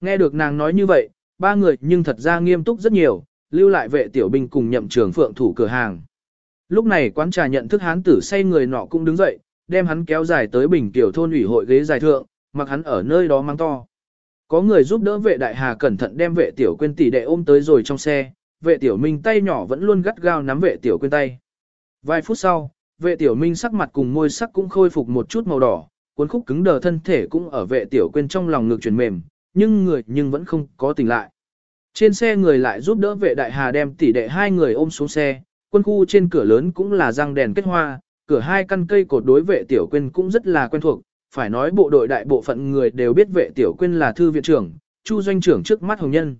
Nghe được nàng nói như vậy, ba người nhưng thật ra nghiêm túc rất nhiều, lưu lại vệ tiểu binh cùng nhậm trường phượng thủ cửa hàng. Lúc này quán trà nhận thức hán tử say người nọ cũng đứng dậy, đem hắn kéo dài tới bình tiểu thôn ủy hội ghế dài thượng, mặc hắn ở nơi đó mang to. Có người giúp đỡ vệ đại hà cẩn thận đem vệ tiểu quên tỷ đệ ôm tới rồi trong xe, vệ tiểu minh tay nhỏ vẫn luôn gắt gao nắm vệ tiểu quên tay. Vài phút sau, vệ tiểu minh sắc mặt cùng môi sắc cũng khôi phục một chút màu đỏ, cuốn khúc cứng đờ thân thể cũng ở vệ tiểu quên trong lòng ngực chuyển mềm, nhưng người nhưng vẫn không có tỉnh lại. Trên xe người lại giúp đỡ vệ đại hà đem tỷ đệ hai người ôm xuống xe, quân khu trên cửa lớn cũng là răng đèn kết hoa, cửa hai căn cây cột đối vệ tiểu quyên cũng rất là quen thuộc, phải nói bộ đội đại bộ phận người đều biết vệ tiểu quyên là thư viện trưởng, chu doanh trưởng trước mắt hồng nhân.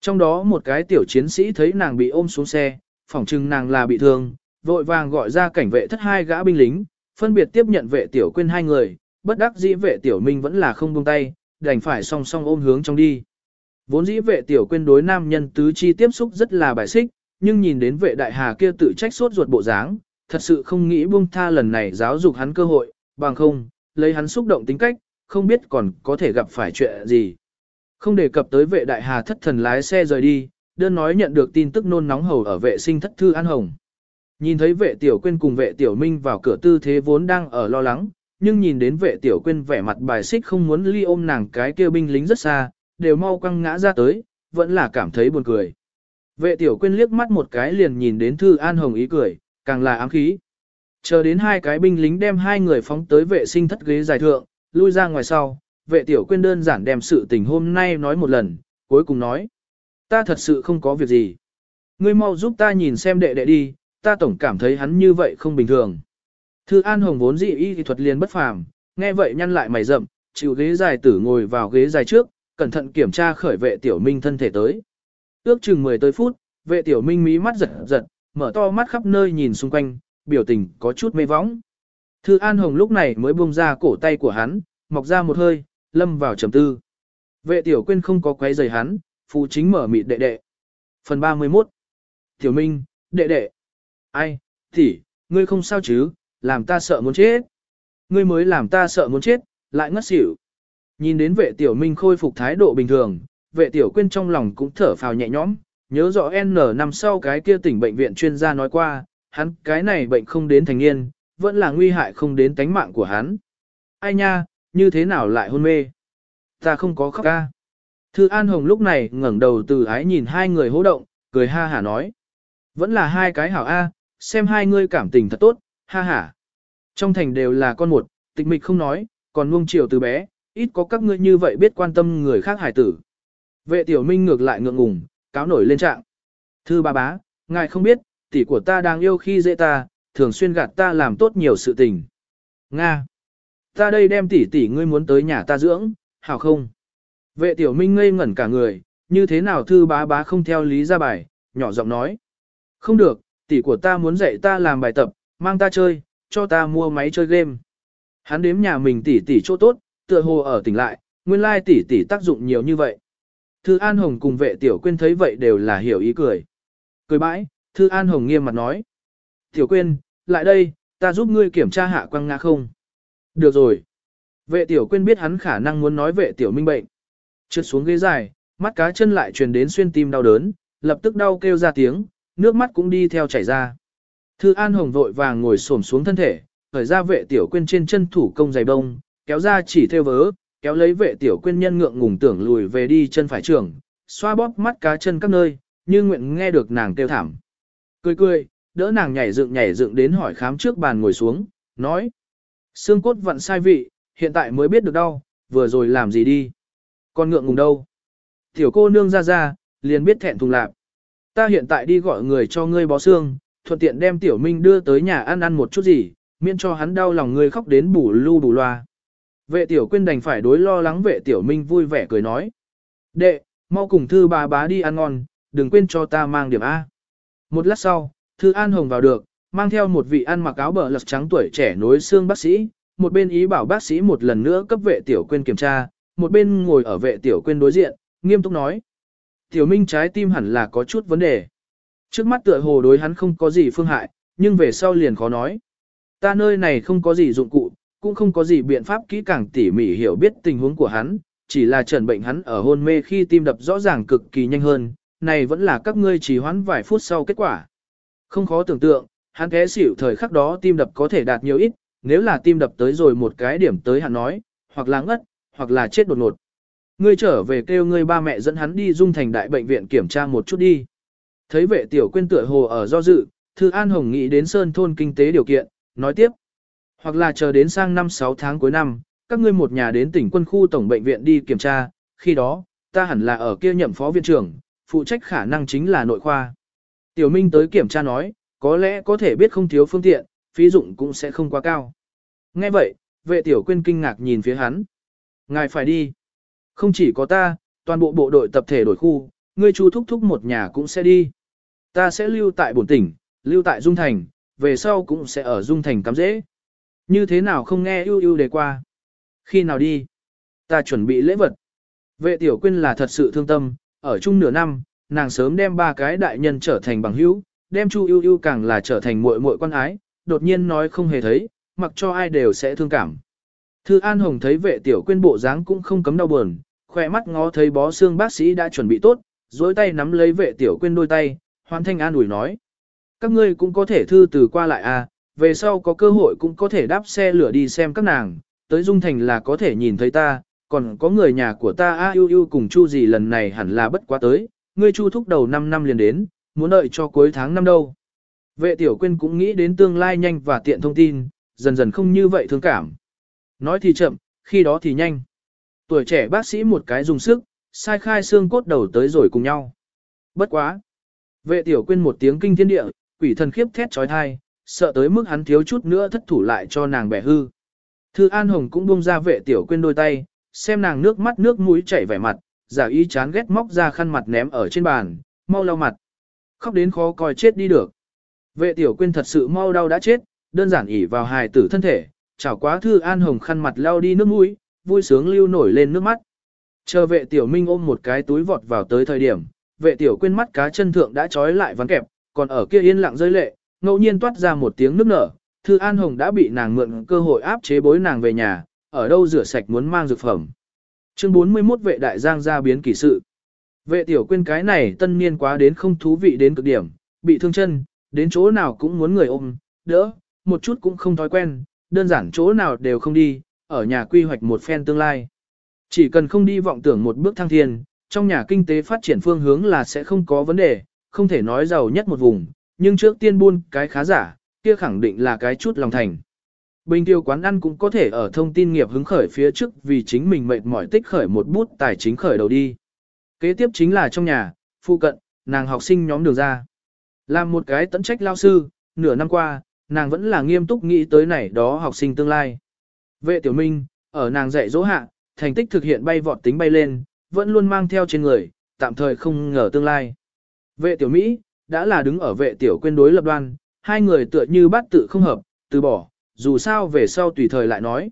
Trong đó một cái tiểu chiến sĩ thấy nàng bị ôm xuống xe, phỏng chừng nàng là bị thương, vội vàng gọi ra cảnh vệ thất hai gã binh lính, phân biệt tiếp nhận vệ tiểu quyên hai người, bất đắc dĩ vệ tiểu minh vẫn là không buông tay, đành phải song song ôm hướng trong đi. Vốn dĩ vệ tiểu quên đối nam nhân tứ chi tiếp xúc rất là bài xích, nhưng nhìn đến vệ đại hà kia tự trách suốt ruột bộ dáng, thật sự không nghĩ buông tha lần này giáo dục hắn cơ hội, bằng không, lấy hắn xúc động tính cách, không biết còn có thể gặp phải chuyện gì. Không đề cập tới vệ đại hà thất thần lái xe rời đi, đơn nói nhận được tin tức nôn nóng hầu ở vệ sinh thất thư an hồng. Nhìn thấy vệ tiểu quên cùng vệ tiểu minh vào cửa tư thế vốn đang ở lo lắng, nhưng nhìn đến vệ tiểu quên vẻ mặt bài xích không muốn ly ôm nàng cái kia binh lính rất xa, đều mau quăng ngã ra tới, vẫn là cảm thấy buồn cười. Vệ tiểu quên liếc mắt một cái liền nhìn đến thư an hồng ý cười, càng là ám khí. Chờ đến hai cái binh lính đem hai người phóng tới vệ sinh thất ghế dài thượng, lui ra ngoài sau, vệ tiểu quên đơn giản đem sự tình hôm nay nói một lần, cuối cùng nói. Ta thật sự không có việc gì. Ngươi mau giúp ta nhìn xem đệ đệ đi, ta tổng cảm thấy hắn như vậy không bình thường. Thư An Hồng vốn dị y thì thuật liền bất phàm, nghe vậy nhăn lại mày rậm, chịu ghế dài tử ngồi vào ghế dài trước, cẩn thận kiểm tra khởi vệ tiểu minh thân thể tới. Ước chừng 10 tới phút, vệ tiểu minh mí mắt giật giật, mở to mắt khắp nơi nhìn xung quanh, biểu tình có chút mê võng. Thư An Hồng lúc này mới buông ra cổ tay của hắn, mọc ra một hơi, lâm vào trầm tư. Vệ tiểu quyên không có quấy rầy hắn, phụ chính mở mịt đệ đệ. Phần 31 Tiểu Minh, đệ đệ. Ai, tỷ, ngươi không sao chứ, làm ta sợ muốn chết. Ngươi mới làm ta sợ muốn chết, lại ngất xỉu. Nhìn đến vệ tiểu Minh khôi phục thái độ bình thường, vệ tiểu quyên trong lòng cũng thở phào nhẹ nhõm, nhớ rõ N năm sau cái kia tỉnh bệnh viện chuyên gia nói qua, hắn cái này bệnh không đến thành niên, vẫn là nguy hại không đến tánh mạng của hắn. Ai nha, như thế nào lại hôn mê? Ta không có khóc ca. Thư An Hồng lúc này ngẩng đầu từ ái nhìn hai người hỗ động, cười ha hả nói. Vẫn là hai cái hảo A, xem hai ngươi cảm tình thật tốt, ha ha, Trong thành đều là con một, tịch mịch không nói, còn nuông chiều từ bé, ít có các ngươi như vậy biết quan tâm người khác hải tử. Vệ tiểu minh ngược lại ngượng ngùng, cáo nổi lên trạng. Thư ba bá, ngài không biết, tỷ của ta đang yêu khi dễ ta, thường xuyên gạt ta làm tốt nhiều sự tình. Nga. Ta đây đem tỷ tỷ ngươi muốn tới nhà ta dưỡng, hảo không? Vệ tiểu minh ngây ngẩn cả người, như thế nào thư bá bá không theo lý ra bài, nhỏ giọng nói. Không được, tỷ của ta muốn dạy ta làm bài tập, mang ta chơi, cho ta mua máy chơi game. Hắn đếm nhà mình tỷ tỷ chỗ tốt, tựa hồ ở tỉnh lại, nguyên lai tỷ tỷ tác dụng nhiều như vậy. Thư An Hồng cùng vệ tiểu quyên thấy vậy đều là hiểu ý cười. Cười bãi, Thư An Hồng nghiêm mặt nói. Tiểu quyên, lại đây, ta giúp ngươi kiểm tra hạ quăng ngã không. Được rồi. Vệ tiểu quyên biết hắn khả năng muốn nói vệ tiểu minh bệnh. Trượt xuống ghế dài, mắt cá chân lại truyền đến xuyên tim đau đớn, lập tức đau kêu ra tiếng, nước mắt cũng đi theo chảy ra. Thư An Hồng vội vàng ngồi xổm xuống thân thể, khởi ra vệ tiểu quyên trên chân thủ công giày bông, kéo ra chỉ theo vớ, kéo lấy vệ tiểu quyên nhân ngượng ngùng tưởng lùi về đi chân phải trường, xoa bóp mắt cá chân các nơi, như nguyện nghe được nàng kêu thảm. Cười cười, đỡ nàng nhảy dựng nhảy dựng đến hỏi khám trước bàn ngồi xuống, nói. Xương cốt vặn sai vị, hiện tại mới biết được đau, vừa rồi làm gì đi. Con ngượng ngùng đâu. Tiểu cô nương ra ra, liền biết thẹn thùng lạc. Ta hiện tại đi gọi người cho ngươi bó xương, thuận tiện đem tiểu minh đưa tới nhà ăn ăn một chút gì, miễn cho hắn đau lòng người khóc đến bù lu bù loa. Vệ tiểu quyên đành phải đối lo lắng vệ tiểu minh vui vẻ cười nói. Đệ, mau cùng thư bà bá đi ăn ngon, đừng quên cho ta mang điểm A. Một lát sau, thư an hồng vào được, mang theo một vị ăn mặc áo bờ lật trắng tuổi trẻ nối xương bác sĩ, một bên ý bảo bác sĩ một lần nữa cấp vệ tiểu quyên kiểm tra, một bên ngồi ở vệ tiểu quyên đối diện, nghiêm túc nói. Tiểu minh trái tim hẳn là có chút vấn đề. Trước mắt tựa hồ đối hắn không có gì phương hại, nhưng về sau liền khó nói. Ta nơi này không có gì dụng cụ, cũng không có gì biện pháp kỹ càng tỉ mỉ hiểu biết tình huống của hắn, chỉ là trần bệnh hắn ở hôn mê khi tim đập rõ ràng cực kỳ nhanh hơn, này vẫn là các ngươi chỉ hoãn vài phút sau kết quả. Không khó tưởng tượng, hắn té xỉu thời khắc đó tim đập có thể đạt nhiều ít, nếu là tim đập tới rồi một cái điểm tới hắn nói, hoặc là ngất, hoặc là chết đột ngột. Ngươi trở về kêu ngươi ba mẹ dẫn hắn đi dung thành đại bệnh viện kiểm tra một chút đi. Thấy vệ tiểu quên tựa hồ ở do dự, Thư An Hồng nghĩ đến Sơn thôn kinh tế điều kiện, nói tiếp. Hoặc là chờ đến sang năm 6 tháng cuối năm, các ngươi một nhà đến tỉnh quân khu tổng bệnh viện đi kiểm tra, khi đó, ta hẳn là ở kia nhậm phó viện trưởng, phụ trách khả năng chính là nội khoa. Tiểu Minh tới kiểm tra nói, có lẽ có thể biết không thiếu phương tiện, phí dụng cũng sẽ không quá cao. Nghe vậy, vệ tiểu quên kinh ngạc nhìn phía hắn. Ngài phải đi. Không chỉ có ta, toàn bộ bộ đội tập thể đổi khu, ngươi chu thúc thúc một nhà cũng sẽ đi. Ta sẽ lưu tại bổn tỉnh, lưu tại Dung Thành, về sau cũng sẽ ở Dung Thành cắm dễ. Như thế nào không nghe ưu ưu đề qua. Khi nào đi? Ta chuẩn bị lễ vật. Vệ tiểu quyên là thật sự thương tâm, ở chung nửa năm, nàng sớm đem ba cái đại nhân trở thành bằng hữu, đem Chu ưu ưu càng là trở thành muội muội quan ái, đột nhiên nói không hề thấy, mặc cho ai đều sẽ thương cảm. Thư An Hồng thấy vệ tiểu quyên bộ dáng cũng không cấm đau buồn, khỏe mắt ngó thấy bó xương bác sĩ đã chuẩn bị tốt, dối tay nắm lấy vệ tiểu quyên đôi tay, Hoan thanh an ủi nói. Các ngươi cũng có thể thư từ qua lại à, về sau có cơ hội cũng có thể đáp xe lửa đi xem các nàng, tới Dung Thành là có thể nhìn thấy ta, còn có người nhà của ta a yêu yêu cùng Chu gì lần này hẳn là bất quá tới, ngươi Chu thúc đầu 5 năm liền đến, muốn đợi cho cuối tháng năm đâu. Vệ tiểu quyên cũng nghĩ đến tương lai nhanh và tiện thông tin, dần dần không như vậy thương cảm. Nói thì chậm, khi đó thì nhanh. Tuổi trẻ bác sĩ một cái dùng sức, sai khai xương cốt đầu tới rồi cùng nhau. Bất quá. Vệ tiểu quyên một tiếng kinh thiên địa, quỷ thần khiếp thét trói thai, sợ tới mức hắn thiếu chút nữa thất thủ lại cho nàng bẻ hư. Thư An Hồng cũng buông ra vệ tiểu quyên đôi tay, xem nàng nước mắt nước mũi chảy vẻ mặt, giả ý chán ghét móc ra khăn mặt ném ở trên bàn, mau lau mặt. Khóc đến khó coi chết đi được. Vệ tiểu quyên thật sự mau đau đã chết, đơn giản ỉ vào hài tử thân thể, chảo quá Thư An Hồng khăn mặt lau đi nước mũi, vui sướng lưu nổi lên nước mắt. Chờ vệ tiểu minh ôm một cái túi vọt vào tới thời điểm, vệ tiểu quyên mắt cá chân thượng đã trói lại ván kẹp, còn ở kia yên lặng rơi lệ, ngẫu nhiên toát ra một tiếng nước nở, Thư An Hồng đã bị nàng mượn cơ hội áp chế bối nàng về nhà, ở đâu rửa sạch muốn mang dược phẩm. Chương 41 vệ đại giang ra biến kỳ sự. Vệ tiểu quyên cái này tân niên quá đến không thú vị đến cực điểm, bị thương chân, đến chỗ nào cũng muốn người ôm, đỡ, một chút cũng không thói quen, đơn giản chỗ nào đều không đi, ở nhà quy hoạch một phen tương lai. Chỉ cần không đi vọng tưởng một bước thăng thiên, trong nhà kinh tế phát triển phương hướng là sẽ không có vấn đề, không thể nói giàu nhất một vùng, nhưng trước tiên buôn cái khá giả, kia khẳng định là cái chút lòng thành. Bình tiêu quán ăn cũng có thể ở thông tin nghiệp hứng khởi phía trước vì chính mình mệt mỏi tích khởi một bút tài chính khởi đầu đi. Kế tiếp chính là trong nhà, phụ cận, nàng học sinh nhóm đường ra. Làm một cái tận trách lao sư, nửa năm qua, nàng vẫn là nghiêm túc nghĩ tới này đó học sinh tương lai. Vệ tiểu minh, ở nàng dạy dỗ hạ, thành tích thực hiện bay vọt tính bay lên, vẫn luôn mang theo trên người, tạm thời không ngờ tương lai. Vệ tiểu Mỹ, đã là đứng ở vệ tiểu quên đối lập đoan, hai người tựa như bát tự không hợp, từ bỏ, dù sao về sau tùy thời lại nói.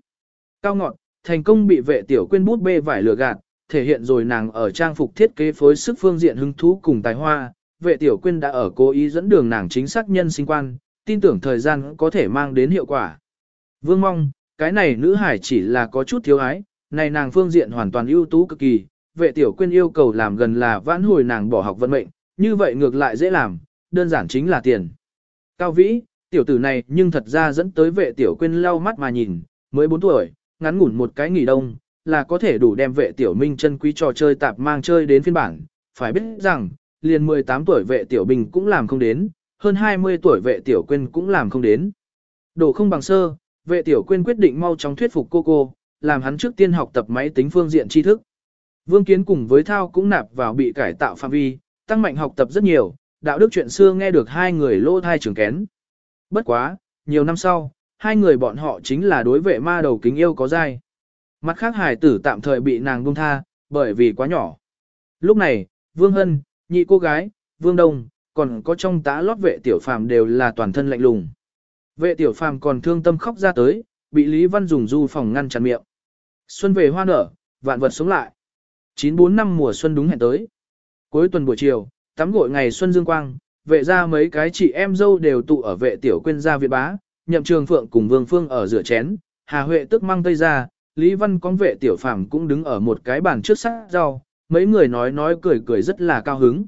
Cao ngọn, thành công bị vệ tiểu quên bút bê vải lừa gạt, thể hiện rồi nàng ở trang phục thiết kế phối sức phương diện hứng thú cùng tài hoa, vệ tiểu quên đã ở cố ý dẫn đường nàng chính xác nhân sinh quan, tin tưởng thời gian có thể mang đến hiệu quả. Vương mong, cái này nữ hải chỉ là có chút thiếu ái, này nàng phương diện hoàn toàn ưu tú cực kỳ, vệ tiểu quyên yêu cầu làm gần là vãn hồi nàng bỏ học vận mệnh, như vậy ngược lại dễ làm, đơn giản chính là tiền. Cao vĩ, tiểu tử này nhưng thật ra dẫn tới vệ tiểu quyên lau mắt mà nhìn, mới 4 tuổi, ngắn ngủn một cái nghỉ đông, là có thể đủ đem vệ tiểu minh chân quý trò chơi tạp mang chơi đến phiên bản, phải biết rằng, liền 18 tuổi vệ tiểu bình cũng làm không đến, hơn 20 tuổi vệ tiểu quyên cũng làm không đến. Đồ không bằng sơ, vệ tiểu quyên quyết định mau chóng thuyết phục cô cô, làm hắn trước tiên học tập máy tính phương diện tri thức. Vương Kiến cùng với Thao cũng nạp vào bị cải tạo phạm vi, tăng mạnh học tập rất nhiều, đạo đức chuyện xưa nghe được hai người lô thai trường kén. Bất quá, nhiều năm sau, hai người bọn họ chính là đối vệ ma đầu kính yêu có dai. Mặt khác hải tử tạm thời bị nàng buông tha, bởi vì quá nhỏ. Lúc này, Vương Hân, nhị cô gái, Vương Đông, còn có trong tá lót vệ tiểu phàm đều là toàn thân lạnh lùng. Vệ tiểu phàm còn thương tâm khóc ra tới, bị Lý Văn dùng du phòng ngăn chặn miệng. Xuân về hoa nở, vạn vật sống lại. 94 năm mùa xuân đúng hẹn tới. Cuối tuần buổi chiều, tắm gội ngày xuân dương quang, vệ ra mấy cái chị em dâu đều tụ ở vệ tiểu quên gia viện bá, nhậm trường phượng cùng vương phương ở rửa chén, Hà Huệ tức mang tây ra, Lý Văn con vệ tiểu phàm cũng đứng ở một cái bàn trước sát rau, mấy người nói nói cười cười rất là cao hứng.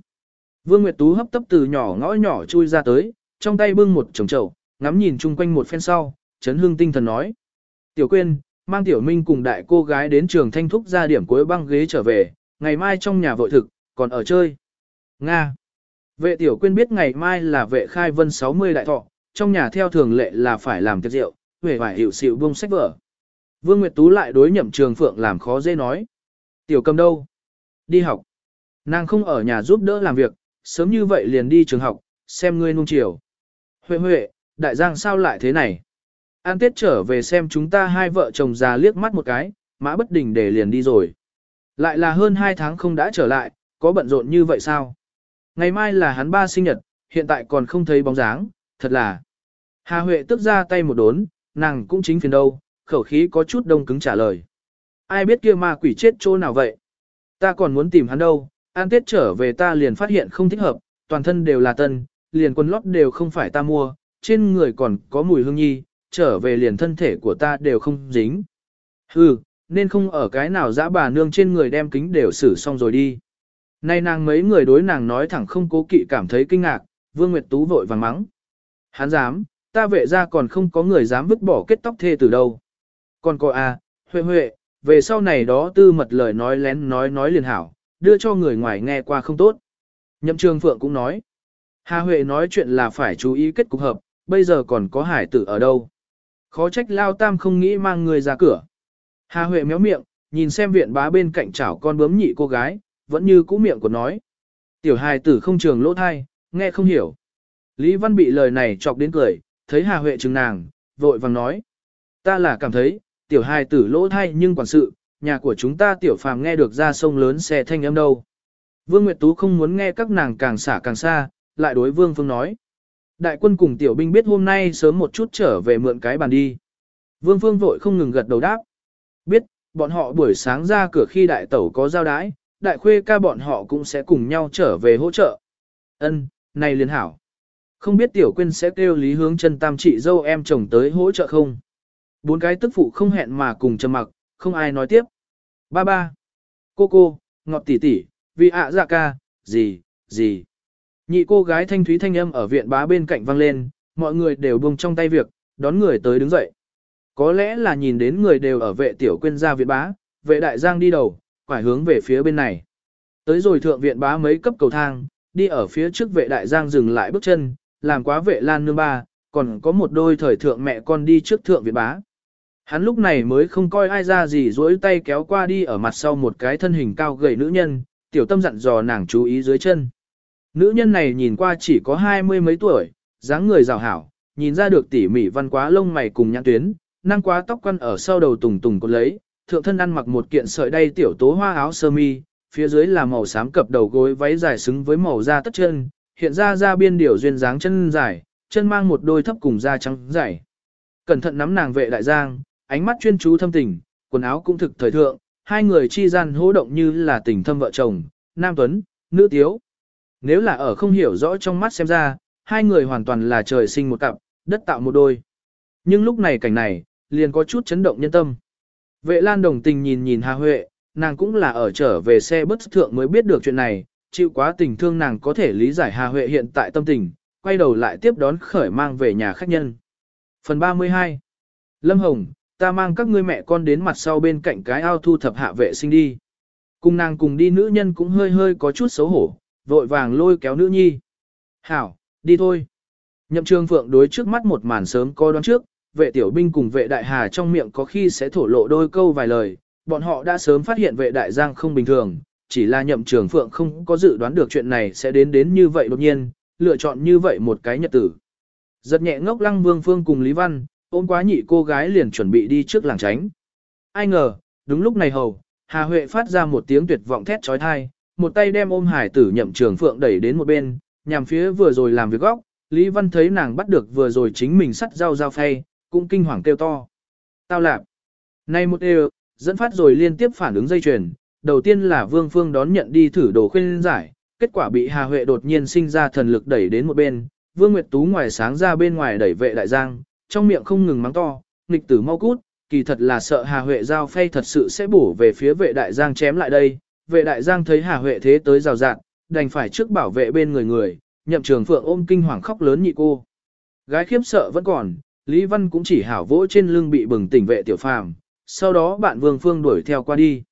Vương Nguyệt Tú hấp tấp từ nhỏ ngõ nhỏ chui ra tới, trong tay bưng một chồng chậu, ngắm nhìn chung quanh một phen sau, chấn hương tinh thần nói. Tiểu Quyên, mang Tiểu Minh cùng đại cô gái đến trường thanh thúc ra điểm cuối băng ghế trở về, ngày mai trong nhà vội thực, còn ở chơi. Nga. Vệ Tiểu Quyên biết ngày mai là vệ khai vân 60 đại thọ, trong nhà theo thường lệ là phải làm tiệc rượu, về phải hiểu xịu bông sách vở. Vương Nguyệt Tú lại đối nhậm trường phượng làm khó dễ nói. Tiểu cầm đâu? Đi học. Nàng không ở nhà giúp đỡ làm việc, sớm như vậy liền đi trường học, xem ngươi nung chiều. Huệ Huệ, đại giang sao lại thế này? An Tết trở về xem chúng ta hai vợ chồng già liếc mắt một cái, mã bất đình để liền đi rồi. Lại là hơn hai tháng không đã trở lại, có bận rộn như vậy sao? Ngày mai là hắn ba sinh nhật, hiện tại còn không thấy bóng dáng, thật là. Hà Huệ tức ra tay một đốn, nàng cũng chính phiền đâu, khẩu khí có chút đông cứng trả lời. Ai biết kia ma quỷ chết chỗ nào vậy? Ta còn muốn tìm hắn đâu, an tết trở về ta liền phát hiện không thích hợp, toàn thân đều là tân, liền quần lót đều không phải ta mua, trên người còn có mùi hương nhi, trở về liền thân thể của ta đều không dính. Hừ, nên không ở cái nào dã bà nương trên người đem kính đều xử xong rồi đi. Nay nàng mấy người đối nàng nói thẳng không cố kỵ cảm thấy kinh ngạc, Vương Nguyệt Tú vội vàng mắng. Hắn dám, ta vệ ra còn không có người dám vứt bỏ kết tóc thê từ đâu. Còn cô à, Huệ Huệ, về sau này đó tư mật lời nói lén nói nói liền hảo, đưa cho người ngoài nghe qua không tốt. Nhậm Trường Phượng cũng nói. Hà Huệ nói chuyện là phải chú ý kết cục hợp, bây giờ còn có hải tử ở đâu. Khó trách Lao Tam không nghĩ mang người ra cửa. Hà Huệ méo miệng, nhìn xem viện bá bên cạnh chảo con bướm nhị cô gái, vẫn như cũ miệng của nói. Tiểu hài tử không trường lỗ thai, nghe không hiểu. Lý Văn bị lời này chọc đến cười, thấy Hà Huệ chừng nàng, vội vàng nói. Ta là cảm thấy, tiểu hài tử lỗ thai nhưng quản sự, nhà của chúng ta tiểu phàm nghe được ra sông lớn xe thanh âm đâu. Vương Nguyệt Tú không muốn nghe các nàng càng xả càng xa, lại đối Vương Phương nói. Đại quân cùng tiểu binh biết hôm nay sớm một chút trở về mượn cái bàn đi. Vương Phương vội không ngừng gật đầu đáp. Biết, bọn họ buổi sáng ra cửa khi đại tẩu có giao đái, đại khuê ca bọn họ cũng sẽ cùng nhau trở về hỗ trợ. Ân, này liên hảo. Không biết tiểu quyên sẽ kêu lý hướng chân tam chị dâu em chồng tới hỗ trợ không? Bốn cái tức phụ không hẹn mà cùng trầm mặc, không ai nói tiếp. Ba ba. Cô cô, ngọt tỷ tỷ, vì ạ dạ ca, gì, gì. Nhị cô gái thanh thúy thanh âm ở viện bá bên cạnh vang lên, mọi người đều buông trong tay việc, đón người tới đứng dậy. Có lẽ là nhìn đến người đều ở vệ tiểu quyên ra viện bá, vệ đại giang đi đầu, quải hướng về phía bên này. Tới rồi thượng viện bá mấy cấp cầu thang, đi ở phía trước vệ đại giang dừng lại bước chân, làm quá vệ lan nương ba, còn có một đôi thời thượng mẹ con đi trước thượng viện bá. Hắn lúc này mới không coi ai ra gì duỗi tay kéo qua đi ở mặt sau một cái thân hình cao gầy nữ nhân, tiểu tâm dặn dò nàng chú ý dưới chân. Nữ nhân này nhìn qua chỉ có hai mươi mấy tuổi, dáng người rào hảo, nhìn ra được tỉ mỉ văn quá lông mày cùng nhãn tuyến, năng quá tóc quăn ở sau đầu tùng tùng cột lấy, thượng thân ăn mặc một kiện sợi đay tiểu tố hoa áo sơ mi, phía dưới là màu xám cập đầu gối váy dài xứng với màu da tất chân, hiện ra ra biên điều duyên dáng chân dài, chân mang một đôi thấp cùng da trắng dài. Cẩn thận nắm nàng vệ đại giang, ánh mắt chuyên chú thâm tình, quần áo cũng thực thời thượng, hai người chi gian hô động như là tình thâm vợ chồng, nam tuấn, nữ tiếu. Nếu là ở không hiểu rõ trong mắt xem ra, hai người hoàn toàn là trời sinh một cặp, đất tạo một đôi. Nhưng lúc này cảnh này, liền có chút chấn động nhân tâm. Vệ Lan đồng tình nhìn nhìn Hà Huệ, nàng cũng là ở trở về xe bất thượng mới biết được chuyện này, chịu quá tình thương nàng có thể lý giải Hà Huệ hiện tại tâm tình, quay đầu lại tiếp đón khởi mang về nhà khách nhân. Phần 32 Lâm Hồng, ta mang các ngươi mẹ con đến mặt sau bên cạnh cái ao thu thập hạ vệ sinh đi. Cùng nàng cùng đi nữ nhân cũng hơi hơi có chút xấu hổ, vội vàng lôi kéo nữ nhi. Hảo, đi thôi. Nhậm trường phượng đối trước mắt một màn sớm coi đoán trước, vệ tiểu binh cùng vệ đại hà trong miệng có khi sẽ thổ lộ đôi câu vài lời, bọn họ đã sớm phát hiện vệ đại giang không bình thường, chỉ là nhậm trường phượng không có dự đoán được chuyện này sẽ đến đến như vậy đột nhiên, lựa chọn như vậy một cái nhật tử. Giật nhẹ ngốc lăng vương phương cùng Lý Văn, ôm quá nhị cô gái liền chuẩn bị đi trước làng tránh. Ai ngờ, đúng lúc này hầu, Hà Huệ phát ra một tiếng tuyệt vọng thét trói thai, một tay đem ôm hải tử nhậm trường phượng đẩy đến một bên, nhằm phía vừa rồi làm việc góc, Lý Văn thấy nàng bắt được vừa rồi chính mình sắt dao dao phay, cũng kinh hoàng kêu to. Tao lạp. Nay một đều, dẫn phát rồi liên tiếp phản ứng dây chuyền. Đầu tiên là Vương Phương đón nhận đi thử đồ khuyên giải, kết quả bị Hà Huệ đột nhiên sinh ra thần lực đẩy đến một bên. Vương Nguyệt Tú ngoài sáng ra bên ngoài đẩy vệ đại giang, trong miệng không ngừng mắng to, nghịch tử mau cút, kỳ thật là sợ Hà Huệ giao phay thật sự sẽ bổ về phía vệ đại giang chém lại đây. Vệ đại giang thấy Hà Huệ thế tới rào rạt, đành phải trước bảo vệ bên người người, nhậm trường phượng ôm kinh hoàng khóc lớn nhị cô. Gái khiếp sợ vẫn còn, Lý Văn cũng chỉ hảo vỗ trên lưng bị bừng tỉnh vệ tiểu phàm, sau đó bạn Vương Phương đuổi theo qua đi.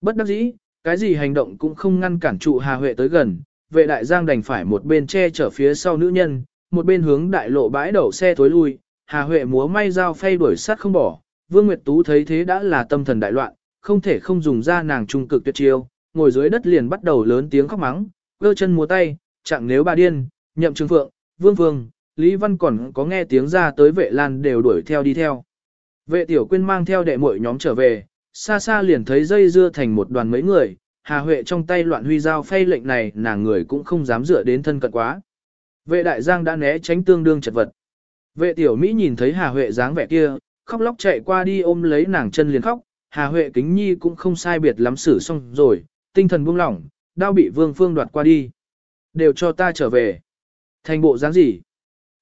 Bất đắc dĩ, cái gì hành động cũng không ngăn cản trụ Hà Huệ tới gần, vệ đại giang đành phải một bên che chở phía sau nữ nhân, một bên hướng đại lộ bãi đậu xe thối lui, Hà Huệ múa may dao phay đuổi sát không bỏ, Vương Nguyệt Tú thấy thế đã là tâm thần đại loạn, không thể không dùng ra nàng trung cực tuyệt chiêu, ngồi dưới đất liền bắt đầu lớn tiếng khóc mắng, gơ chân múa tay, chẳng nếu bà điên, nhậm trường phượng, Vương Vương, Lý Văn còn có nghe tiếng ra tới vệ lan đều đuổi theo đi theo. Vệ tiểu quyên mang theo đệ muội nhóm trở về, xa xa liền thấy dây dưa thành một đoàn mấy người, Hà Huệ trong tay loạn huy dao phay lệnh này nàng người cũng không dám dựa đến thân cận quá. Vệ đại giang đã né tránh tương đương chật vật. Vệ tiểu Mỹ nhìn thấy Hà Huệ dáng vẻ kia, khóc lóc chạy qua đi ôm lấy nàng chân liền khóc, Hà Huệ kính nhi cũng không sai biệt lắm xử xong rồi, tinh thần buông lỏng, đao bị vương phương đoạt qua đi. Đều cho ta trở về. Thành bộ dáng gì?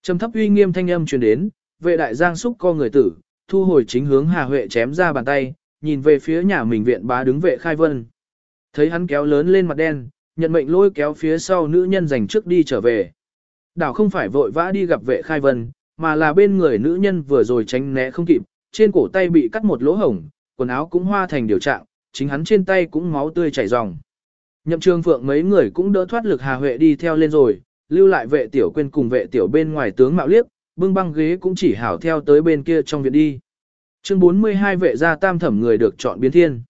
Trầm thấp uy nghiêm thanh âm truyền đến, vệ đại giang xúc co người tử, thu hồi chính hướng Hà Huệ chém ra bàn tay, nhìn về phía nhà mình viện bá đứng vệ khai vân. Thấy hắn kéo lớn lên mặt đen, nhận mệnh lôi kéo phía sau nữ nhân giành trước đi trở về. Đảo không phải vội vã đi gặp vệ khai vân, mà là bên người nữ nhân vừa rồi tránh né không kịp, trên cổ tay bị cắt một lỗ hổng, quần áo cũng hoa thành điều trạng, chính hắn trên tay cũng máu tươi chảy ròng. Nhậm trường phượng mấy người cũng đỡ thoát lực Hà Huệ đi theo lên rồi, lưu lại vệ tiểu quên cùng vệ tiểu bên ngoài tướng mạo liếc, bưng băng ghế cũng chỉ hảo theo tới bên kia trong viện đi. Chương 42 vệ gia tam thẩm người được chọn biến thiên.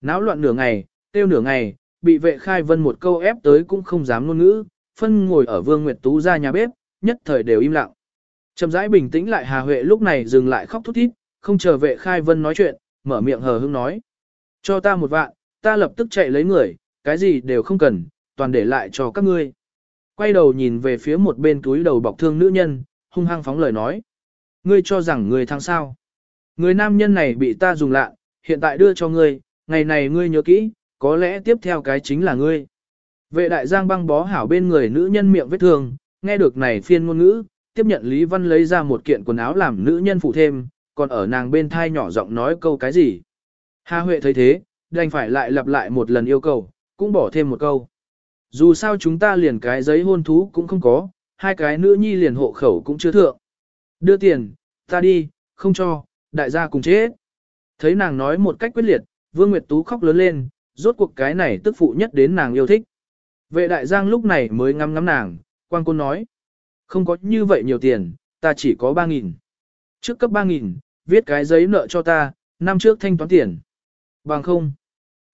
Náo loạn nửa ngày, tiêu nửa ngày, bị vệ khai vân một câu ép tới cũng không dám ngôn ngữ, phân ngồi ở vương nguyệt tú ra nhà bếp, nhất thời đều im lặng. trầm rãi bình tĩnh lại Hà Huệ lúc này dừng lại khóc thút thít, không chờ vệ khai vân nói chuyện, mở miệng hờ hững nói. Cho ta một vạn, ta lập tức chạy lấy người, cái gì đều không cần, toàn để lại cho các ngươi. Quay đầu nhìn về phía một bên túi đầu bọc thương nữ nhân, hung hăng phóng lời nói. Ngươi cho rằng người thăng sao. Người nam nhân này bị ta dùng lạ, hiện tại đưa cho ngươi, ngày này ngươi nhớ kỹ, có lẽ tiếp theo cái chính là ngươi. Vệ đại giang băng bó hảo bên người nữ nhân miệng vết thương, nghe được này phiên ngôn ngữ, tiếp nhận Lý Văn lấy ra một kiện quần áo làm nữ nhân phụ thêm, còn ở nàng bên thai nhỏ giọng nói câu cái gì. Hà Huệ thấy thế, đành phải lại lặp lại một lần yêu cầu, cũng bỏ thêm một câu. Dù sao chúng ta liền cái giấy hôn thú cũng không có, hai cái nữ nhi liền hộ khẩu cũng chưa thượng. Đưa tiền, ta đi, không cho, đại gia cùng chết. Thấy nàng nói một cách quyết liệt, Vương Nguyệt Tú khóc lớn lên, rốt cuộc cái này tức phụ nhất đến nàng yêu thích. Vệ đại giang lúc này mới ngắm ngắm nàng, quan côn nói. Không có như vậy nhiều tiền, ta chỉ có 3.000. Trước cấp 3.000, viết cái giấy nợ cho ta, năm trước thanh toán tiền. Bằng không.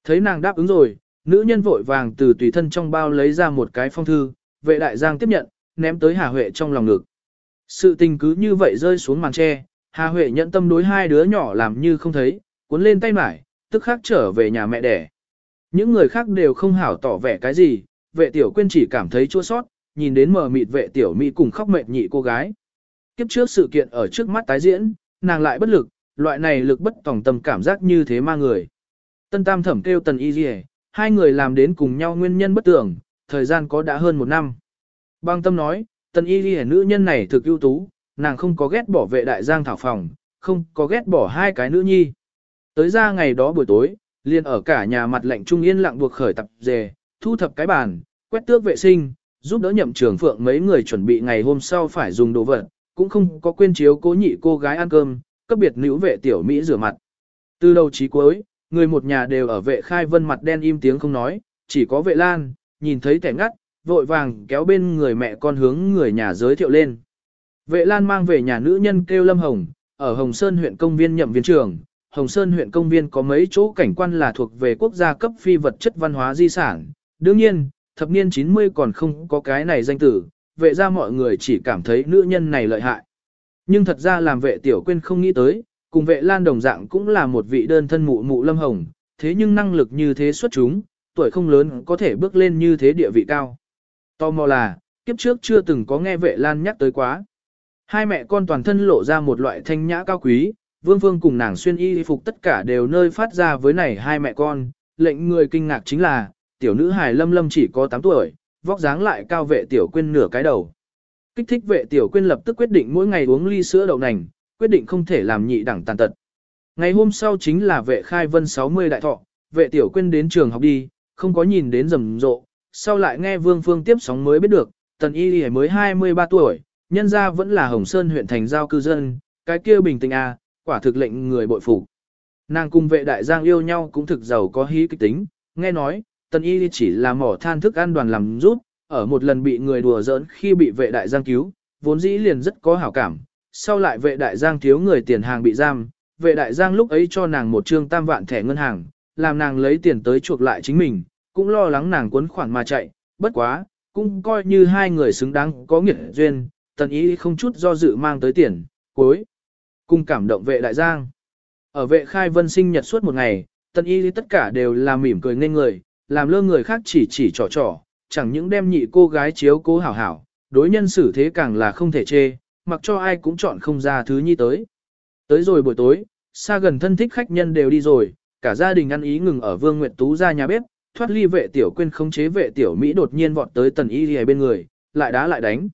Thấy nàng đáp ứng rồi, nữ nhân vội vàng từ tùy thân trong bao lấy ra một cái phong thư, vệ đại giang tiếp nhận, ném tới Hà Huệ trong lòng ngực. Sự tình cứ như vậy rơi xuống màn tre, Hà Huệ nhận tâm đối hai đứa nhỏ làm như không thấy, cuốn lên tay mải, tức khắc trở về nhà mẹ đẻ. Những người khác đều không hảo tỏ vẻ cái gì, vệ tiểu quyên chỉ cảm thấy chua sót, nhìn đến mờ mịt vệ tiểu mỹ cùng khóc mệt nhị cô gái. Kiếp trước sự kiện ở trước mắt tái diễn, nàng lại bất lực, loại này lực bất tòng tâm cảm giác như thế ma người. Tân Tam Thẩm kêu Tần Y Dì hai người làm đến cùng nhau nguyên nhân bất tưởng, thời gian có đã hơn một năm. Bang Tâm nói, Tần Y Dì nữ nhân này thực ưu tú, nàng không có ghét bỏ vệ đại giang thảo phòng, không có ghét bỏ hai cái nữ nhi. Tới ra ngày đó buổi tối, liền ở cả nhà mặt lạnh trung yên lặng buộc khởi tập dề, thu thập cái bàn, quét tước vệ sinh, giúp đỡ nhậm trường phượng mấy người chuẩn bị ngày hôm sau phải dùng đồ vật, cũng không có quên chiếu cố nhị cô gái ăn cơm, cấp biệt nữ vệ tiểu Mỹ rửa mặt. Từ đầu chí cuối, người một nhà đều ở vệ khai vân mặt đen im tiếng không nói, chỉ có vệ lan, nhìn thấy kẻ ngắt, vội vàng kéo bên người mẹ con hướng người nhà giới thiệu lên. Vệ lan mang về nhà nữ nhân kêu Lâm Hồng, ở Hồng Sơn huyện công viên nhậm viên trường. Hồng Sơn huyện công viên có mấy chỗ cảnh quan là thuộc về quốc gia cấp phi vật chất văn hóa di sản. Đương nhiên, thập niên 90 còn không có cái này danh tử, vệ ra mọi người chỉ cảm thấy nữ nhân này lợi hại. Nhưng thật ra làm vệ tiểu quên không nghĩ tới, cùng vệ lan đồng dạng cũng là một vị đơn thân mụ mụ lâm hồng, thế nhưng năng lực như thế xuất chúng, tuổi không lớn có thể bước lên như thế địa vị cao. Tò mò là, kiếp trước chưa từng có nghe vệ lan nhắc tới quá. Hai mẹ con toàn thân lộ ra một loại thanh nhã cao quý, vương vương cùng nàng xuyên y phục tất cả đều nơi phát ra với này hai mẹ con, lệnh người kinh ngạc chính là, tiểu nữ hài lâm lâm chỉ có 8 tuổi, vóc dáng lại cao vệ tiểu quên nửa cái đầu. Kích thích vệ tiểu quên lập tức quyết định mỗi ngày uống ly sữa đậu nành, quyết định không thể làm nhị đẳng tàn tật. Ngày hôm sau chính là vệ khai vân 60 đại thọ, vệ tiểu quyên đến trường học đi, không có nhìn đến rầm rộ, sau lại nghe Vương Phương tiếp sóng mới biết được, tần y mới 23 tuổi, nhân ra vẫn là Hồng Sơn huyện thành giao cư dân, cái kia bình tĩnh à, quả thực lệnh người bội phục. Nàng cùng vệ đại giang yêu nhau cũng thực giàu có hí kịch tính, nghe nói, tần y chỉ là mỏ than thức ăn đoàn làm rút, ở một lần bị người đùa giỡn khi bị vệ đại giang cứu, vốn dĩ liền rất có hảo cảm, sau lại vệ đại giang thiếu người tiền hàng bị giam, vệ đại giang lúc ấy cho nàng một trương tam vạn thẻ ngân hàng, làm nàng lấy tiền tới chuộc lại chính mình, cũng lo lắng nàng cuốn khoản mà chạy, bất quá, cũng coi như hai người xứng đáng có nghĩa duyên, tần ý không chút do dự mang tới tiền, cuối. Cùng cảm động vệ đại giang. Ở vệ khai vân sinh nhật suốt một ngày, tần y tất cả đều là mỉm cười nên người, làm lơ người khác chỉ chỉ trò trò, chẳng những đem nhị cô gái chiếu cố hảo hảo, đối nhân xử thế càng là không thể chê, mặc cho ai cũng chọn không ra thứ nhi tới. Tới rồi buổi tối, xa gần thân thích khách nhân đều đi rồi, cả gia đình ăn ý ngừng ở Vương Nguyệt Tú ra nhà bếp, thoát ly vệ tiểu quên khống chế vệ tiểu Mỹ đột nhiên vọt tới tần y lìa bên người, lại đá lại đánh.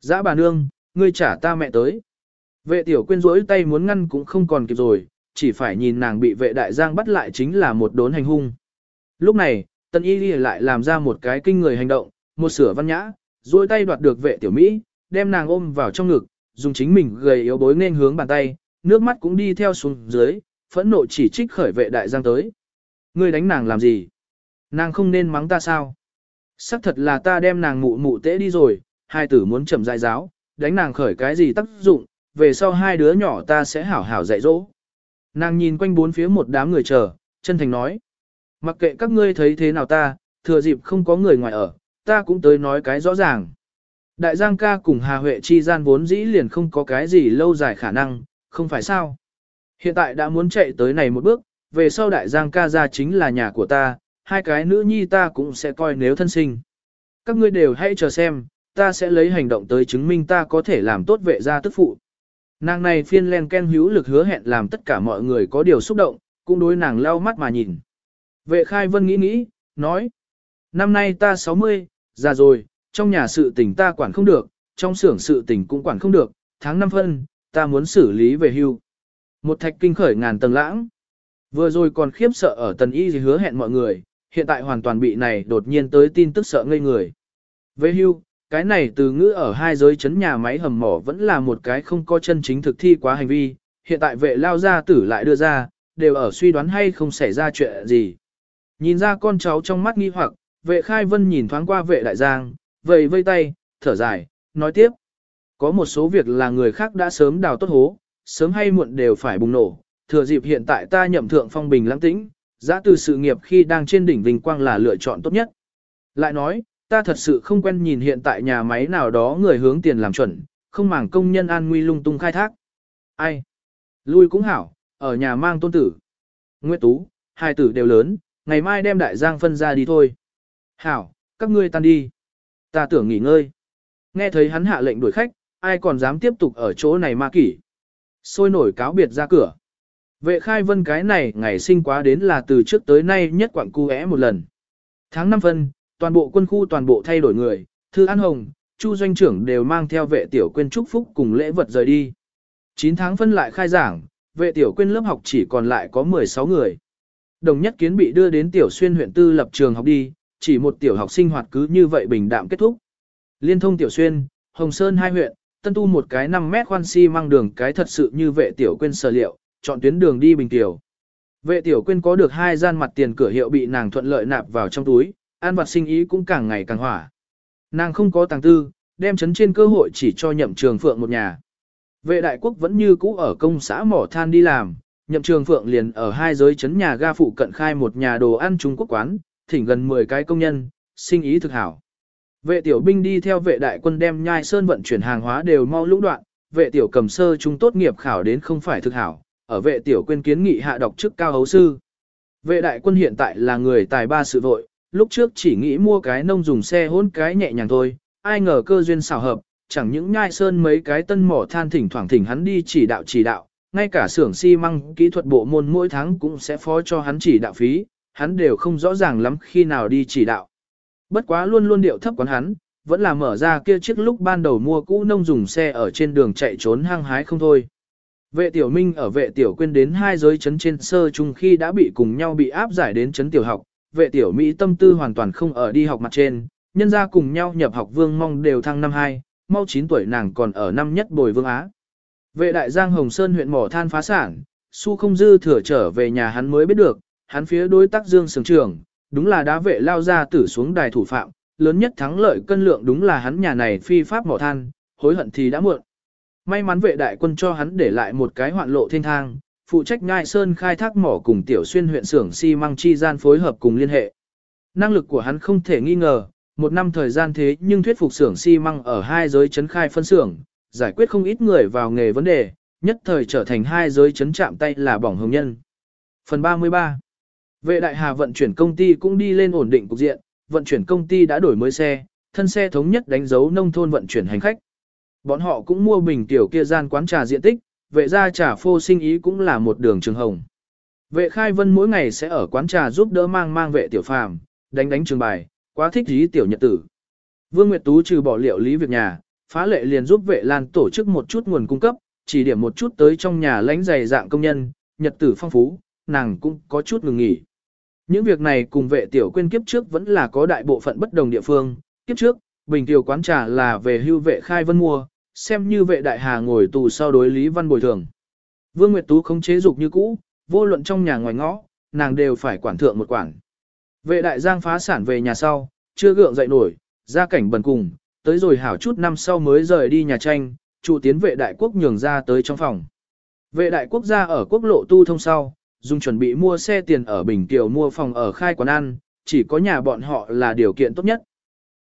Dã bà nương, ngươi trả ta mẹ tới. Vệ tiểu quên rỗi tay muốn ngăn cũng không còn kịp rồi, chỉ phải nhìn nàng bị vệ đại giang bắt lại chính là một đốn hành hung. Lúc này, tần y lìa lại làm ra một cái kinh người hành động, một sửa văn nhã, rỗi tay đoạt được vệ tiểu Mỹ, đem nàng ôm vào trong ngực, dùng chính mình gầy yếu bối nên hướng bàn tay, nước mắt cũng đi theo xuống dưới, phẫn nộ chỉ trích khởi vệ đại giang tới. Ngươi đánh nàng làm gì? Nàng không nên mắng ta sao? Sắc thật là ta đem nàng mụ mụ tễ đi rồi, hai tử muốn chậm dại giáo, đánh nàng khởi cái gì tác dụng, về sau hai đứa nhỏ ta sẽ hảo hảo dạy dỗ. Nàng nhìn quanh bốn phía một đám người chờ, chân thành nói. Mặc kệ các ngươi thấy thế nào ta, thừa dịp không có người ngoài ở, ta cũng tới nói cái rõ ràng. Đại Giang ca cùng Hà Huệ chi gian vốn dĩ liền không có cái gì lâu dài khả năng, không phải sao. Hiện tại đã muốn chạy tới này một bước, về sau Đại Giang ca ra chính là nhà của ta, hai cái nữ nhi ta cũng sẽ coi nếu thân sinh. Các ngươi đều hãy chờ xem, ta sẽ lấy hành động tới chứng minh ta có thể làm tốt vệ gia tức phụ. Nàng này phiên len ken hữu lực hứa hẹn làm tất cả mọi người có điều xúc động, cũng đối nàng lau mắt mà nhìn. Vệ khai vân nghĩ nghĩ, nói, năm nay ta 60, già rồi, trong nhà sự tình ta quản không được, trong xưởng sự tình cũng quản không được, tháng năm phân, ta muốn xử lý về hưu. Một thạch kinh khởi ngàn tầng lãng. Vừa rồi còn khiếp sợ ở tần y gì hứa hẹn mọi người, hiện tại hoàn toàn bị này đột nhiên tới tin tức sợ ngây người. Về hưu, cái này từ ngữ ở hai giới chấn nhà máy hầm mỏ vẫn là một cái không có chân chính thực thi quá hành vi, hiện tại vệ lao gia tử lại đưa ra, đều ở suy đoán hay không xảy ra chuyện gì. Nhìn ra con cháu trong mắt nghi hoặc, vệ khai vân nhìn thoáng qua vệ đại giang, vầy vây tay, thở dài, nói tiếp. Có một số việc là người khác đã sớm đào tốt hố, sớm hay muộn đều phải bùng nổ, thừa dịp hiện tại ta nhậm thượng phong bình lãng tĩnh, giã từ sự nghiệp khi đang trên đỉnh vinh quang là lựa chọn tốt nhất. Lại nói, ta thật sự không quen nhìn hiện tại nhà máy nào đó người hướng tiền làm chuẩn, không màng công nhân an nguy lung tung khai thác. Ai? Lui cũng hảo, ở nhà mang tôn tử. Nguyệt Tú, hai tử đều lớn, ngày mai đem đại giang phân ra đi thôi. Hảo, các ngươi tan đi. Ta tưởng nghỉ ngơi. Nghe thấy hắn hạ lệnh đuổi khách, ai còn dám tiếp tục ở chỗ này ma kỷ. Sôi nổi cáo biệt ra cửa. Vệ khai vân cái này ngày sinh quá đến là từ trước tới nay nhất quảng cu é một lần. Tháng 5 phân, toàn bộ quân khu toàn bộ thay đổi người, Thư An Hồng, Chu doanh trưởng đều mang theo vệ tiểu quên chúc phúc cùng lễ vật rời đi. 9 tháng phân lại khai giảng, vệ tiểu quên lớp học chỉ còn lại có 16 người. Đồng nhất kiến bị đưa đến tiểu xuyên huyện tư lập trường học đi, chỉ một tiểu học sinh hoạt cứ như vậy bình đạm kết thúc. Liên thông tiểu xuyên, Hồng Sơn hai huyện, tân tu một cái 5 mét khoan xi si mang đường cái thật sự như vệ tiểu quên sở liệu, chọn tuyến đường đi bình tiểu. Vệ tiểu quên có được hai gian mặt tiền cửa hiệu bị nàng thuận lợi nạp vào trong túi, an vật sinh ý cũng càng ngày càng hỏa. Nàng không có tàng tư, đem chấn trên cơ hội chỉ cho nhậm trường phượng một nhà. Vệ đại quốc vẫn như cũ ở công xã mỏ than đi làm, nhậm trường phượng liền ở hai giới chấn nhà ga phụ cận khai một nhà đồ ăn Trung Quốc quán, thỉnh gần 10 cái công nhân, sinh ý thực hảo. Vệ tiểu binh đi theo vệ đại quân đem nhai sơn vận chuyển hàng hóa đều mau lũng đoạn, vệ tiểu cầm sơ trung tốt nghiệp khảo đến không phải thực hảo, ở vệ tiểu quên kiến nghị hạ đọc chức cao hấu sư. Vệ đại quân hiện tại là người tài ba sự vội, lúc trước chỉ nghĩ mua cái nông dùng xe hôn cái nhẹ nhàng thôi, ai ngờ cơ duyên xảo hợp, chẳng những nhai sơn mấy cái tân mỏ than thỉnh thoảng thỉnh hắn đi chỉ đạo chỉ đạo, ngay cả xưởng xi măng kỹ thuật bộ môn mỗi tháng cũng sẽ phó cho hắn chỉ đạo phí, hắn đều không rõ ràng lắm khi nào đi chỉ đạo. Bất quá luôn luôn điệu thấp quán hắn, vẫn là mở ra kia chiếc lúc ban đầu mua cũ nông dùng xe ở trên đường chạy trốn hăng hái không thôi. Vệ tiểu minh ở vệ tiểu quên đến hai giới chấn trên sơ chung khi đã bị cùng nhau bị áp giải đến chấn tiểu học, vệ tiểu Mỹ tâm tư hoàn toàn không ở đi học mặt trên, nhân ra cùng nhau nhập học vương mong đều thăng năm 2, mau 9 tuổi nàng còn ở năm nhất bồi vương Á. Vệ đại giang Hồng Sơn huyện mỏ than phá sản, su không dư thừa trở về nhà hắn mới biết được, hắn phía đối tác dương sướng trường, đúng là đá vệ lao ra tử xuống đài thủ phạm, lớn nhất thắng lợi cân lượng đúng là hắn nhà này phi pháp mỏ than, hối hận thì đã muộn. May mắn vệ đại quân cho hắn để lại một cái hoạn lộ thiên thang, phụ trách ngai sơn khai thác mỏ cùng tiểu xuyên huyện xưởng xi si măng chi gian phối hợp cùng liên hệ. Năng lực của hắn không thể nghi ngờ, một năm thời gian thế nhưng thuyết phục xưởng xi si măng ở hai giới chấn khai phân xưởng, giải quyết không ít người vào nghề vấn đề, nhất thời trở thành hai giới chấn chạm tay là bỏng hồng nhân. Phần 33 Vệ đại hà vận chuyển công ty cũng đi lên ổn định cục diện, vận chuyển công ty đã đổi mới xe, thân xe thống nhất đánh dấu nông thôn vận chuyển hành khách. Bọn họ cũng mua bình tiểu kia gian quán trà diện tích, vệ gia trà phô sinh ý cũng là một đường trường hồng. Vệ khai vân mỗi ngày sẽ ở quán trà giúp đỡ mang mang vệ tiểu phàm, đánh đánh trường bài, quá thích ý tiểu nhật tử. Vương Nguyệt Tú trừ bỏ liệu lý việc nhà, phá lệ liền giúp vệ lan tổ chức một chút nguồn cung cấp, chỉ điểm một chút tới trong nhà lãnh dày dạng công nhân, nhật tử phong phú, nàng cũng có chút ngừng nghỉ. Những việc này cùng vệ tiểu quên kiếp trước vẫn là có đại bộ phận bất đồng địa phương, kiếp trước, bình tiểu quán trà là về hưu vệ khai vân mua, xem như vệ đại hà ngồi tù sau đối Lý Văn bồi thường. Vương Nguyệt Tú không chế dục như cũ, vô luận trong nhà ngoài ngõ, nàng đều phải quản thượng một quản. Vệ đại giang phá sản về nhà sau, chưa gượng dậy nổi, gia cảnh bần cùng, tới rồi hảo chút năm sau mới rời đi nhà tranh, trụ tiến vệ đại quốc nhường ra tới trong phòng. Vệ đại quốc gia ở quốc lộ tu thông sau, dùng chuẩn bị mua xe tiền ở Bình Kiều mua phòng ở khai quán ăn, chỉ có nhà bọn họ là điều kiện tốt nhất.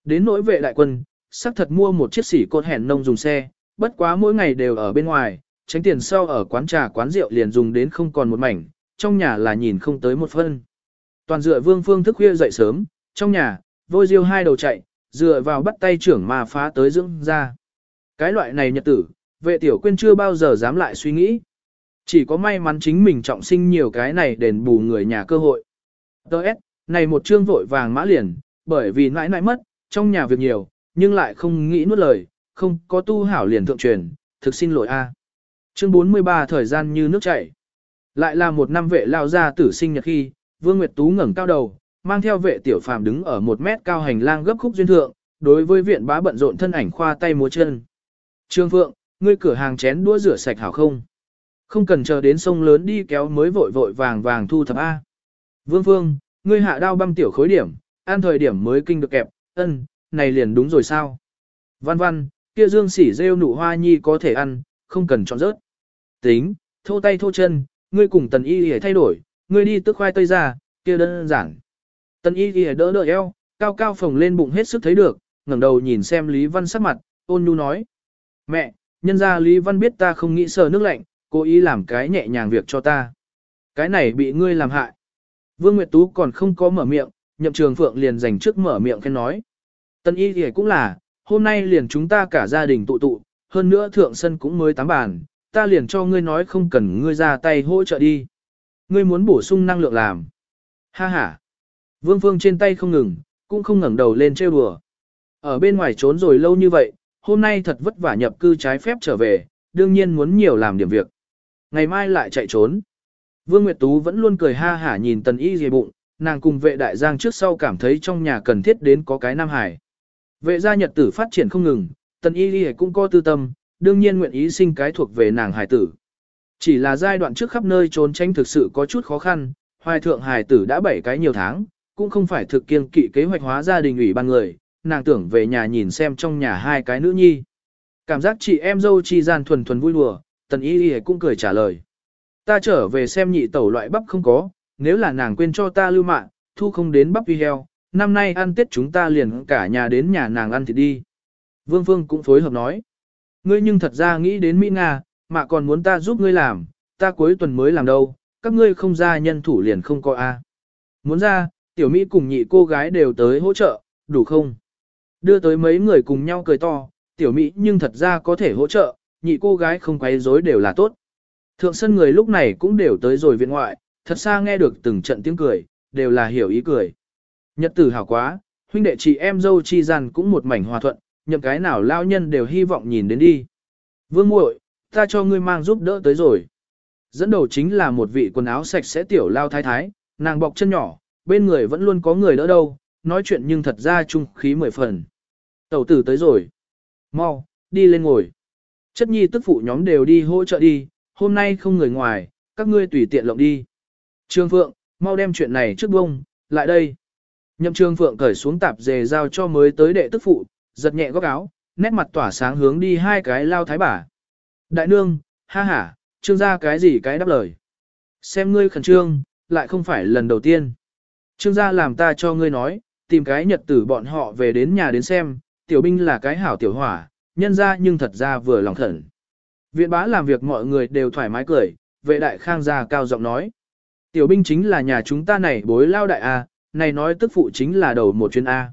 Đến nỗi vệ đại quân, xác thật mua một chiếc xỉ cột hẻn nông dùng xe, bất quá mỗi ngày đều ở bên ngoài, tránh tiền sau ở quán trà quán rượu liền dùng đến không còn một mảnh, trong nhà là nhìn không tới một phân. Toàn dựa vương phương thức khuya dậy sớm, trong nhà, vôi diêu hai đầu chạy, dựa vào bắt tay trưởng mà phá tới dưỡng ra. Cái loại này nhật tử, vệ tiểu quên chưa bao giờ dám lại suy nghĩ. Chỉ có may mắn chính mình trọng sinh nhiều cái này đền bù người nhà cơ hội. Đợt, này một chương vội vàng mã liền, bởi vì nãi nãi mất, trong nhà việc nhiều, nhưng lại không nghĩ nuốt lời, không có tu hảo liền thượng truyền, thực xin lỗi a. Chương 43 thời gian như nước chảy. Lại là một năm vệ lao ra tử sinh nhật khi, Vương Nguyệt Tú ngẩng cao đầu, mang theo vệ tiểu phàm đứng ở một mét cao hành lang gấp khúc duyên thượng, đối với viện bá bận rộn thân ảnh khoa tay múa chân. Trương Phượng, ngươi cửa hàng chén đũa rửa sạch hảo không? Không cần chờ đến sông lớn đi kéo mới vội vội vàng vàng thu thập A. Vương Phương, ngươi hạ đao băm tiểu khối điểm, an thời điểm mới kinh được kẹp, ân, này liền đúng rồi sao? Văn văn, kia dương sỉ rêu nụ hoa nhi có thể ăn, không cần chọn rớt. Tính, thô tay thô chân, ngươi cùng tần y để thay đổi, ngươi đi tức khoai tây ra, kia đơn giản. Tần y để đỡ đỡ eo, cao cao phồng lên bụng hết sức thấy được, ngẩng đầu nhìn xem Lý Văn sắc mặt, ôn nhu nói. Mẹ, nhân ra Lý Văn biết ta không nghĩ sờ nước lạnh, cố ý làm cái nhẹ nhàng việc cho ta. Cái này bị ngươi làm hại. Vương Nguyệt Tú còn không có mở miệng, nhậm trường phượng liền dành trước mở miệng khen nói. Tân y thì cũng là, hôm nay liền chúng ta cả gia đình tụ tụ, hơn nữa thượng sân cũng mới tám bàn, ta liền cho ngươi nói không cần ngươi ra tay hỗ trợ đi. Ngươi muốn bổ sung năng lượng làm. Ha ha. Vương Phương trên tay không ngừng, cũng không ngẩng đầu lên trêu đùa. Ở bên ngoài trốn rồi lâu như vậy, hôm nay thật vất vả nhập cư trái phép trở về, đương nhiên muốn nhiều làm điểm việc. Ngày mai lại chạy trốn. Vương Nguyệt Tú vẫn luôn cười ha hả nhìn tần y dề bụng, nàng cùng vệ đại giang trước sau cảm thấy trong nhà cần thiết đến có cái nam hải. Vệ gia nhật tử phát triển không ngừng, tần y dề cũng có tư tâm, đương nhiên nguyện ý sinh cái thuộc về nàng hải tử. Chỉ là giai đoạn trước khắp nơi trốn tranh thực sự có chút khó khăn, hoài thượng hải tử đã bảy cái nhiều tháng, cũng không phải thực kiên kỵ kế hoạch hóa gia đình ủy ban người, nàng tưởng về nhà nhìn xem trong nhà hai cái nữ nhi. Cảm giác chị em dâu chi gian thuần thuần vui đùa, tần y y cũng cười trả lời. Ta trở về xem nhị tẩu loại bắp không có, nếu là nàng quên cho ta lưu mạng, thu không đến bắp vi heo, năm nay ăn tết chúng ta liền cả nhà đến nhà nàng ăn thịt đi. Vương Phương cũng phối hợp nói. Ngươi nhưng thật ra nghĩ đến Mỹ Nga, mà còn muốn ta giúp ngươi làm, ta cuối tuần mới làm đâu, các ngươi không ra nhân thủ liền không có A. Muốn ra, tiểu Mỹ cùng nhị cô gái đều tới hỗ trợ, đủ không? Đưa tới mấy người cùng nhau cười to, tiểu Mỹ nhưng thật ra có thể hỗ trợ, nhị cô gái không quấy rối đều là tốt. Thượng sân người lúc này cũng đều tới rồi viện ngoại, thật xa nghe được từng trận tiếng cười, đều là hiểu ý cười. Nhật tử hảo quá, huynh đệ chị em dâu chi gian cũng một mảnh hòa thuận, nhậm cái nào lao nhân đều hy vọng nhìn đến đi. Vương muội, Ta cho ngươi mang giúp đỡ tới rồi. Dẫn đầu chính là một vị quần áo sạch sẽ tiểu lao thái thái, nàng bọc chân nhỏ, bên người vẫn luôn có người đỡ đâu, nói chuyện nhưng thật ra trung khí mười phần. Tẩu tử tới rồi. Mau, đi lên ngồi. Chất nhi tức phụ nhóm đều đi hỗ trợ đi, hôm nay không người ngoài, các ngươi tùy tiện lộng đi. Trương Phượng, mau đem chuyện này trước bông, lại đây. Nhậm Trương Phượng cởi xuống tạp dề giao cho mới tới đệ tức phụ, giật nhẹ góc áo, nét mặt tỏa sáng hướng đi hai cái lao thái bà. Đại nương, ha ha, trương gia cái gì cái đáp lời. Xem ngươi khẩn trương, lại không phải lần đầu tiên. Trương gia làm ta cho ngươi nói, tìm cái nhật tử bọn họ về đến nhà đến xem, tiểu binh là cái hảo tiểu hỏa, nhân ra nhưng thật ra vừa lòng thẩn. Viện bá làm việc mọi người đều thoải mái cười, vệ đại khang gia cao giọng nói. Tiểu binh chính là nhà chúng ta này bối lao đại A, này nói tức phụ chính là đầu một chuyên A.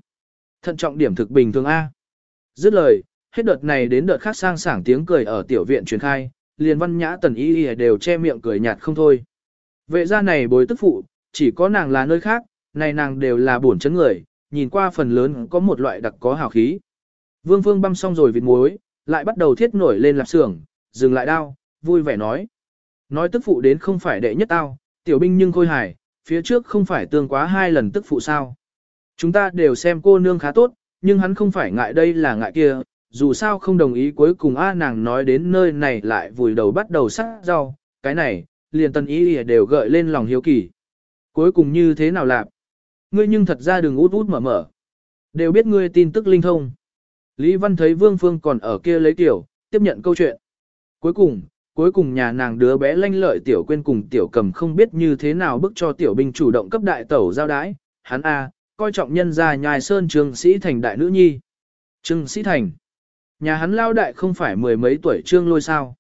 Thận trọng điểm thực bình thường A. Dứt lời, hết đợt này đến đợt khác sang sảng tiếng cười ở tiểu viện truyền khai, liền văn nhã tần y y đều che miệng cười nhạt không thôi. Vệ gia này bối tức phụ, chỉ có nàng là nơi khác, này nàng đều là bổn chấn người, nhìn qua phần lớn có một loại đặc có hào khí. Vương Phương băm xong rồi vịt muối, lại bắt đầu thiết nổi lên lạp xưởng, dừng lại đao, vui vẻ nói. Nói tức phụ đến không phải đệ nhất tao, tiểu binh nhưng khôi hài, phía trước không phải tương quá hai lần tức phụ sao. Chúng ta đều xem cô nương khá tốt, nhưng hắn không phải ngại đây là ngại kia, dù sao không đồng ý cuối cùng A nàng nói đến nơi này lại vùi đầu bắt đầu sắc rau, cái này, liền tân ý đều gợi lên lòng hiếu kỳ. Cuối cùng như thế nào làm? Ngươi nhưng thật ra đừng út út mở mở. Đều biết ngươi tin tức linh thông. Lý Văn thấy Vương Phương còn ở kia lấy tiểu, tiếp nhận câu chuyện. Cuối cùng, cuối cùng nhà nàng đứa bé lanh lợi tiểu quên cùng tiểu cầm không biết như thế nào bức cho tiểu binh chủ động cấp đại tẩu giao đái. Hắn A, coi trọng nhân gia nhài sơn trương sĩ thành đại nữ nhi. Trương sĩ thành. Nhà hắn lao đại không phải mười mấy tuổi trương lôi sao.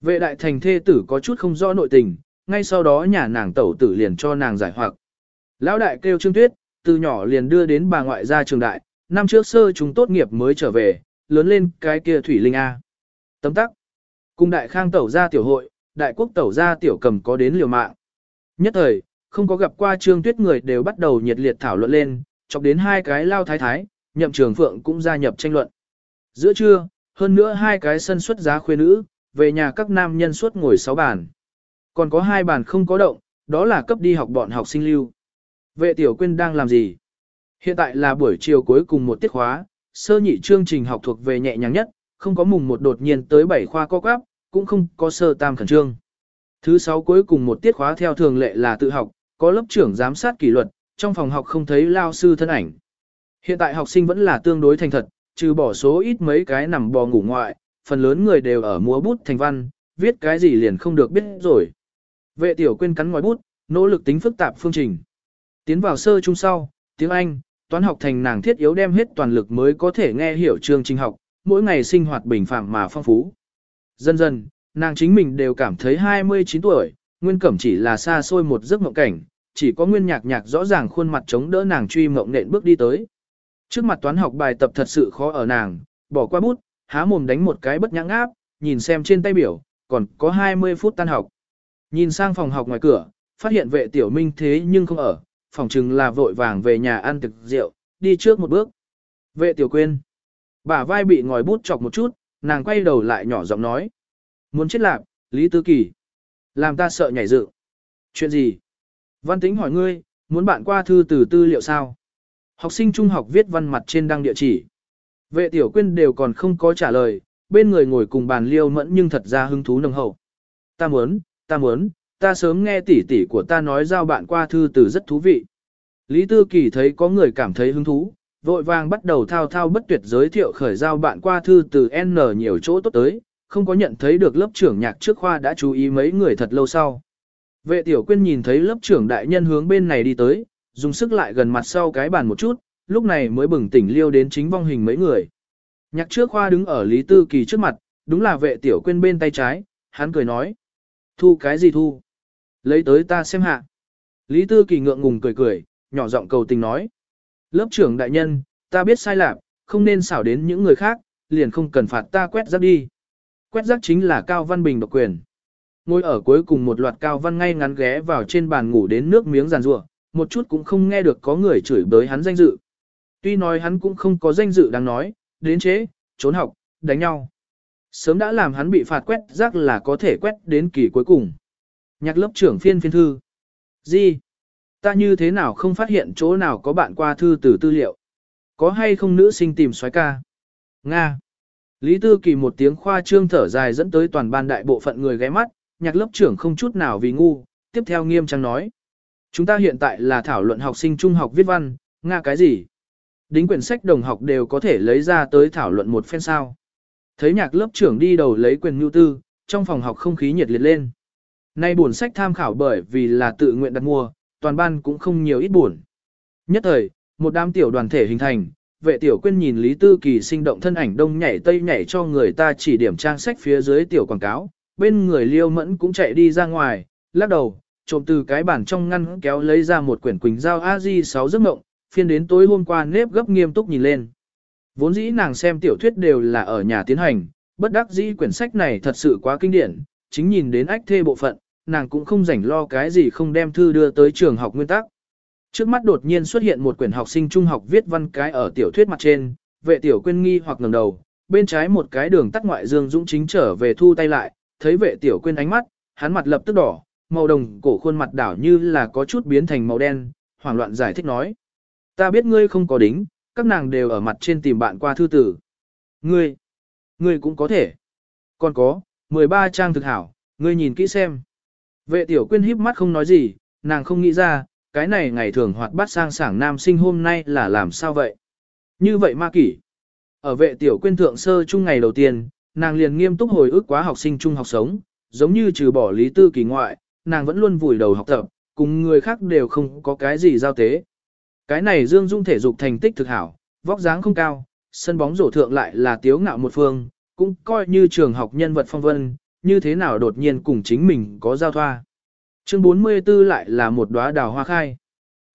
Vệ đại thành thê tử có chút không rõ nội tình, ngay sau đó nhà nàng tẩu tử liền cho nàng giải hoặc. Lão đại kêu Trương Tuyết, từ nhỏ liền đưa đến bà ngoại gia trường đại, năm trước sơ chúng tốt nghiệp mới trở về, lớn lên cái kia Thủy Linh A. Tấm tắc. Cùng đại khang tẩu gia tiểu hội, đại quốc tẩu gia tiểu cầm có đến liều mạng. Nhất thời, không có gặp qua Trương Tuyết người đều bắt đầu nhiệt liệt thảo luận lên, chọc đến hai cái lao thái thái, nhậm trường phượng cũng gia nhập tranh luận. Giữa trưa, hơn nữa hai cái sân xuất giá khuê nữ, về nhà các nam nhân suốt ngồi sáu bàn. Còn có hai bàn không có động, đó là cấp đi học bọn học sinh lưu. Vệ tiểu quyên đang làm gì? Hiện tại là buổi chiều cuối cùng một tiết khóa, sơ nhị chương trình học thuộc về nhẹ nhàng nhất, không có mùng một đột nhiên tới bảy khoa co quắp, cũng không có sơ tam khẩn trương. Thứ sáu cuối cùng một tiết khóa theo thường lệ là tự học, có lớp trưởng giám sát kỷ luật, trong phòng học không thấy lao sư thân ảnh. Hiện tại học sinh vẫn là tương đối thành thật, trừ bỏ số ít mấy cái nằm bò ngủ ngoại, phần lớn người đều ở múa bút thành văn, viết cái gì liền không được biết rồi. Vệ tiểu quên cắn ngòi bút, nỗ lực tính phức tạp phương trình. Tiến vào sơ trung sau, tiếng Anh, toán học thành nàng thiết yếu đem hết toàn lực mới có thể nghe hiểu chương trình học, mỗi ngày sinh hoạt bình phẳng mà phong phú. Dần dần, nàng chính mình đều cảm thấy 29 tuổi, nguyên cẩm chỉ là xa xôi một giấc mộng cảnh, chỉ có nguyên nhạc nhạc rõ ràng khuôn mặt chống đỡ nàng truy mộng nện bước đi tới. Trước mặt toán học bài tập thật sự khó ở nàng, bỏ qua bút, há mồm đánh một cái bất nhãng áp, nhìn xem trên tay biểu, còn có 20 phút tan học. Nhìn sang phòng học ngoài cửa, phát hiện vệ tiểu minh thế nhưng không ở, phòng chừng là vội vàng về nhà ăn thực rượu, đi trước một bước. Vệ tiểu quên. Bả vai bị ngòi bút chọc một chút, nàng quay đầu lại nhỏ giọng nói. Muốn chết lạc, Lý Tư Kỳ. Làm ta sợ nhảy dự. Chuyện gì? Văn tính hỏi ngươi, muốn bạn qua thư từ tư liệu sao? Học sinh trung học viết văn mặt trên đăng địa chỉ. Vệ tiểu quyên đều còn không có trả lời, bên người ngồi cùng bàn liêu mẫn nhưng thật ra hứng thú nồng hậu. Ta muốn, ta muốn, ta sớm nghe tỷ tỷ của ta nói giao bạn qua thư từ rất thú vị. Lý Tư Kỳ thấy có người cảm thấy hứng thú, vội vàng bắt đầu thao thao bất tuyệt giới thiệu khởi giao bạn qua thư từ N nhiều chỗ tốt tới, không có nhận thấy được lớp trưởng nhạc trước khoa đã chú ý mấy người thật lâu sau. Vệ tiểu quyên nhìn thấy lớp trưởng đại nhân hướng bên này đi tới, dùng sức lại gần mặt sau cái bàn một chút, lúc này mới bừng tỉnh liêu đến chính vong hình mấy người. Nhạc trước khoa đứng ở Lý Tư Kỳ trước mặt, đúng là vệ tiểu quyên bên tay trái, hắn cười nói. Thu cái gì thu? Lấy tới ta xem hạ. Lý Tư Kỳ ngượng ngùng cười cười, nhỏ giọng cầu tình nói. Lớp trưởng đại nhân, ta biết sai lạc, không nên xảo đến những người khác, liền không cần phạt ta quét rác đi. Quét rác chính là Cao Văn Bình độc quyền. Ngồi ở cuối cùng một loạt Cao Văn ngay ngắn ghé vào trên bàn ngủ đến nước miếng giàn rủa một chút cũng không nghe được có người chửi bới hắn danh dự. Tuy nói hắn cũng không có danh dự đáng nói, đến chế, trốn học, đánh nhau. Sớm đã làm hắn bị phạt quét rác là có thể quét đến kỳ cuối cùng. Nhạc lớp trưởng phiên phiên thư. Gì? Ta như thế nào không phát hiện chỗ nào có bạn qua thư từ tư liệu? Có hay không nữ sinh tìm xoái ca? Nga. Lý Tư Kỳ một tiếng khoa trương thở dài dẫn tới toàn ban đại bộ phận người ghé mắt, nhạc lớp trưởng không chút nào vì ngu, tiếp theo nghiêm trang nói. Chúng ta hiện tại là thảo luận học sinh trung học viết văn, Nga cái gì? Đính quyển sách đồng học đều có thể lấy ra tới thảo luận một phen sao. Thấy nhạc lớp trưởng đi đầu lấy quyền nhu tư, trong phòng học không khí nhiệt liệt lên. Nay buồn sách tham khảo bởi vì là tự nguyện đặt mua, toàn ban cũng không nhiều ít buồn. Nhất thời, một đám tiểu đoàn thể hình thành, vệ tiểu quyên nhìn Lý Tư Kỳ sinh động thân ảnh đông nhảy tây nhảy cho người ta chỉ điểm trang sách phía dưới tiểu quảng cáo, bên người liêu mẫn cũng chạy đi ra ngoài, lắc đầu, trộm từ cái bản trong ngăn kéo lấy ra một quyển quỳnh giao a di 6 giấc mộng, phiên đến tối hôm qua nếp gấp nghiêm túc nhìn lên. Vốn dĩ nàng xem tiểu thuyết đều là ở nhà tiến hành, bất đắc dĩ quyển sách này thật sự quá kinh điển, chính nhìn đến ách thê bộ phận, nàng cũng không rảnh lo cái gì không đem thư đưa tới trường học nguyên tắc. Trước mắt đột nhiên xuất hiện một quyển học sinh trung học viết văn cái ở tiểu thuyết mặt trên, vệ tiểu quên nghi hoặc ngẩng đầu, bên trái một cái đường tắt ngoại dương dũng chính trở về thu tay lại, thấy vệ tiểu quên ánh mắt, hắn mặt lập tức đỏ, màu đồng cổ khuôn mặt đảo như là có chút biến thành màu đen, hoảng loạn giải thích nói. Ta biết ngươi không có đính, các nàng đều ở mặt trên tìm bạn qua thư tử. Ngươi, ngươi cũng có thể. Còn có, 13 trang thực hảo, ngươi nhìn kỹ xem. Vệ tiểu quyên híp mắt không nói gì, nàng không nghĩ ra, cái này ngày thường hoạt bát sang sảng nam sinh hôm nay là làm sao vậy? Như vậy ma kỷ. Ở vệ tiểu quyên thượng sơ trung ngày đầu tiên, nàng liền nghiêm túc hồi ức quá học sinh trung học sống, giống như trừ bỏ lý tư kỳ ngoại, nàng vẫn luôn vùi đầu học tập, cùng người khác đều không có cái gì giao tế. Cái này Dương Dung thể dục thành tích thực hảo, vóc dáng không cao, sân bóng rổ thượng lại là tiếu ngạo một phương, cũng coi như trường học nhân vật phong vân, như thế nào đột nhiên cùng chính mình có giao thoa. Chương 44 lại là một đóa đào hoa khai.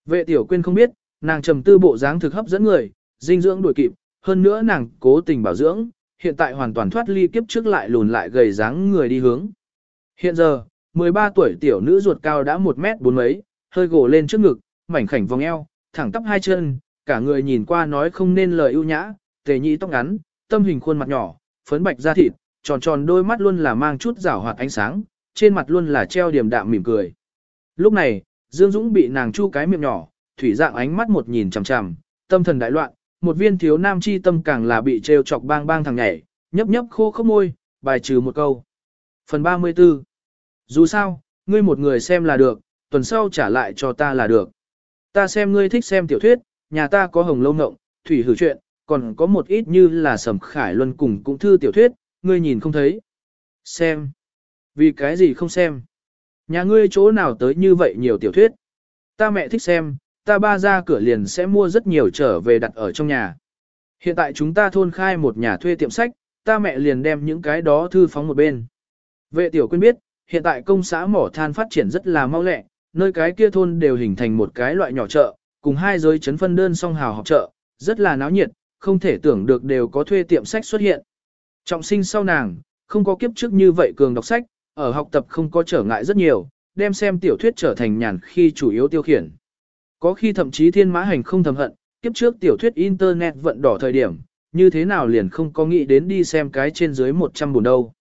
Vệ tiểu quyên không biết, nàng trầm tư bộ dáng thực hấp dẫn người, dinh dưỡng đuổi kịp, hơn nữa nàng cố tình bảo dưỡng, hiện tại hoàn toàn thoát ly kiếp trước lại lùn lại gầy dáng người đi hướng. Hiện giờ, 13 tuổi tiểu nữ ruột cao đã 1 mét bốn mấy, hơi gồ lên trước ngực, mảnh khảnh vòng eo, thẳng tắp hai chân, cả người nhìn qua nói không nên lời ưu nhã, tề nhị tóc ngắn, tâm hình khuôn mặt nhỏ, phấn bạch da thịt, tròn tròn đôi mắt luôn là mang chút rảo hoạt ánh sáng, trên mặt luôn là treo điểm đạm mỉm cười. Lúc này, Dương Dũng bị nàng chu cái miệng nhỏ, thủy dạng ánh mắt một nhìn chằm chằm, tâm thần đại loạn, một viên thiếu nam chi tâm càng là bị treo chọc bang bang thằng nhảy, nhấp nhấp khô khốc môi, bài trừ một câu. Phần 34 Dù sao, ngươi một người xem là được, tuần sau trả lại cho ta là được. Ta xem ngươi thích xem tiểu thuyết, nhà ta có hồng lâu ngộng, thủy hử chuyện, còn có một ít như là sầm khải luân cùng cũng thư tiểu thuyết, ngươi nhìn không thấy. Xem. Vì cái gì không xem? Nhà ngươi chỗ nào tới như vậy nhiều tiểu thuyết? Ta mẹ thích xem, ta ba ra cửa liền sẽ mua rất nhiều trở về đặt ở trong nhà. Hiện tại chúng ta thôn khai một nhà thuê tiệm sách, ta mẹ liền đem những cái đó thư phóng một bên. Vệ tiểu quên biết, hiện tại công xã mỏ than phát triển rất là mau lẹ, nơi cái kia thôn đều hình thành một cái loại nhỏ chợ, cùng hai giới chấn phân đơn song hào học chợ, rất là náo nhiệt, không thể tưởng được đều có thuê tiệm sách xuất hiện. Trọng sinh sau nàng, không có kiếp trước như vậy cường đọc sách, ở học tập không có trở ngại rất nhiều, đem xem tiểu thuyết trở thành nhàn khi chủ yếu tiêu khiển. Có khi thậm chí thiên mã hành không thầm hận, kiếp trước tiểu thuyết internet vận đỏ thời điểm, như thế nào liền không có nghĩ đến đi xem cái trên dưới 100 buồn đâu.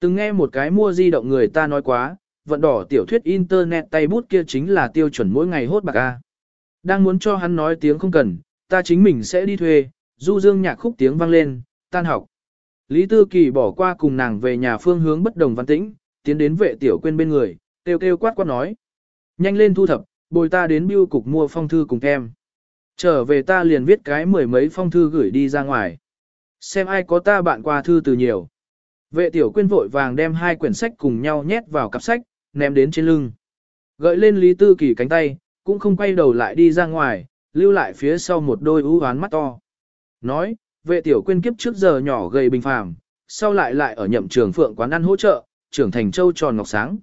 Từng nghe một cái mua di động người ta nói quá, vận đỏ tiểu thuyết internet tay bút kia chính là tiêu chuẩn mỗi ngày hốt bạc A. Đang muốn cho hắn nói tiếng không cần, ta chính mình sẽ đi thuê, du dương nhạc khúc tiếng vang lên, tan học. Lý Tư Kỳ bỏ qua cùng nàng về nhà phương hướng bất đồng văn tĩnh, tiến đến vệ tiểu quên bên người, kêu kêu quát quát nói. Nhanh lên thu thập, bồi ta đến biêu cục mua phong thư cùng em. Trở về ta liền viết cái mười mấy phong thư gửi đi ra ngoài. Xem ai có ta bạn qua thư từ nhiều. Vệ tiểu quyên vội vàng đem hai quyển sách cùng nhau nhét vào cặp sách, ném đến trên lưng. Gợi lên Lý Tư Kỳ cánh tay, cũng không quay đầu lại đi ra ngoài, lưu lại phía sau một đôi ú hoán mắt to. Nói, vệ tiểu quyên kiếp trước giờ nhỏ gầy bình phàm, sau lại lại ở nhậm trường phượng quán ăn hỗ trợ, trưởng thành châu tròn ngọc sáng.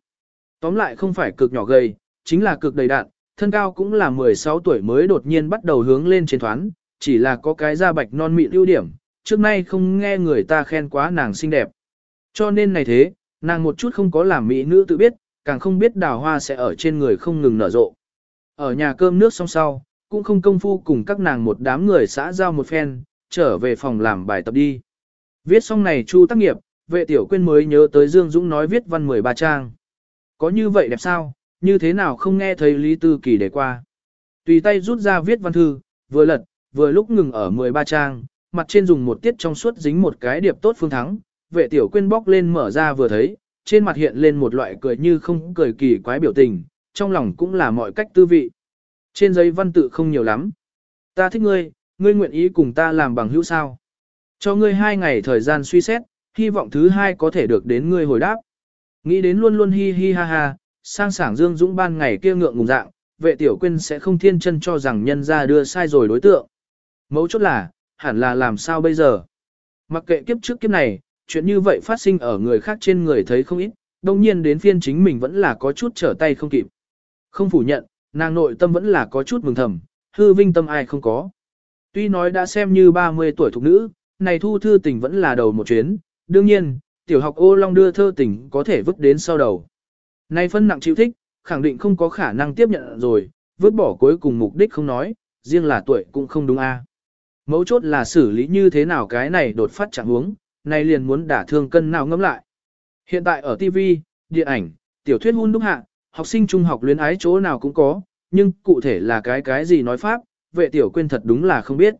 Tóm lại không phải cực nhỏ gầy, chính là cực đầy đạn, thân cao cũng là 16 tuổi mới đột nhiên bắt đầu hướng lên trên thoán, chỉ là có cái da bạch non mịn ưu điểm, trước nay không nghe người ta khen quá nàng xinh đẹp. Cho nên này thế, nàng một chút không có làm mỹ nữ tự biết, càng không biết đào hoa sẽ ở trên người không ngừng nở rộ. Ở nhà cơm nước xong sau, cũng không công phu cùng các nàng một đám người xã giao một phen, trở về phòng làm bài tập đi. Viết xong này chu tác nghiệp, vệ tiểu quyên mới nhớ tới Dương Dũng nói viết văn 13 trang. Có như vậy đẹp sao, như thế nào không nghe thấy Lý Tư Kỳ để qua. Tùy tay rút ra viết văn thư, vừa lật, vừa lúc ngừng ở 13 trang, mặt trên dùng một tiết trong suốt dính một cái điệp tốt phương thắng, vệ tiểu quyên bóc lên mở ra vừa thấy, trên mặt hiện lên một loại cười như không cười kỳ quái biểu tình, trong lòng cũng là mọi cách tư vị. Trên giấy văn tự không nhiều lắm. Ta thích ngươi, ngươi nguyện ý cùng ta làm bằng hữu sao. Cho ngươi hai ngày thời gian suy xét, hy vọng thứ hai có thể được đến ngươi hồi đáp. Nghĩ đến luôn luôn hi hi ha ha, sang sảng Dương Dũng ban ngày kia ngượng ngùng dạng, vệ tiểu quyên sẽ không thiên chân cho rằng nhân ra đưa sai rồi đối tượng. Mấu chốt là, hẳn là làm sao bây giờ? Mặc kệ kiếp trước kiếp này, chuyện như vậy phát sinh ở người khác trên người thấy không ít, đồng nhiên đến phiên chính mình vẫn là có chút trở tay không kịp. Không phủ nhận, nàng nội tâm vẫn là có chút mừng thầm, hư vinh tâm ai không có. Tuy nói đã xem như 30 tuổi thục nữ, này thu thư tình vẫn là đầu một chuyến, đương nhiên, tiểu học ô long đưa thơ tình có thể vứt đến sau đầu. Này phân nặng chịu thích, khẳng định không có khả năng tiếp nhận rồi, vứt bỏ cuối cùng mục đích không nói, riêng là tuổi cũng không đúng a. Mấu chốt là xử lý như thế nào cái này đột phát trạng huống, này liền muốn đả thương cân nào ngẫm lại. Hiện tại ở TV, điện ảnh, tiểu thuyết hun đúc hạ, học sinh trung học luyến ái chỗ nào cũng có, nhưng cụ thể là cái cái gì nói pháp, vệ tiểu quên thật đúng là không biết.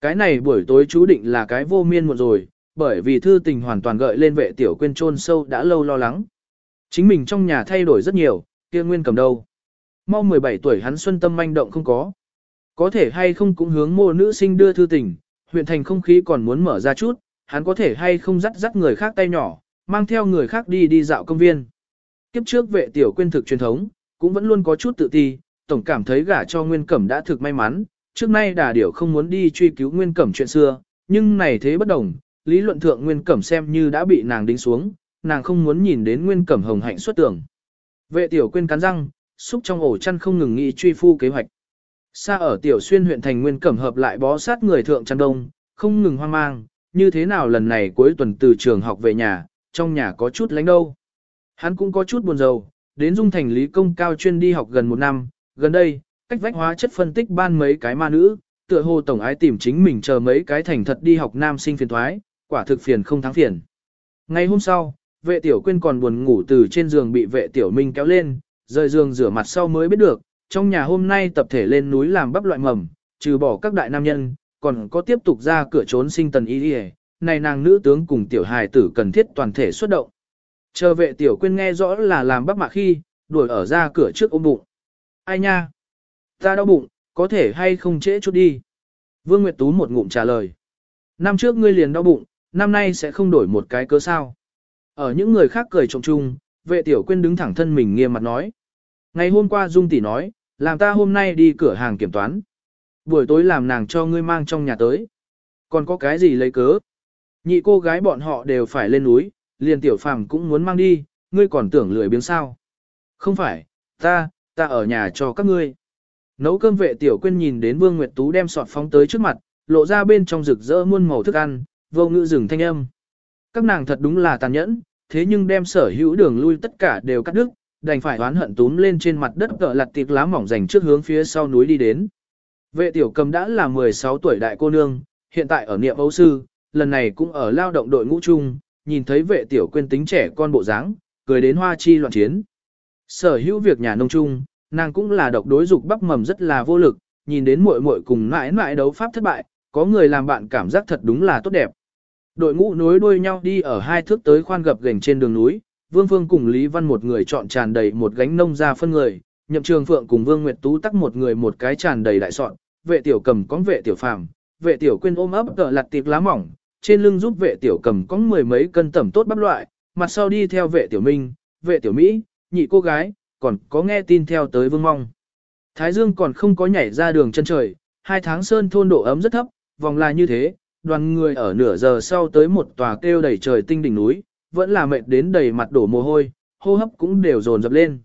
Cái này buổi tối chú định là cái vô miên một rồi, bởi vì thư tình hoàn toàn gợi lên vệ tiểu quên trôn sâu đã lâu lo lắng. Chính mình trong nhà thay đổi rất nhiều, kia nguyên cầm đâu. Mau 17 tuổi hắn xuân tâm manh động không có. Có thể hay không cũng hướng mô nữ sinh đưa thư tình, huyện thành không khí còn muốn mở ra chút, hắn có thể hay không dắt dắt người khác tay nhỏ, mang theo người khác đi đi dạo công viên. Kiếp trước vệ tiểu quên thực truyền thống, cũng vẫn luôn có chút tự ti, tổng cảm thấy gả cho Nguyên Cẩm đã thực may mắn, trước nay đà điểu không muốn đi truy cứu Nguyên Cẩm chuyện xưa, nhưng này thế bất đồng, lý luận thượng Nguyên Cẩm xem như đã bị nàng đính xuống, nàng không muốn nhìn đến Nguyên Cẩm hồng hạnh xuất tưởng. Vệ tiểu quên cắn răng, xúc trong ổ chăn không ngừng nghĩ truy phu kế hoạch. Xa ở tiểu xuyên huyện thành Nguyên Cẩm hợp lại bó sát người thượng chăn đông, không ngừng hoang mang, như thế nào lần này cuối tuần từ trường học về nhà, trong nhà có chút lánh đâu. Hắn cũng có chút buồn rầu, đến dung thành lý công cao chuyên đi học gần một năm, gần đây, cách vách hóa chất phân tích ban mấy cái ma nữ, tựa hồ tổng ái tìm chính mình chờ mấy cái thành thật đi học nam sinh phiền thoái, quả thực phiền không thắng phiền. Ngày hôm sau, vệ tiểu quyên còn buồn ngủ từ trên giường bị vệ tiểu minh kéo lên, rời giường rửa mặt sau mới biết được, trong nhà hôm nay tập thể lên núi làm bắp loại mầm, trừ bỏ các đại nam nhân, còn có tiếp tục ra cửa trốn sinh tần y đi này nàng nữ tướng cùng tiểu hài tử cần thiết toàn thể xuất động. Chờ vệ tiểu quyên nghe rõ là làm bắp mạ khi, đuổi ở ra cửa trước ôm bụng. Ai nha? Ta đau bụng, có thể hay không trễ chút đi. Vương Nguyệt Tú một ngụm trả lời. Năm trước ngươi liền đau bụng, năm nay sẽ không đổi một cái cớ sao. Ở những người khác cười trộm chung, vệ tiểu quyên đứng thẳng thân mình nghiêm mặt nói. Ngày hôm qua Dung tỷ nói, làm ta hôm nay đi cửa hàng kiểm toán. Buổi tối làm nàng cho ngươi mang trong nhà tới. Còn có cái gì lấy cớ? Nhị cô gái bọn họ đều phải lên núi, liền tiểu phàm cũng muốn mang đi, ngươi còn tưởng lười biếng sao. Không phải, ta, ta ở nhà cho các ngươi. Nấu cơm vệ tiểu quên nhìn đến Vương Nguyệt Tú đem sọt phóng tới trước mặt, lộ ra bên trong rực rỡ muôn màu thức ăn, vô ngữ rừng thanh âm. Các nàng thật đúng là tàn nhẫn, thế nhưng đem sở hữu đường lui tất cả đều cắt đứt, đành phải oán hận túm lên trên mặt đất cỡ lặt tiệc lá mỏng dành trước hướng phía sau núi đi đến. Vệ tiểu cầm đã là 16 tuổi đại cô nương, hiện tại ở niệm ấu sư, lần này cũng ở lao động đội ngũ chung, nhìn thấy vệ tiểu quên tính trẻ con bộ dáng, cười đến hoa chi loạn chiến. Sở hữu việc nhà nông chung, nàng cũng là độc đối dục bắp mầm rất là vô lực, nhìn đến muội muội cùng mãi mãi đấu pháp thất bại, có người làm bạn cảm giác thật đúng là tốt đẹp. Đội ngũ nối đuôi nhau đi ở hai thước tới khoan gập gành trên đường núi, Vương Phương cùng Lý Văn một người chọn tràn đầy một gánh nông ra phân người, nhậm trường phượng cùng Vương Nguyệt Tú tắc một người một cái tràn đầy đại sọn, vệ tiểu cầm có vệ tiểu phàm, vệ tiểu quên ôm ấp cỡ lặt tiệp lá mỏng, trên lưng giúp vệ tiểu cầm có mười mấy cân tẩm tốt bắp loại, mặt sau đi theo vệ tiểu minh, vệ tiểu Mỹ, nhị cô gái, còn có nghe tin theo tới vương mong. Thái dương còn không có nhảy ra đường chân trời, hai tháng sơn thôn độ ấm rất thấp, vòng là như thế, đoàn người ở nửa giờ sau tới một tòa kêu đầy trời tinh đỉnh núi, vẫn là mệt đến đầy mặt đổ mồ hôi, hô hấp cũng đều dồn dập lên.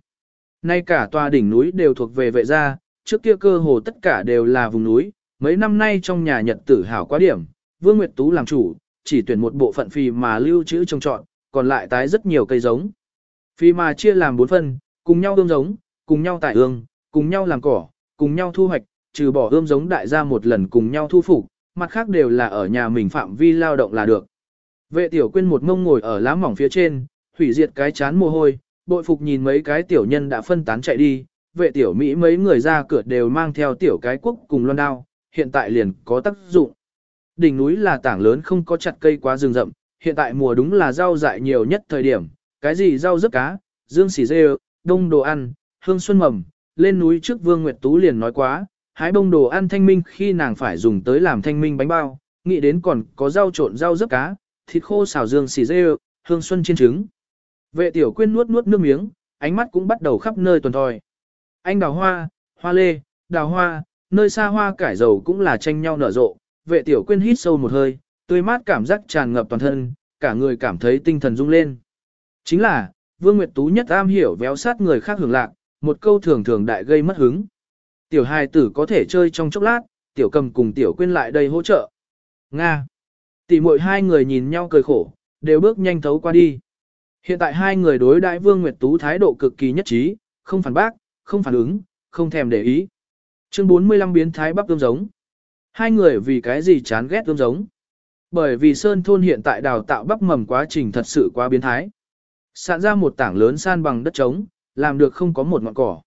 Nay cả tòa đỉnh núi đều thuộc về vệ gia, trước kia cơ hồ tất cả đều là vùng núi, mấy năm nay trong nhà nhật tử hảo quá điểm, Vương Nguyệt Tú làm chủ, chỉ tuyển một bộ phận phì mà lưu trữ trồng trọn, còn lại tái rất nhiều cây giống. Phi mà chia làm bốn phần, cùng nhau ươm giống, cùng nhau tải ương, cùng nhau làm cỏ, cùng nhau thu hoạch, trừ bỏ ươm giống đại gia một lần cùng nhau thu phục, mặt khác đều là ở nhà mình phạm vi lao động là được. Vệ tiểu quyên một mông ngồi ở lá mỏng phía trên, hủy diệt cái chán mồ hôi, bội phục nhìn mấy cái tiểu nhân đã phân tán chạy đi, vệ tiểu Mỹ mấy người ra cửa đều mang theo tiểu cái quốc cùng loan đao, hiện tại liền có tác dụng. Đỉnh núi là tảng lớn không có chặt cây quá rừng rậm, hiện tại mùa đúng là rau dại nhiều nhất thời điểm, cái gì rau rớt cá, dương xỉ dê, đông đồ ăn, hương xuân mầm, lên núi trước Vương Nguyệt Tú liền nói quá, hái bông đồ ăn thanh minh khi nàng phải dùng tới làm thanh minh bánh bao, nghĩ đến còn có rau trộn rau rớt cá, thịt khô xào dương xỉ dê, hương xuân chiên trứng. Vệ tiểu quyên nuốt nuốt nước miếng, ánh mắt cũng bắt đầu khắp nơi tuần thoi. Anh đào hoa, hoa lê, đào hoa, nơi xa hoa cải dầu cũng là tranh nhau nở rộ, vệ tiểu quyên hít sâu một hơi, tươi mát cảm giác tràn ngập toàn thân, cả người cảm thấy tinh thần rung lên. Chính là, Vương Nguyệt Tú nhất am hiểu véo sát người khác hưởng lạc, một câu thường thường đại gây mất hứng. Tiểu hài tử có thể chơi trong chốc lát, tiểu cầm cùng tiểu quyên lại đây hỗ trợ. Nga. Tỷ muội hai người nhìn nhau cười khổ, đều bước nhanh thấu qua đi. Hiện tại hai người đối đại Vương Nguyệt Tú thái độ cực kỳ nhất trí, không phản bác, không phản ứng, không thèm để ý. Chương 45 biến thái bắp tương giống. Hai người vì cái gì chán ghét tương giống? Bởi vì Sơn Thôn hiện tại đào tạo bắp mầm quá trình thật sự quá biến thái. Sạn ra một tảng lớn san bằng đất trống, làm được không có một ngọn cỏ.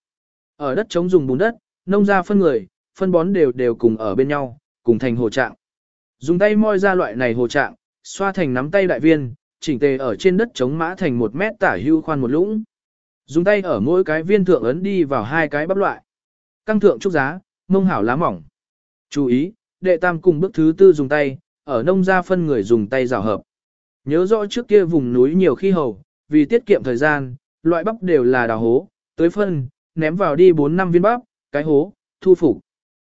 Ở đất trống dùng bùn đất, nông ra phân người, phân bón đều đều cùng ở bên nhau, cùng thành hồ trạng. Dùng tay moi ra loại này hồ trạng, xoa thành nắm tay đại viên, chỉnh tề ở trên đất trống mã thành một mét tả hưu khoan một lũng. Dùng tay ở mỗi cái viên thượng ấn đi vào hai cái bắp loại. Căng thượng trúc giá, mông hảo lá mỏng. Chú ý, đệ tam cùng bước thứ tư dùng tay, ở nông gia phân người dùng tay rào hợp. Nhớ rõ trước kia vùng núi nhiều khi hầu, vì tiết kiệm thời gian, loại bắp đều là đào hố, tới phân, ném vào đi 4 năm viên bắp, cái hố, thu phục.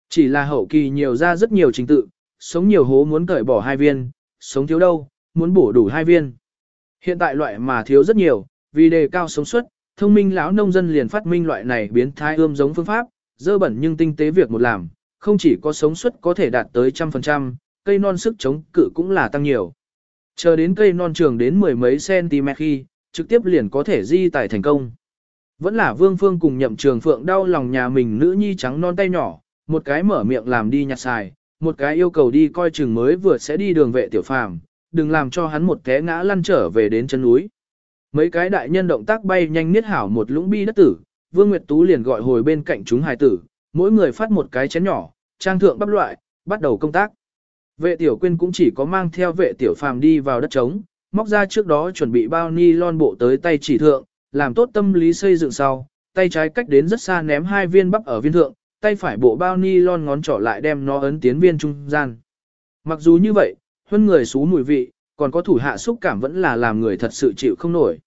Chỉ là hậu kỳ nhiều ra rất nhiều trình tự, sống nhiều hố muốn cởi bỏ hai viên, sống thiếu đâu, muốn bổ đủ hai viên. Hiện tại loại mà thiếu rất nhiều, vì đề cao sống suất, thông minh lão nông dân liền phát minh loại này biến thái ươm giống phương pháp, dơ bẩn nhưng tinh tế việc một làm, không chỉ có sống suất có thể đạt tới trăm phần trăm, cây non sức chống cự cũng là tăng nhiều. Chờ đến cây non trường đến mười mấy cm khi, trực tiếp liền có thể di tải thành công. Vẫn là Vương Phương cùng nhậm trường phượng đau lòng nhà mình nữ nhi trắng non tay nhỏ, một cái mở miệng làm đi nhặt xài, một cái yêu cầu đi coi chừng mới vừa sẽ đi đường vệ tiểu phàm, đừng làm cho hắn một té ngã lăn trở về đến chân núi. Mấy cái đại nhân động tác bay nhanh niết hảo một lũng bi đất tử, Vương Nguyệt Tú liền gọi hồi bên cạnh chúng hài tử, mỗi người phát một cái chén nhỏ, trang thượng bắp loại, bắt đầu công tác. Vệ tiểu quyên cũng chỉ có mang theo vệ tiểu phàm đi vào đất trống, móc ra trước đó chuẩn bị bao ni lon bộ tới tay chỉ thượng, làm tốt tâm lý xây dựng sau, tay trái cách đến rất xa ném hai viên bắp ở viên thượng, tay phải bộ bao ni lon ngón trỏ lại đem nó ấn tiến viên trung gian. Mặc dù như vậy, hơn người xú mùi vị, còn có thủ hạ xúc cảm vẫn là làm người thật sự chịu không nổi.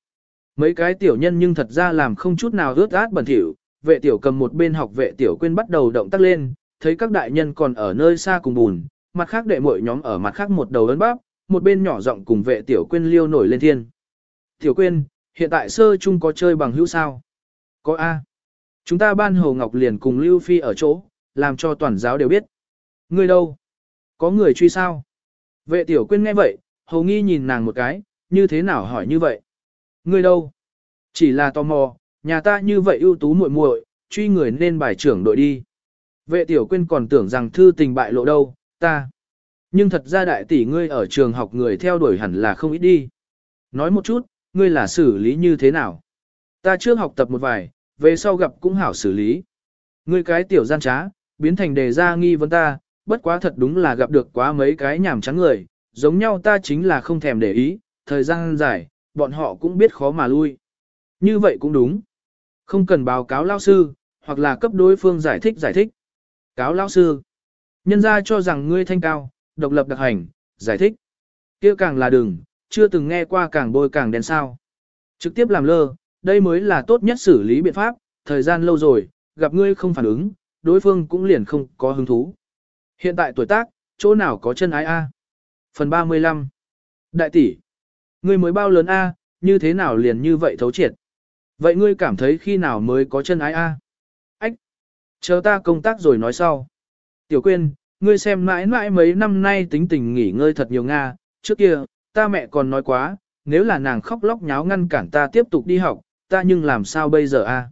Mấy cái tiểu nhân nhưng thật ra làm không chút nào rớt át bẩn thỉu, vệ tiểu cầm một bên học vệ tiểu quên bắt đầu động tác lên, thấy các đại nhân còn ở nơi xa cùng bùn, mặt khác đệ muội nhóm ở mặt khác một đầu ấn bắp, một bên nhỏ giọng cùng vệ tiểu quên liêu nổi lên thiên. Tiểu quên, hiện tại sơ chung có chơi bằng hữu sao? Có A. Chúng ta ban Hồ Ngọc liền cùng Lưu Phi ở chỗ, làm cho toàn giáo đều biết. Người đâu? Có người truy sao? Vệ tiểu quên nghe vậy, hầu nghi nhìn nàng một cái, như thế nào hỏi như vậy? Người đâu? Chỉ là tò mò, nhà ta như vậy ưu tú muội muội, truy người nên bài trưởng đội đi. Vệ tiểu quên còn tưởng rằng thư tình bại lộ đâu, ta. Nhưng thật ra đại tỷ ngươi ở trường học người theo đuổi hẳn là không ít đi. Nói một chút, ngươi là xử lý như thế nào? Ta trước học tập một vài, về sau gặp cũng hảo xử lý. Ngươi cái tiểu gian trá, biến thành đề ra nghi vấn ta, bất quá thật đúng là gặp được quá mấy cái nhảm trắng người, giống nhau ta chính là không thèm để ý, thời gian dài, bọn họ cũng biết khó mà lui. Như vậy cũng đúng. Không cần báo cáo lao sư, hoặc là cấp đối phương giải thích giải thích. Cáo lao sư. Nhân ra cho rằng ngươi thanh cao, độc lập đặc hành, giải thích. kia càng là đừng, chưa từng nghe qua càng bôi càng đen sao. Trực tiếp làm lơ, đây mới là tốt nhất xử lý biện pháp, thời gian lâu rồi, gặp ngươi không phản ứng, đối phương cũng liền không có hứng thú. Hiện tại tuổi tác, chỗ nào có chân ái A? Phần 35 Đại tỷ, ngươi mới bao lớn A, như thế nào liền như vậy thấu triệt? Vậy ngươi cảm thấy khi nào mới có chân ái A? Ách! Chờ ta công tác rồi nói sau. Tiểu quyên, ngươi xem mãi mãi mấy năm nay tính tình nghỉ ngơi thật nhiều Nga, trước kia, ta mẹ còn nói quá, nếu là nàng khóc lóc nháo ngăn cản ta tiếp tục đi học, ta nhưng làm sao bây giờ a?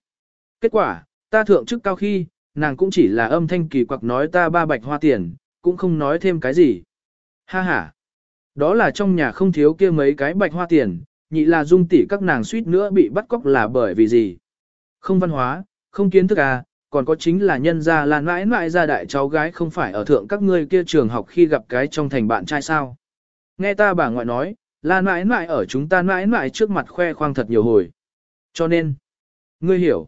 Kết quả, ta thượng chức cao khi, nàng cũng chỉ là âm thanh kỳ quặc nói ta ba bạch hoa tiền, cũng không nói thêm cái gì. Ha ha. Đó là trong nhà không thiếu kia mấy cái bạch hoa tiền, nhị là dung tỷ các nàng suýt nữa bị bắt cóc là bởi vì gì. Không văn hóa, không kiến thức à, còn có chính là nhân gia là mãi mãi ra đại cháu gái không phải ở thượng các ngươi kia trường học khi gặp cái trong thành bạn trai sao. Nghe ta bà ngoại nói, là mãi mãi ở chúng ta mãi mãi trước mặt khoe khoang thật nhiều hồi. Cho nên, ngươi hiểu.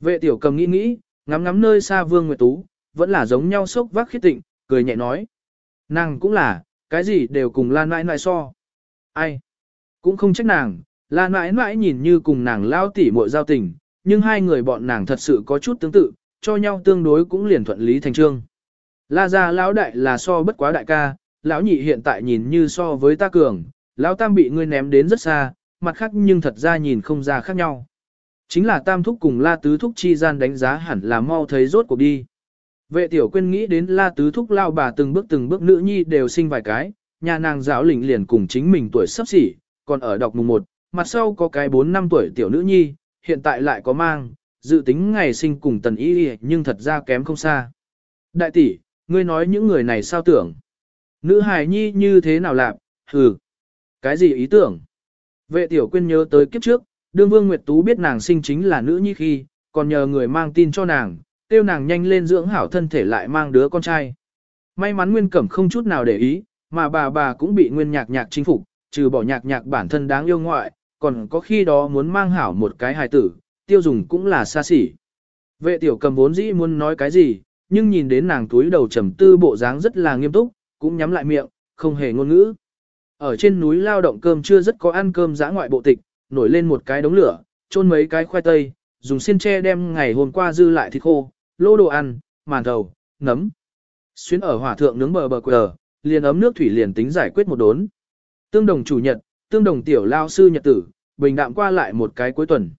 Vệ tiểu cầm nghĩ nghĩ, ngắm ngắm nơi xa Vương Nguyệt Tú, vẫn là giống nhau sốc vác khít tịnh, cười nhẹ nói. Nàng cũng là, cái gì đều cùng Lan mãi mãi so. Ai? Cũng không trách nàng, Lan mãi mãi nhìn như cùng nàng lao tỉ muội giao tình, nhưng hai người bọn nàng thật sự có chút tương tự, cho nhau tương đối cũng liền thuận lý thành trương. La gia lão đại là so bất quá đại ca, lão nhị hiện tại nhìn như so với ta cường, lão tam bị ngươi ném đến rất xa, mặt khác nhưng thật ra nhìn không ra khác nhau. Chính là tam thúc cùng la tứ thúc chi gian đánh giá hẳn là mau thấy rốt cuộc đi. Vệ tiểu quên nghĩ đến la tứ thúc lao bà từng bước từng bước nữ nhi đều sinh vài cái, nhà nàng giáo lĩnh liền cùng chính mình tuổi sắp xỉ, còn ở đọc mùng 1, mặt sau có cái 4 năm tuổi tiểu nữ nhi, hiện tại lại có mang, dự tính ngày sinh cùng tần y nhưng thật ra kém không xa. Đại tỷ, ngươi nói những người này sao tưởng? Nữ hài nhi như thế nào làm? Hừ. Cái gì ý tưởng? Vệ tiểu quyên nhớ tới kiếp trước, đương vương Nguyệt Tú biết nàng sinh chính là nữ nhi khi, còn nhờ người mang tin cho nàng, tiêu nàng nhanh lên dưỡng hảo thân thể lại mang đứa con trai. May mắn Nguyên Cẩm không chút nào để ý, mà bà bà cũng bị Nguyên Nhạc Nhạc chinh phục, trừ bỏ Nhạc Nhạc bản thân đáng yêu ngoại, còn có khi đó muốn mang hảo một cái hài tử, tiêu dùng cũng là xa xỉ. Vệ tiểu cầm vốn dĩ muốn nói cái gì, nhưng nhìn đến nàng túi đầu trầm tư bộ dáng rất là nghiêm túc, cũng nhắm lại miệng, không hề ngôn ngữ. Ở trên núi lao động cơm chưa rất có ăn cơm giã ngoại bộ tịch, nổi lên một cái đống lửa, trôn mấy cái khoai tây, dùng xiên tre đem ngày hôm qua dư lại thịt khô, lô đồ ăn, màn thầu, nấm. Xuyến ở hỏa thượng nướng bờ bờ quờ, liền ấm nước thủy liền tính giải quyết một đốn. Tương đồng chủ nhật, tương đồng tiểu lao sư nhật tử, bình đạm qua lại một cái cuối tuần.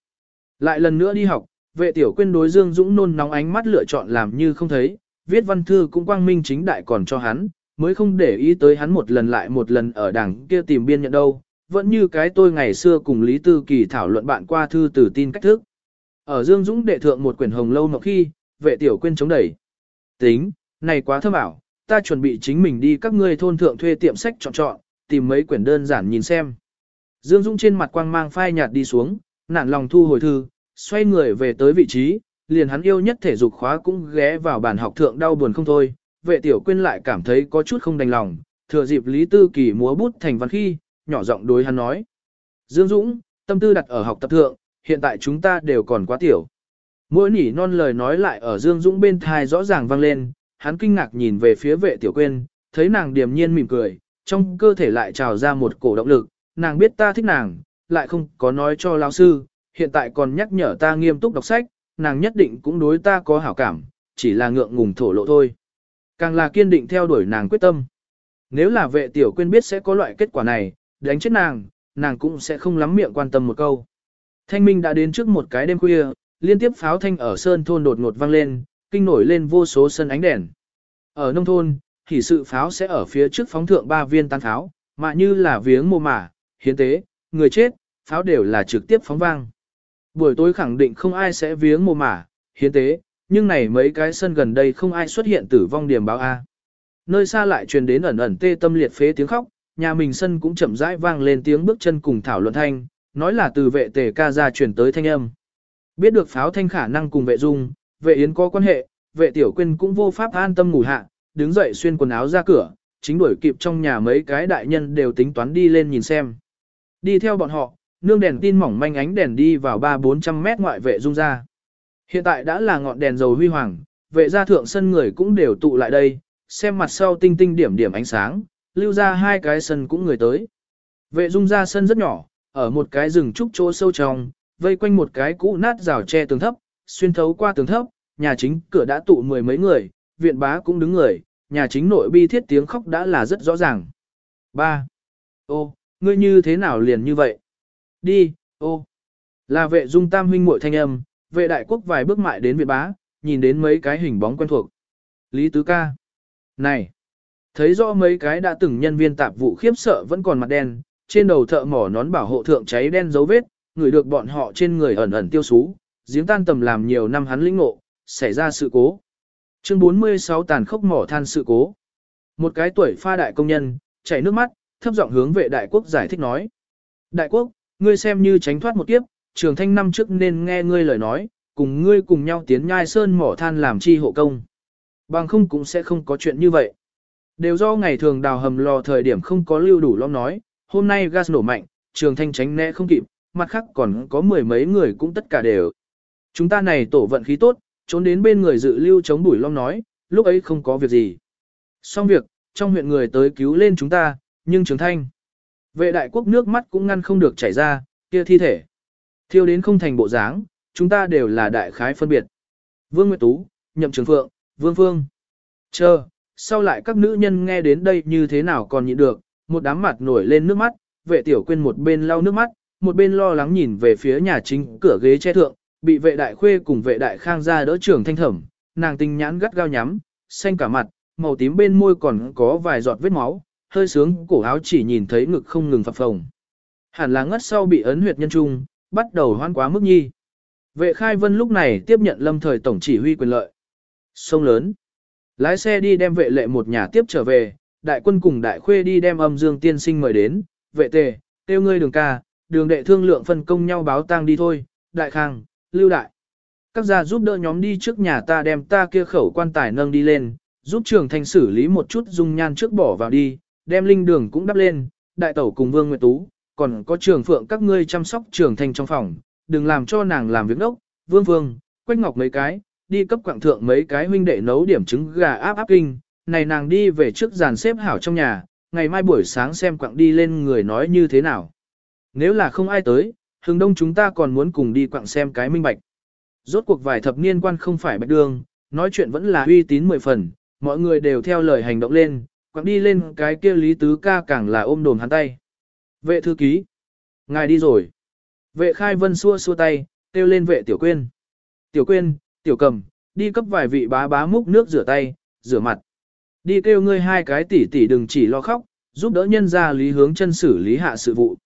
Lại lần nữa đi học, vệ tiểu quên đối Dương Dũng nôn nóng ánh mắt lựa chọn làm như không thấy, viết văn thư cũng quang minh chính đại còn cho hắn, mới không để ý tới hắn một lần lại một lần ở đảng kia tìm biên nhận đâu, vẫn như cái tôi ngày xưa cùng Lý Tư Kỳ thảo luận bạn qua thư từ tin cách thức. Ở Dương Dũng đệ thượng một quyển hồng lâu nọ khi, vệ tiểu quên chống đẩy. Tính, này quá thơm ảo, ta chuẩn bị chính mình đi các ngươi thôn thượng thuê tiệm sách chọn chọn, tìm mấy quyển đơn giản nhìn xem. Dương Dũng trên mặt quang mang phai nhạt đi xuống, nản lòng thu hồi thư, xoay người về tới vị trí, liền hắn yêu nhất thể dục khóa cũng ghé vào bàn học thượng đau buồn không thôi, vệ tiểu quyên lại cảm thấy có chút không đành lòng, thừa dịp Lý Tư Kỳ múa bút thành văn khi, nhỏ giọng đối hắn nói. Dương Dũng, tâm tư đặt ở học tập thượng, hiện tại chúng ta đều còn quá tiểu. Mỗi nỉ non lời nói lại ở Dương Dũng bên thai rõ ràng vang lên, hắn kinh ngạc nhìn về phía vệ tiểu quyên, thấy nàng điềm nhiên mỉm cười, trong cơ thể lại trào ra một cổ động lực, nàng biết ta thích nàng, lại không có nói cho lão sư, hiện tại còn nhắc nhở ta nghiêm túc đọc sách, nàng nhất định cũng đối ta có hảo cảm, chỉ là ngượng ngùng thổ lộ thôi. Càng là kiên định theo đuổi nàng quyết tâm. Nếu là vệ tiểu quên biết sẽ có loại kết quả này, đánh chết nàng, nàng cũng sẽ không lắm miệng quan tâm một câu. Thanh minh đã đến trước một cái đêm khuya, liên tiếp pháo thanh ở sơn thôn đột ngột vang lên, kinh nổi lên vô số sân ánh đèn. Ở nông thôn, thì sự pháo sẽ ở phía trước phóng thượng ba viên tán pháo, mà như là viếng mồ mả, hiến tế, người chết, pháo đều là trực tiếp phóng vang. Buổi tối khẳng định không ai sẽ viếng mồ mả, hiến tế, nhưng này mấy cái sân gần đây không ai xuất hiện tử vong điểm báo A. Nơi xa lại truyền đến ẩn ẩn tê tâm liệt phế tiếng khóc, nhà mình sân cũng chậm rãi vang lên tiếng bước chân cùng thảo luận thanh, nói là từ vệ tề ca ra truyền tới thanh âm. Biết được pháo thanh khả năng cùng vệ dung, vệ yến có quan hệ, vệ tiểu quyên cũng vô pháp an tâm ngủ hạ, đứng dậy xuyên quần áo ra cửa, chính đuổi kịp trong nhà mấy cái đại nhân đều tính toán đi lên nhìn xem. Đi theo bọn họ, nương đèn tin mỏng manh ánh đèn đi vào 3-400 mét ngoại vệ dung ra. Hiện tại đã là ngọn đèn dầu huy hoàng, vệ gia thượng sân người cũng đều tụ lại đây, xem mặt sau tinh tinh điểm điểm ánh sáng, lưu ra hai cái sân cũng người tới. Vệ dung ra sân rất nhỏ, ở một cái rừng trúc chỗ sâu trong, vây quanh một cái cũ nát rào tre tường thấp, xuyên thấu qua tường thấp, nhà chính cửa đã tụ mười mấy người, viện bá cũng đứng người, nhà chính nội bi thiết tiếng khóc đã là rất rõ ràng. 3. Ô, ngươi như thế nào liền như vậy? Đi, ô. Là vệ dung tam huynh muội thanh âm, vệ đại quốc vài bước mại đến viện bá, nhìn đến mấy cái hình bóng quen thuộc. Lý Tứ Ca. Này. Thấy rõ mấy cái đã từng nhân viên tạp vụ khiếp sợ vẫn còn mặt đen, trên đầu thợ mỏ nón bảo hộ thượng cháy đen dấu vết, người được bọn họ trên người ẩn ẩn tiêu sú, giếng tan tầm làm nhiều năm hắn lĩnh ngộ, xảy ra sự cố. Chương 46 tàn khốc mỏ than sự cố. Một cái tuổi pha đại công nhân, chảy nước mắt, thấp giọng hướng vệ đại quốc giải thích nói. Đại quốc, ngươi xem như tránh thoát một kiếp, trường thanh năm trước nên nghe ngươi lời nói, cùng ngươi cùng nhau tiến nhai sơn mỏ than làm chi hộ công. Bằng không cũng sẽ không có chuyện như vậy. Đều do ngày thường đào hầm lò thời điểm không có lưu đủ lom nói, hôm nay gas nổ mạnh, trường thanh tránh né không kịp, mặt khác còn có mười mấy người cũng tất cả đều. Chúng ta này tổ vận khí tốt, trốn đến bên người dự lưu chống bủi lom nói, lúc ấy không có việc gì. Xong việc, trong huyện người tới cứu lên chúng ta, nhưng trường thanh. Vệ đại quốc nước mắt cũng ngăn không được chảy ra, kia thi thể. Thiêu đến không thành bộ dáng, chúng ta đều là đại khái phân biệt. Vương Nguyệt Tú, Nhậm Trường Phượng, Vương Phương. Chờ, sau lại các nữ nhân nghe đến đây như thế nào còn nhịn được, một đám mặt nổi lên nước mắt, vệ tiểu quên một bên lau nước mắt, một bên lo lắng nhìn về phía nhà chính cửa ghế che thượng, bị vệ đại khuê cùng vệ đại khang ra đỡ trưởng thanh thẩm, nàng tinh nhãn gắt gao nhắm, xanh cả mặt, màu tím bên môi còn có vài giọt vết máu, hơi sướng cổ áo chỉ nhìn thấy ngực không ngừng phập phồng. Hẳn là ngất sau bị ấn huyệt nhân trung, bắt đầu hoan quá mức nhi. Vệ khai vân lúc này tiếp nhận lâm thời tổng chỉ huy quyền lợi. Sông lớn. Lái xe đi đem vệ lệ một nhà tiếp trở về, đại quân cùng đại khuê đi đem âm dương tiên sinh mời đến, vệ tề, tiêu ngươi đường ca, đường đệ thương lượng phân công nhau báo tang đi thôi, đại khang, lưu đại. Các gia giúp đỡ nhóm đi trước nhà ta đem ta kia khẩu quan tài nâng đi lên, giúp trường thành xử lý một chút dung nhan trước bỏ vào đi, đem linh đường cũng đắp lên, đại tẩu cùng vương nguyệt tú, còn có trường phượng các ngươi chăm sóc trường thành trong phòng, đừng làm cho nàng làm việc đốc, vương vương, quách ngọc mấy cái, đi cấp quạng thượng mấy cái huynh đệ nấu điểm trứng gà áp áp kinh, này nàng đi về trước dàn xếp hảo trong nhà, ngày mai buổi sáng xem quạng đi lên người nói như thế nào. Nếu là không ai tới, hừng đông chúng ta còn muốn cùng đi quạng xem cái minh bạch. Rốt cuộc vài thập niên quan không phải bạch đường, nói chuyện vẫn là uy tín mười phần, mọi người đều theo lời hành động lên, quặng đi lên cái kia lý tứ ca càng là ôm đồm hắn tay. Vệ thư ký. Ngài đi rồi. Vệ khai vân xua xua tay, kêu lên vệ tiểu quyên. Tiểu quyên, tiểu cầm, đi cấp vài vị bá bá múc nước rửa tay, rửa mặt. Đi kêu ngươi hai cái tỷ tỷ đừng chỉ lo khóc, giúp đỡ nhân ra lý hướng chân xử lý hạ sự vụ.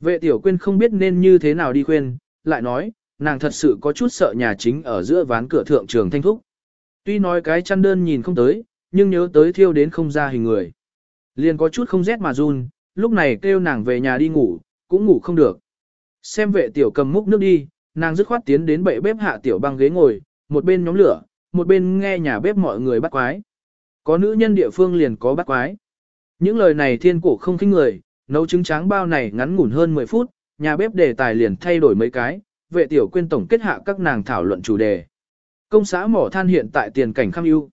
Vệ tiểu quyên không biết nên như thế nào đi khuyên, lại nói, nàng thật sự có chút sợ nhà chính ở giữa ván cửa thượng trường thanh thúc. Tuy nói cái chăn đơn nhìn không tới, nhưng nhớ tới thiêu đến không ra hình người. Liền có chút không rét mà run, lúc này kêu nàng về nhà đi ngủ, cũng ngủ không được. Xem vệ tiểu cầm múc nước đi, nàng dứt khoát tiến đến bệ bếp hạ tiểu băng ghế ngồi, một bên nhóm lửa, một bên nghe nhà bếp mọi người bắt quái. Có nữ nhân địa phương liền có bắt quái. Những lời này thiên cổ không khinh người, nấu trứng tráng bao này ngắn ngủn hơn 10 phút, nhà bếp đề tài liền thay đổi mấy cái, vệ tiểu quyên tổng kết hạ các nàng thảo luận chủ đề. Công xã mỏ than hiện tại tiền cảnh khăm ưu.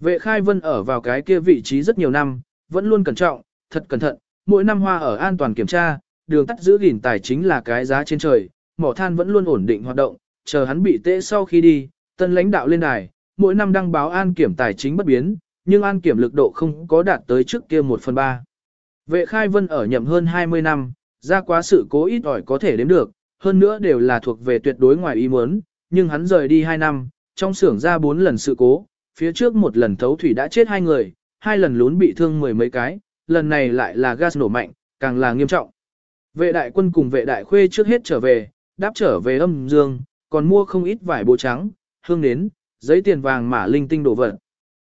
Vệ khai vân ở vào cái kia vị trí rất nhiều năm, vẫn luôn cẩn trọng, thật cẩn thận, mỗi năm hoa ở an toàn kiểm tra, đường tắt giữ gìn tài chính là cái giá trên trời, mỏ than vẫn luôn ổn định hoạt động, chờ hắn bị tệ sau khi đi, tân lãnh đạo lên đài, mỗi năm đăng báo an kiểm tài chính bất biến, nhưng an kiểm lực độ không có đạt tới trước kia 1 phần 3. Vệ khai vân ở nhậm hơn 20 năm, ra quá sự cố ít ỏi có thể đếm được, hơn nữa đều là thuộc về tuyệt đối ngoài ý muốn, nhưng hắn rời đi 2 năm, trong xưởng ra 4 lần sự cố, phía trước một lần thấu thủy đã chết hai người, hai lần lún bị thương mười mấy cái, lần này lại là gas nổ mạnh, càng là nghiêm trọng. Vệ đại quân cùng vệ đại khuê trước hết trở về, đáp trở về âm dương, còn mua không ít vải bố trắng, hương nến, giấy tiền vàng mà linh tinh đồ vật.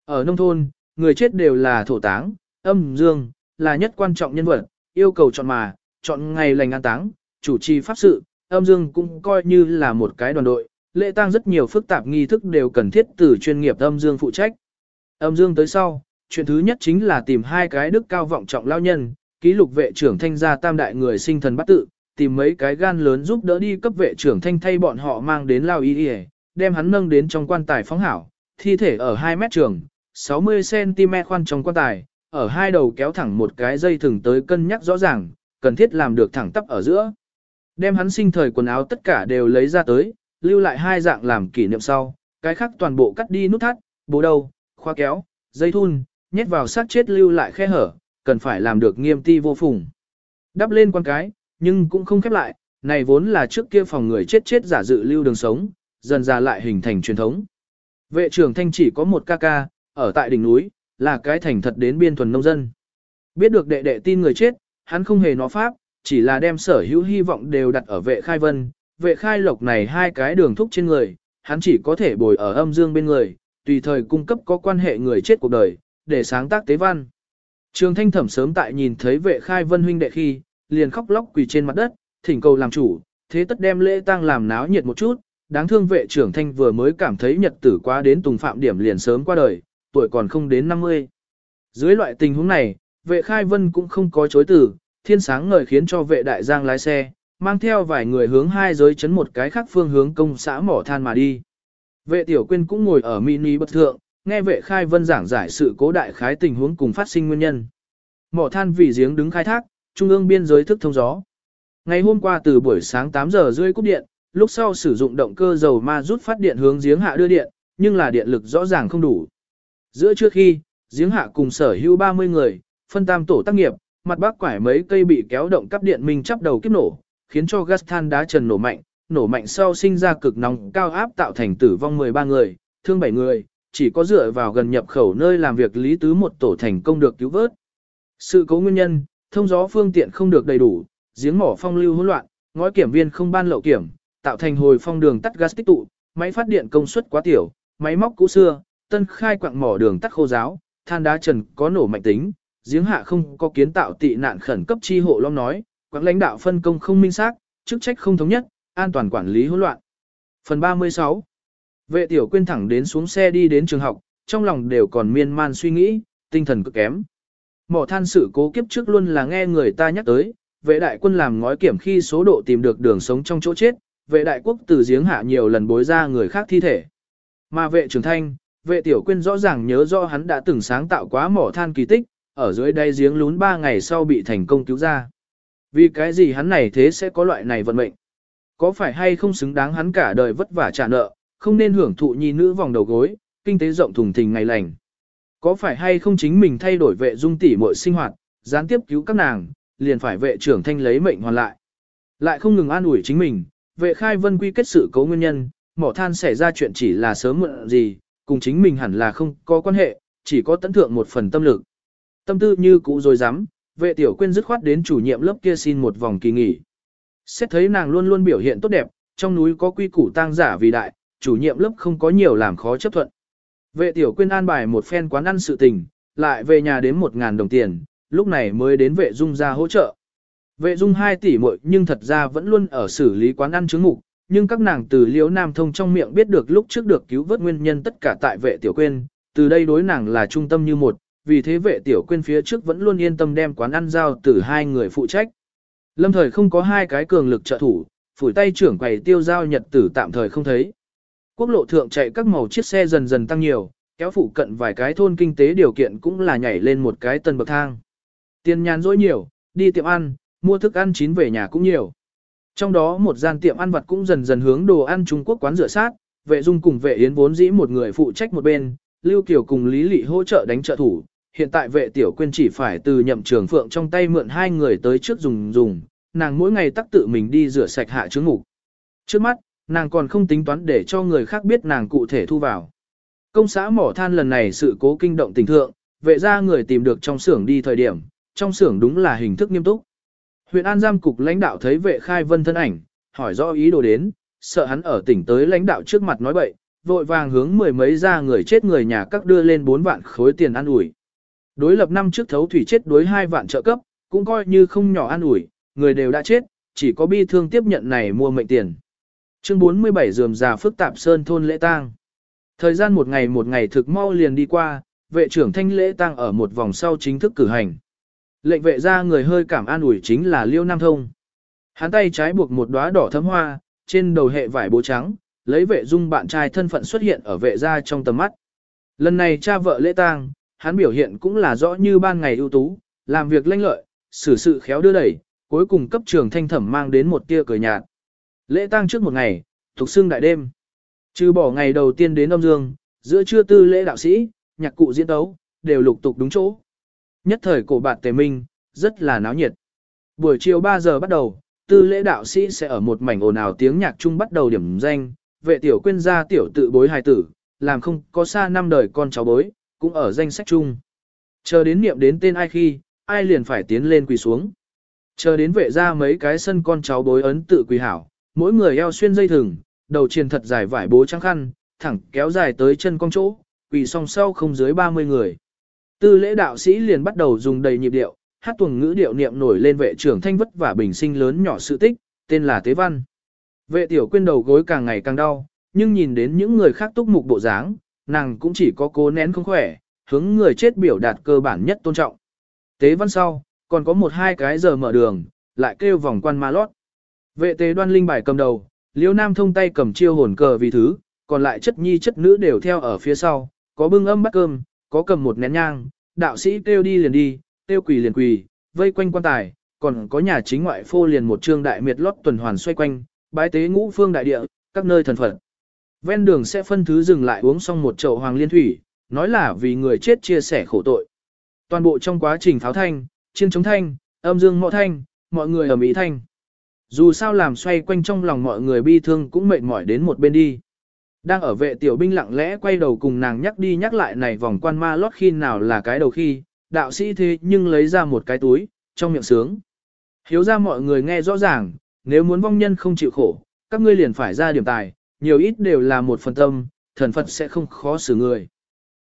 Ở nông thôn, người chết đều là thổ táng, âm dương, là nhất quan trọng nhân vật, yêu cầu chọn mà, chọn ngày lành an táng, chủ trì pháp sự, âm dương cũng coi như là một cái đoàn đội, lễ tang rất nhiều phức tạp nghi thức đều cần thiết từ chuyên nghiệp âm dương phụ trách. Âm dương tới sau, chuyện thứ nhất chính là tìm hai cái đức cao vọng trọng lao nhân, ký lục vệ trưởng thanh gia tam đại người sinh thần bắt tự, tìm mấy cái gan lớn giúp đỡ đi cấp vệ trưởng thanh thay bọn họ mang đến lao y y, đem hắn nâng đến trong quan tài phóng hảo, thi thể ở 2 mét trường, 60cm khoan trong quan tài, ở hai đầu kéo thẳng một cái dây thừng tới cân nhắc rõ ràng, cần thiết làm được thẳng tắp ở giữa. Đem hắn sinh thời quần áo tất cả đều lấy ra tới, lưu lại hai dạng làm kỷ niệm sau, cái khác toàn bộ cắt đi nút thắt, bố đầu, khoa kéo, dây thun, nhét vào xác chết lưu lại khe hở, cần phải làm được nghiêm ti vô phùng. Đắp lên quan cái, nhưng cũng không khép lại, này vốn là trước kia phòng người chết chết giả dự lưu đường sống, dần ra lại hình thành truyền thống. Vệ trưởng thanh chỉ có một ca ca, ở tại đỉnh núi, là cái thành thật đến biên thuần nông dân. Biết được đệ đệ tin người chết, hắn không hề nó pháp, chỉ là đem sở hữu hy vọng đều đặt ở vệ khai vân, vệ khai lộc này hai cái đường thúc trên người, hắn chỉ có thể bồi ở âm dương bên người, tùy thời cung cấp có quan hệ người chết cuộc đời, để sáng tác tế văn. Trường thanh thẩm sớm tại nhìn thấy vệ khai vân huynh đệ khi, liền khóc lóc quỳ trên mặt đất, thỉnh cầu làm chủ, thế tất đem lễ tang làm náo nhiệt một chút, đáng thương vệ trưởng thanh vừa mới cảm thấy nhật tử quá đến tùng phạm điểm liền sớm qua đời, tuổi còn không đến 50. Dưới loại tình huống này, vệ khai vân cũng không có chối từ, thiên sáng ngời khiến cho vệ đại giang lái xe, mang theo vài người hướng hai giới chấn một cái khác phương hướng công xã mỏ than mà đi. Vệ tiểu quyên cũng ngồi ở mini bất thượng, nghe vệ khai vân giảng giải sự cố đại khái tình huống cùng phát sinh nguyên nhân. Mỏ than vì giếng đứng khai thác, trung ương biên giới thức thông gió. Ngày hôm qua từ buổi sáng 8 giờ rưỡi cúp điện, lúc sau sử dụng động cơ dầu ma rút phát điện hướng giếng hạ đưa điện, nhưng là điện lực rõ ràng không đủ. Giữa trước khi, giếng hạ cùng sở hữu 30 người, phân tam tổ tác nghiệp, mặt bắc quải mấy cây bị kéo động cắp điện mình chắp đầu kiếp nổ, khiến cho gas than đá trần nổ mạnh, nổ mạnh sau sinh ra cực nóng cao áp tạo thành tử vong 13 người, thương 7 người, chỉ có dựa vào gần nhập khẩu nơi làm việc lý tứ một tổ thành công được cứu vớt. Sự cố nguyên nhân, thông gió phương tiện không được đầy đủ, giếng mỏ phong lưu hỗn loạn, ngói kiểm viên không ban lậu kiểm, tạo thành hồi phong đường tắt gas tích tụ, máy phát điện công suất quá tiểu, máy móc cũ xưa, tân khai quặng mỏ đường tắt khô giáo, than đá trần có nổ mạnh tính, giếng hạ không có kiến tạo tị nạn khẩn cấp chi hộ long nói, quặng lãnh đạo phân công không minh xác, chức trách không thống nhất, an toàn quản lý hỗn loạn. Phần 36 Vệ tiểu quyên thẳng đến xuống xe đi đến trường học, trong lòng đều còn miên man suy nghĩ, tinh thần cực kém. Mỏ than sự cố kiếp trước luôn là nghe người ta nhắc tới, vệ đại quân làm ngói kiểm khi số độ tìm được đường sống trong chỗ chết, vệ đại quốc từ giếng hạ nhiều lần bối ra người khác thi thể. Mà vệ trưởng thanh, vệ tiểu quyên rõ ràng nhớ rõ hắn đã từng sáng tạo quá mỏ than kỳ tích, ở dưới đây giếng lún 3 ngày sau bị thành công cứu ra. Vì cái gì hắn này thế sẽ có loại này vận mệnh? Có phải hay không xứng đáng hắn cả đời vất vả trả nợ, không nên hưởng thụ nhi nữ vòng đầu gối, kinh tế rộng thùng thình ngày lành? Có phải hay không chính mình thay đổi vệ dung tỷ mọi sinh hoạt, gián tiếp cứu các nàng, liền phải vệ trưởng thanh lấy mệnh hoàn lại. Lại không ngừng an ủi chính mình, vệ khai vân quy kết sự cấu nguyên nhân, mỏ than xảy ra chuyện chỉ là sớm muộn gì, cùng chính mình hẳn là không có quan hệ, chỉ có tận thượng một phần tâm lực. Tâm tư như cũ rồi dám, vệ tiểu Quyên dứt khoát đến chủ nhiệm lớp kia xin một vòng kỳ nghỉ. Xét thấy nàng luôn luôn biểu hiện tốt đẹp, trong núi có quy củ tang giả vì đại, chủ nhiệm lớp không có nhiều làm khó chấp thuận. Vệ tiểu Quyên an bài một phen quán ăn sự tình, lại về nhà đến một ngàn đồng tiền, lúc này mới đến vệ dung ra hỗ trợ. Vệ dung 2 tỷ muội nhưng thật ra vẫn luôn ở xử lý quán ăn chứng mục, nhưng các nàng từ liễu nam thông trong miệng biết được lúc trước được cứu vớt nguyên nhân tất cả tại vệ tiểu Quyên, từ đây đối nàng là trung tâm như một, vì thế vệ tiểu quên phía trước vẫn luôn yên tâm đem quán ăn giao từ hai người phụ trách. Lâm thời không có hai cái cường lực trợ thủ, phủi tay trưởng quầy tiêu giao nhật tử tạm thời không thấy. Quốc lộ thượng chạy các màu chiếc xe dần dần tăng nhiều, kéo phụ cận vài cái thôn kinh tế điều kiện cũng là nhảy lên một cái tân bậc thang. Tiền nhàn dỗi nhiều, đi tiệm ăn, mua thức ăn chín về nhà cũng nhiều. Trong đó một gian tiệm ăn vặt cũng dần dần hướng đồ ăn Trung Quốc quán rửa sát, vệ dung cùng vệ yến vốn dĩ một người phụ trách một bên, Lưu Kiều cùng Lý Lị hỗ trợ đánh trợ thủ. Hiện tại vệ tiểu quên chỉ phải từ nhậm trường phượng trong tay mượn hai người tới trước dùng dùng, nàng mỗi ngày tắc tự mình đi rửa sạch hạ chứng ngủ. Trước mắt, nàng còn không tính toán để cho người khác biết nàng cụ thể thu vào. Công xã mỏ than lần này sự cố kinh động tình thượng, vệ ra người tìm được trong xưởng đi thời điểm, trong xưởng đúng là hình thức nghiêm túc. Huyện An Giam cục lãnh đạo thấy vệ khai vân thân ảnh, hỏi rõ ý đồ đến, sợ hắn ở tỉnh tới lãnh đạo trước mặt nói bậy, vội vàng hướng mười mấy gia người chết người nhà các đưa lên 4 vạn khối tiền ăn ủi. Đối lập năm trước thấu thủy chết đối 2 vạn trợ cấp, cũng coi như không nhỏ ăn ủi, người đều đã chết, chỉ có bi thương tiếp nhận này mua mệnh tiền. Chương 47 dườm già phức tạp sơn thôn lễ tang. Thời gian một ngày một ngày thực mau liền đi qua, vệ trưởng thanh lễ tang ở một vòng sau chính thức cử hành. Lệnh vệ ra người hơi cảm an ủi chính là Liêu Nam Thông. Hắn tay trái buộc một đóa đỏ thấm hoa, trên đầu hệ vải bố trắng, lấy vệ dung bạn trai thân phận xuất hiện ở vệ gia trong tầm mắt. Lần này cha vợ lễ tang, hắn biểu hiện cũng là rõ như ban ngày ưu tú, làm việc lanh lợi, xử sự khéo đưa đẩy, cuối cùng cấp trường thanh thẩm mang đến một tia cười nhạt. Lễ tang trước một ngày, thuộc xương đại đêm. Trừ bỏ ngày đầu tiên đến âm dương, giữa trưa tư lễ đạo sĩ, nhạc cụ diễn tấu, đều lục tục đúng chỗ. Nhất thời cổ bạt tề minh, rất là náo nhiệt. Buổi chiều 3 giờ bắt đầu, tư lễ đạo sĩ sẽ ở một mảnh ồn ào tiếng nhạc chung bắt đầu điểm danh, vệ tiểu quyên gia tiểu tự bối hài tử, làm không có xa năm đời con cháu bối, cũng ở danh sách chung. Chờ đến niệm đến tên ai khi, ai liền phải tiến lên quỳ xuống. Chờ đến vệ ra mấy cái sân con cháu bối ấn tự quỳ hảo, mỗi người eo xuyên dây thừng, đầu triền thật dài vải bố trắng khăn, thẳng kéo dài tới chân con chỗ, quỳ song sau không dưới 30 người. Tư lễ đạo sĩ liền bắt đầu dùng đầy nhịp điệu, hát tuồng ngữ điệu niệm nổi lên vệ trưởng thanh vất và bình sinh lớn nhỏ sự tích, tên là Tế Văn. Vệ tiểu quyên đầu gối càng ngày càng đau, nhưng nhìn đến những người khác túc mục bộ dáng, nàng cũng chỉ có cố nén không khỏe, hướng người chết biểu đạt cơ bản nhất tôn trọng. Tế văn sau, còn có một hai cái giờ mở đường, lại kêu vòng quan ma lót. Vệ tế đoan linh bài cầm đầu, liêu nam thông tay cầm chiêu hồn cờ vì thứ, còn lại chất nhi chất nữ đều theo ở phía sau, có bưng âm bắt cơm, có cầm một nén nhang, đạo sĩ kêu đi liền đi, kêu quỳ liền quỳ, vây quanh quan tài, còn có nhà chính ngoại phô liền một trương đại miệt lót tuần hoàn xoay quanh, bái tế ngũ phương đại địa, các nơi thần phật. Ven đường sẽ phân thứ dừng lại uống xong một chậu hoàng liên thủy, nói là vì người chết chia sẻ khổ tội. Toàn bộ trong quá trình pháo thanh, chiên chống thanh, âm dương mọ thanh, mọi người ở mỹ thanh. Dù sao làm xoay quanh trong lòng mọi người bi thương cũng mệt mỏi đến một bên đi. Đang ở vệ tiểu binh lặng lẽ quay đầu cùng nàng nhắc đi nhắc lại này vòng quan ma lót khi nào là cái đầu khi, đạo sĩ thế nhưng lấy ra một cái túi, trong miệng sướng. Hiếu ra mọi người nghe rõ ràng, nếu muốn vong nhân không chịu khổ, các ngươi liền phải ra điểm tài, nhiều ít đều là một phần tâm, thần Phật sẽ không khó xử người.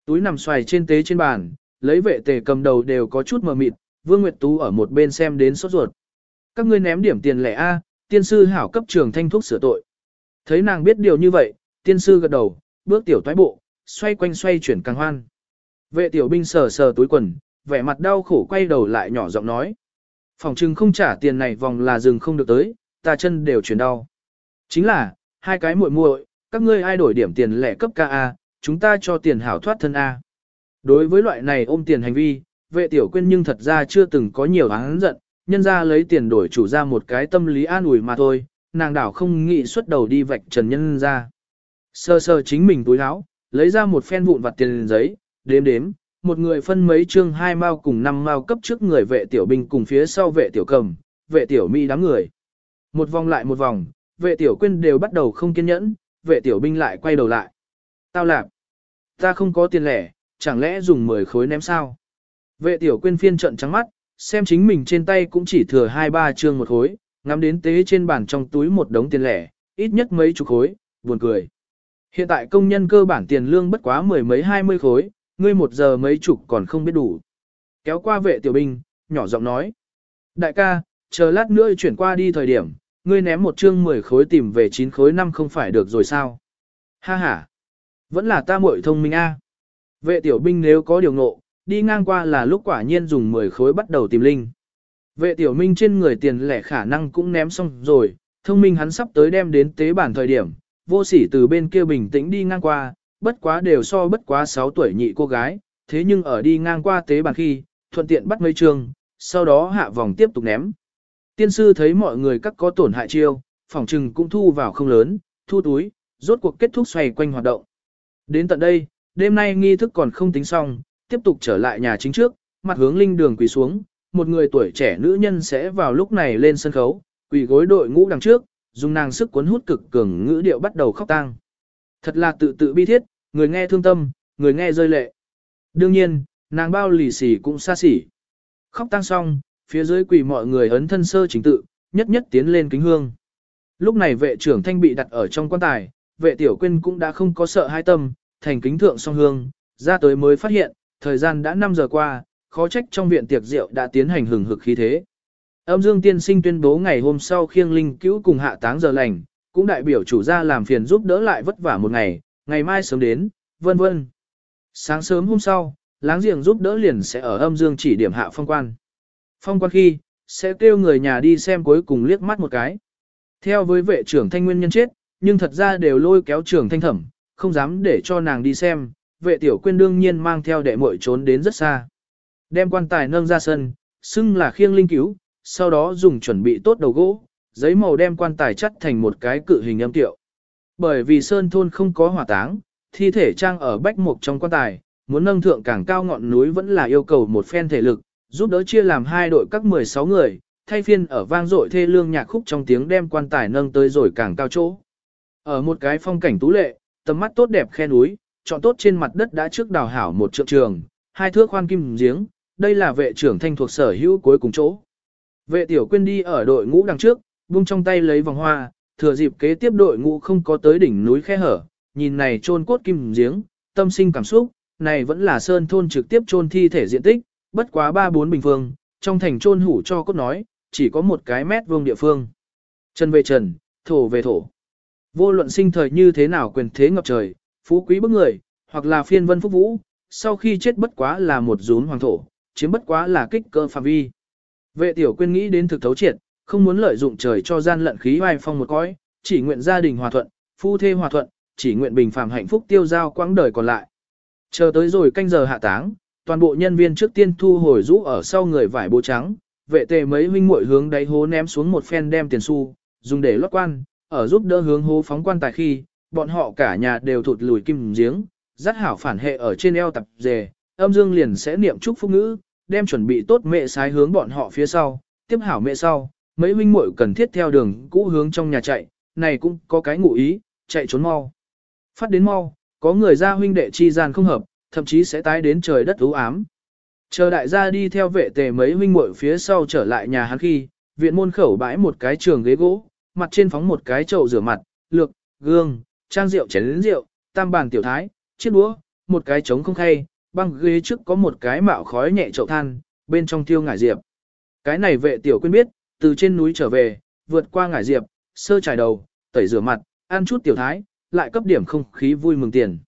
Túi nằm xoài trên tế trên bàn, lấy vệ tề cầm đầu đều có chút mờ mịt, Vương Nguyệt Tú ở một bên xem đến sốt ruột. Các ngươi ném điểm tiền lẻ A, tiên sư hảo cấp trường thanh thuốc sửa tội. Thấy nàng biết điều như vậy, tiên sư gật đầu, bước tiểu toái bộ, xoay quanh xoay chuyển càng hoan. Vệ tiểu binh sờ sờ túi quần, vẻ mặt đau khổ quay đầu lại nhỏ giọng nói. Phòng trưng không trả tiền này vòng là dừng không được tới, ta chân đều chuyển đau. Chính là, hai cái muội muội, các ngươi ai đổi điểm tiền lẻ cấp ca A, chúng ta cho tiền hảo thoát thân A. Đối với loại này ôm tiền hành vi, vệ tiểu quên nhưng thật ra chưa từng có nhiều án giận, nhân ra lấy tiền đổi chủ ra một cái tâm lý an ủi mà thôi, nàng đảo không nghĩ xuất đầu đi vạch trần nhân ra. Sơ sơ chính mình túi áo, lấy ra một phen vụn vặt tiền giấy, đếm đếm, một người phân mấy chương hai mao cùng năm mao cấp trước người vệ tiểu binh cùng phía sau vệ tiểu cầm, vệ tiểu mỹ đám người. Một vòng lại một vòng, vệ tiểu quyên đều bắt đầu không kiên nhẫn, vệ tiểu binh lại quay đầu lại. Tao lạp, ta không có tiền lẻ, chẳng lẽ dùng 10 khối ném sao? Vệ tiểu quyên phiên trận trắng mắt, xem chính mình trên tay cũng chỉ thừa hai ba trương một khối, ngắm đến tế trên bàn trong túi một đống tiền lẻ, ít nhất mấy chục khối, buồn cười. Hiện tại công nhân cơ bản tiền lương bất quá mười mấy hai mươi khối, ngươi một giờ mấy chục còn không biết đủ. Kéo qua vệ tiểu binh, nhỏ giọng nói. Đại ca, chờ lát nữa chuyển qua đi thời điểm, ngươi ném một chương 10 khối tìm về 9 khối năm không phải được rồi sao? Ha ha! Vẫn là ta muội thông minh a. Vệ tiểu binh nếu có điều ngộ, đi ngang qua là lúc quả nhiên dùng 10 khối bắt đầu tìm linh. Vệ tiểu minh trên người tiền lẻ khả năng cũng ném xong rồi, thông minh hắn sắp tới đem đến tế bản thời điểm, vô sỉ từ bên kia bình tĩnh đi ngang qua, bất quá đều so bất quá 6 tuổi nhị cô gái, thế nhưng ở đi ngang qua tế bản khi, thuận tiện bắt mấy trường, sau đó hạ vòng tiếp tục ném. Tiên sư thấy mọi người các có tổn hại chiêu, phòng trừng cũng thu vào không lớn, thu túi, rốt cuộc kết thúc xoay quanh hoạt động. Đến tận đây, đêm nay nghi thức còn không tính xong, tiếp tục trở lại nhà chính trước, mặt hướng linh đường quỳ xuống, một người tuổi trẻ nữ nhân sẽ vào lúc này lên sân khấu, quỳ gối đội ngũ đằng trước, dùng nàng sức cuốn hút cực cường ngữ điệu bắt đầu khóc tang. Thật là tự tự bi thiết, người nghe thương tâm, người nghe rơi lệ. Đương nhiên, nàng bao lì xì cũng xa xỉ. Khóc tang xong, phía dưới quỳ mọi người ấn thân sơ chính tự, nhất nhất tiến lên kính hương. Lúc này vệ trưởng thanh bị đặt ở trong quan tài, vệ tiểu quyên cũng đã không có sợ hai tâm, thành kính thượng song hương, ra tới mới phát hiện, thời gian đã 5 giờ qua, khó trách trong viện tiệc rượu đã tiến hành hừng hực khí thế. Âm Dương tiên sinh tuyên bố ngày hôm sau khiêng linh cứu cùng hạ táng giờ lành, cũng đại biểu chủ gia làm phiền giúp đỡ lại vất vả một ngày, ngày mai sớm đến, vân vân. Sáng sớm hôm sau, láng giềng giúp đỡ liền sẽ ở âm dương chỉ điểm hạ phong quan. Phong quan khi, sẽ kêu người nhà đi xem cuối cùng liếc mắt một cái. Theo với vệ trưởng thanh nguyên nhân chết, nhưng thật ra đều lôi kéo trưởng thanh thẩm, không dám để cho nàng đi xem, vệ tiểu quyên đương nhiên mang theo đệ muội trốn đến rất xa. Đem quan tài nâng ra sân, xưng là khiêng linh cứu, sau đó dùng chuẩn bị tốt đầu gỗ, giấy màu đem quan tài chắt thành một cái cự hình âm tiệu. Bởi vì sơn thôn không có hỏa táng, thi thể trang ở bách mục trong quan tài, muốn nâng thượng càng cao ngọn núi vẫn là yêu cầu một phen thể lực, giúp đỡ chia làm hai đội các 16 người, thay phiên ở vang dội thê lương nhạc khúc trong tiếng đem quan tài nâng tới rồi càng cao chỗ. Ở một cái phong cảnh tú lệ, tầm mắt tốt đẹp khe núi, chọn tốt trên mặt đất đã trước đào hảo một trượng trường, hai thước khoan kim giếng, đây là vệ trưởng thanh thuộc sở hữu cuối cùng chỗ. Vệ tiểu quyên đi ở đội ngũ đằng trước, buông trong tay lấy vòng hoa, thừa dịp kế tiếp đội ngũ không có tới đỉnh núi khe hở, nhìn này trôn cốt kim giếng, tâm sinh cảm xúc, này vẫn là sơn thôn trực tiếp trôn thi thể diện tích, bất quá 3-4 bình phương, trong thành chôn hủ cho cốt nói, chỉ có một cái mét vuông địa phương. Trần về trần, thổ về thổ. Vô luận sinh thời như thế nào quyền thế ngập trời, phú quý bức người, hoặc là phiên vân phúc vũ, sau khi chết bất quá là một rún hoàng thổ, chiếm bất quá là kích cơ phạm vi. Vệ tiểu quyên nghĩ đến thực thấu triệt, không muốn lợi dụng trời cho gian lận khí vai phong một cõi, chỉ nguyện gia đình hòa thuận, phu thê hòa thuận, chỉ nguyện bình phàm hạnh phúc tiêu giao quãng đời còn lại. Chờ tới rồi canh giờ hạ táng, toàn bộ nhân viên trước tiên thu hồi rũ ở sau người vải bố trắng, vệ tề mấy huynh muội hướng đáy hố ném xuống một phen đem tiền xu, dùng để lót quan, ở giúp đỡ hướng hố phóng quan tài khi, bọn họ cả nhà đều thụt lùi kim giếng, dắt hảo phản hệ ở trên eo tập dề, âm dương liền sẽ niệm chúc phúc ngữ, đem chuẩn bị tốt mẹ sái hướng bọn họ phía sau, tiếp hảo mẹ sau, mấy huynh muội cần thiết theo đường cũ hướng trong nhà chạy, này cũng có cái ngụ ý, chạy trốn mau. Phát đến mau, có người ra huynh đệ chi gian không hợp, thậm chí sẽ tái đến trời đất u ám. Chờ đại gia đi theo vệ tề mấy huynh muội phía sau trở lại nhà hắn khi, viện môn khẩu bãi một cái trường ghế gỗ, mặt trên phóng một cái chậu rửa mặt, lược, gương, trang rượu chén rượu, tam bàn tiểu thái, chiếc đũa, một cái trống không khay, băng ghế trước có một cái mạo khói nhẹ chậu than, bên trong tiêu ngải diệp. Cái này vệ tiểu quên biết, từ trên núi trở về, vượt qua ngải diệp, sơ trải đầu, tẩy rửa mặt, ăn chút tiểu thái, lại cấp điểm không khí vui mừng tiền.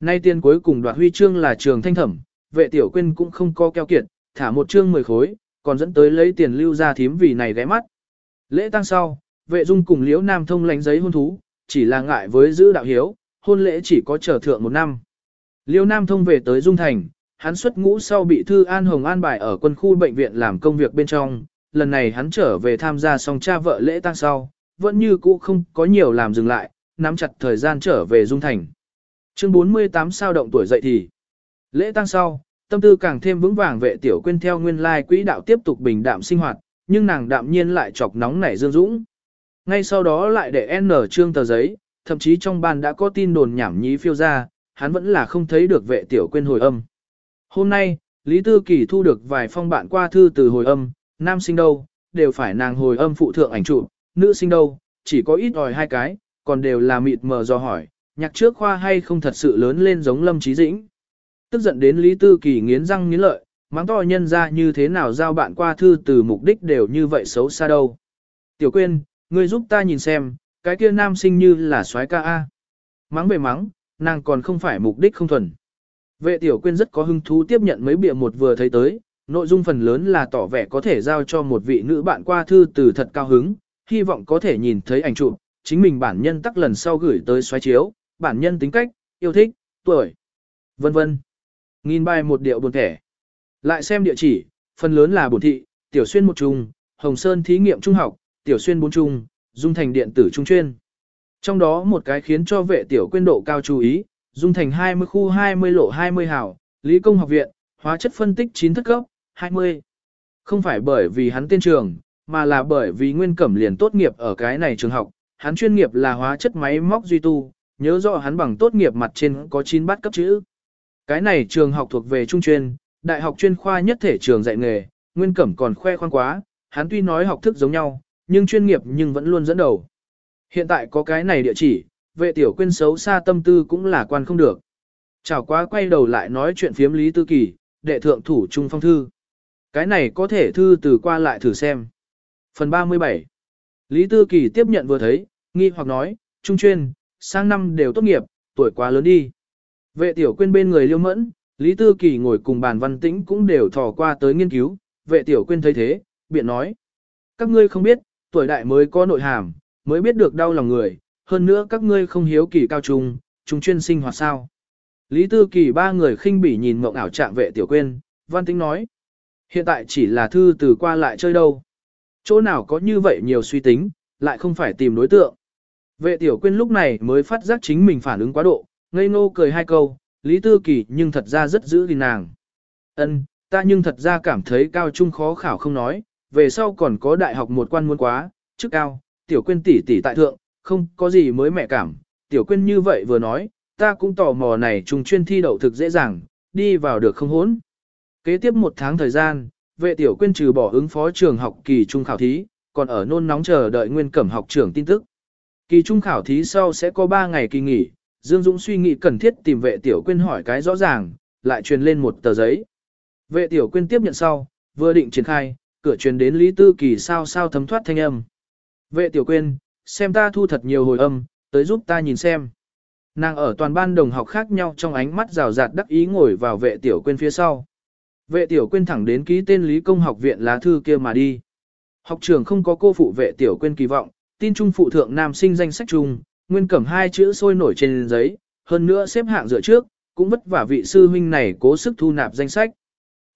Nay tiền cuối cùng đoạt huy chương là trường thanh thẩm, vệ tiểu quyên cũng không có keo kiệt, thả một chương 10 khối, còn dẫn tới lấy tiền lưu ra thím vì này ghé mắt. Lễ tăng sau, vệ dung cùng liễu nam thông lánh giấy hôn thú, chỉ là ngại với giữ đạo hiếu, hôn lễ chỉ có chờ thượng một năm. Liễu nam thông về tới dung thành, hắn xuất ngũ sau bị thư an hồng an bài ở quân khu bệnh viện làm công việc bên trong, lần này hắn trở về tham gia song cha vợ lễ tăng sau, vẫn như cũ không có nhiều làm dừng lại, nắm chặt thời gian trở về dung thành. Chương 48 sao động tuổi dậy thì. Lễ tăng sau, tâm tư càng thêm vững vàng vệ tiểu quên theo nguyên lai quỹ đạo tiếp tục bình đạm sinh hoạt, nhưng nàng đạm nhiên lại chọc nóng nảy dương dũng. Ngay sau đó lại để N trương tờ giấy, thậm chí trong ban đã có tin đồn nhảm nhí phiêu ra, hắn vẫn là không thấy được vệ tiểu quên hồi âm. Hôm nay, Lý Tư Kỳ thu được vài phong bạn qua thư từ hồi âm, nam sinh đâu, đều phải nàng hồi âm phụ thượng ảnh chụp, nữ sinh đâu, chỉ có ít ỏi hai cái, còn đều là mịt mờ do hỏi, nhạc trước khoa hay không thật sự lớn lên giống Lâm Trí Dĩnh. Tức giận đến Lý Tư Kỳ nghiến răng nghiến lợi, mắng to nhân ra như thế nào giao bạn qua thư từ mục đích đều như vậy xấu xa đâu. Tiểu Quyên, ngươi giúp ta nhìn xem, cái kia nam sinh như là soái ca A. Mắng về mắng, nàng còn không phải mục đích không thuần. Vệ Tiểu Quyên rất có hứng thú tiếp nhận mấy bịa một vừa thấy tới, nội dung phần lớn là tỏ vẻ có thể giao cho một vị nữ bạn qua thư từ thật cao hứng, hy vọng có thể nhìn thấy ảnh chụp, chính mình bản nhân tắc lần sau gửi tới xoáy chiếu, bản nhân tính cách, yêu thích, tuổi, vân vân. Nghìn bài một điệu buồn thẻ. Lại xem địa chỉ, phần lớn là bổn thị, tiểu xuyên một trung, Hồng Sơn thí nghiệm trung học, tiểu xuyên bốn trung, dung thành điện tử trung chuyên. Trong đó một cái khiến cho vệ tiểu quyên độ cao chú ý, dung thành 20 khu 20 lộ 20 hảo, lý công học viện, hóa chất phân tích 9 thất cấp, 20. Không phải bởi vì hắn tên trường, mà là bởi vì Nguyên Cẩm liền tốt nghiệp ở cái này trường học, hắn chuyên nghiệp là hóa chất máy móc duy tu, nhớ rõ hắn bằng tốt nghiệp mặt trên có 9 bát cấp chữ. Cái này trường học thuộc về trung chuyên, đại học chuyên khoa nhất thể trường dạy nghề, Nguyên Cẩm còn khoe khoang quá, hắn tuy nói học thức giống nhau, nhưng chuyên nghiệp nhưng vẫn luôn dẫn đầu. Hiện tại có cái này địa chỉ, vệ tiểu quên xấu xa tâm tư cũng là quan không được. Chào quá quay đầu lại nói chuyện phiếm Lý Tư Kỳ, đệ thượng thủ trung phong thư. Cái này có thể thư từ qua lại thử xem. Phần 37 Lý Tư Kỳ tiếp nhận vừa thấy, nghi hoặc nói, trung chuyên, sang năm đều tốt nghiệp, tuổi quá lớn đi. Vệ tiểu quên bên người liêu mẫn, Lý Tư Kỳ ngồi cùng bàn văn tĩnh cũng đều thò qua tới nghiên cứu, vệ tiểu quên thấy thế, biện nói. Các ngươi không biết, tuổi đại mới có nội hàm, mới biết được đau lòng người, hơn nữa các ngươi không hiếu kỳ cao trung, trung chuyên sinh hoạt sao. Lý Tư Kỳ ba người khinh bỉ nhìn mộng ảo trạng vệ tiểu quên, văn tĩnh nói. Hiện tại chỉ là thư từ qua lại chơi đâu. Chỗ nào có như vậy nhiều suy tính, lại không phải tìm đối tượng. Vệ tiểu quyên lúc này mới phát giác chính mình phản ứng quá độ, ngây ngô cười hai câu, Lý Tư Kỳ nhưng thật ra rất giữ gìn nàng. Ân, ta nhưng thật ra cảm thấy cao trung khó khảo không nói, về sau còn có đại học một quan muốn quá, chức cao, tiểu quyên tỷ tỷ tại thượng, không có gì mới mẹ cảm, tiểu quyên như vậy vừa nói, ta cũng tò mò này trùng chuyên thi đậu thực dễ dàng, đi vào được không hốn. Kế tiếp một tháng thời gian, vệ tiểu quyên trừ bỏ ứng phó trường học kỳ trung khảo thí, còn ở nôn nóng chờ đợi nguyên cẩm học trưởng tin tức. Kỳ trung khảo thí sau sẽ có 3 ngày kỳ nghỉ, Dương Dũng suy nghĩ cần thiết tìm vệ tiểu quyên hỏi cái rõ ràng, lại truyền lên một tờ giấy. Vệ tiểu quyên tiếp nhận sau, vừa định triển khai, cửa truyền đến Lý Tư Kỳ sao sao thấm thoát thanh âm. Vệ tiểu quyên, xem ta thu thật nhiều hồi âm, tới giúp ta nhìn xem. Nàng ở toàn ban đồng học khác nhau trong ánh mắt rào rạt đắc ý ngồi vào vệ tiểu quyên phía sau. Vệ tiểu quyên thẳng đến ký tên Lý Công học viện lá thư kia mà đi. Học trưởng không có cô phụ vệ tiểu quyên kỳ vọng, tin trung phụ thượng nam sinh danh sách chung, nguyên cẩm hai chữ sôi nổi trên giấy, hơn nữa xếp hạng dựa trước, cũng vất vả vị sư huynh này cố sức thu nạp danh sách.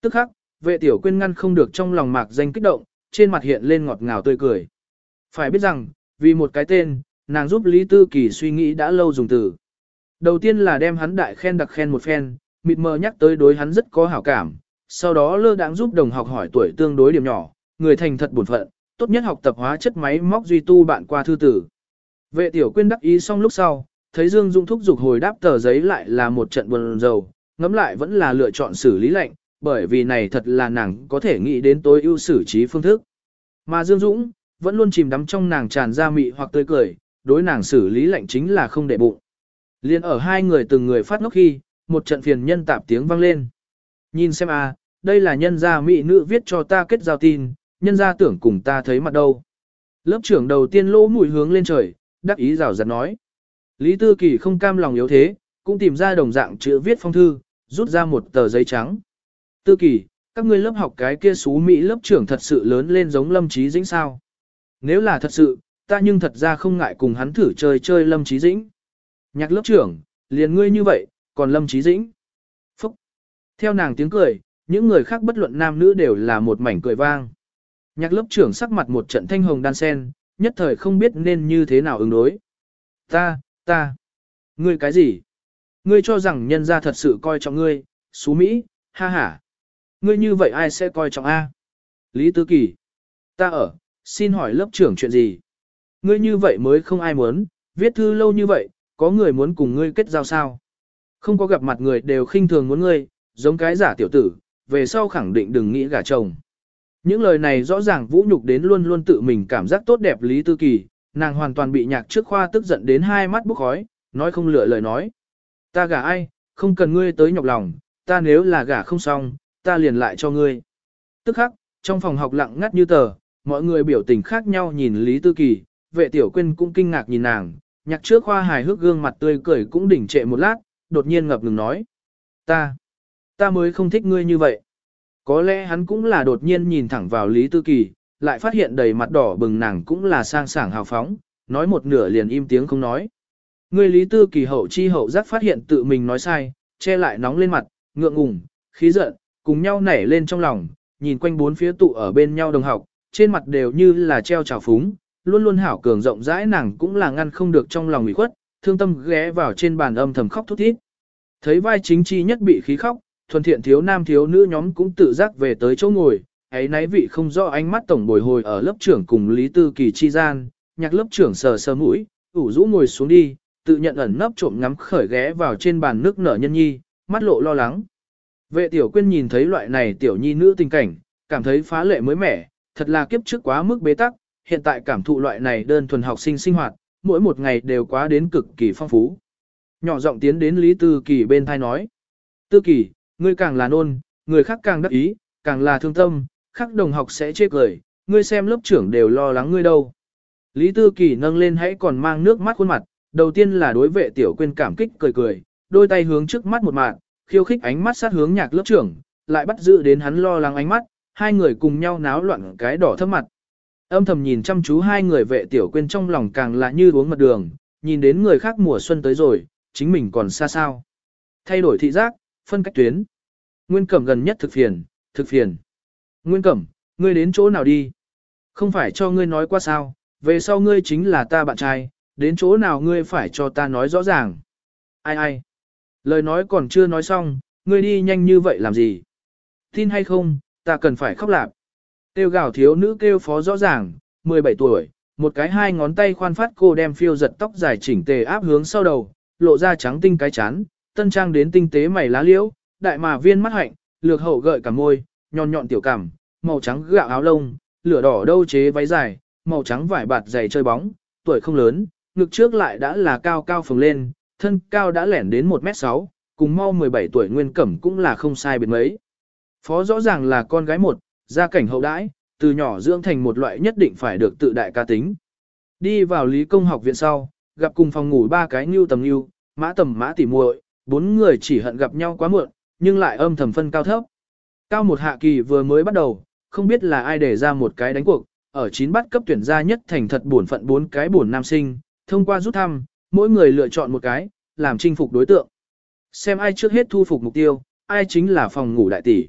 Tức khắc, vệ tiểu quyên ngăn không được trong lòng mạc danh kích động, trên mặt hiện lên ngọt ngào tươi cười. Phải biết rằng, vì một cái tên, nàng giúp Lý Tư Kỳ suy nghĩ đã lâu dùng từ. Đầu tiên là đem hắn đại khen đặc khen một phen, mịt mờ nhắc tới đối hắn rất có hảo cảm, sau đó lơ đãng giúp đồng học hỏi tuổi tương đối điểm nhỏ, người thành thật buồn phận, tốt nhất học tập hóa chất máy móc duy tu bạn qua thư tử. Vệ tiểu quyên đắc ý xong lúc sau, thấy Dương Dung thúc giục hồi đáp tờ giấy lại là một trận buồn rầu, ngẫm lại vẫn là lựa chọn xử lý lệnh, bởi vì này thật là nàng có thể nghĩ đến tối ưu xử trí phương thức. Mà Dương Dũng, vẫn luôn chìm đắm trong nàng tràn ra mị hoặc tươi cười, đối nàng xử lý lệnh chính là không để bụng. Liên ở hai người từng người phát ngốc khi, một trận phiền nhân tạp tiếng vang lên. Nhìn xem a, đây là nhân gia mỹ nữ viết cho ta kết giao tin, nhân ra tưởng cùng ta thấy mặt đâu. Lớp trưởng đầu tiên lỗ mũi hướng lên trời, đắc ý rào rạt nói. Lý Tư Kỳ không cam lòng yếu thế, cũng tìm ra đồng dạng chữ viết phong thư, rút ra một tờ giấy trắng. Tư Kỳ, các ngươi lớp học cái kia xú Mỹ lớp trưởng thật sự lớn lên giống Lâm Trí Dĩnh sao? Nếu là thật sự, ta nhưng thật ra không ngại cùng hắn thử chơi chơi Lâm Trí Dĩnh. Nhạc lớp trưởng, liền ngươi như vậy, còn Lâm Trí Dĩnh. Phúc! Theo nàng tiếng cười, những người khác bất luận nam nữ đều là một mảnh cười vang. Nhạc lớp trưởng sắc mặt một trận thanh hồng đan sen, nhất thời không biết nên như thế nào ứng đối. Ta, ta, ngươi cái gì? Ngươi cho rằng nhân gia thật sự coi trọng ngươi, xú Mỹ, ha ha. Ngươi như vậy ai sẽ coi trọng A? Lý Tư Kỳ, ta ở, xin hỏi lớp trưởng chuyện gì? Ngươi như vậy mới không ai muốn, viết thư lâu như vậy, có người muốn cùng ngươi kết giao sao? Không có gặp mặt người đều khinh thường muốn ngươi, giống cái giả tiểu tử, về sau khẳng định đừng nghĩ gả chồng. Những lời này rõ ràng vũ nhục đến luôn luôn tự mình cảm giác tốt đẹp Lý Tư Kỳ, nàng hoàn toàn bị nhạc trước khoa tức giận đến hai mắt bốc khói, nói không lựa lời nói. Ta gả ai, không cần ngươi tới nhọc lòng, ta nếu là gả không xong, ta liền lại cho ngươi. Tức khắc, trong phòng học lặng ngắt như tờ, mọi người biểu tình khác nhau nhìn Lý Tư Kỳ, vệ tiểu quyên cũng kinh ngạc nhìn nàng, nhạc trước khoa hài hước gương mặt tươi cười cũng đỉnh trệ một lát, đột nhiên ngập ngừng nói. Ta, ta mới không thích ngươi như vậy. Có lẽ hắn cũng là đột nhiên nhìn thẳng vào Lý Tư Kỳ, lại phát hiện đầy mặt đỏ bừng nàng cũng là sang sảng hào phóng, nói một nửa liền im tiếng không nói. Người Lý Tư Kỳ hậu chi hậu giác phát hiện tự mình nói sai, che lại nóng lên mặt, ngượng ngùng, khí giận, cùng nhau nảy lên trong lòng, nhìn quanh bốn phía tụ ở bên nhau đồng học, trên mặt đều như là treo trào phúng, luôn luôn hảo cường rộng rãi nàng cũng là ngăn không được trong lòng ủy khuất, thương tâm ghé vào trên bàn âm thầm khóc thút thít. Thấy vai chính chi nhất bị khí khóc, thuần thiện thiếu nam thiếu nữ nhóm cũng tự giác về tới chỗ ngồi, ấy náy vị không rõ ánh mắt tổng bồi hồi ở lớp trưởng cùng Lý Tư Kỳ chi gian, nhạc lớp trưởng sờ sờ mũi, ủ rũ ngồi xuống đi, tự nhận ẩn nấp trộm ngắm khởi ghé vào trên bàn nước nở nhân nhi, mắt lộ lo lắng. Vệ tiểu quyên nhìn thấy loại này tiểu nhi nữ tình cảnh, cảm thấy phá lệ mới mẻ, thật là kiếp trước quá mức bế tắc, hiện tại cảm thụ loại này đơn thuần học sinh sinh hoạt, mỗi một ngày đều quá đến cực kỳ phong phú. Nhỏ giọng tiến đến Lý Tư Kỳ bên thai nói. Tư Kỳ, ngươi càng là nôn, người khác càng đắc ý, càng là thương tâm, khác đồng học sẽ chê cười, ngươi xem lớp trưởng đều lo lắng ngươi đâu. Lý Tư Kỳ nâng lên hãy còn mang nước mắt khuôn mặt, đầu tiên là đối vệ tiểu quên cảm kích cười cười, đôi tay hướng trước mắt một mạng, khiêu khích ánh mắt sát hướng nhạc lớp trưởng, lại bắt giữ đến hắn lo lắng ánh mắt, hai người cùng nhau náo loạn cái đỏ thấp mặt. Âm thầm nhìn chăm chú hai người vệ tiểu quên trong lòng càng là như uống mật đường, nhìn đến người khác mùa xuân tới rồi, chính mình còn xa sao. Thay đổi thị giác, phân cách tuyến. Nguyên Cẩm gần nhất thực phiền, thực phiền. Nguyên Cẩm, ngươi đến chỗ nào đi? Không phải cho ngươi nói qua sao, về sau ngươi chính là ta bạn trai, đến chỗ nào ngươi phải cho ta nói rõ ràng. Ai ai? Lời nói còn chưa nói xong, ngươi đi nhanh như vậy làm gì? Tin hay không, ta cần phải khóc lạp. Tiêu gào thiếu nữ kêu phó rõ ràng, 17 tuổi, một cái hai ngón tay khoan phát cô đem phiêu giật tóc dài chỉnh tề áp hướng sau đầu, lộ ra trắng tinh cái chán, tân trang đến tinh tế mày lá liễu, đại mà viên mắt hạnh, lược hậu gợi cả môi, nhọn nhọn tiểu cảm, màu trắng gạo áo lông, lửa đỏ đâu chế váy dài, màu trắng vải bạt dày chơi bóng, tuổi không lớn, ngực trước lại đã là cao cao phồng lên, thân cao đã lẻn đến 1m6, cùng mau 17 tuổi Nguyên Cẩm cũng là không sai biệt mấy. Phó rõ ràng là con gái một, gia cảnh hậu đãi, từ nhỏ dưỡng thành một loại nhất định phải được tự đại ca tính. Đi vào lý công học viện sau, gặp cùng phòng ngủ ba cái nhu tầm nhu, mã tầm mã tỉ muội, bốn người chỉ hận gặp nhau quá muộn, nhưng lại âm thầm phân cao thấp. Cao một hạ kỳ vừa mới bắt đầu, không biết là ai để ra một cái đánh cuộc, ở chín bát cấp tuyển gia nhất thành thật bổn phận bốn cái bổn nam sinh, thông qua rút thăm, mỗi người lựa chọn một cái, làm chinh phục đối tượng. Xem ai trước hết thu phục mục tiêu, ai chính là phòng ngủ đại tỷ.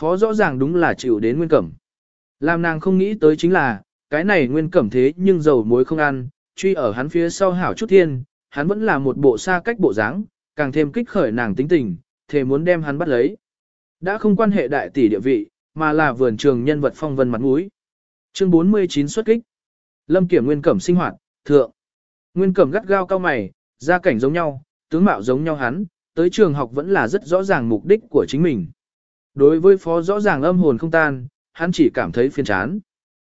Phó rõ ràng đúng là chịu đến nguyên cẩm. Làm nàng không nghĩ tới chính là, cái này nguyên cẩm thế nhưng dầu muối không ăn, truy ở hắn phía sau hảo chút thiên, hắn vẫn là một bộ xa cách bộ dáng, càng thêm kích khởi nàng tính tình, thề muốn đem hắn bắt lấy. Đã không quan hệ đại tỷ địa vị, mà là vườn trường nhân vật phong vân mặt mũi. Chương 49 xuất kích. Lâm Kiểm Nguyên Cẩm sinh hoạt, thượng. Nguyên Cẩm gắt gao cao mày, gia cảnh giống nhau, tướng mạo giống nhau hắn, tới trường học vẫn là rất rõ ràng mục đích của chính mình. Đối với phó rõ ràng âm hồn không tan, hắn chỉ cảm thấy phiền chán.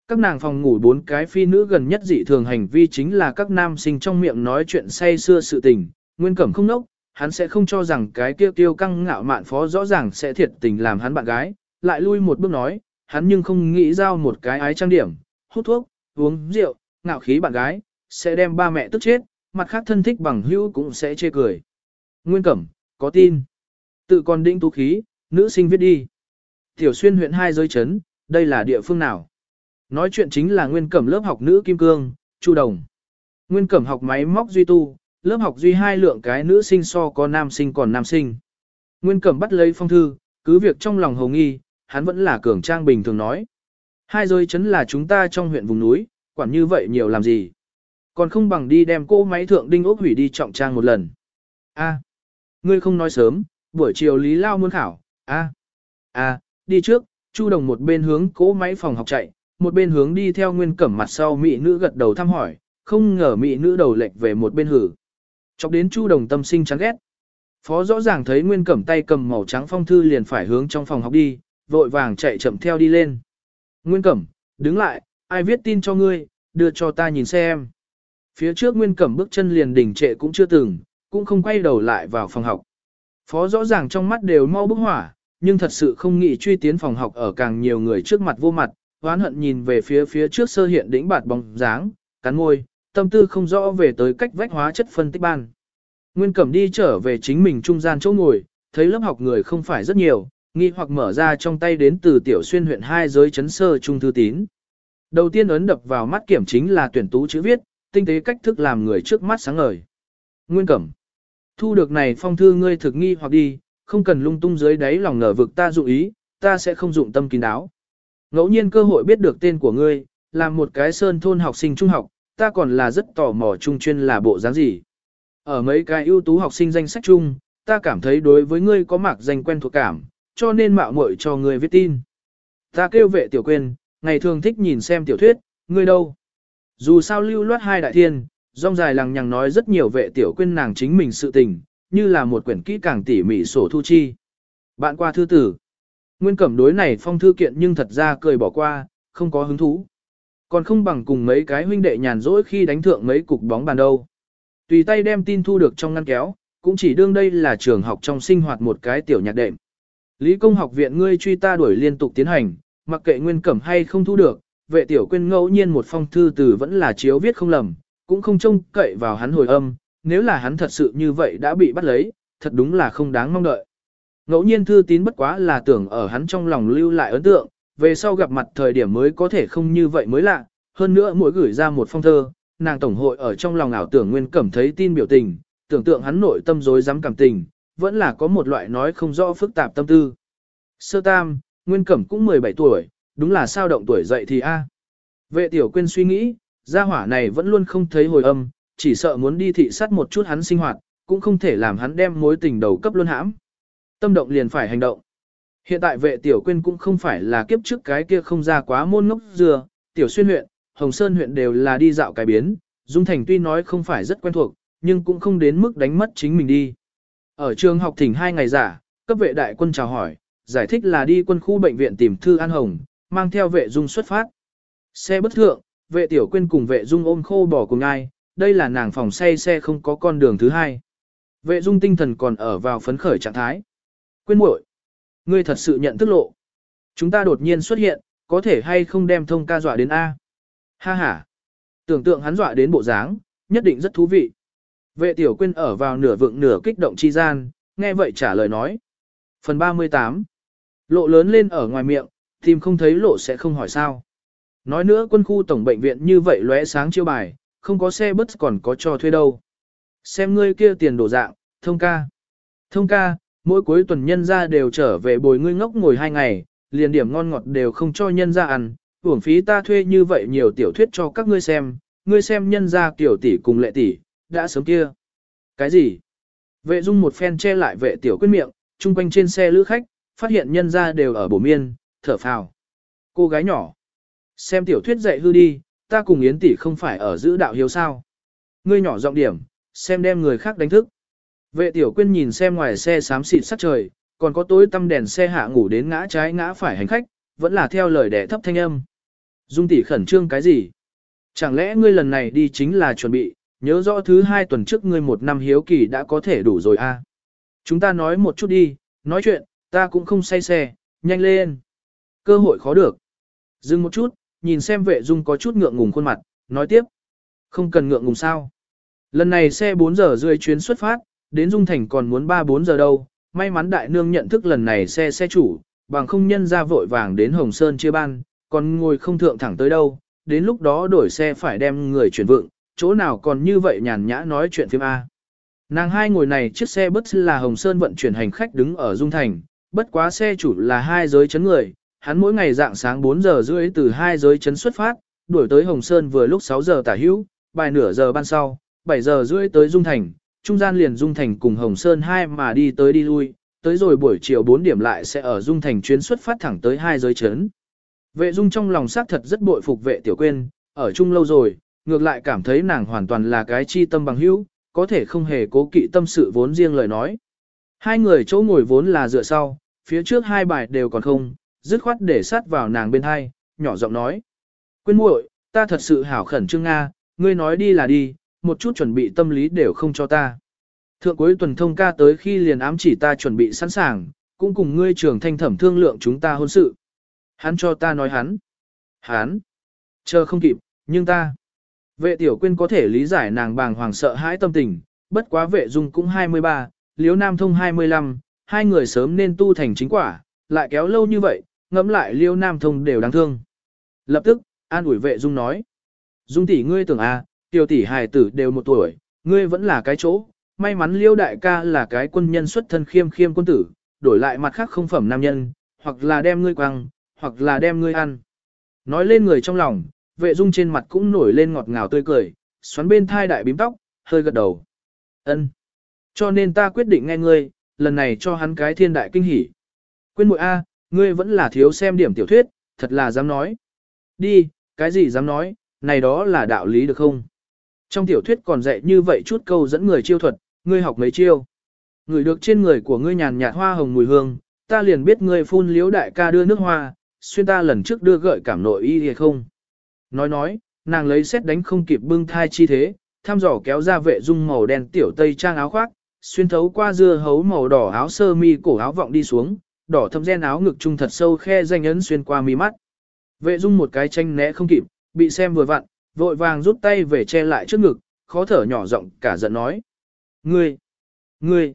Các nàng phòng ngủ bốn cái phi nữ gần nhất dị thường hành vi chính là các nam sinh trong miệng nói chuyện say xưa sự tình, Nguyên Cẩm không nốc, hắn sẽ không cho rằng cái kia tiêu căng ngạo mạn phó rõ ràng sẽ thiệt tình làm hắn bạn gái, lại lui một bước nói, hắn nhưng không nghĩ giao một cái ái trang điểm, hút thuốc, uống rượu, ngạo khí bạn gái, sẽ đem ba mẹ tức chết, mặt khác thân thích bằng hữu cũng sẽ chê cười. Nguyên Cẩm, có tin. Tự còn định tú khí, nữ sinh viết đi. Tiểu xuyên huyện hai giới chấn, đây là địa phương nào? Nói chuyện chính là Nguyên Cẩm lớp học nữ Kim Cương, Chu Đồng. Nguyên Cẩm học máy móc duy tu, lớp học duy hai lượng cái nữ sinh so có nam sinh còn nam sinh. Nguyên Cẩm bắt lấy phong thư, cứ việc trong lòng hồng nghi, hắn vẫn là cường trang bình thường nói. Hai giới chấn là chúng ta trong huyện vùng núi, quản như vậy nhiều làm gì. Còn không bằng đi đem cô máy thượng đinh ốc hủy đi trọng trang một lần. A, ngươi không nói sớm, buổi chiều Lý Lao muốn khảo. A, a, đi trước, Chu Đồng một bên hướng cố máy phòng học chạy, một bên hướng đi theo nguyên cẩm mặt sau mỹ nữ gật đầu thăm hỏi, không ngờ mỹ nữ đầu lệch về một bên hử. Chọc đến Chu Đồng tâm sinh chán ghét. Phó rõ ràng thấy nguyên cẩm tay cầm màu trắng phong thư liền phải hướng trong phòng học đi, vội vàng chạy chậm theo đi lên. Nguyên cẩm, đứng lại, ai viết tin cho ngươi, đưa cho ta nhìn xem. Phía trước nguyên cẩm bước chân liền đỉnh trệ cũng chưa từng, cũng không quay đầu lại vào phòng học. Phó rõ ràng trong mắt đều mau bức hỏa, nhưng thật sự không nghĩ truy tiến phòng học ở càng nhiều người trước mặt vô mặt, hoán hận nhìn về phía phía trước sơ hiện đỉnh bạt bóng dáng, cắn môi, tâm tư không rõ về tới cách vách hóa chất phân tích ban. Nguyên Cẩm đi trở về chính mình trung gian chỗ ngồi, thấy lớp học người không phải rất nhiều, nghi hoặc mở ra trong tay đến từ tiểu xuyên huyện hai giới chấn sơ trung thư tín. Đầu tiên ấn đập vào mắt kiểm chính là tuyển tú chữ viết, tinh tế cách thức làm người trước mắt sáng ngời. Nguyên Cẩm. Thu được này phong thư ngươi thực nghi hoặc đi, không cần lung tung dưới đáy lòng ngờ vực ta dụ ý, ta sẽ không dụng tâm kín đáo. Ngẫu nhiên cơ hội biết được tên của ngươi, làm một cái sơn thôn học sinh trung học, ta còn là rất tò mò trung chuyên là bộ dáng gì. Ở mấy cái ưu tú học sinh danh sách chung, ta cảm thấy đối với ngươi có mạc danh quen thuộc cảm, cho nên mạo muội cho ngươi viết tin. Ta kêu vệ tiểu quên, ngày thường thích nhìn xem tiểu thuyết, ngươi đâu. Dù sao lưu loát hai đại thiên, rong dài lằng nhằng nói rất nhiều vệ tiểu quên nàng chính mình sự tình, như là một quyển kỹ càng tỉ mỉ sổ thu chi. Bạn qua thư tử. Nguyên cẩm đối này phong thư kiện nhưng thật ra cười bỏ qua, không có hứng thú. Còn không bằng cùng mấy cái huynh đệ nhàn rỗi khi đánh thượng mấy cục bóng bàn đâu. Tùy tay đem tin thu được trong ngăn kéo, cũng chỉ đương đây là trường học trong sinh hoạt một cái tiểu nhạc đệm. Lý công học viện ngươi truy ta đuổi liên tục tiến hành, mặc kệ nguyên cẩm hay không thu được, vệ tiểu quên ngẫu nhiên một phong thư từ vẫn là chiếu viết không lầm, cũng không trông cậy vào hắn hồi âm, nếu là hắn thật sự như vậy đã bị bắt lấy, thật đúng là không đáng mong đợi. Ngẫu nhiên thư tín bất quá là tưởng ở hắn trong lòng lưu lại ấn tượng, về sau gặp mặt thời điểm mới có thể không như vậy mới lạ, hơn nữa mỗi gửi ra một phong thơ, nàng tổng hội ở trong lòng ảo tưởng nguyên cẩm thấy tin biểu tình, tưởng tượng hắn nội tâm rối dám cảm tình, vẫn là có một loại nói không rõ phức tạp tâm tư. Sơ tam, nguyên cẩm cũng 17 tuổi, đúng là sao động tuổi dậy thì a. Vệ tiểu quên suy nghĩ, gia hỏa này vẫn luôn không thấy hồi âm, chỉ sợ muốn đi thị sát một chút hắn sinh hoạt, cũng không thể làm hắn đem mối tình đầu cấp luôn hãm. Tâm động liền phải hành động. Hiện tại vệ tiểu quyên cũng không phải là kiếp trước cái kia không ra quá môn ngốc dừa, tiểu xuyên huyện, Hồng Sơn huyện đều là đi dạo cái biến, Dung Thành tuy nói không phải rất quen thuộc, nhưng cũng không đến mức đánh mất chính mình đi. Ở trường học thỉnh hai ngày giả, cấp vệ đại quân chào hỏi, giải thích là đi quân khu bệnh viện tìm Thư An Hồng, mang theo vệ Dung xuất phát. Xe bất thượng, vệ tiểu quyên cùng vệ Dung ôm khô bỏ cùng ai, đây là nàng phòng say xe không có con đường thứ hai. Vệ dung tinh thần còn ở vào phấn khởi trạng thái. quyên muội, ngươi thật sự nhận thức lộ. Chúng ta đột nhiên xuất hiện, có thể hay không đem thông ca dọa đến A. Ha ha. Tưởng tượng hắn dọa đến bộ dáng, nhất định rất thú vị. Vệ tiểu quyên ở vào nửa vượng nửa kích động chi gian, nghe vậy trả lời nói. Phần 38. Lộ lớn lên ở ngoài miệng, tìm không thấy lộ sẽ không hỏi sao. Nói nữa quân khu tổng bệnh viện như vậy lóe sáng chiêu bài, không có xe bus còn có cho thuê đâu. Xem ngươi kia tiền đổ dạng, thông ca. Thông ca, mỗi cuối tuần nhân ra đều trở về bồi ngươi ngốc ngồi hai ngày, liền điểm ngon ngọt đều không cho nhân ra ăn, uổng phí ta thuê như vậy nhiều tiểu thuyết cho các ngươi xem, ngươi xem nhân ra tiểu tỷ cùng lệ tỷ, đã sớm kia. Cái gì? Vệ dung một phen che lại vệ tiểu quyết miệng, chung quanh trên xe lữ khách, phát hiện nhân ra đều ở bổ miên, thở phào. Cô gái nhỏ. Xem tiểu thuyết dạy hư đi, ta cùng Yến tỷ không phải ở giữ đạo hiếu sao. Ngươi nhỏ giọng điểm, xem đem người khác đánh thức. Vệ tiểu quyên nhìn xem ngoài xe xám xịt sắc trời, còn có tối tăm đèn xe hạ ngủ đến ngã trái ngã phải hành khách, vẫn là theo lời đẻ thấp thanh âm. Dung tỷ khẩn trương cái gì? Chẳng lẽ ngươi lần này đi chính là chuẩn bị, nhớ rõ thứ hai tuần trước ngươi một năm hiếu kỳ đã có thể đủ rồi a? À? Chúng ta nói một chút đi, nói chuyện, ta cũng không say xe, nhanh lên. Cơ hội khó được. Dừng một chút, nhìn xem vệ dung có chút ngượng ngùng khuôn mặt, nói tiếp. Không cần ngượng ngùng sao. Lần này xe 4 giờ rưỡi chuyến xuất phát, đến Dung Thành còn muốn 3-4 giờ đâu. May mắn đại nương nhận thức lần này xe xe chủ, bằng không nhân ra vội vàng đến Hồng Sơn chia ban, còn ngồi không thượng thẳng tới đâu. Đến lúc đó đổi xe phải đem người chuyển vượng, chỗ nào còn như vậy nhàn nhã nói chuyện phim A. Nàng hai ngồi này chiếc xe bất là Hồng Sơn vận chuyển hành khách đứng ở Dung Thành, bất quá xe chủ là hai giới chấn người, hắn mỗi ngày dạng sáng 4 giờ rưỡi từ hai giới chấn xuất phát, đuổi tới Hồng Sơn vừa lúc 6 giờ tả hữu, bài nửa giờ ban sau, 7 giờ rưỡi tới Dung Thành, trung gian liền Dung Thành cùng Hồng Sơn hai mà đi tới đi lui, tới rồi buổi chiều 4 điểm lại sẽ ở Dung Thành chuyến xuất phát thẳng tới hai giới chấn. Vệ Dung trong lòng xác thật rất bội phục vệ tiểu quên, ở chung lâu rồi, ngược lại cảm thấy nàng hoàn toàn là cái chi tâm bằng hữu, có thể không hề cố kỵ tâm sự vốn riêng lời nói. Hai người chỗ ngồi vốn là dựa sau, phía trước hai bài đều còn không, dứt khoát để sát vào nàng bên hai, nhỏ giọng nói. Quên muội, ta thật sự hảo khẩn trương Nga, ngươi nói đi là đi, một chút chuẩn bị tâm lý đều không cho ta. Thượng cuối tuần thông ca tới khi liền ám chỉ ta chuẩn bị sẵn sàng, cũng cùng ngươi trưởng thanh thẩm thương lượng chúng ta hôn sự. Hắn cho ta nói hắn. Hắn. Chờ không kịp, nhưng ta. Vệ tiểu quyên có thể lý giải nàng bàng hoàng sợ hãi tâm tình, bất quá vệ dung cũng 23, liếu nam thông 25, hai người sớm nên tu thành chính quả, lại kéo lâu như vậy, ngẫm lại liêu nam thông đều đáng thương. Lập tức, an ủi vệ dung nói. Dung tỷ ngươi tưởng à, tiểu tỷ hài tử đều một tuổi, ngươi vẫn là cái chỗ, may mắn liêu đại ca là cái quân nhân xuất thân khiêm khiêm quân tử, đổi lại mặt khác không phẩm nam nhân, hoặc là đem ngươi quăng, hoặc là đem ngươi ăn. Nói lên người trong lòng, vệ dung trên mặt cũng nổi lên ngọt ngào tươi cười, xoắn bên thai đại bím tóc, hơi gật đầu. ân Cho nên ta quyết định nghe ngươi, lần này cho hắn cái thiên đại kinh hỉ. Quên muội A, ngươi vẫn là thiếu xem điểm tiểu thuyết, thật là dám nói. Đi, cái gì dám nói, này đó là đạo lý được không? Trong tiểu thuyết còn dạy như vậy chút câu dẫn người chiêu thuật, ngươi học mấy chiêu. Người được trên người của ngươi nhàn nhạt hoa hồng mùi hương, ta liền biết ngươi phun liếu đại ca đưa nước hoa, xuyên ta lần trước đưa gợi cảm nội y hay không. Nói nói, nàng lấy xét đánh không kịp bưng thai chi thế, thăm dò kéo ra vệ dung màu đen tiểu tây trang áo khoác, xuyên thấu qua dưa hấu màu đỏ áo sơ mi cổ áo vọng đi xuống, đỏ thâm gen áo ngực trung thật sâu khe danh ấn xuyên qua mi mắt. Vệ dung một cái tranh né không kịp, bị xem vừa vặn, vội vàng rút tay về che lại trước ngực, khó thở nhỏ giọng cả giận nói. Ngươi! Ngươi!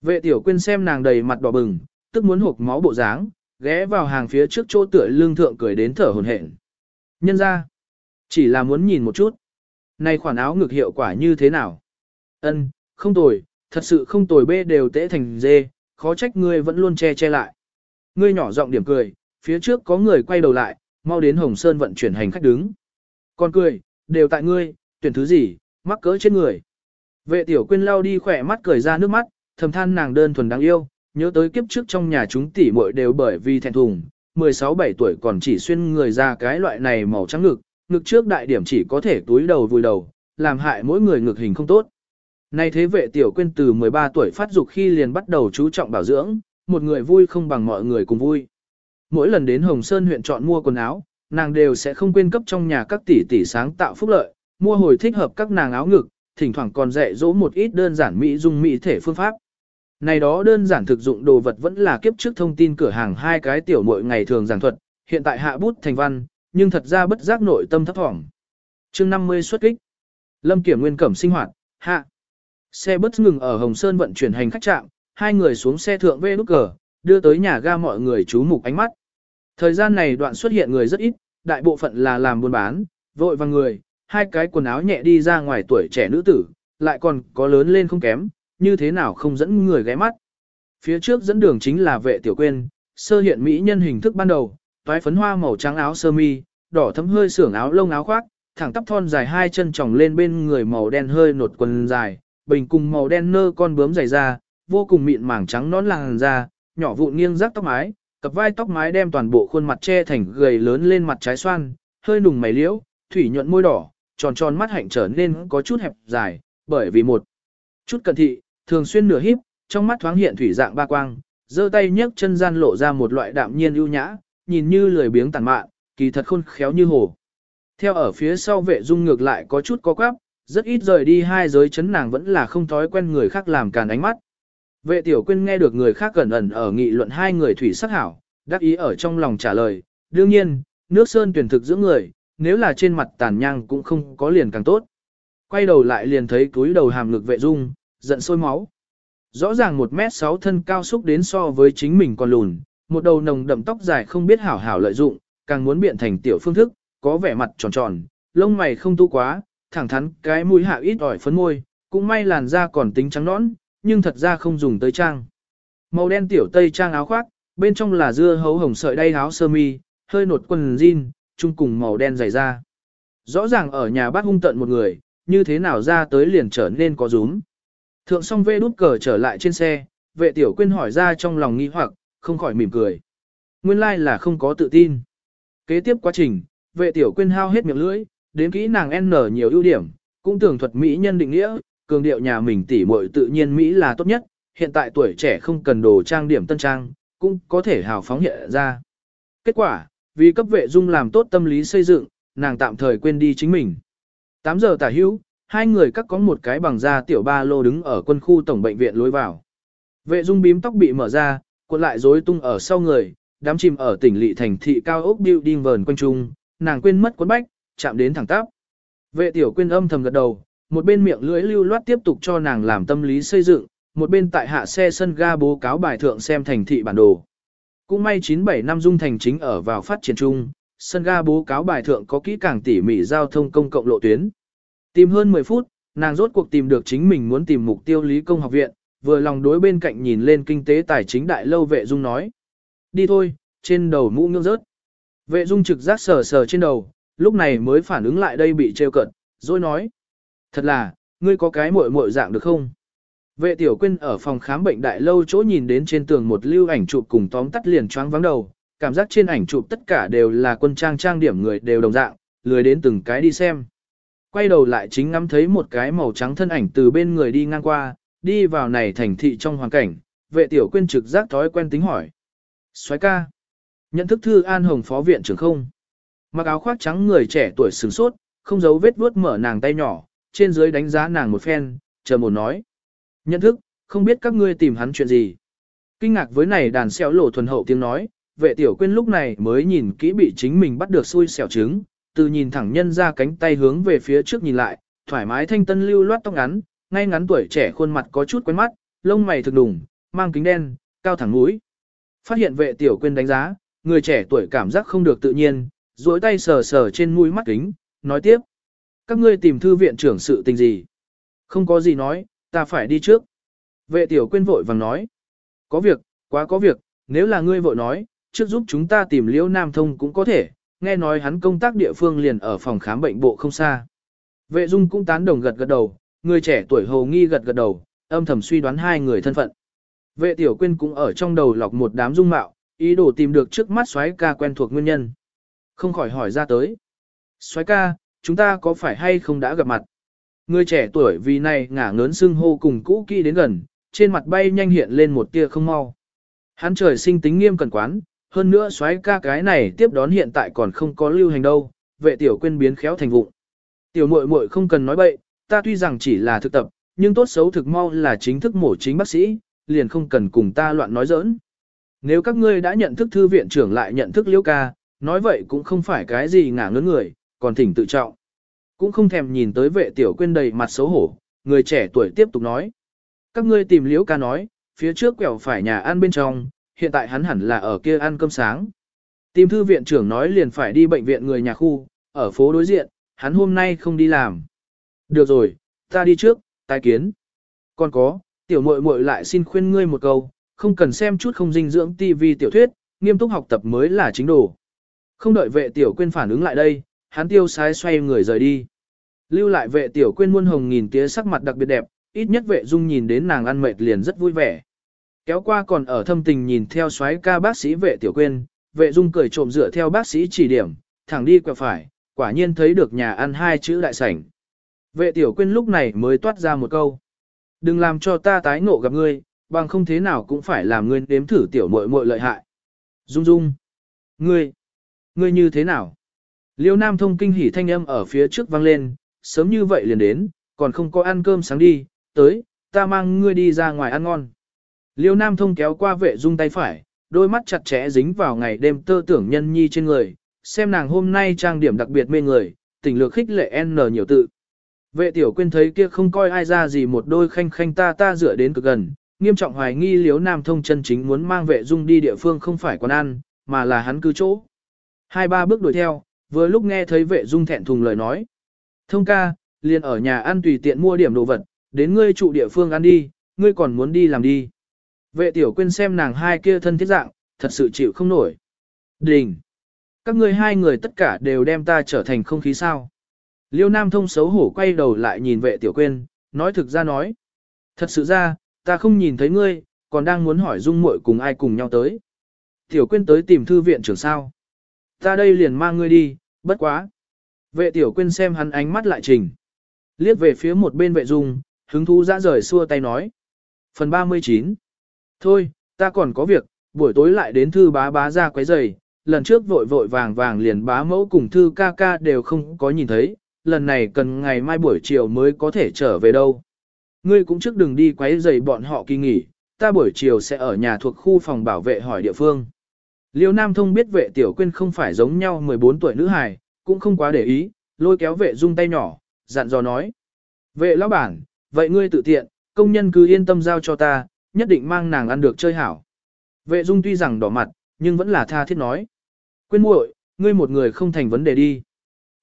Vệ tiểu quyên xem nàng đầy mặt đỏ bừng, tức muốn hộp máu bộ dáng, ghé vào hàng phía trước chỗ tựa lương thượng cười đến thở hồn hển. Nhân ra! Chỉ là muốn nhìn một chút. Này khoản áo ngực hiệu quả như thế nào? Ân, không tồi, thật sự không tồi bê đều tễ thành dê, khó trách ngươi vẫn luôn che che lại. Ngươi nhỏ giọng điểm cười, phía trước có người quay đầu lại, mau đến Hồng Sơn vận chuyển hành khách đứng. Còn cười, đều tại ngươi, tuyển thứ gì, mắc cỡ trên người. Vệ tiểu quyên lau đi khỏe mắt cười ra nước mắt, thầm than nàng đơn thuần đáng yêu, nhớ tới kiếp trước trong nhà chúng tỷ muội đều bởi vì thẹn thùng, 16-17 tuổi còn chỉ xuyên người ra cái loại này màu trắng ngực, ngực trước đại điểm chỉ có thể túi đầu vùi đầu, làm hại mỗi người ngực hình không tốt. Nay thế vệ tiểu quyên từ 13 tuổi phát dục khi liền bắt đầu chú trọng bảo dưỡng, một người vui không bằng mọi người cùng vui. Mỗi lần đến Hồng Sơn huyện chọn mua quần áo, nàng đều sẽ không quên cấp trong nhà các tỷ tỷ sáng tạo phúc lợi, mua hồi thích hợp các nàng áo ngực, thỉnh thoảng còn dạy dỗ một ít đơn giản mỹ dung mỹ thể phương pháp. Này đó đơn giản thực dụng đồ vật vẫn là kiếp trước thông tin cửa hàng hai cái tiểu muội ngày thường giảng thuật, hiện tại hạ bút thành văn, nhưng thật ra bất giác nội tâm thấp thỏm. Chương 50 xuất kích. Lâm Kiểm Nguyên cẩm sinh hoạt, hạ. Xe bất ngừng ở Hồng Sơn vận chuyển hành khách trạm, hai người xuống xe thượng về nút cờ, đưa tới nhà ga mọi người chú mục ánh mắt. Thời gian này đoạn xuất hiện người rất ít, đại bộ phận là làm buôn bán, vội vàng người, hai cái quần áo nhẹ đi ra ngoài tuổi trẻ nữ tử, lại còn có lớn lên không kém, như thế nào không dẫn người ghé mắt. Phía trước dẫn đường chính là vệ tiểu quên, sơ hiện mỹ nhân hình thức ban đầu, toái phấn hoa màu trắng áo sơ mi, đỏ thấm hơi sưởng áo lông áo khoác, thẳng tắp thon dài hai chân tròng lên bên người màu đen hơi nột quần dài, bình cùng màu đen nơ con bướm dày ra, vô cùng mịn màng trắng nón làng da, nhỏ vụn nghiêng rác tóc mái, cặp vai tóc mái đem toàn bộ khuôn mặt che thành gầy lớn lên mặt trái xoan, hơi nùng mày liễu, thủy nhuận môi đỏ, tròn tròn mắt hạnh trở nên có chút hẹp dài, bởi vì một chút cận thị, thường xuyên nửa híp, trong mắt thoáng hiện thủy dạng ba quang, giơ tay nhấc chân gian lộ ra một loại đạm nhiên ưu nhã, nhìn như lười biếng tàn mạn, kỳ thật khôn khéo như hồ. Theo ở phía sau vệ dung ngược lại có chút có quáp, rất ít rời đi hai giới chấn nàng vẫn là không thói quen người khác làm càn ánh mắt. Vệ tiểu quyên nghe được người khác gần ẩn ở nghị luận hai người thủy sắc hảo, đắc ý ở trong lòng trả lời, đương nhiên, nước sơn tuyển thực giữa người, nếu là trên mặt tàn nhang cũng không có liền càng tốt. Quay đầu lại liền thấy túi đầu hàm ngực vệ dung, giận sôi máu. Rõ ràng một mét sáu thân cao xúc đến so với chính mình còn lùn, một đầu nồng đậm tóc dài không biết hảo hảo lợi dụng, càng muốn biện thành tiểu phương thức, có vẻ mặt tròn tròn, lông mày không tu quá, thẳng thắn cái mũi hạ ít ỏi phấn môi, cũng may làn da còn tính trắng nõn, nhưng thật ra không dùng tới trang. Màu đen tiểu tây trang áo khoác, bên trong là dưa hấu hồng sợi đay áo sơ mi, hơi nột quần jean, chung cùng màu đen dày da. Rõ ràng ở nhà bắt hung tận một người, như thế nào ra tới liền trở nên có rúm. Thượng song vê đút cờ trở lại trên xe, vệ tiểu quyên hỏi ra trong lòng nghi hoặc, không khỏi mỉm cười. Nguyên lai like là không có tự tin. Kế tiếp quá trình, vệ tiểu quyên hao hết miệng lưỡi, đến kỹ nàng N nhiều ưu điểm, cũng tưởng thuật Mỹ nhân định nghĩa, cường điệu nhà mình tỉ muội tự nhiên Mỹ là tốt nhất, hiện tại tuổi trẻ không cần đồ trang điểm tân trang, cũng có thể hào phóng hiện ra. Kết quả, vì cấp vệ dung làm tốt tâm lý xây dựng, nàng tạm thời quên đi chính mình. 8 giờ tả hữu, hai người cắt có một cái bằng da tiểu ba lô đứng ở quân khu tổng bệnh viện lối vào. Vệ dung bím tóc bị mở ra, cuộn lại rối tung ở sau người, đám chìm ở tỉnh lỵ thành thị cao ốc building vờn quanh trung, nàng quên mất cuốn bách, chạm đến thẳng tắp. Vệ tiểu quên âm thầm gật đầu, một bên miệng lưỡi lưu loát tiếp tục cho nàng làm tâm lý xây dựng, một bên tại hạ xe sân ga bố cáo bài thượng xem thành thị bản đồ. Cũng may 97 năm dung thành chính ở vào phát triển chung, sân ga bố cáo bài thượng có kỹ càng tỉ mỉ giao thông công cộng lộ tuyến. Tìm hơn 10 phút, nàng rốt cuộc tìm được chính mình muốn tìm mục tiêu lý công học viện, vừa lòng đối bên cạnh nhìn lên kinh tế tài chính đại lâu vệ dung nói. Đi thôi, trên đầu mũ ngưỡng rớt. Vệ dung trực giác sờ sờ trên đầu, lúc này mới phản ứng lại đây bị trêu cận, rồi nói. Thật là, ngươi có cái muội muội dạng được không? Vệ tiểu quyên ở phòng khám bệnh đại lâu chỗ nhìn đến trên tường một lưu ảnh chụp cùng tóm tắt liền choáng vắng đầu, cảm giác trên ảnh chụp tất cả đều là quân trang trang điểm người đều đồng dạng, lười đến từng cái đi xem. Quay đầu lại chính ngắm thấy một cái màu trắng thân ảnh từ bên người đi ngang qua, đi vào này thành thị trong hoàn cảnh, vệ tiểu quyên trực giác thói quen tính hỏi. soái ca. Nhận thức thư An Hồng phó viện trưởng không? Mặc áo khoác trắng người trẻ tuổi sừng sốt, không giấu vết vuốt mở nàng tay nhỏ, trên dưới đánh giá nàng một phen, chờ một nói. Nhận thức, không biết các ngươi tìm hắn chuyện gì. Kinh ngạc với này đàn xéo lộ thuần hậu tiếng nói, vệ tiểu quyên lúc này mới nhìn kỹ bị chính mình bắt được xui xẻo trứng, từ nhìn thẳng nhân ra cánh tay hướng về phía trước nhìn lại, thoải mái thanh tân lưu loát tóc ngắn, ngay ngắn tuổi trẻ khuôn mặt có chút quen mắt, lông mày thực đùng, mang kính đen, cao thẳng mũi. Phát hiện vệ tiểu quyên đánh giá, người trẻ tuổi cảm giác không được tự nhiên, duỗi tay sờ sờ trên mũi mắt kính, nói tiếp. Các ngươi tìm thư viện trưởng sự tình gì? Không có gì nói, ta phải đi trước. Vệ tiểu quyên vội vàng nói. Có việc, quá có việc, nếu là ngươi vội nói, trước giúp chúng ta tìm liễu nam thông cũng có thể, nghe nói hắn công tác địa phương liền ở phòng khám bệnh bộ không xa. Vệ dung cũng tán đồng gật gật đầu, người trẻ tuổi hầu nghi gật gật đầu, âm thầm suy đoán hai người thân phận. Vệ tiểu quyên cũng ở trong đầu lọc một đám dung mạo, ý đồ tìm được trước mắt xoáy ca quen thuộc nguyên nhân. Không khỏi hỏi ra tới. Xoáy ca, chúng ta có phải hay không đã gặp mặt? Người trẻ tuổi vì này ngả ngớn xưng hô cùng cũ kỹ đến gần, trên mặt bay nhanh hiện lên một tia không mau. Hắn trời sinh tính nghiêm cẩn quán, hơn nữa xoáy ca cái này tiếp đón hiện tại còn không có lưu hành đâu, vệ tiểu quên biến khéo thành vụ. Tiểu muội muội không cần nói bậy, ta tuy rằng chỉ là thực tập, nhưng tốt xấu thực mau là chính thức mổ chính bác sĩ, liền không cần cùng ta loạn nói giỡn. Nếu các ngươi đã nhận thức thư viện trưởng lại nhận thức liễu ca, nói vậy cũng không phải cái gì ngả ngớn người, còn thỉnh tự trọng. Cũng không thèm nhìn tới vệ tiểu quên đầy mặt xấu hổ, người trẻ tuổi tiếp tục nói. Các ngươi tìm liễu ca nói, phía trước quẹo phải nhà ăn bên trong, hiện tại hắn hẳn là ở kia ăn cơm sáng. Tìm thư viện trưởng nói liền phải đi bệnh viện người nhà khu, ở phố đối diện, hắn hôm nay không đi làm. Được rồi, ta đi trước, tái kiến. Còn có, tiểu muội muội lại xin khuyên ngươi một câu, không cần xem chút không dinh dưỡng TV tiểu thuyết, nghiêm túc học tập mới là chính đồ. Không đợi vệ tiểu quên phản ứng lại đây, hắn tiêu sái xoay người rời đi. Lưu lại vệ tiểu quên muôn hồng nghìn tía sắc mặt đặc biệt đẹp, ít nhất vệ dung nhìn đến nàng ăn mệt liền rất vui vẻ. Kéo qua còn ở thâm tình nhìn theo xoáy ca bác sĩ vệ tiểu quên, vệ dung cười trộm dựa theo bác sĩ chỉ điểm, thẳng đi quẹo phải, quả nhiên thấy được nhà ăn hai chữ đại sảnh. Vệ tiểu quên lúc này mới toát ra một câu. Đừng làm cho ta tái ngộ gặp ngươi, bằng không thế nào cũng phải làm ngươi đếm thử tiểu muội muội lợi hại. Dung dung. Ngươi. Ngươi như thế nào? Liêu Nam thông kinh hỉ thanh âm ở phía trước vang lên, sớm như vậy liền đến, còn không có ăn cơm sáng đi, tới, ta mang ngươi đi ra ngoài ăn ngon. Liêu Nam thông kéo qua vệ dung tay phải, đôi mắt chặt chẽ dính vào ngày đêm tơ tưởng nhân nhi trên người, xem nàng hôm nay trang điểm đặc biệt mê người, tình lược khích lệ N nhiều tự. Vệ tiểu quên thấy kia không coi ai ra gì một đôi khanh khanh ta ta dựa đến cực gần, nghiêm trọng hoài nghi liếu nam thông chân chính muốn mang vệ dung đi địa phương không phải quán ăn, mà là hắn cư chỗ. Hai ba bước đuổi theo, vừa lúc nghe thấy vệ dung thẹn thùng lời nói. Thông ca, liền ở nhà ăn tùy tiện mua điểm đồ vật, đến ngươi trụ địa phương ăn đi, ngươi còn muốn đi làm đi. Vệ tiểu quyên xem nàng hai kia thân thiết dạng, thật sự chịu không nổi. Đình! Các ngươi hai người tất cả đều đem ta trở thành không khí sao. Liêu Nam Thông xấu hổ quay đầu lại nhìn vệ tiểu quyên, nói thực ra nói. Thật sự ra, ta không nhìn thấy ngươi, còn đang muốn hỏi dung muội cùng ai cùng nhau tới. Tiểu quyên tới tìm thư viện trưởng sao. Ta đây liền mang ngươi đi, bất quá. Vệ tiểu quyên xem hắn ánh mắt lại trình. Liếc về phía một bên vệ dung, hứng thú dã rời xua tay nói. Phần 39 Thôi, ta còn có việc, buổi tối lại đến thư bá bá ra quấy giày, lần trước vội vội vàng vàng liền bá mẫu cùng thư ca ca đều không có nhìn thấy, lần này cần ngày mai buổi chiều mới có thể trở về đâu. Ngươi cũng trước đừng đi quấy giày bọn họ kỳ nghỉ, ta buổi chiều sẽ ở nhà thuộc khu phòng bảo vệ hỏi địa phương. Liêu Nam Thông biết vệ tiểu quyên không phải giống nhau 14 tuổi nữ hài, cũng không quá để ý, lôi kéo vệ dung tay nhỏ, dặn dò nói. Vệ lão bản, vậy ngươi tự tiện, công nhân cứ yên tâm giao cho ta, nhất định mang nàng ăn được chơi hảo. Vệ dung tuy rằng đỏ mặt, nhưng vẫn là tha thiết nói. Quyên muội, ngươi một người không thành vấn đề đi.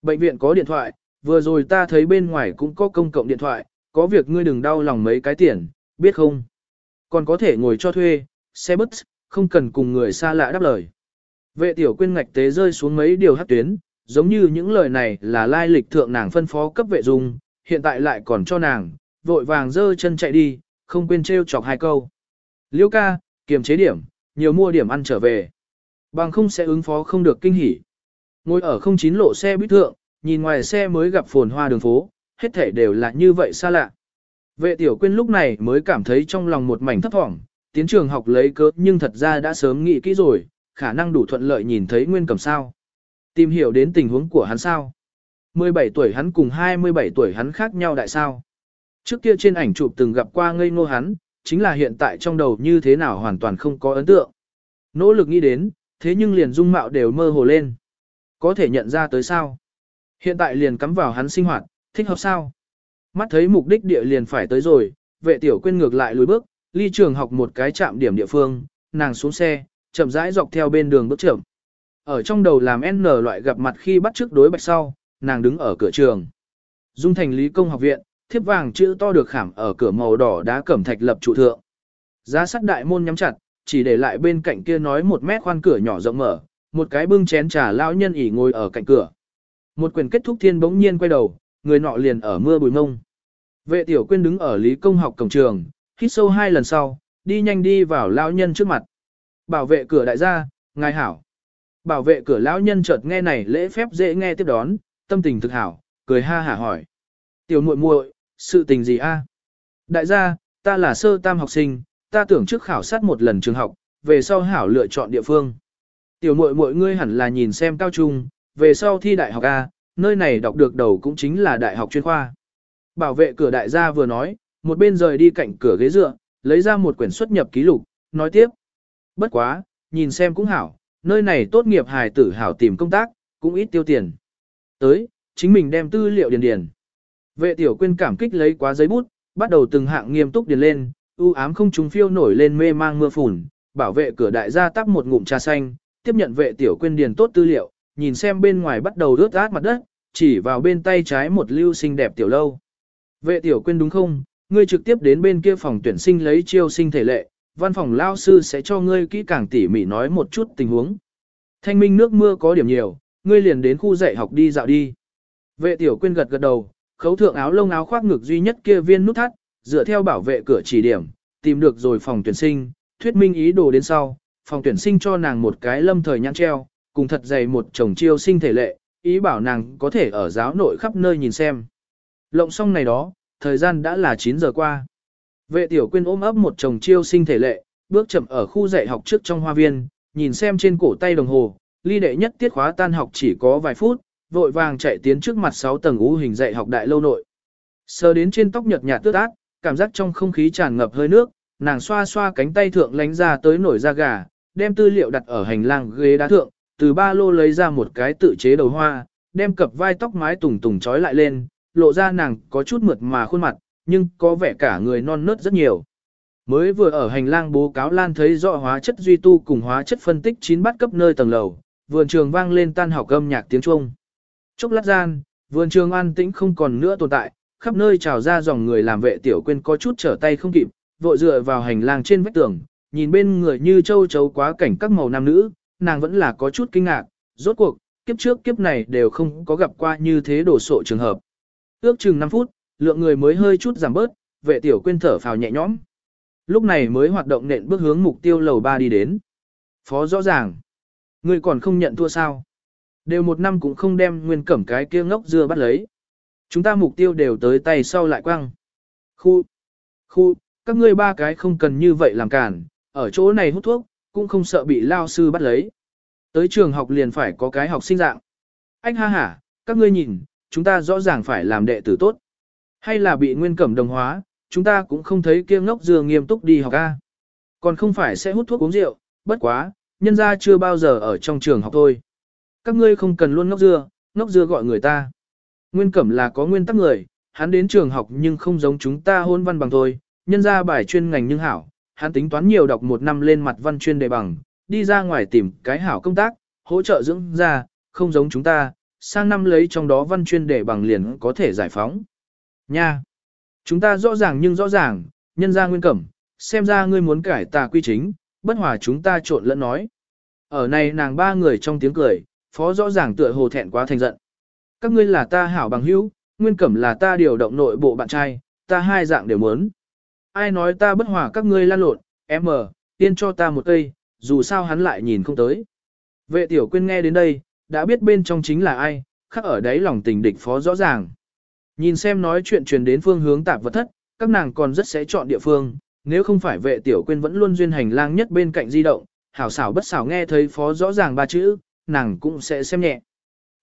Bệnh viện có điện thoại, vừa rồi ta thấy bên ngoài cũng có công cộng điện thoại, có việc ngươi đừng đau lòng mấy cái tiền, biết không? Còn có thể ngồi cho thuê, xe bus, không cần cùng người xa lạ đáp lời. Vệ tiểu quyên ngạch tế rơi xuống mấy điều hát tuyến, giống như những lời này là lai lịch thượng nàng phân phó cấp vệ dung, hiện tại lại còn cho nàng, vội vàng dơ chân chạy đi, không quên trêu chọc hai câu. Liêu ca, kiềm chế điểm, nhiều mua điểm ăn trở về. Bằng không sẽ ứng phó không được kinh hỉ. Ngồi ở không chín lộ xe buýt thượng, nhìn ngoài xe mới gặp phồn hoa đường phố, hết thể đều là như vậy xa lạ. Vệ tiểu quyên lúc này mới cảm thấy trong lòng một mảnh thấp thỏm, tiến trường học lấy cớ nhưng thật ra đã sớm nghĩ kỹ rồi, khả năng đủ thuận lợi nhìn thấy nguyên cầm sao. Tìm hiểu đến tình huống của hắn sao. 17 tuổi hắn cùng 27 tuổi hắn khác nhau đại sao. Trước kia trên ảnh chụp từng gặp qua ngây ngô hắn, chính là hiện tại trong đầu như thế nào hoàn toàn không có ấn tượng. Nỗ lực nghĩ đến, thế nhưng liền dung mạo đều mơ hồ lên. Có thể nhận ra tới sao? Hiện tại liền cắm vào hắn sinh hoạt, thích hợp sao? Mắt thấy mục đích địa liền phải tới rồi, vệ tiểu quên ngược lại lùi bước, ly trường học một cái trạm điểm địa phương, nàng xuống xe, chậm rãi dọc theo bên đường bước chậm. Ở trong đầu làm N loại gặp mặt khi bắt trước đối bạch sau, nàng đứng ở cửa trường. Dung thành lý công học viện, thiếp vàng chữ to được khảm ở cửa màu đỏ đá cẩm thạch lập trụ thượng. Giá sắt đại môn nhắm chặt, chỉ để lại bên cạnh kia nói một mét khoan cửa nhỏ rộng mở, một cái bưng chén trà lão nhân ỉ ngồi ở cạnh cửa. Một quyền kết thúc thiên bỗng nhiên quay đầu, người nọ liền ở mưa bùi mông. Vệ tiểu quyên đứng ở lý công học cổng trường, hít sâu hai lần sau, đi nhanh đi vào lão nhân trước mặt. Bảo vệ cửa đại gia, ngài hảo. Bảo vệ cửa lão nhân chợt nghe này lễ phép dễ nghe tiếp đón, tâm tình thực hảo, cười ha hả hỏi. Tiểu muội muội, sự tình gì a? Đại gia, ta là sơ tam học sinh, ta tưởng trước khảo sát một lần trường học, về sau hảo lựa chọn địa phương. Tiểu muội muội ngươi hẳn là nhìn xem cao trung, về sau thi đại học A, nơi này đọc được đầu cũng chính là đại học chuyên khoa. Bảo vệ cửa đại gia vừa nói, một bên rời đi cạnh cửa ghế dựa, lấy ra một quyển xuất nhập ký lục, nói tiếp. Bất quá, nhìn xem cũng hảo, nơi này tốt nghiệp hài tử hảo tìm công tác, cũng ít tiêu tiền. Tới, chính mình đem tư liệu điền điền. Vệ tiểu quyên cảm kích lấy quá giấy bút, bắt đầu từng hạng nghiêm túc điền lên, u ám không trùng phiêu nổi lên mê mang mưa phùn, bảo vệ cửa đại gia tắp một ngụm trà xanh, tiếp nhận vệ tiểu quyên điền tốt tư liệu, nhìn xem bên ngoài bắt đầu rớt át mặt đất, chỉ vào bên tay trái một lưu xinh đẹp tiểu lâu. Vệ tiểu quyên đúng không, ngươi trực tiếp đến bên kia phòng tuyển sinh lấy chiêu sinh thể lệ, văn phòng lao sư sẽ cho ngươi kỹ càng tỉ mỉ nói một chút tình huống. Thanh minh nước mưa có điểm nhiều, ngươi liền đến khu dạy học đi dạo đi. Vệ tiểu quyên gật gật đầu, khấu thượng áo lông áo khoác ngực duy nhất kia viên nút thắt, dựa theo bảo vệ cửa chỉ điểm, tìm được rồi phòng tuyển sinh, thuyết minh ý đồ đến sau, phòng tuyển sinh cho nàng một cái lâm thời nhãn treo, cùng thật dày một chồng chiêu sinh thể lệ, ý bảo nàng có thể ở giáo nội khắp nơi nhìn xem. Lộng xong này đó, thời gian đã là 9 giờ qua. Vệ tiểu quyên ôm ấp một chồng chiêu sinh thể lệ, bước chậm ở khu dạy học trước trong hoa viên, nhìn xem trên cổ tay đồng hồ, ly đệ nhất tiết khóa tan học chỉ có vài phút, vội vàng chạy tiến trước mặt 6 tầng ú hình dạy học đại lâu nội. Sờ đến trên tóc nhợt nhạt tước ác, cảm giác trong không khí tràn ngập hơi nước, nàng xoa xoa cánh tay thượng lánh ra tới nổi da gà, đem tư liệu đặt ở hành lang ghế đá thượng, từ ba lô lấy ra một cái tự chế đầu hoa, đem cặp vai tóc mái tùng tùng trói lại lên, lộ ra nàng có chút mượt mà khuôn mặt, nhưng có vẻ cả người non nớt rất nhiều. Mới vừa ở hành lang bố cáo lan thấy rõ hóa chất duy tu cùng hóa chất phân tích chín bắt cấp nơi tầng lầu, vườn trường vang lên tan học âm nhạc tiếng Trung. Chốc lát gian, vườn trường an tĩnh không còn nữa tồn tại, khắp nơi trào ra dòng người làm vệ tiểu quên có chút trở tay không kịp, vội dựa vào hành lang trên vách tường, nhìn bên người như châu chấu quá cảnh các màu nam nữ, nàng vẫn là có chút kinh ngạc, rốt cuộc, kiếp trước kiếp này đều không có gặp qua như thế đổ sộ trường hợp. Ước chừng 5 phút, lượng người mới hơi chút giảm bớt, vệ tiểu quên thở phào nhẹ nhõm. Lúc này mới hoạt động nện bước hướng mục tiêu lầu 3 đi đến. Phó rõ ràng. Người còn không nhận thua sao. Đều một năm cũng không đem nguyên cẩm cái kia ngốc dưa bắt lấy. Chúng ta mục tiêu đều tới tay sau lại quăng. Khu, khu, các ngươi ba cái không cần như vậy làm cản, ở chỗ này hút thuốc, cũng không sợ bị lao sư bắt lấy. Tới trường học liền phải có cái học sinh dạng. Anh ha hả, các ngươi nhìn, chúng ta rõ ràng phải làm đệ tử tốt. Hay là bị nguyên cẩm đồng hóa, chúng ta cũng không thấy kia ngốc dừa nghiêm túc đi học A. Còn không phải sẽ hút thuốc uống rượu, bất quá, nhân ra chưa bao giờ ở trong trường học thôi. Các ngươi không cần luôn ngốc dưa, ngốc dưa gọi người ta. Nguyên cẩm là có nguyên tắc người, hắn đến trường học nhưng không giống chúng ta hôn văn bằng thôi, nhân ra bài chuyên ngành nhưng hảo, hắn tính toán nhiều đọc một năm lên mặt văn chuyên đề bằng, đi ra ngoài tìm cái hảo công tác, hỗ trợ dưỡng ra, không giống chúng ta, sang năm lấy trong đó văn chuyên để bằng liền có thể giải phóng. Nha! Chúng ta rõ ràng nhưng rõ ràng, nhân ra nguyên cẩm, xem ra ngươi muốn cải tà quy chính, bất hòa chúng ta trộn lẫn nói. Ở này nàng ba người trong tiếng cười, phó rõ ràng tựa hồ thẹn quá thành giận. Các ngươi là ta hảo bằng hữu, nguyên cẩm là ta điều động nội bộ bạn trai, ta hai dạng đều muốn. Ai nói ta bất hòa các ngươi lan lộn, em mờ, tiên cho ta một cây, dù sao hắn lại nhìn không tới. Vệ tiểu quyên nghe đến đây, đã biết bên trong chính là ai, khắc ở đấy lòng tình địch phó rõ ràng. Nhìn xem nói chuyện truyền đến phương hướng tạp vật thất, các nàng còn rất sẽ chọn địa phương, nếu không phải vệ tiểu quyên vẫn luôn duyên hành lang nhất bên cạnh di động, hảo xảo bất xảo nghe thấy phó rõ ràng ba chữ, nàng cũng sẽ xem nhẹ.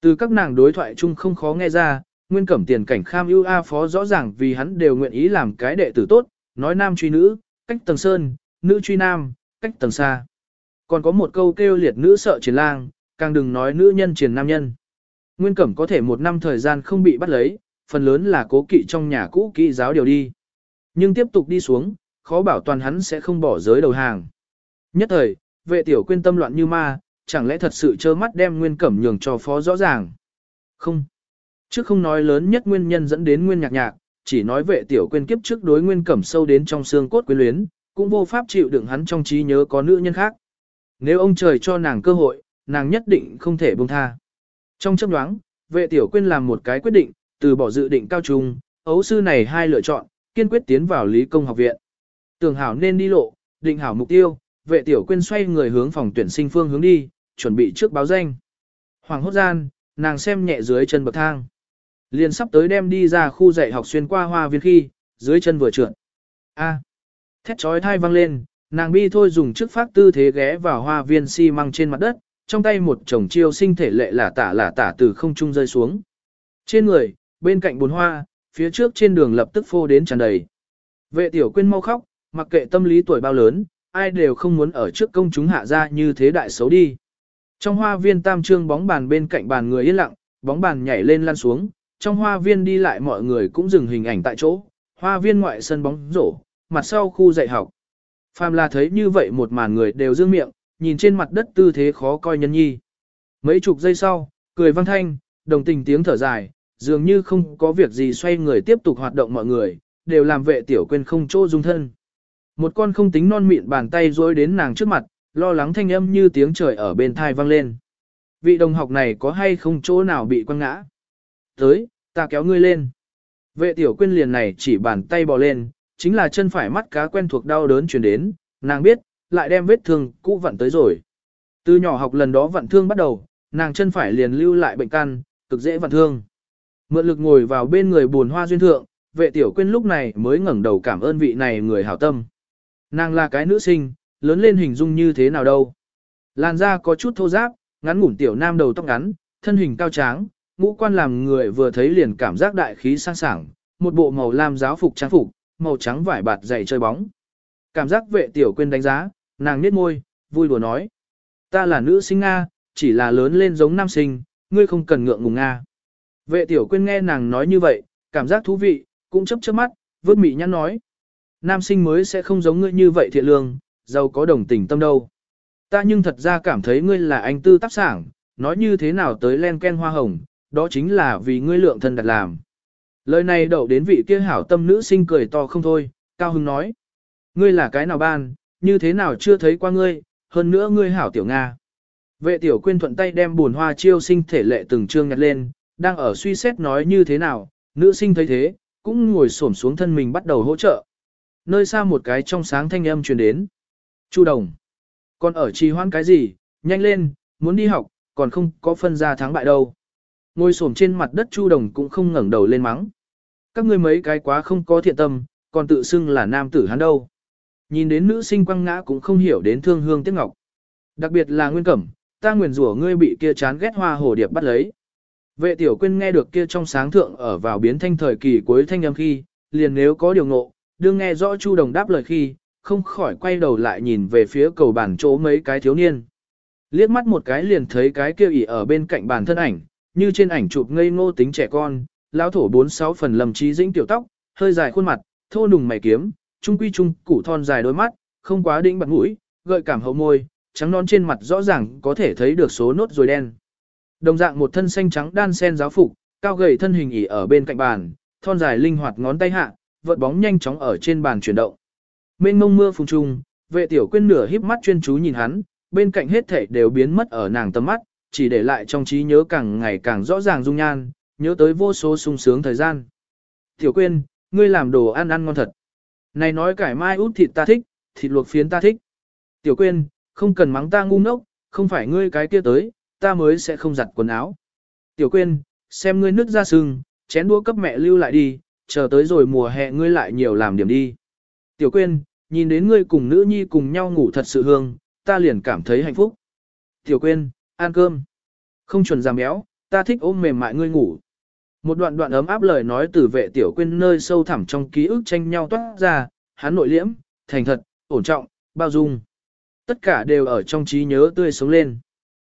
Từ các nàng đối thoại chung không khó nghe ra, nguyên cẩm tiền cảnh kham ưu a phó rõ ràng vì hắn đều nguyện ý làm cái đệ tử tốt, nói nam truy nữ, cách tầng sơn, nữ truy nam, cách tầng xa. Còn có một câu kêu liệt nữ sợ chiến lang, càng đừng nói nữ nhân triền nam nhân. Nguyên Cẩm có thể một năm thời gian không bị bắt lấy, phần lớn là cố kỵ trong nhà cũ kỵ giáo điều đi. Nhưng tiếp tục đi xuống, khó bảo toàn hắn sẽ không bỏ giới đầu hàng. Nhất thời, vệ tiểu quyên tâm loạn như ma, chẳng lẽ thật sự trơ mắt đem Nguyên Cẩm nhường cho phó rõ ràng. Không. Chứ không nói lớn nhất nguyên nhân dẫn đến Nguyên nhạc nhạc, chỉ nói vệ tiểu quyên kiếp trước đối Nguyên Cẩm sâu đến trong xương cốt quyến luyến, cũng vô pháp chịu đựng hắn trong trí nhớ có nữ nhân khác. Nếu ông trời cho nàng cơ hội, nàng nhất định không thể buông tha. Trong chấp đoáng, vệ tiểu quyên làm một cái quyết định, từ bỏ dự định cao trung, ấu sư này hai lựa chọn, kiên quyết tiến vào lý công học viện. Tưởng hảo nên đi lộ, định hảo mục tiêu, vệ tiểu quyên xoay người hướng phòng tuyển sinh phương hướng đi, chuẩn bị trước báo danh. Hoàng hốt gian, nàng xem nhẹ dưới chân bậc thang. Liền sắp tới đem đi ra khu dạy học xuyên qua hoa viên khi, dưới chân vừa trượt. A. Thét chói thai vang lên, nàng bi thôi dùng trước phát tư thế ghé vào hoa viên xi măng trên mặt đất, trong tay một chồng chiêu sinh thể lệ là tả là tả từ không trung rơi xuống. Trên người, bên cạnh bồn hoa, phía trước trên đường lập tức phô đến tràn đầy. Vệ tiểu quyên mau khóc, mặc kệ tâm lý tuổi bao lớn, ai đều không muốn ở trước công chúng hạ ra như thế đại xấu đi. Trong hoa viên tam trương bóng bàn bên cạnh bàn người yên lặng, bóng bàn nhảy lên lăn xuống, trong hoa viên đi lại mọi người cũng dừng hình ảnh tại chỗ, hoa viên ngoại sân bóng rổ, mặt sau khu dạy học. Phàm là thấy như vậy một màn người đều dương miệng, nhìn trên mặt đất tư thế khó coi nhân nhi. Mấy chục giây sau, cười vang thanh, đồng tình tiếng thở dài, dường như không có việc gì xoay người tiếp tục hoạt động mọi người, đều làm vệ tiểu quên không chỗ dung thân. Một con không tính non mịn bàn tay rối đến nàng trước mặt, lo lắng thanh âm như tiếng trời ở bên thai vang lên. Vị đồng học này có hay không chỗ nào bị quăng ngã? Tới, ta kéo ngươi lên. Vệ tiểu quyên liền này chỉ bàn tay bò lên, chính là chân phải mắt cá quen thuộc đau đớn chuyển đến, nàng biết, lại đem vết thương cũ vặn tới rồi. Từ nhỏ học lần đó vặn thương bắt đầu, nàng chân phải liền lưu lại bệnh căn, cực dễ vặn thương. Mượn lực ngồi vào bên người buồn hoa duyên thượng, vệ tiểu quyên lúc này mới ngẩng đầu cảm ơn vị này người hảo tâm. Nàng là cái nữ sinh, lớn lên hình dung như thế nào đâu. Làn da có chút thô ráp, ngắn ngủn tiểu nam đầu tóc ngắn, thân hình cao tráng, ngũ quan làm người vừa thấy liền cảm giác đại khí sang sảng, một bộ màu lam giáo phục trang phục, màu trắng vải bạt dày chơi bóng. Cảm giác vệ tiểu quên đánh giá, nàng nhếch môi, vui đùa nói. Ta là nữ sinh Nga, chỉ là lớn lên giống nam sinh, ngươi không cần ngượng ngùng Nga. Vệ tiểu quên nghe nàng nói như vậy, cảm giác thú vị, cũng chấp chớp mắt, vớt mị nhăn nói. Nam sinh mới sẽ không giống ngươi như vậy thiện lương, giàu có đồng tình tâm đâu. Ta nhưng thật ra cảm thấy ngươi là anh tư tác sảng, nói như thế nào tới len ken hoa hồng, đó chính là vì ngươi lượng thân đặt làm. Lời này đậu đến vị kia hảo tâm nữ sinh cười to không thôi, Cao Hưng nói. Ngươi là cái nào ban, như thế nào chưa thấy qua ngươi, hơn nữa ngươi hảo tiểu Nga. Vệ tiểu quyên thuận tay đem buồn hoa chiêu sinh thể lệ từng trương nhặt lên, đang ở suy xét nói như thế nào, nữ sinh thấy thế, cũng ngồi xổm xuống thân mình bắt đầu hỗ trợ. Nơi xa một cái trong sáng thanh âm truyền đến. Chu đồng. Còn ở trì hoãn cái gì, nhanh lên, muốn đi học, còn không có phân ra thắng bại đâu. Ngồi xổm trên mặt đất Chu đồng cũng không ngẩng đầu lên mắng. Các ngươi mấy cái quá không có thiện tâm, còn tự xưng là nam tử hắn đâu. Nhìn đến nữ sinh quăng ngã cũng không hiểu đến thương hương tiếc ngọc. Đặc biệt là nguyên cẩm, ta nguyền rủa ngươi bị kia chán ghét hoa hồ điệp bắt lấy. Vệ tiểu quên nghe được kia trong sáng thượng ở vào biến thanh thời kỳ cuối thanh âm khi, liền nếu có điều ngộ, đương nghe rõ Chu Đồng đáp lời khi, không khỏi quay đầu lại nhìn về phía cầu bàn chỗ mấy cái thiếu niên. Liếc mắt một cái liền thấy cái kia ỉ ở bên cạnh bàn thân ảnh, như trên ảnh chụp ngây ngô tính trẻ con, lão thổ bốn sáu phần lầm trí dĩnh tiểu tóc, hơi dài khuôn mặt, thô nùng mày kiếm, trung quy trung củ thon dài đôi mắt, không quá đĩnh bật mũi, gợi cảm hậu môi, trắng non trên mặt rõ ràng có thể thấy được số nốt rồi đen. Đồng dạng một thân xanh trắng đan sen giáo phục, cao gầy thân hình ỉ ở bên cạnh bàn, thon dài linh hoạt ngón tay hạ, vợt bóng nhanh chóng ở trên bàn chuyển động. Mênh mông mưa phùng trung, vệ tiểu quên nửa híp mắt chuyên chú nhìn hắn, bên cạnh hết thảy đều biến mất ở nàng tầm mắt, chỉ để lại trong trí nhớ càng ngày càng rõ ràng dung nhan, nhớ tới vô số sung sướng thời gian. Tiểu quên, ngươi làm đồ ăn ăn ngon thật. Này nói cải mai út thịt ta thích, thịt luộc phiến ta thích. Tiểu quên, không cần mắng ta ngu ngốc, không phải ngươi cái kia tới, ta mới sẽ không giặt quần áo. Tiểu quên, xem ngươi nứt ra sưng, chén đũa cấp mẹ lưu lại đi, chờ tới rồi mùa hè ngươi lại nhiều làm điểm đi. Tiểu Quyên, nhìn đến ngươi cùng nữ nhi cùng nhau ngủ thật sự hương, ta liền cảm thấy hạnh phúc. Tiểu Quyên, ăn cơm. Không chuẩn giảm béo, ta thích ôm mềm mại ngươi ngủ. Một đoạn đoạn ấm áp lời nói từ vệ Tiểu Quyên nơi sâu thẳm trong ký ức tranh nhau toát ra, hắn nội liễm, thành thật, ổn trọng, bao dung. Tất cả đều ở trong trí nhớ tươi sống lên.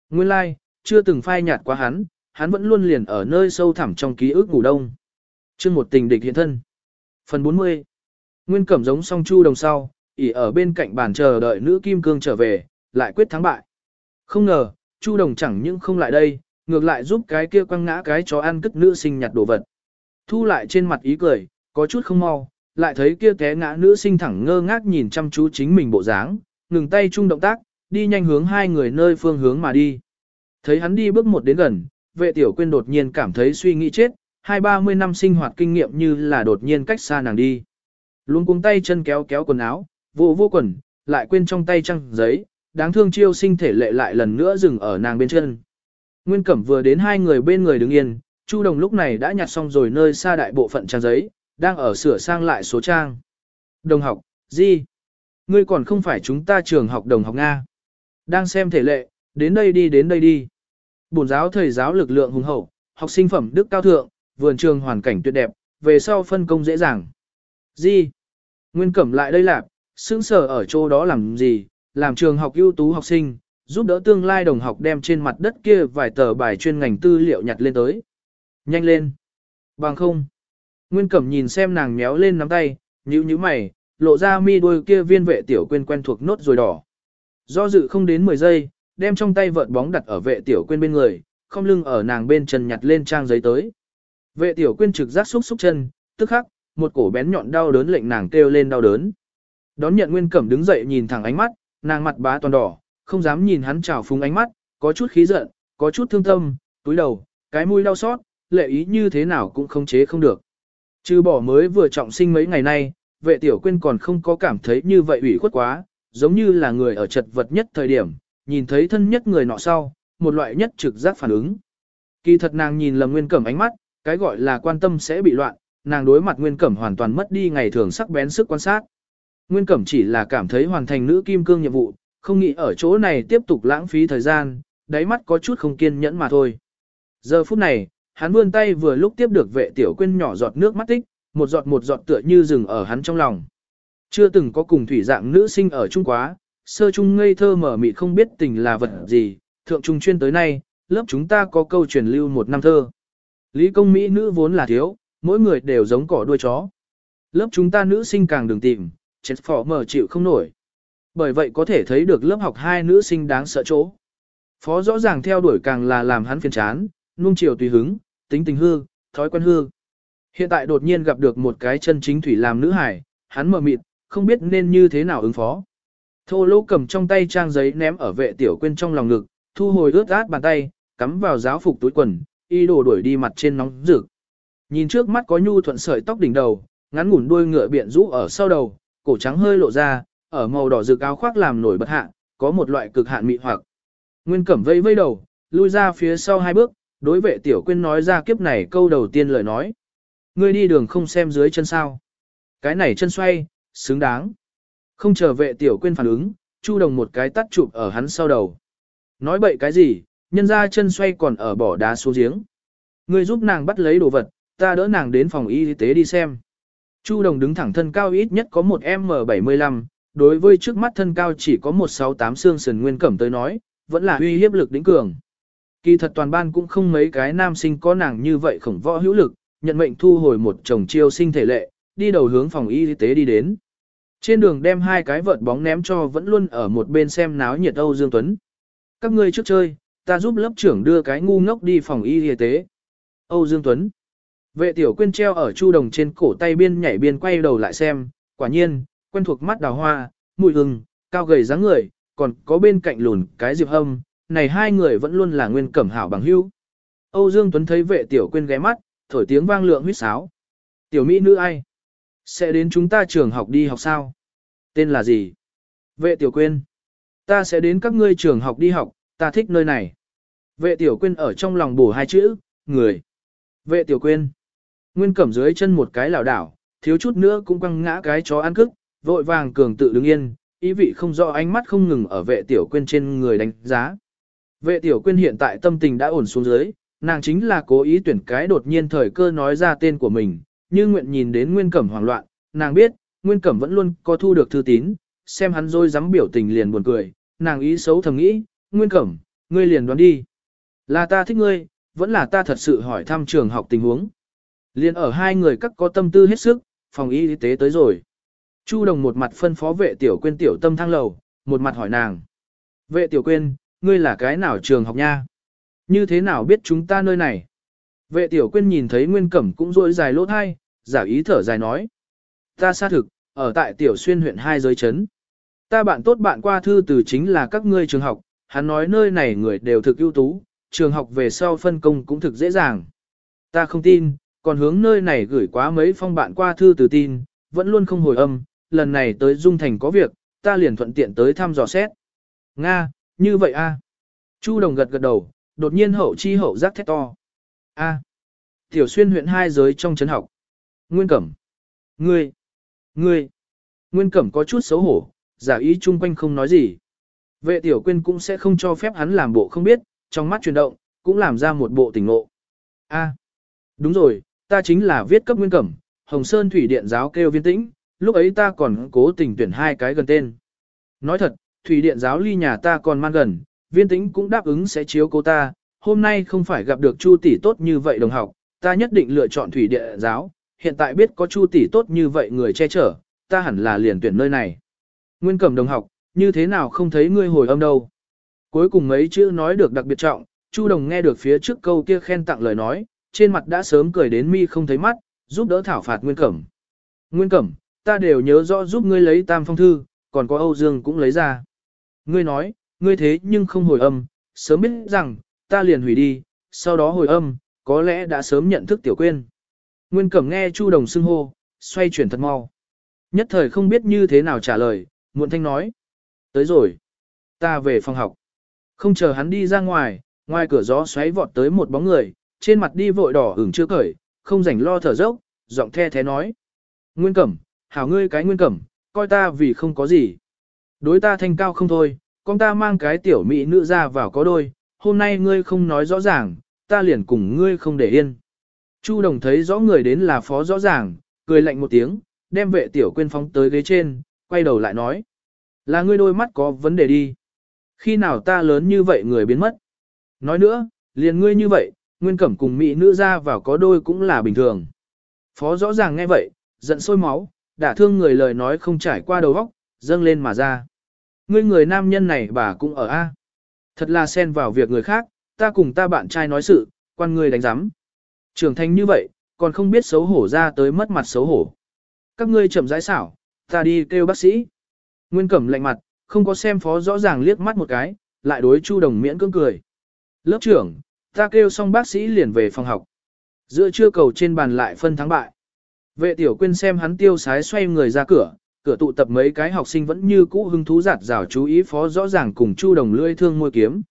Nguyên lai, like, chưa từng phai nhạt quá hắn, hắn vẫn luôn liền ở nơi sâu thẳm trong ký ức ngủ đông chương một tình địch hiện thân. Phần 40 Nguyên cẩm giống song chu đồng sau, ỉ ở bên cạnh bàn chờ đợi nữ kim cương trở về, lại quyết thắng bại. Không ngờ, chu đồng chẳng những không lại đây, ngược lại giúp cái kia quăng ngã cái chó ăn cất nữ sinh nhặt đồ vật. Thu lại trên mặt ý cười, có chút không mau, lại thấy kia té ngã nữ sinh thẳng ngơ ngác nhìn chăm chú chính mình bộ dáng, ngừng tay chung động tác, đi nhanh hướng hai người nơi phương hướng mà đi. Thấy hắn đi bước một đến gần, vệ tiểu quên đột nhiên cảm thấy suy nghĩ chết, hai ba mươi năm sinh hoạt kinh nghiệm như là đột nhiên cách xa nàng đi. Luôn cuống tay chân kéo kéo quần áo, vô vô quần, lại quên trong tay trăng giấy, đáng thương chiêu sinh thể lệ lại lần nữa dừng ở nàng bên chân. Nguyên Cẩm vừa đến hai người bên người đứng yên, Chu Đồng lúc này đã nhặt xong rồi nơi xa đại bộ phận trang giấy, đang ở sửa sang lại số trang. Đồng học, gì? Ngươi còn không phải chúng ta trường học đồng học Nga. Đang xem thể lệ, đến đây đi đến đây đi. Bổn giáo thầy giáo lực lượng hùng hậu, học sinh phẩm đức cao thượng, vườn trường hoàn cảnh tuyệt đẹp, về sau phân công dễ dàng. Gì? Nguyên Cẩm lại đây lạp, sững sờ ở chỗ đó làm gì, làm trường học ưu tú học sinh, giúp đỡ tương lai đồng học đem trên mặt đất kia vài tờ bài chuyên ngành tư liệu nhặt lên tới. Nhanh lên. Bằng không. Nguyên Cẩm nhìn xem nàng méo lên nắm tay, nhíu nhíu mày, lộ ra mi đôi kia viên vệ tiểu quên quen thuộc nốt rồi đỏ. Do dự không đến 10 giây, đem trong tay vợt bóng đặt ở vệ tiểu quên bên người, không lưng ở nàng bên chân nhặt lên trang giấy tới. Vệ tiểu quên trực giác xúc xúc chân, tức khắc, một cổ bén nhọn đau đớn lệnh nàng kêu lên đau đớn. Đón nhận Nguyên Cẩm đứng dậy nhìn thẳng ánh mắt, nàng mặt bá toàn đỏ, không dám nhìn hắn trào phúng ánh mắt, có chút khí giận, có chút thương tâm, túi đầu, cái mũi đau xót, lệ ý như thế nào cũng không chế không được. Trừ bỏ mới vừa trọng sinh mấy ngày nay, vệ tiểu quyên còn không có cảm thấy như vậy ủy khuất quá, giống như là người ở chật vật nhất thời điểm, nhìn thấy thân nhất người nọ sau, một loại nhất trực giác phản ứng. Kỳ thật nàng nhìn lầm nguyên cẩm ánh mắt, cái gọi là quan tâm sẽ bị loạn, nàng đối mặt nguyên cẩm hoàn toàn mất đi ngày thường sắc bén sức quan sát. Nguyên cẩm chỉ là cảm thấy hoàn thành nữ kim cương nhiệm vụ, không nghĩ ở chỗ này tiếp tục lãng phí thời gian, đáy mắt có chút không kiên nhẫn mà thôi. Giờ phút này, hắn vươn tay vừa lúc tiếp được vệ tiểu quyên nhỏ giọt nước mắt tích, một giọt một giọt tựa như rừng ở hắn trong lòng. Chưa từng có cùng thủy dạng nữ sinh ở Trung quá, sơ trung ngây thơ mở mịt không biết tình là vật gì, thượng trung chuyên tới nay, lớp chúng ta có câu truyền lưu một năm thơ. Lý công Mỹ nữ vốn là thiếu, mỗi người đều giống cỏ đuôi chó. Lớp chúng ta nữ sinh càng đừng tìm, chết phỏ mở chịu không nổi. Bởi vậy có thể thấy được lớp học hai nữ sinh đáng sợ chỗ. Phó rõ ràng theo đuổi càng là làm hắn phiền chán, nuông chiều tùy hứng, tính tình hư, thói quen hư. Hiện tại đột nhiên gặp được một cái chân chính thủy làm nữ hải, hắn mờ mịt, không biết nên như thế nào ứng phó. Thô lỗ cầm trong tay trang giấy ném ở vệ tiểu quên trong lòng ngực, thu hồi ướt át bàn tay, cắm vào giáo phục túi quần, y đồ đuổi đi mặt trên nóng rực. Nhìn trước mắt có nhu thuận sợi tóc đỉnh đầu, ngắn ngủn đuôi ngựa biện rũ ở sau đầu, cổ trắng hơi lộ ra, ở màu đỏ rực áo khoác làm nổi bật hạ, có một loại cực hạn mị hoặc. Nguyên Cẩm vây vây đầu, lui ra phía sau hai bước, đối vệ tiểu quyên nói ra kiếp này câu đầu tiên lời nói. Ngươi đi đường không xem dưới chân sao. Cái này chân xoay, xứng đáng. Không chờ vệ tiểu quyên phản ứng, Chu Đồng một cái tắt chụp ở hắn sau đầu. Nói bậy cái gì, nhân ra chân xoay còn ở bỏ đá xuống giếng. Ngươi giúp nàng bắt lấy đồ vật, ta đỡ nàng đến phòng y tế đi xem. Chu Đồng đứng thẳng thân cao ít nhất có một M75, đối với trước mắt thân cao chỉ có 168 xương sườn nguyên cẩm tới nói, vẫn là uy hiếp lực đỉnh cường. Kỳ thật toàn ban cũng không mấy cái nam sinh có nàng như vậy khổng võ hữu lực, nhận mệnh thu hồi một chồng chiêu sinh thể lệ, đi đầu hướng phòng y tế đi đến. Trên đường đem hai cái vợt bóng ném cho vẫn luôn ở một bên xem náo nhiệt Âu Dương Tuấn. Các ngươi trước chơi, ta giúp lớp trưởng đưa cái ngu ngốc đi phòng y tế. Âu Dương Tuấn. Vệ tiểu quyên treo ở chu đồng trên cổ tay biên nhảy biên quay đầu lại xem, quả nhiên, quen thuộc mắt đào hoa, mùi hừng, cao gầy dáng người, còn có bên cạnh lùn cái diệp hâm, này hai người vẫn luôn là nguyên cẩm hảo bằng hữu. Âu Dương Tuấn thấy vệ tiểu quyên ghé mắt, thổi tiếng vang lượng huýt sáo. Tiểu mỹ nữ ai? Sẽ đến chúng ta trường học đi học sao? Tên là gì? Vệ tiểu quyên. Ta sẽ đến các ngươi trường học đi học, ta thích nơi này. Vệ tiểu quyên ở trong lòng bổ hai chữ, người. Vệ tiểu quyên. Nguyên cẩm dưới chân một cái lảo đảo, thiếu chút nữa cũng quăng ngã cái chó ăn cức, vội vàng cường tự đứng yên, ý vị không rõ ánh mắt không ngừng ở vệ tiểu quyên trên người đánh giá. Vệ tiểu quyên hiện tại tâm tình đã ổn xuống dưới, nàng chính là cố ý tuyển cái đột nhiên thời cơ nói ra tên của mình, như nguyện nhìn đến Nguyên Cẩm hoảng loạn, nàng biết, Nguyên Cẩm vẫn luôn có thu được thư tín, xem hắn rồi dám biểu tình liền buồn cười, nàng ý xấu thầm nghĩ, Nguyên Cẩm, ngươi liền đoán đi. Là ta thích ngươi, vẫn là ta thật sự hỏi thăm trường học tình huống. Liền ở hai người các có tâm tư hết sức, phòng y tế tới rồi. Chu đồng một mặt phân phó vệ tiểu quên tiểu tâm thang lầu, một mặt hỏi nàng. Vệ tiểu quên, ngươi là cái nào trường học nha? Như thế nào biết chúng ta nơi này? Vệ tiểu quên nhìn thấy nguyên cẩm cũng rôi dài lỗ thai, giả ý thở dài nói. Ta xác thực, ở tại tiểu xuyên huyện hai giới chấn. Ta bạn tốt bạn qua thư từ chính là các ngươi trường học, hắn nói nơi này người đều thực ưu tú, trường học về sau phân công cũng thực dễ dàng. Ta không tin, còn hướng nơi này gửi quá mấy phong bạn qua thư từ tin, vẫn luôn không hồi âm, lần này tới Dung Thành có việc, ta liền thuận tiện tới thăm dò xét. Nga, như vậy a. Chu Đồng gật gật đầu, đột nhiên hậu chi hậu giác thét to. A. Tiểu xuyên huyện hai giới trong trấn học. Nguyên Cẩm. Ngươi. Ngươi. Nguyên Cẩm có chút xấu hổ, giả ý chung quanh không nói gì. Vệ tiểu quyên cũng sẽ không cho phép hắn làm bộ không biết, trong mắt chuyển động, cũng làm ra một bộ tình ngộ. A. Đúng rồi, Ta chính là viết cấp nguyên cẩm, Hồng Sơn Thủy Điện giáo kêu viên tĩnh, lúc ấy ta còn cố tình tuyển hai cái gần tên. Nói thật, Thủy Điện giáo ly nhà ta còn man gần, viên tĩnh cũng đáp ứng sẽ chiếu cố ta, hôm nay không phải gặp được Chu tỷ tốt như vậy đồng học, ta nhất định lựa chọn Thủy Điện giáo, hiện tại biết có Chu tỷ tốt như vậy người che chở, ta hẳn là liền tuyển nơi này. Nguyên Cẩm đồng học, như thế nào không thấy ngươi hồi âm đâu. Cuối cùng mấy chữ nói được đặc biệt trọng, Chu Đồng nghe được phía trước câu kia khen tặng lời nói, trên mặt đã sớm cười đến mi không thấy mắt, giúp đỡ thảo phạt Nguyên Cẩm. Nguyên Cẩm, ta đều nhớ rõ giúp ngươi lấy tam phong thư, còn có Âu Dương cũng lấy ra. Ngươi nói, ngươi thế nhưng không hồi âm, sớm biết rằng, ta liền hủy đi, sau đó hồi âm, có lẽ đã sớm nhận thức tiểu quên. Nguyên Cẩm nghe Chu Đồng xưng hô, xoay chuyển thật mau. Nhất thời không biết như thế nào trả lời, muộn thanh nói. Tới rồi. Ta về phòng học. Không chờ hắn đi ra ngoài, ngoài cửa gió xoáy vọt tới một bóng người, trên mặt đi vội đỏ ửng chưa cởi, không rảnh lo thở dốc, giọng the thế nói. Nguyên Cẩm, hảo ngươi cái Nguyên Cẩm, coi ta vì không có gì. Đối ta thanh cao không thôi, con ta mang cái tiểu mỹ nữ ra vào có đôi, hôm nay ngươi không nói rõ ràng, ta liền cùng ngươi không để yên. Chu đồng thấy rõ người đến là phó rõ ràng, cười lạnh một tiếng, đem vệ tiểu quên phóng tới ghế trên, quay đầu lại nói. Là ngươi đôi mắt có vấn đề đi. Khi nào ta lớn như vậy người biến mất. Nói nữa, liền ngươi như vậy, nguyên cẩm cùng mỹ nữ ra vào có đôi cũng là bình thường. Phó rõ ràng nghe vậy, giận sôi máu, đã thương người lời nói không trải qua đầu óc, dâng lên mà ra. Ngươi người nam nhân này bà cũng ở A. Thật là xen vào việc người khác, ta cùng ta bạn trai nói sự, quan ngươi đánh giám. Trưởng thành như vậy, còn không biết xấu hổ ra tới mất mặt xấu hổ. Các ngươi chậm rãi xảo, ta đi kêu bác sĩ. Nguyên Cẩm lạnh mặt, không có xem phó rõ ràng liếc mắt một cái, lại đối Chu Đồng miễn cưỡng cười. Lớp trưởng, ta kêu xong bác sĩ liền về phòng học. Giữa trưa cầu trên bàn lại phân thắng bại. Vệ tiểu quyên xem hắn tiêu sái xoay người ra cửa, cửa tụ tập mấy cái học sinh vẫn như cũ hứng thú giạt rào chú ý phó rõ ràng cùng Chu Đồng lươi thương môi kiếm.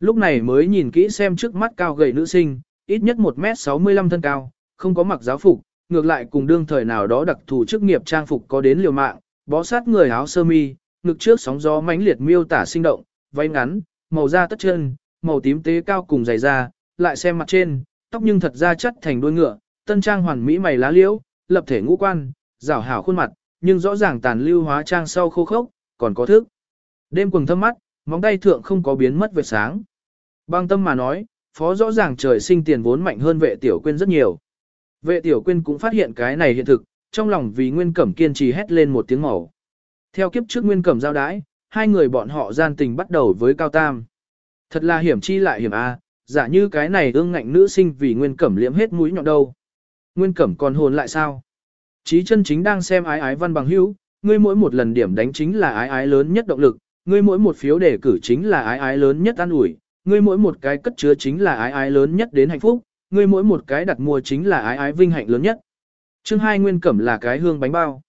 Lúc này mới nhìn kỹ xem trước mắt cao gầy nữ sinh, ít nhất 1m65 thân cao, không có mặc giáo phục, ngược lại cùng đương thời nào đó đặc thù chức nghiệp trang phục có đến liều mạng, bó sát người áo sơ mi, ngực trước sóng gió mãnh liệt miêu tả sinh động, váy ngắn, màu da tất chân, màu tím tế cao cùng dày da, lại xem mặt trên, tóc nhưng thật ra chất thành đuôi ngựa, tân trang hoàn mỹ mày lá liễu, lập thể ngũ quan, rảo hảo khuôn mặt, nhưng rõ ràng tàn lưu hóa trang sau khô khốc, còn có thức. Đêm quần thâm mắt, móng tay thượng không có biến mất vệt sáng. Bang tâm mà nói, phó rõ ràng trời sinh tiền vốn mạnh hơn vệ tiểu quyên rất nhiều. Vệ tiểu quyên cũng phát hiện cái này hiện thực, trong lòng vì Nguyên Cẩm kiên trì hét lên một tiếng màu. Theo kiếp trước Nguyên Cẩm giao đái, hai người bọn họ gian tình bắt đầu với Cao Tam. Thật là hiểm chi lại hiểm a, giả như cái này ương ngạnh nữ sinh vì Nguyên Cẩm liễm hết mũi nhọn đâu. Nguyên Cẩm còn hồn lại sao? Chí chân chính đang xem ái ái văn bằng hữu, ngươi mỗi một lần điểm đánh chính là ái ái lớn nhất động lực, ngươi mỗi một phiếu đề cử chính là ái ái lớn nhất an ủi, ngươi mỗi một cái cất chứa chính là ái ái lớn nhất đến hạnh phúc, ngươi mỗi một cái đặt mua chính là ái ái vinh hạnh lớn nhất. Chương hai nguyên cẩm là cái hương bánh bao.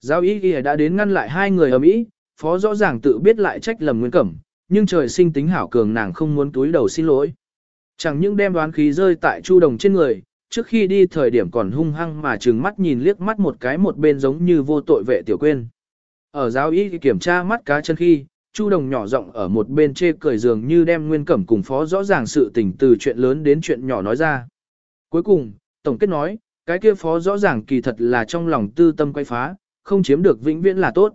Giáo ý kia đã đến ngăn lại hai người ở Mỹ, phó rõ ràng tự biết lại trách lầm nguyên cẩm, nhưng trời sinh tính hảo cường nàng không muốn túi đầu xin lỗi. Chẳng những đem đoán khí rơi tại chu đồng trên người, trước khi đi thời điểm còn hung hăng mà trừng mắt nhìn liếc mắt một cái một bên giống như vô tội vệ tiểu quên. Ở giáo y kiểm tra mắt cá chân khi, Chu Đồng nhỏ giọng ở một bên chê cười dường như đem Nguyên Cẩm cùng phó rõ ràng sự tình từ chuyện lớn đến chuyện nhỏ nói ra. Cuối cùng, tổng kết nói, cái kia phó rõ ràng kỳ thật là trong lòng tư tâm quay phá, không chiếm được vĩnh viễn là tốt.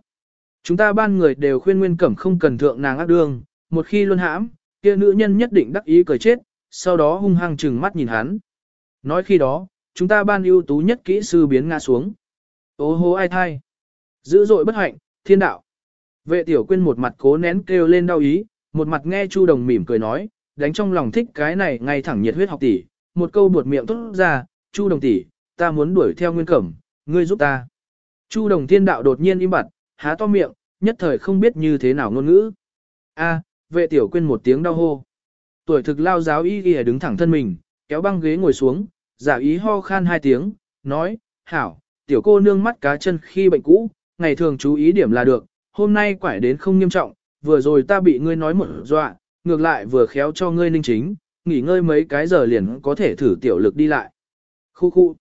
Chúng ta ban người đều khuyên Nguyên Cẩm không cần thượng nàng ác đương, một khi luân hãm, kia nữ nhân nhất định đắc ý cười chết, sau đó hung hăng trừng mắt nhìn hắn. Nói khi đó, chúng ta ban ưu tú nhất kỹ sư biến ngã xuống. Ô hô ai thai. Dữ dội bất hạnh, thiên đạo. Vệ tiểu quyên một mặt cố nén kêu lên đau ý, một mặt nghe Chu Đồng mỉm cười nói, đánh trong lòng thích cái này ngay thẳng nhiệt huyết học tỷ, một câu buột miệng tốt ra, Chu Đồng tỷ, ta muốn đuổi theo Nguyên Cẩm, ngươi giúp ta. Chu Đồng Thiên Đạo đột nhiên im bặt, há to miệng, nhất thời không biết như thế nào ngôn ngữ. A, vệ tiểu quyên một tiếng đau hô. Tuổi thực lao giáo y y đứng thẳng thân mình, kéo băng ghế ngồi xuống, giả ý ho khan hai tiếng, nói, hảo, tiểu cô nương mắt cá chân khi bệnh cũ, ngày thường chú ý điểm là được, hôm nay quải đến không nghiêm trọng, vừa rồi ta bị ngươi nói một dọa, ngược lại vừa khéo cho ngươi ninh chính, nghỉ ngơi mấy cái giờ liền có thể thử tiểu lực đi lại. Khu khu.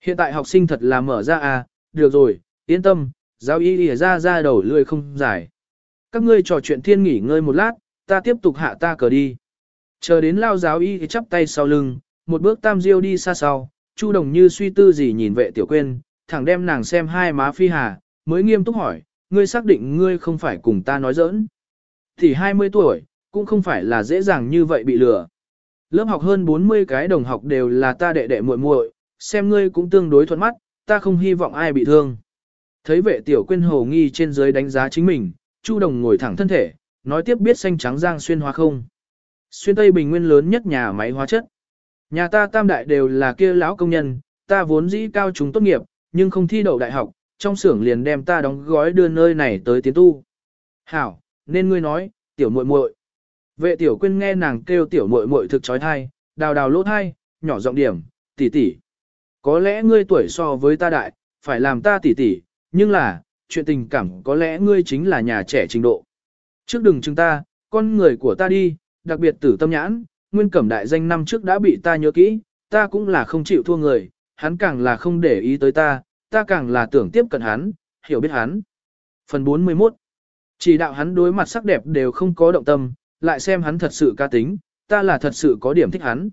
Hiện tại học sinh thật là mở ra à, được rồi, yên tâm, giáo y ỉa ra ra đầu lười không dài. Các ngươi trò chuyện thiên nghỉ ngơi một lát, ta tiếp tục hạ ta cờ đi. Chờ đến lao giáo y chắp tay sau lưng, một bước tam diêu đi xa sau, Chu Đồng như suy tư gì nhìn vệ tiểu quên, thẳng đem nàng xem hai má phi hà, mới nghiêm túc hỏi, ngươi xác định ngươi không phải cùng ta nói giỡn. Thì 20 tuổi, cũng không phải là dễ dàng như vậy bị lừa. Lớp học hơn 40 cái đồng học đều là ta đệ đệ muội muội, xem ngươi cũng tương đối thuận mắt, ta không hy vọng ai bị thương. Thấy vệ tiểu quên hồ nghi trên dưới đánh giá chính mình, Chu Đồng ngồi thẳng thân thể, nói tiếp biết xanh trắng giang xuyên hóa không. Xuyên Tây Bình Nguyên lớn nhất nhà máy hóa chất. Nhà ta tam đại đều là kia lão công nhân, ta vốn dĩ cao chúng tốt nghiệp, nhưng không thi đậu đại học, trong xưởng liền đem ta đóng gói đưa nơi này tới tiến tu. Hảo, nên ngươi nói, tiểu muội muội. Vệ tiểu quyên nghe nàng kêu tiểu muội muội thực chói thai, đào đào lỗ thai, nhỏ giọng điểm, tỷ tỷ. Có lẽ ngươi tuổi so với ta đại, phải làm ta tỷ tỷ, nhưng là, chuyện tình cảm có lẽ ngươi chính là nhà trẻ trình độ. Trước đừng chứng ta, con người của ta đi, đặc biệt tử tâm nhãn, nguyên cẩm đại danh năm trước đã bị ta nhớ kỹ, ta cũng là không chịu thua người, hắn càng là không để ý tới ta, ta càng là tưởng tiếp cận hắn, hiểu biết hắn. Phần 41 Chỉ đạo hắn đối mặt sắc đẹp đều không có động tâm, lại xem hắn thật sự ca tính, ta là thật sự có điểm thích hắn.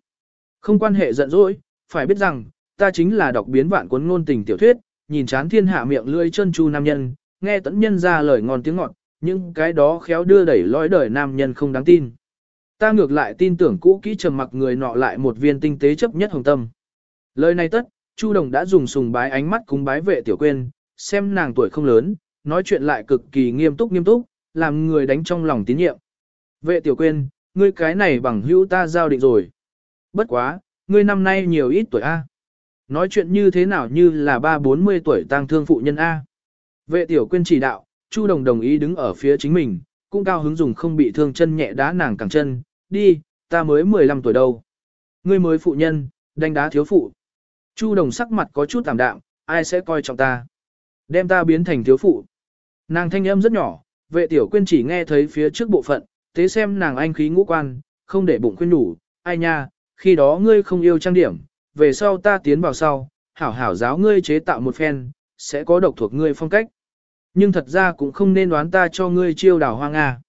Không quan hệ giận dỗi, phải biết rằng, ta chính là đọc biến vạn cuốn ngôn tình tiểu thuyết, nhìn chán thiên hạ miệng lưỡi chân chu nam nhân, nghe tẫn nhân ra lời ngon tiếng ngọt, nhưng cái đó khéo đưa đẩy lõi đời nam nhân không đáng tin. Ta ngược lại tin tưởng cũ kỹ trầm mặc người nọ lại một viên tinh tế chấp nhất hồng tâm. Lời này tất, Chu Đồng đã dùng sùng bái ánh mắt cúng bái vệ tiểu quên, xem nàng tuổi không lớn, nói chuyện lại cực kỳ nghiêm túc nghiêm túc, làm người đánh trong lòng tín nhiệm. Vệ tiểu quên, ngươi cái này bằng hữu ta giao định rồi. Bất quá, ngươi năm nay nhiều ít tuổi A. Nói chuyện như thế nào như là ba bốn mươi tuổi tang thương phụ nhân A. Vệ tiểu quên chỉ đạo, Chu Đồng đồng ý đứng ở phía chính mình, cũng cao hứng dùng không bị thương chân nhẹ đá nàng cẳng chân, đi, ta mới 15 tuổi đâu. Ngươi mới phụ nhân, đánh đá thiếu phụ. Chu Đồng sắc mặt có chút tạm đạm, ai sẽ coi trọng ta. Đem ta biến thành thiếu phụ. Nàng thanh âm rất nhỏ, vệ tiểu quyên chỉ nghe thấy phía trước bộ phận, thế xem nàng anh khí ngũ quan, không để bụng quyên đủ, ai nha, khi đó ngươi không yêu trang điểm, về sau ta tiến vào sau, hảo hảo giáo ngươi chế tạo một phen, sẽ có độc thuộc ngươi phong cách. Nhưng thật ra cũng không nên đoán ta cho ngươi chiêu đào hoa Nga.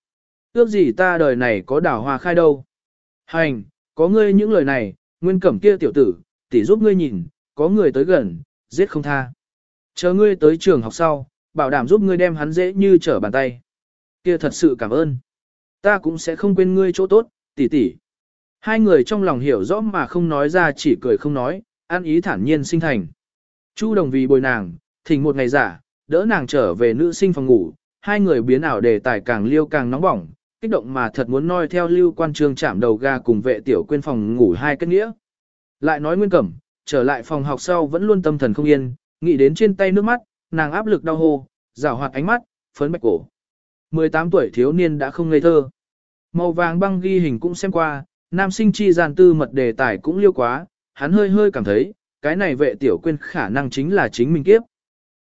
Ước gì ta đời này có đào hoa khai đâu. Hành, có ngươi những lời này, nguyên cẩm kia tiểu tử, tỷ giúp ngươi nhìn, có người tới gần, giết không tha. Chờ ngươi tới trường học sau, bảo đảm giúp ngươi đem hắn dễ như trở bàn tay. Kia thật sự cảm ơn. Ta cũng sẽ không quên ngươi chỗ tốt, tỷ tỷ. Hai người trong lòng hiểu rõ mà không nói ra chỉ cười không nói, an ý thản nhiên sinh thành. Chu đồng vì bồi nàng, thỉnh một ngày giả, đỡ nàng trở về nữ sinh phòng ngủ, hai người biến ảo đề tài càng liêu càng nóng bỏng, kích động mà thật muốn noi theo lưu quan trương chạm đầu ga cùng vệ tiểu quên phòng ngủ hai kết nghĩa. Lại nói nguyên cẩm, trở lại phòng học sau vẫn luôn tâm thần không yên, nghĩ đến trên tay nước mắt, nàng áp lực đau hô, rào hoạt ánh mắt, phấn bạch cổ. 18 tuổi thiếu niên đã không ngây thơ. Màu vàng băng ghi hình cũng xem qua, nam sinh chi gian tư mật đề tài cũng liêu quá, hắn hơi hơi cảm thấy, cái này vệ tiểu quên khả năng chính là chính mình kiếp.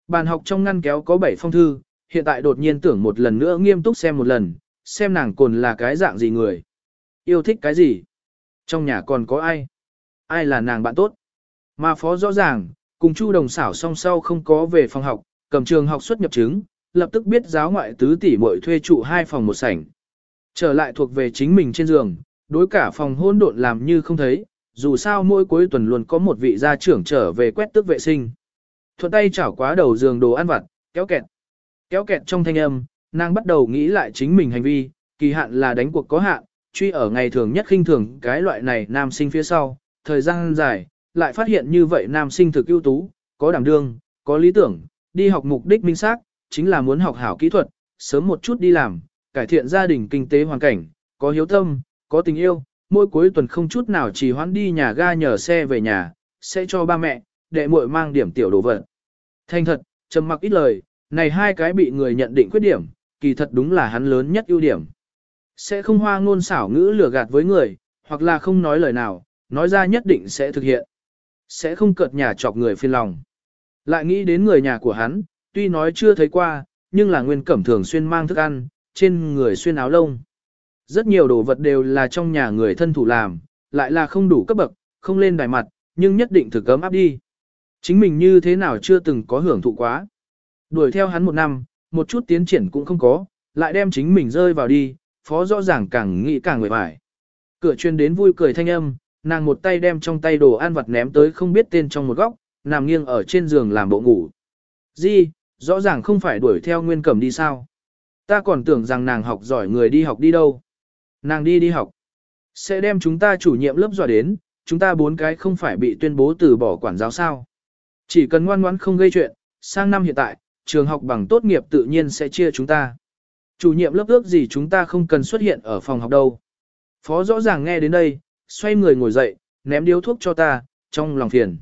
Bàn học trong ngăn kéo có 7 phong thư, hiện tại đột nhiên tưởng một lần nữa nghiêm túc xem một lần, xem nàng cồn là cái dạng gì người. Yêu thích cái gì? Trong nhà còn có ai? Ai là nàng bạn tốt? Mà phó rõ ràng, cùng Chu Đồng xảo song sau không có về phòng học, cầm trường học xuất nhập chứng, lập tức biết giáo ngoại tứ tỷ muội thuê trụ hai phòng một sảnh. Trở lại thuộc về chính mình trên giường, đối cả phòng hôn độn làm như không thấy, dù sao mỗi cuối tuần luôn có một vị gia trưởng trở về quét tước vệ sinh. Thuận tay chảo quá đầu giường đồ ăn vặt, kéo kẹt. Kéo kẹt trong thanh âm, nàng bắt đầu nghĩ lại chính mình hành vi, kỳ hạn là đánh cuộc có hạn, truy ở ngày thường nhất khinh thường cái loại này nam sinh phía sau, thời gian dài, lại phát hiện như vậy nam sinh thực ưu tú, có đảm đương, có lý tưởng, đi học mục đích minh xác, chính là muốn học hảo kỹ thuật, sớm một chút đi làm, cải thiện gia đình kinh tế hoàn cảnh, có hiếu tâm, có tình yêu, mỗi cuối tuần không chút nào chỉ hoãn đi nhà ga nhờ xe về nhà, sẽ cho ba mẹ, đệ muội mang điểm tiểu đồ vật. Thành thật, trầm mặc ít lời, này hai cái bị người nhận định khuyết điểm, kỳ thật đúng là hắn lớn nhất ưu điểm. Sẽ không hoa ngôn xảo ngữ lừa gạt với người, hoặc là không nói lời nào, nói ra nhất định sẽ thực hiện. Sẽ không cợt nhà chọc người phiền lòng. Lại nghĩ đến người nhà của hắn, tuy nói chưa thấy qua, nhưng là nguyên cẩm thường xuyên mang thức ăn, trên người xuyên áo lông. Rất nhiều đồ vật đều là trong nhà người thân thủ làm, lại là không đủ cấp bậc, không lên đài mặt, nhưng nhất định thực cấm áp đi. Chính mình như thế nào chưa từng có hưởng thụ quá. Đuổi theo hắn một năm, một chút tiến triển cũng không có, lại đem chính mình rơi vào đi, phó rõ ràng càng nghĩ càng người vải. Cửa chuyên đến vui cười thanh âm, nàng một tay đem trong tay đồ ăn vặt ném tới không biết tên trong một góc, nằm nghiêng ở trên giường làm bộ ngủ. Di, rõ ràng không phải đuổi theo nguyên cẩm đi sao. Ta còn tưởng rằng nàng học giỏi người đi học đi đâu. Nàng đi đi học. Sẽ đem chúng ta chủ nhiệm lớp dọa đến, chúng ta bốn cái không phải bị tuyên bố từ bỏ quản giáo sao. Chỉ cần ngoan ngoãn không gây chuyện, sang năm hiện tại, trường học bằng tốt nghiệp tự nhiên sẽ chia chúng ta. Chủ nhiệm lớp ước gì chúng ta không cần xuất hiện ở phòng học đâu. Phó rõ ràng nghe đến đây, xoay người ngồi dậy, ném điếu thuốc cho ta, trong lòng phiền.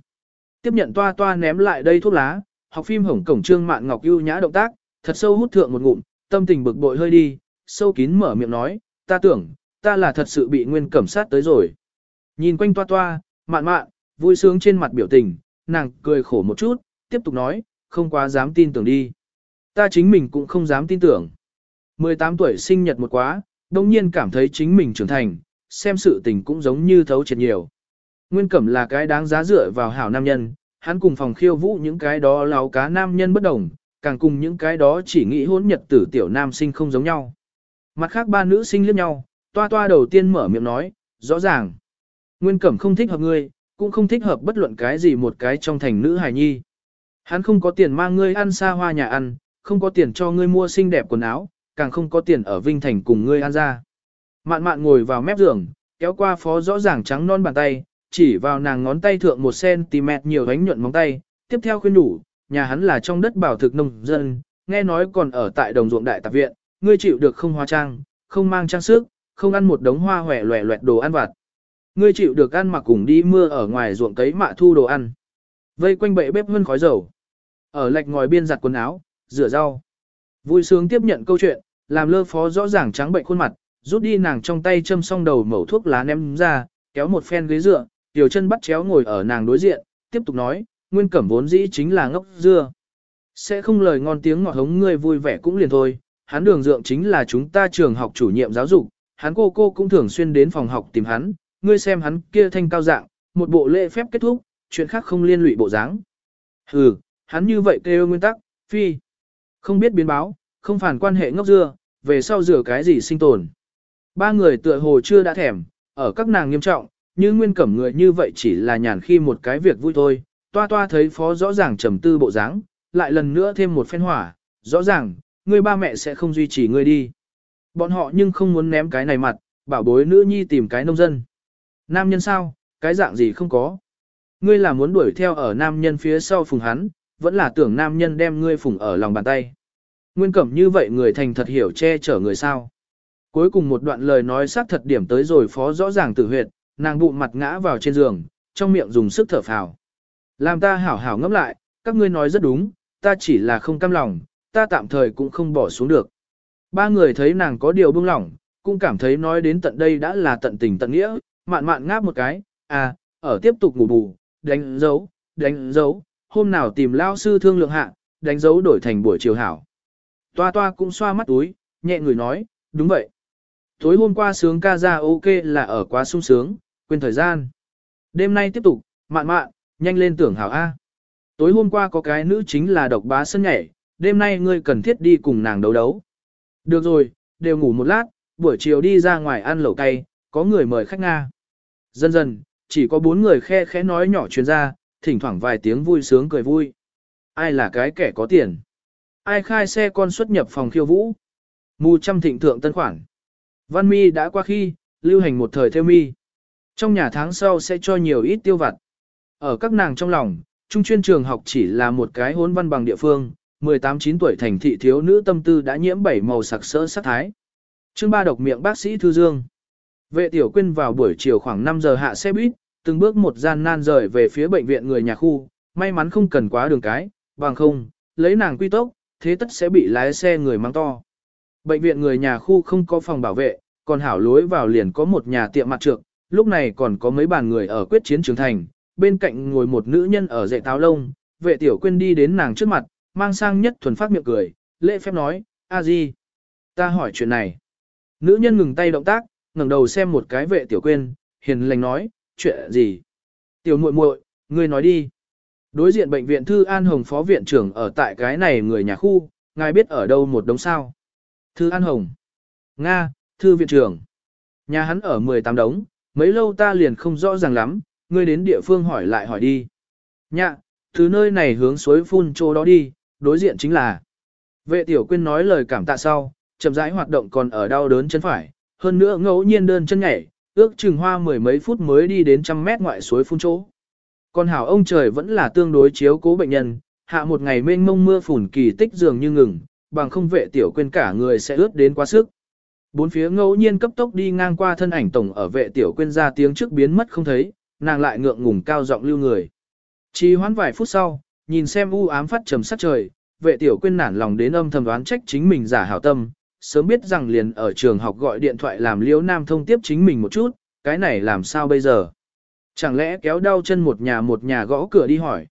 Tiếp nhận toa toa ném lại đây thuốc lá, học phim hổng cổng trương mạn ngọc ưu nhã động tác, thật sâu hút thượng một ngụm, tâm tình bực bội hơi đi, sâu kín mở miệng nói, ta tưởng, ta là thật sự bị nguyên cẩm sát tới rồi. Nhìn quanh toa toa, mạn mạn, vui sướng trên mặt biểu tình, nàng cười khổ một chút, tiếp tục nói, không quá dám tin tưởng đi. Ta chính mình cũng không dám tin tưởng. 18 tuổi sinh nhật một quá, đồng nhiên cảm thấy chính mình trưởng thành, xem sự tình cũng giống như thấu triệt nhiều. Nguyên Cẩm là cái đáng giá dựa vào hảo nam nhân, hắn cùng phòng khiêu vũ những cái đó láo cá nam nhân bất đồng, càng cùng những cái đó chỉ nghĩ hôn nhật tử tiểu nam sinh không giống nhau. Mặt khác ba nữ sinh liếc nhau, toa toa đầu tiên mở miệng nói, rõ ràng. Nguyên Cẩm không thích hợp ngươi, cũng không thích hợp bất luận cái gì một cái trong thành nữ hài nhi. Hắn không có tiền mang ngươi ăn xa hoa nhà ăn, không có tiền cho ngươi mua xinh đẹp quần áo, càng không có tiền ở Vinh Thành cùng ngươi ăn ra. Mạn mạn ngồi vào mép giường, kéo qua phó rõ ràng trắng non bàn tay, chỉ vào nàng ngón tay thượng 1cm nhiều ánh nhuận móng tay, tiếp theo khuyên đủ, nhà hắn là trong đất bảo thực nông dân, nghe nói còn ở tại đồng ruộng đại tạp viện, ngươi chịu được không hóa trang, không mang trang sức, không ăn một đống hoa hòe loẹ loẹt đồ ăn vặt. Ngươi chịu được ăn mặc cùng đi mưa ở ngoài ruộng cấy mạ thu đồ ăn. Vây quanh bệ bếp hơn khói dầu. Ở lạch ngòi biên giặt quần áo, rửa rau. Vui sướng tiếp nhận câu chuyện, làm lơ phó rõ ràng trắng bệnh khuôn mặt, rút đi nàng trong tay châm xong đầu mẩu thuốc lá ném ra, kéo một phen ghế dựa, tiểu chân bắt chéo ngồi ở nàng đối diện, tiếp tục nói, nguyên cẩm vốn dĩ chính là ngốc dưa. Sẽ không lời ngon tiếng ngọt hống ngươi vui vẻ cũng liền thôi, hắn đường dượng chính là chúng ta trường học chủ nhiệm giáo dục, hắn cô cô cũng thường xuyên đến phòng học tìm hắn, ngươi xem hắn kia thanh cao dạng, một bộ lễ phép kết thúc, chuyện khác không liên lụy bộ dáng. Hừ, hắn như vậy kêu nguyên tắc, phi. Không biết biến báo, không phản quan hệ ngốc dưa, về sau rửa cái gì sinh tồn. Ba người tựa hồ chưa đã thèm, ở các nàng nghiêm trọng, như nguyên cẩm người như vậy chỉ là nhàn khi một cái việc vui thôi. Toa toa thấy phó rõ ràng trầm tư bộ dáng, lại lần nữa thêm một phen hỏa, rõ ràng, người ba mẹ sẽ không duy trì người đi. Bọn họ nhưng không muốn ném cái này mặt, bảo bối nữ nhi tìm cái nông dân. Nam nhân sao, cái dạng gì không có. Ngươi là muốn đuổi theo ở nam nhân phía sau phùng hắn, vẫn là tưởng nam nhân đem ngươi phùng ở lòng bàn tay. Nguyên cẩm như vậy người thành thật hiểu che chở người sao. Cuối cùng một đoạn lời nói xác thật điểm tới rồi phó rõ ràng tử huyệt, nàng bụng mặt ngã vào trên giường, trong miệng dùng sức thở phào. Làm ta hảo hảo ngẫm lại, các ngươi nói rất đúng, ta chỉ là không cam lòng, ta tạm thời cũng không bỏ xuống được. Ba người thấy nàng có điều buông lỏng, cũng cảm thấy nói đến tận đây đã là tận tình tận nghĩa, mạn mạn ngáp một cái, à, ở tiếp tục ngủ bù, đánh dấu, đánh dấu, hôm nào tìm lao sư thương lượng hạ, đánh dấu đổi thành buổi chiều hảo. Toa toa cũng xoa mắt túi, nhẹ người nói, đúng vậy. Tối hôm qua sướng ca ra ok là ở quá sung sướng, quên thời gian. Đêm nay tiếp tục, mạn mạn, nhanh lên tưởng hảo A. Tối hôm qua có cái nữ chính là độc bá sân nhảy, đêm nay ngươi cần thiết đi cùng nàng đấu đấu. Được rồi, đều ngủ một lát, buổi chiều đi ra ngoài ăn lẩu cay, có người mời khách Nga. Dần dần, chỉ có bốn người khe khẽ nói nhỏ chuyên ra, thỉnh thoảng vài tiếng vui sướng cười vui. Ai là cái kẻ có tiền? Ai khai xe con xuất nhập phòng khiêu vũ? Mù trăm thịnh thượng tân khoản. Văn mi đã qua khi, lưu hành một thời theo mi. Trong nhà tháng sau sẽ cho nhiều ít tiêu vặt. Ở các nàng trong lòng, trung chuyên trường học chỉ là một cái hốn văn bằng địa phương, 18-9 tuổi thành thị thiếu nữ tâm tư đã nhiễm bảy màu sặc sỡ sắc thái. Chương ba độc miệng bác sĩ Thư Dương. Vệ tiểu quyên vào buổi chiều khoảng 5 giờ hạ xe buýt, từng bước một gian nan rời về phía bệnh viện người nhà khu, may mắn không cần quá đường cái, bằng không, lấy nàng quy tốc, thế tất sẽ bị lái xe người mang to. Bệnh viện người nhà khu không có phòng bảo vệ, còn hảo lối vào liền có một nhà tiệm mặt trược, lúc này còn có mấy bàn người ở quyết chiến trường thành, bên cạnh ngồi một nữ nhân ở dạy táo lông, vệ tiểu quyên đi đến nàng trước mặt, mang sang nhất thuần phát miệng cười, lễ phép nói, a di, ta hỏi chuyện này. Nữ nhân ngừng tay động tác, ngẩng đầu xem một cái vệ tiểu quyên, hiền lành nói, chuyện gì? Tiểu muội muội, ngươi nói đi. Đối diện bệnh viện Thư An Hồng phó viện trưởng ở tại cái này người nhà khu, ngài biết ở đâu một đống sao. Thư An Hồng. Nga, Thư viện trưởng. Nhà hắn ở 18 đống, mấy lâu ta liền không rõ ràng lắm, ngươi đến địa phương hỏi lại hỏi đi. Nhạ, từ nơi này hướng suối phun chỗ đó đi, đối diện chính là. Vệ tiểu quyên nói lời cảm tạ sau, chậm rãi hoạt động còn ở đau đớn chân phải, hơn nữa ngẫu nhiên đơn chân nhảy, ước chừng hoa mười mấy phút mới đi đến trăm mét ngoại suối phun chỗ. Còn hảo ông trời vẫn là tương đối chiếu cố bệnh nhân, hạ một ngày mênh mông mưa phùn kỳ tích dường như ngừng, bằng không vệ tiểu quên cả người sẽ ướt đến quá sức. Bốn phía ngẫu nhiên cấp tốc đi ngang qua thân ảnh tổng ở vệ tiểu quên ra tiếng trước biến mất không thấy, nàng lại ngượng ngùng cao giọng lưu người. Chỉ hoãn vài phút sau, nhìn xem u ám phát trầm sắc trời, vệ tiểu quên nản lòng đến âm thầm đoán trách chính mình giả hảo tâm, sớm biết rằng liền ở trường học gọi điện thoại làm liễu nam thông tiếp chính mình một chút, cái này làm sao bây giờ? Chẳng lẽ kéo đau chân một nhà một nhà gõ cửa đi hỏi?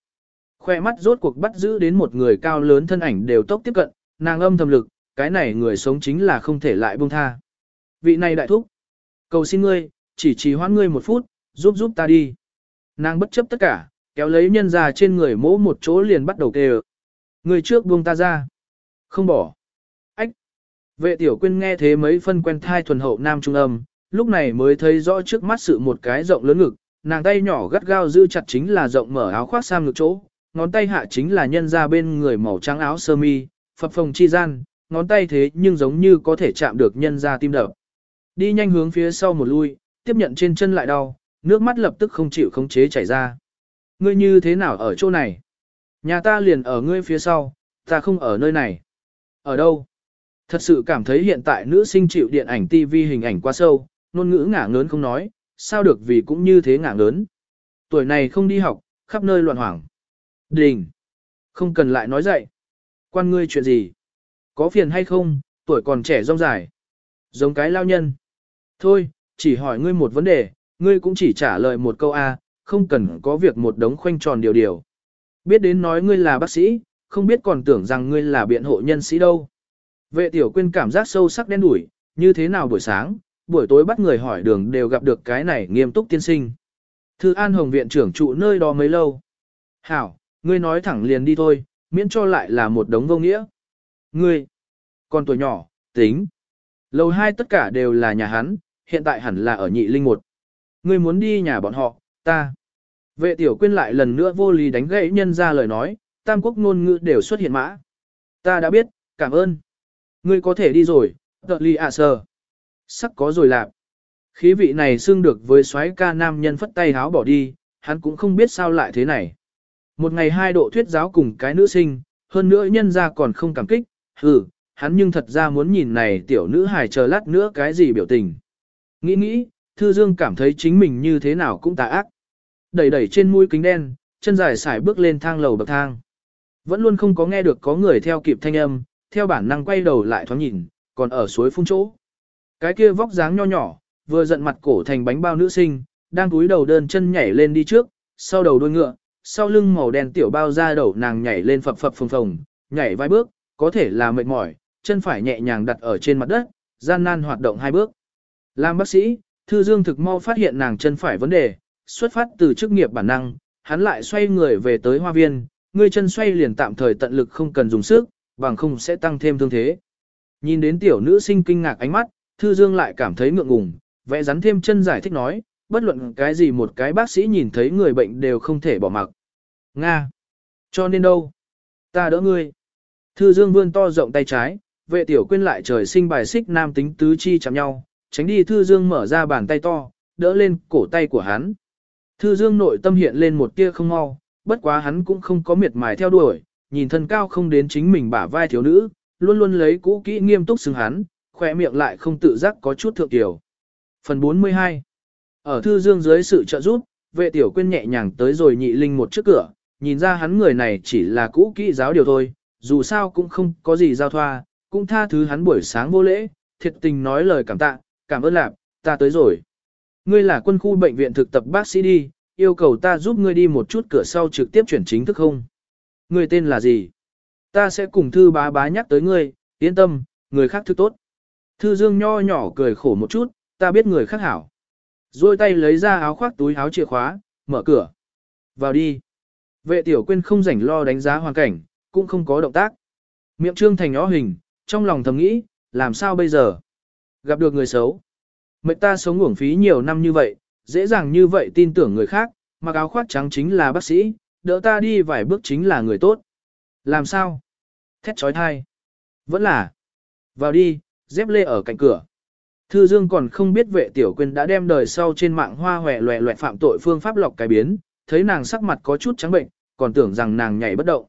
Khoe mắt rốt cuộc bắt giữ đến một người cao lớn thân ảnh đều tốc tiếp cận, nàng âm thầm lực, cái này người sống chính là không thể lại buông tha. Vị này đại thúc, cầu xin ngươi, chỉ trì hoãn ngươi một phút, giúp giúp ta đi. Nàng bất chấp tất cả, kéo lấy nhân ra trên người mỗ một chỗ liền bắt đầu kề. Người trước buông ta ra. Không bỏ. Vệ tiểu quyên nghe thế mấy phân quen thai thuần hậu nam trung âm, lúc này mới thấy rõ trước mắt sự một cái rộng lớn ngực, nàng tay nhỏ gắt gao giữ chặt chính là rộng mở áo khoác sam ngực chỗ, ngón tay hạ chính là nhân ra bên người màu trắng áo sơ mi, phập phồng chi gian, ngón tay thế nhưng giống như có thể chạm được nhân ra tim đập. Đi nhanh hướng phía sau một lui, tiếp nhận trên chân lại đau, nước mắt lập tức không chịu khống chế chảy ra. Ngươi như thế nào ở chỗ này? Nhà ta liền ở ngươi phía sau, ta không ở nơi này. Ở đâu? Thật sự cảm thấy hiện tại nữ sinh chịu điện ảnh TV hình ảnh quá sâu, ngôn ngữ ngả ngớn không nói, sao được vì cũng như thế ngả ngớn. Tuổi này không đi học, khắp nơi loạn hoảng. Đình! Không cần lại nói dạy. Quan ngươi chuyện gì? Có phiền hay không, tuổi còn trẻ rong dài. Giống cái lao nhân. Thôi, chỉ hỏi ngươi một vấn đề, ngươi cũng chỉ trả lời một câu A, không cần có việc một đống khoanh tròn điều điều. Biết đến nói ngươi là bác sĩ, không biết còn tưởng rằng ngươi là biện hộ nhân sĩ đâu. Vệ tiểu quyên cảm giác sâu sắc đen đủi, như thế nào buổi sáng, buổi tối bắt người hỏi đường đều gặp được cái này nghiêm túc tiên sinh. Thư An Hồng viện trưởng trụ nơi đó mấy lâu. Hảo, ngươi nói thẳng liền đi thôi, miễn cho lại là một đống vô nghĩa. Ngươi, con tuổi nhỏ, tính. Lầu hai tất cả đều là nhà hắn, hiện tại hẳn là ở nhị linh một. Ngươi muốn đi nhà bọn họ, ta. Vệ tiểu quyên lại lần nữa vô lý đánh gãy nhân ra lời nói, tam quốc ngôn ngữ đều xuất hiện mã. Ta đã biết, cảm ơn. Ngươi có thể đi rồi, tợ ly ạ sờ. Sắc có rồi lạp. Khí vị này xưng được với soái ca nam nhân phất tay háo bỏ đi, hắn cũng không biết sao lại thế này. Một ngày hai độ thuyết giáo cùng cái nữ sinh, hơn nữa nhân ra còn không cảm kích, hừ, hắn nhưng thật ra muốn nhìn này tiểu nữ hài chờ lát nữa cái gì biểu tình. Nghĩ nghĩ, Thư Dương cảm thấy chính mình như thế nào cũng tà ác. Đẩy đẩy trên mũi kính đen, chân dài sải bước lên thang lầu bậc thang. Vẫn luôn không có nghe được có người theo kịp thanh âm, theo bản năng quay đầu lại thoáng nhìn, còn ở suối phun chỗ. Cái kia vóc dáng nho nhỏ, vừa giận mặt cổ thành bánh bao nữ sinh, đang cúi đầu đơn chân nhảy lên đi trước, sau đầu đuôi ngựa, sau lưng màu đen tiểu bao ra đầu nàng nhảy lên phập phập phồng phồng, nhảy vài bước, có thể là mệt mỏi, chân phải nhẹ nhàng đặt ở trên mặt đất, gian nan hoạt động hai bước. Làm bác sĩ, Thư Dương thực mau phát hiện nàng chân phải vấn đề, xuất phát từ chức nghiệp bản năng, hắn lại xoay người về tới hoa viên, người chân xoay liền tạm thời tận lực không cần dùng sức, bằng không sẽ tăng thêm thương thế. Nhìn đến tiểu nữ sinh kinh ngạc ánh mắt, Thư Dương lại cảm thấy ngượng ngùng, vẽ rắn thêm chân giải thích nói, bất luận cái gì một cái bác sĩ nhìn thấy người bệnh đều không thể bỏ mặc. Nga! Cho nên đâu? Ta đỡ ngươi. Thư Dương vươn to rộng tay trái, vệ tiểu quyên lại trời sinh bài xích nam tính tứ chi chạm nhau, tránh đi Thư Dương mở ra bàn tay to, đỡ lên cổ tay của hắn. Thư Dương nội tâm hiện lên một tia không mau, bất quá hắn cũng không có miệt mài theo đuổi, nhìn thân cao không đến chính mình bả vai thiếu nữ, luôn luôn lấy cũ kỹ nghiêm túc xứng hắn, khỏe miệng lại không tự giác có chút thượng tiểu. Phần 42 Ở Thư Dương dưới sự trợ giúp, vệ tiểu quyên nhẹ nhàng tới rồi nhị linh một trước cửa, nhìn ra hắn người này chỉ là cũ kỹ giáo điều thôi, dù sao cũng không có gì giao thoa, cũng tha thứ hắn buổi sáng vô lễ, thiệt tình nói lời cảm tạ, cảm ơn lạp, ta tới rồi. Ngươi là quân khu bệnh viện thực tập bác sĩ đi, yêu cầu ta giúp ngươi đi một chút cửa sau trực tiếp chuyển chính thức không? Ngươi tên là gì? Ta sẽ cùng thư bá bá nhắc tới ngươi, yên tâm, người khác thư tốt. Thư dương nho nhỏ cười khổ một chút, ta biết người khác hảo. Rồi tay lấy ra áo khoác túi áo chìa khóa, mở cửa. Vào đi. Vệ tiểu quyên không rảnh lo đánh giá hoàn cảnh, cũng không có động tác. Miệng trương thành nhó hình, trong lòng thầm nghĩ, làm sao bây giờ? Gặp được người xấu. Mệnh ta sống uổng phí nhiều năm như vậy, dễ dàng như vậy tin tưởng người khác, mặc áo khoác trắng chính là bác sĩ, đỡ ta đi vài bước chính là người tốt. Làm sao? Thét trói thai. Vẫn là. Vào đi, dép lê ở cạnh cửa. Thư Dương còn không biết vệ tiểu quyên đã đem đời sau trên mạng hoa hòe loẹ loẹ phạm tội phương pháp lọc cái biến, thấy nàng sắc mặt có chút trắng bệnh, còn tưởng rằng nàng nhảy bất động.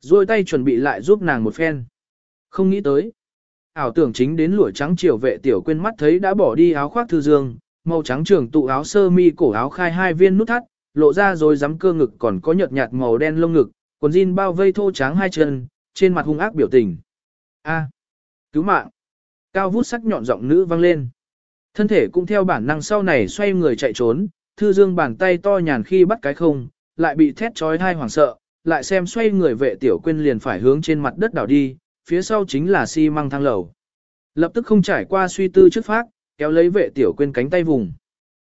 Rồi tay chuẩn bị lại giúp nàng một phen. Không nghĩ tới. Ảo tưởng chính đến lũa trắng chiều vệ tiểu quyên mắt thấy đã bỏ đi áo khoác Thư Dương, màu trắng trường tụ áo sơ mi cổ áo khai hai viên nút thắt, lộ ra rồi dám cơ ngực còn có nhợt nhạt màu đen lông ngực, quần jean bao vây thô trắng hai chân, trên mặt hung ác biểu tình. A, cứu mạng. Cao vút sắc nhọn giọng nữ vang lên. Thân thể cũng theo bản năng sau này xoay người chạy trốn, thư dương bàn tay to nhàn khi bắt cái không, lại bị thét trói thai hoảng sợ, lại xem xoay người vệ tiểu quên liền phải hướng trên mặt đất đảo đi, phía sau chính là xi măng thang lầu. Lập tức không trải qua suy tư trước phát, kéo lấy vệ tiểu quên cánh tay vùng.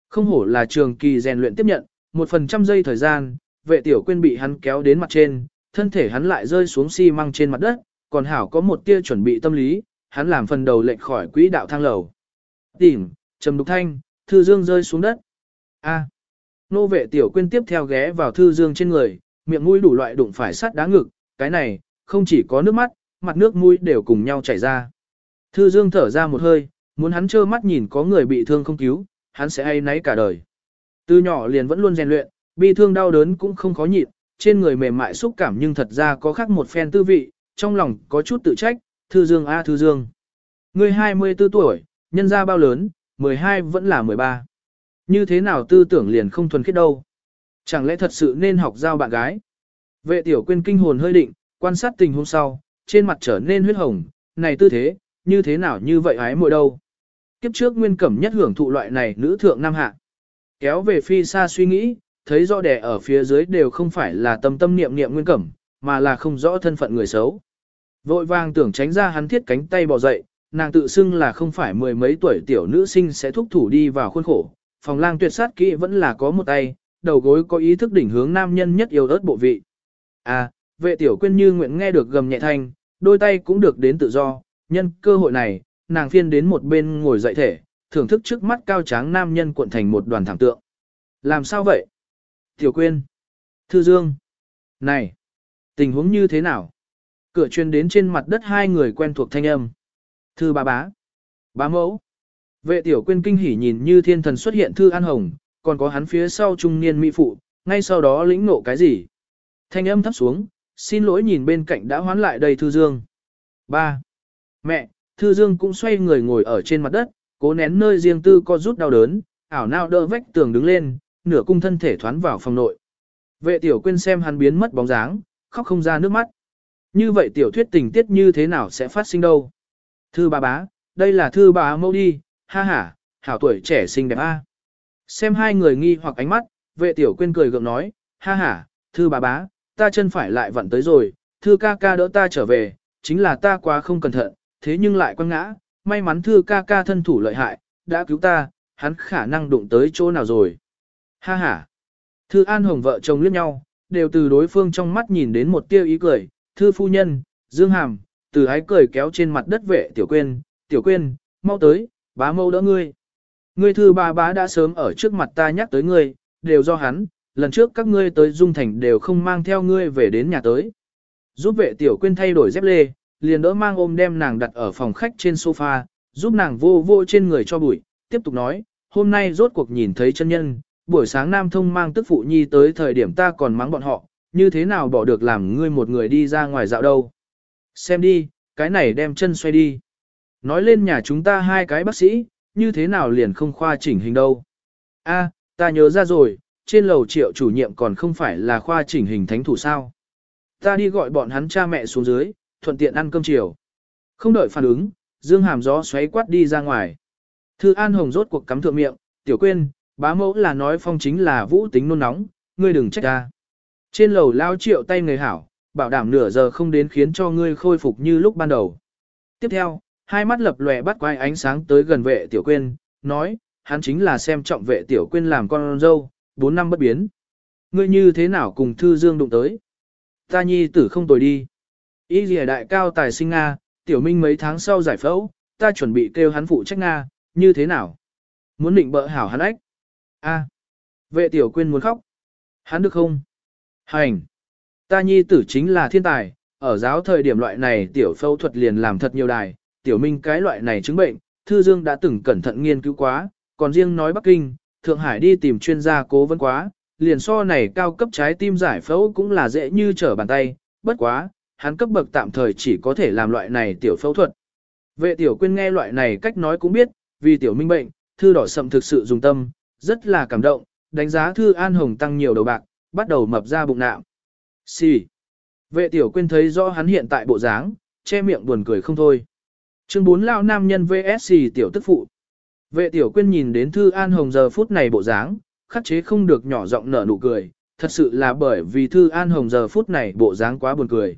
Không hổ là trường kỳ rèn luyện tiếp nhận, một phần trăm giây thời gian, vệ tiểu quên bị hắn kéo đến mặt trên, thân thể hắn lại rơi xuống xi măng trên mặt đất, còn hảo có một tia chuẩn bị tâm lý, hắn làm phần đầu lệnh khỏi quỹ đạo thang lầu. Tìm, trầm đục thanh, thư dương rơi xuống đất. A. Nô vệ tiểu quên tiếp theo ghé vào thư dương trên người, miệng mũi đủ loại đụng phải sắt đá ngực, cái này, không chỉ có nước mắt, mặt nước mũi đều cùng nhau chảy ra. Thư dương thở ra một hơi, muốn hắn trơ mắt nhìn có người bị thương không cứu, hắn sẽ hay náy cả đời. Từ nhỏ liền vẫn luôn rèn luyện, bi thương đau đớn cũng không khó nhịn, trên người mềm mại xúc cảm nhưng thật ra có khác một phen tư vị, trong lòng có chút tự trách, Thư Dương a Thư Dương. Ngươi 24 tuổi, nhân ra bao lớn, 12 vẫn là 13. Như thế nào tư tưởng liền không thuần khiết đâu. Chẳng lẽ thật sự nên học giao bạn gái? Vệ tiểu quên kinh hồn hơi định, quan sát tình hôm sau, trên mặt trở nên huyết hồng, này tư thế, như thế nào như vậy ái mội đâu. Kiếp trước nguyên cẩm nhất hưởng thụ loại này nữ thượng nam hạ. Kéo về phi xa suy nghĩ, thấy rõ đẻ ở phía dưới đều không phải là tâm tâm niệm niệm nguyên cẩm, mà là không rõ thân phận người xấu. Vội vàng tưởng tránh ra hắn thiết cánh tay bò dậy, nàng tự xưng là không phải mười mấy tuổi tiểu nữ sinh sẽ thúc thủ đi vào khuôn khổ. Phòng lang tuyệt sát kỹ vẫn là có một tay, đầu gối có ý thức đỉnh hướng nam nhân nhất yêu ớt bộ vị. À, vệ tiểu quyên như nguyện nghe được gầm nhẹ thanh, đôi tay cũng được đến tự do, nhân cơ hội này, nàng phiên đến một bên ngồi dậy thể, thưởng thức trước mắt cao tráng nam nhân cuộn thành một đoàn thảm tượng. Làm sao vậy? Tiểu quyên. Thư Dương. Này. Tình huống như thế nào? Cửa truyền đến trên mặt đất hai người quen thuộc thanh âm. Thư bà bá. Bá mẫu. Vệ tiểu quyên kinh hỉ nhìn như thiên thần xuất hiện thư an hồng, còn có hắn phía sau trung niên mỹ phụ, ngay sau đó lĩnh nộ cái gì. Thanh âm thấp xuống, xin lỗi nhìn bên cạnh đã hoán lại đầy thư dương. Ba. Mẹ, thư dương cũng xoay người ngồi ở trên mặt đất, cố nén nơi riêng tư co rút đau đớn, ảo nào đỡ vách tường đứng lên, nửa cung thân thể thoán vào phòng nội. Vệ tiểu quyên xem hắn biến mất bóng dáng, khóc không ra nước mắt. Như vậy tiểu thuyết tình tiết như thế nào sẽ phát sinh đâu? Thư bà bá, đây là thư bà mâu đi, ha ha, hảo tuổi trẻ xinh đẹp a. Xem hai người nghi hoặc ánh mắt, vệ tiểu quên cười gượng nói, ha ha, thư bà bá, ta chân phải lại vặn tới rồi, thư ca ca đỡ ta trở về, chính là ta quá không cẩn thận, thế nhưng lại quăng ngã, may mắn thư ca ca thân thủ lợi hại, đã cứu ta, hắn khả năng đụng tới chỗ nào rồi. Ha ha. Thư An Hồng vợ chồng liếc nhau, đều từ đối phương trong mắt nhìn đến một tia ý cười, thư phu nhân, Dương Hàm, từ ái cười kéo trên mặt đất vệ tiểu quên, tiểu quên, mau tới, bá mâu đỡ ngươi. Ngươi thư ba bá đã sớm ở trước mặt ta nhắc tới ngươi, đều do hắn, lần trước các ngươi tới Dung Thành đều không mang theo ngươi về đến nhà tới. Giúp vệ tiểu quên thay đổi dép lê, liền đỡ mang ôm đem nàng đặt ở phòng khách trên sofa, giúp nàng vô vô trên người cho bụi, tiếp tục nói, hôm nay rốt cuộc nhìn thấy chân nhân, buổi sáng Nam Thông mang tức phụ nhi tới thời điểm ta còn mắng bọn họ, như thế nào bỏ được làm ngươi một người đi ra ngoài dạo đâu. Xem đi, cái này đem chân xoay đi. Nói lên nhà chúng ta hai cái bác sĩ, như thế nào liền không khoa chỉnh hình đâu. A, ta nhớ ra rồi, trên lầu triệu chủ nhiệm còn không phải là khoa chỉnh hình thánh thủ sao. Ta đi gọi bọn hắn cha mẹ xuống dưới, thuận tiện ăn cơm chiều. Không đợi phản ứng, dương hàm gió xoáy quát đi ra ngoài. Thư An Hồng rốt cuộc cắm thượng miệng, tiểu quên, bá mẫu là nói phong chính là vũ tính nôn nóng, ngươi đừng trách ta. Trên lầu lao triệu tay người hảo, bảo đảm nửa giờ không đến khiến cho ngươi khôi phục như lúc ban đầu. Tiếp theo, hai mắt lập lòe bắt quay ánh sáng tới gần vệ tiểu quyên, nói, hắn chính là xem trọng vệ tiểu quyên làm con dâu, 4 năm bất biến. Ngươi như thế nào cùng Thư Dương đụng tới? Ta nhi tử không tồi đi. Ý lìa đại cao tài sinh Nga, tiểu minh mấy tháng sau giải phẫu, ta chuẩn bị kêu hắn phụ trách Nga, như thế nào? Muốn định bợ hảo hắn ách. A. Vệ tiểu quyên muốn khóc. Hắn được không? Hành. Ta nhi tử chính là thiên tài, ở giáo thời điểm loại này tiểu phẫu thuật liền làm thật nhiều đài, tiểu minh cái loại này chứng bệnh, Thư Dương đã từng cẩn thận nghiên cứu quá, còn riêng nói Bắc Kinh, Thượng Hải đi tìm chuyên gia cố vấn quá, liền so này cao cấp trái tim giải phẫu cũng là dễ như trở bàn tay, bất quá, hắn cấp bậc tạm thời chỉ có thể làm loại này tiểu phẫu thuật. Vệ tiểu quyên nghe loại này cách nói cũng biết, vì tiểu minh bệnh, thư đỏ sậm thực sự dùng tâm, rất là cảm động, đánh giá thư an hồng tăng nhiều đầu bạc, bắt đầu mập ra bụng nạm. Xì. Vệ tiểu quyên thấy rõ hắn hiện tại bộ dáng, che miệng buồn cười không thôi. Chương 4 lão nam nhân VSC tiểu tức phụ. Vệ tiểu quyên nhìn đến thư an hồng giờ phút này bộ dáng, khắc chế không được nhỏ giọng nở nụ cười, thật sự là bởi vì thư an hồng giờ phút này bộ dáng quá buồn cười.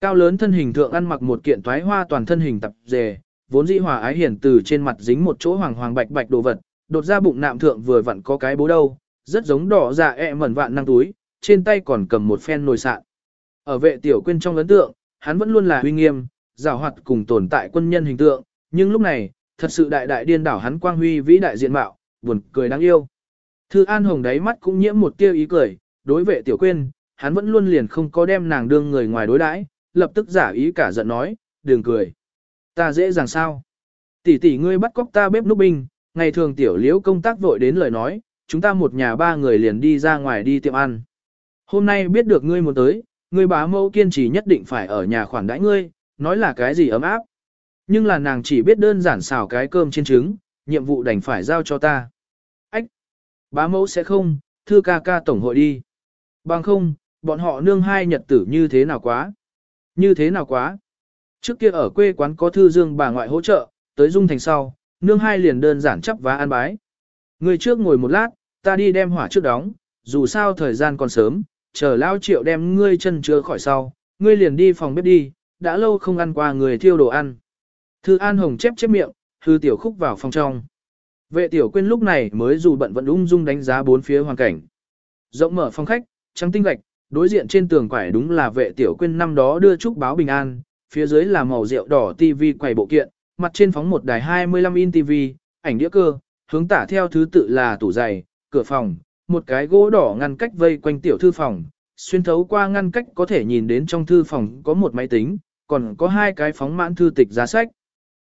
Cao lớn thân hình thượng ăn mặc một kiện toái hoa toàn thân hình tập dề, vốn dĩ hòa ái hiển từ trên mặt dính một chỗ hoàng hoàng bạch bạch đồ vật, đột ra bụng nạm thượng vừa vặn có cái bố đâu, rất giống đỏ dạ ẹ mẩn vạn năng túi, trên tay còn cầm một phen nồi sạn. Ở vệ tiểu quyên trong ấn tượng, hắn vẫn luôn là huy nghiêm, giảo hoạt cùng tồn tại quân nhân hình tượng, nhưng lúc này, thật sự đại đại điên đảo hắn quang huy vĩ đại diện mạo, buồn cười đáng yêu. Thư An Hồng đáy mắt cũng nhiễm một tia ý cười, đối vệ tiểu quyên, hắn vẫn luôn liền không có đem nàng đương người ngoài đối đãi, lập tức giả ý cả giận nói, đừng cười. Ta dễ dàng sao? Tỷ tỷ ngươi bắt cóc ta bếp núc binh, ngày thường tiểu liễu công tác vội đến lời nói, chúng ta một nhà ba người liền đi ra ngoài đi tiệm ăn. Hôm nay biết được ngươi muốn tới, ngươi bá mẫu kiên trì nhất định phải ở nhà khoản đãi ngươi, nói là cái gì ấm áp. Nhưng là nàng chỉ biết đơn giản xào cái cơm trên trứng, nhiệm vụ đành phải giao cho ta. Ách! Bá mẫu sẽ không, thư ca ca tổng hội đi. Bằng không, bọn họ nương hai nhật tử như thế nào quá? Như thế nào quá? Trước kia ở quê quán có thư dương bà ngoại hỗ trợ, tới dung thành sau, nương hai liền đơn giản chấp và an bái. Người trước ngồi một lát, ta đi đem hỏa trước đóng, dù sao thời gian còn sớm, chờ lao triệu đem ngươi chân chưa khỏi sau, ngươi liền đi phòng bếp đi, đã lâu không ăn qua người thiêu đồ ăn. Thư An Hồng chép chép miệng, thư tiểu khúc vào phòng trong. Vệ tiểu quên lúc này mới dù bận vẫn ung dung đánh giá bốn phía hoàn cảnh. Rộng mở phòng khách, trắng tinh gạch, đối diện trên tường quải đúng là vệ tiểu quyên năm đó đưa chúc báo bình an, phía dưới là màu rượu đỏ TV quầy bộ kiện, mặt trên phóng một đài 25 in TV, ảnh đĩa cơ, hướng tả theo thứ tự là tủ giày, cửa phòng, một cái gỗ đỏ ngăn cách vây quanh tiểu thư phòng, xuyên thấu qua ngăn cách có thể nhìn đến trong thư phòng có một máy tính, còn có hai cái phóng mãn thư tịch giá sách.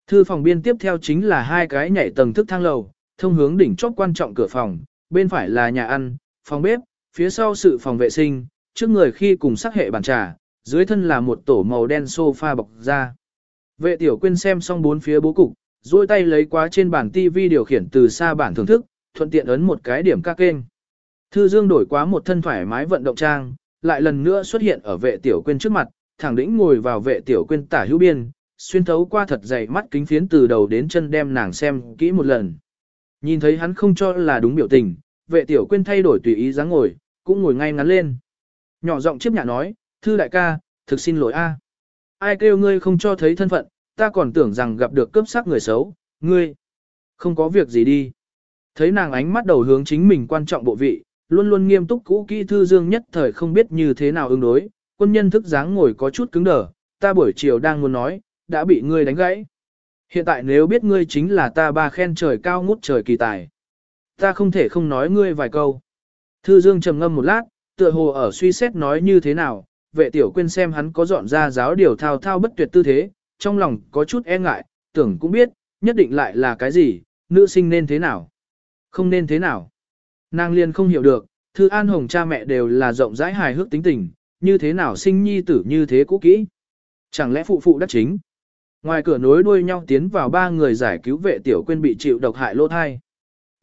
Thư phòng biên tiếp theo chính là hai cái nhảy tầng thức thang lầu, thông hướng đỉnh chóp quan trọng cửa phòng, bên phải là nhà ăn, phòng bếp, phía sau sự phòng vệ sinh, trước người khi cùng sắc hệ bàn trà, dưới thân là một tổ màu đen sofa bọc ra. Vệ tiểu quyên xem xong bốn phía bố cục, duỗi tay lấy quá trên bàn TV điều khiển từ xa bản thưởng thức, thuận tiện ấn một cái điểm các kênh. Thư Dương đổi quá một thân thoải mái vận động trang, lại lần nữa xuất hiện ở vệ tiểu quyên trước mặt, thẳng đĩnh ngồi vào vệ tiểu quyên tả hữu biên, xuyên thấu qua thật dày mắt kính phiến từ đầu đến chân đem nàng xem kỹ một lần. Nhìn thấy hắn không cho là đúng biểu tình, vệ tiểu quyên thay đổi tùy ý dáng ngồi, cũng ngồi ngay ngắn lên. Nhỏ giọng chiếp nhạ nói, thư đại ca, thực xin lỗi a. Ai kêu ngươi không cho thấy thân phận, ta còn tưởng rằng gặp được cướp sắc người xấu, ngươi. Không có việc gì đi. Thấy nàng ánh mắt đầu hướng chính mình quan trọng bộ vị, luôn luôn nghiêm túc cũ kỹ thư dương nhất thời không biết như thế nào ứng đối, quân nhân thức dáng ngồi có chút cứng đờ, ta buổi chiều đang muốn nói, đã bị ngươi đánh gãy. Hiện tại nếu biết ngươi chính là ta ba khen trời cao ngút trời kỳ tài. Ta không thể không nói ngươi vài câu. Thư dương trầm ngâm một lát, tựa hồ ở suy xét nói như thế nào, vệ tiểu quên xem hắn có dọn ra giáo điều thao thao bất tuyệt tư thế, trong lòng có chút e ngại, tưởng cũng biết, nhất định lại là cái gì, nữ sinh nên thế nào, không nên thế nào. Nàng liền không hiểu được, Thư An Hồng cha mẹ đều là rộng rãi hài hước tính tình, như thế nào sinh nhi tử như thế cũ kỹ. Chẳng lẽ phụ phụ đắc chính. Ngoài cửa nối đuôi nhau tiến vào ba người giải cứu vệ tiểu quên bị chịu độc hại lỗ thai.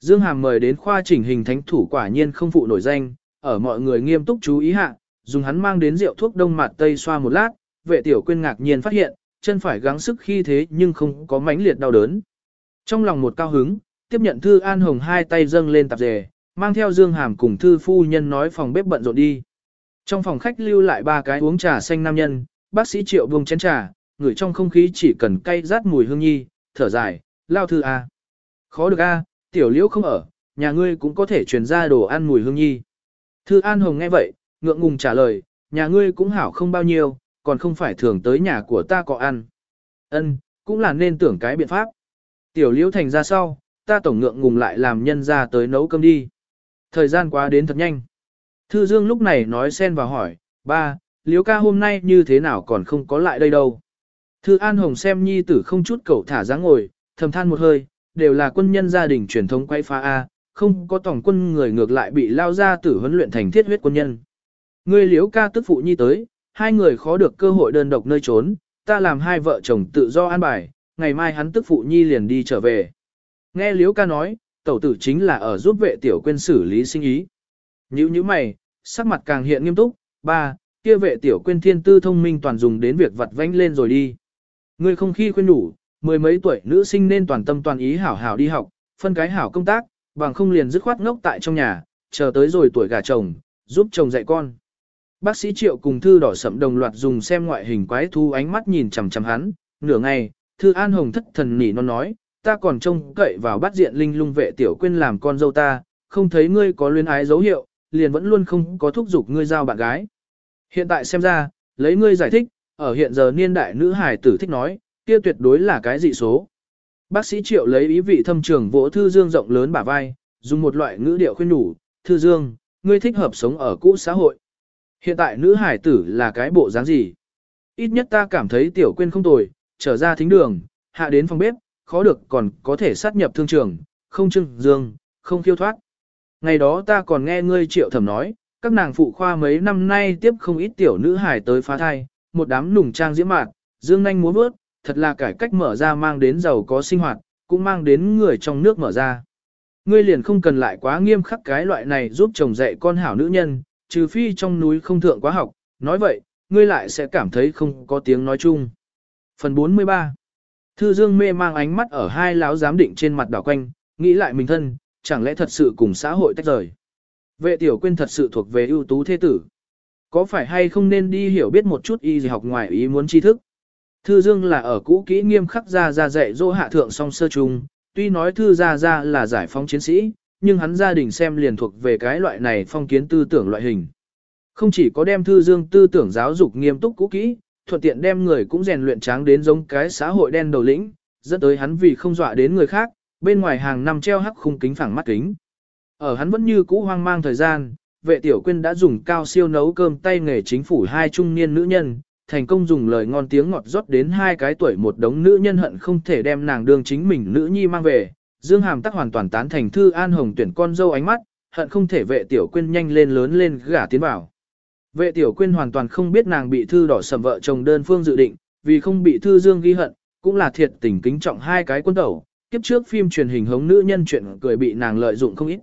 Dương Hàm mời đến khoa chỉnh hình thánh thủ quả nhiên không phụ nổi danh, ở mọi người nghiêm túc chú ý hạ, dùng hắn mang đến rượu thuốc đông mặt tây xoa một lát, vệ tiểu quên ngạc nhiên phát hiện, chân phải gắng sức khi thế nhưng không có mãnh liệt đau đớn. Trong lòng một cao hứng, tiếp nhận thư an hồng hai tay dâng lên tạp dề, mang theo Dương Hàm cùng thư phu nhân nói phòng bếp bận rộn đi. Trong phòng khách lưu lại ba cái uống trà xanh nam nhân, bác sĩ triệu buông chén trà, ngửi trong không khí chỉ cần cay rát mùi hương nhi, thở dài, lao thư a. Khó được a, tiểu liễu không ở, nhà ngươi cũng có thể truyền ra đồ ăn mùi hương nhi. Thư An Hồng nghe vậy, ngượng ngùng trả lời, nhà ngươi cũng hảo không bao nhiêu, còn không phải thường tới nhà của ta có ăn. Ân, cũng là nên tưởng cái biện pháp. Tiểu liễu thành ra sau, ta tổng ngượng ngùng lại làm nhân ra tới nấu cơm đi. Thời gian quá đến thật nhanh. Thư Dương lúc này nói xen vào hỏi, ba, Liễu ca hôm nay như thế nào còn không có lại đây đâu. Thư An Hồng xem nhi tử không chút cậu thả dáng ngồi, thầm than một hơi, đều là quân nhân gia đình truyền thống quay phá A, không có tổng quân người ngược lại bị lao ra tử huấn luyện thành thiết huyết quân nhân. Người liếu ca tức phụ nhi tới, hai người khó được cơ hội đơn độc nơi trốn, ta làm hai vợ chồng tự do an bài, ngày mai hắn tức phụ nhi liền đi trở về. Nghe liếu ca nói, tẩu tử chính là ở giúp vệ tiểu quên xử lý sinh ý. Nhữ như mày, sắc mặt càng hiện nghiêm túc, ba, kia vệ tiểu quên thiên tư thông minh toàn dùng đến việc vặt vãnh lên rồi đi. Ngươi không khi khuyên đủ, mười mấy tuổi nữ sinh nên toàn tâm toàn ý hảo hảo đi học, phân cái hảo công tác, bằng không liền dứt khoát ngốc tại trong nhà, chờ tới rồi tuổi gả chồng, giúp chồng dạy con. Bác sĩ Triệu cùng Thư đỏ sậm đồng loạt dùng xem ngoại hình quái thu ánh mắt nhìn chằm chằm hắn, nửa ngày, Thư An Hồng thất thần nỉ non nói, ta còn trông cậy vào bắt diện linh lung vệ tiểu quên làm con dâu ta, không thấy ngươi có luyến ái dấu hiệu, liền vẫn luôn không có thúc giục ngươi giao bạn gái. Hiện tại xem ra, lấy ngươi giải thích, ở hiện giờ niên đại nữ hài tử thích nói, kia tuyệt đối là cái dị số. Bác sĩ Triệu lấy ý vị thâm trường vỗ Thư Dương rộng lớn bả vai, dùng một loại ngữ điệu khuyên nhủ, Thư Dương, ngươi thích hợp sống ở cũ xã hội. Hiện tại nữ hải tử là cái bộ dáng gì? Ít nhất ta cảm thấy tiểu quên không tồi, trở ra thính đường, hạ đến phòng bếp, khó được còn có thể sát nhập thương trường, không trưng dương, không khiêu thoát. Ngày đó ta còn nghe ngươi triệu thẩm nói, các nàng phụ khoa mấy năm nay tiếp không ít tiểu nữ hải tới phá thai, một đám nùng trang diễm mạn, dương nanh múa vớt thật là cải cách mở ra mang đến giàu có sinh hoạt, cũng mang đến người trong nước mở ra. Ngươi liền không cần lại quá nghiêm khắc cái loại này giúp chồng dạy con hảo nữ nhân, trừ phi trong núi không thượng quá học, nói vậy, ngươi lại sẽ cảm thấy không có tiếng nói chung. Phần 43 Thư Dương mê mang ánh mắt ở hai láo giám định trên mặt đảo quanh, nghĩ lại mình thân, chẳng lẽ thật sự cùng xã hội tách rời. Vệ tiểu quyên thật sự thuộc về ưu tú thế tử. Có phải hay không nên đi hiểu biết một chút y gì học ngoài ý muốn tri thức. Thư Dương là ở cũ kỹ nghiêm khắc ra ra dạy dỗ hạ thượng song sơ trung, tuy nói thư ra ra là giải phóng chiến sĩ, nhưng hắn gia đình xem liền thuộc về cái loại này phong kiến tư tưởng loại hình. Không chỉ có đem thư dương tư tưởng giáo dục nghiêm túc cũ kỹ, thuận tiện đem người cũng rèn luyện tráng đến giống cái xã hội đen đầu lĩnh, dẫn tới hắn vì không dọa đến người khác, bên ngoài hàng năm treo hắc khung kính phẳng mắt kính. Ở hắn vẫn như cũ hoang mang thời gian, vệ tiểu quyên đã dùng cao siêu nấu cơm tay nghề chính phủ hai trung niên nữ nhân, thành công dùng lời ngon tiếng ngọt rót đến hai cái tuổi một đống nữ nhân hận không thể đem nàng đương chính mình nữ nhi mang về, Dương Hàm tắc hoàn toàn tán thành Thư An Hồng tuyển con dâu ánh mắt, hận không thể vệ tiểu quyên nhanh lên lớn lên gả tiến vào. Vệ tiểu quyên hoàn toàn không biết nàng bị Thư đỏ sầm vợ chồng đơn phương dự định, vì không bị Thư Dương ghi hận, cũng là thiệt tình kính trọng hai cái quân tẩu. Kiếp trước phim truyền hình hống nữ nhân chuyện cười bị nàng lợi dụng không ít.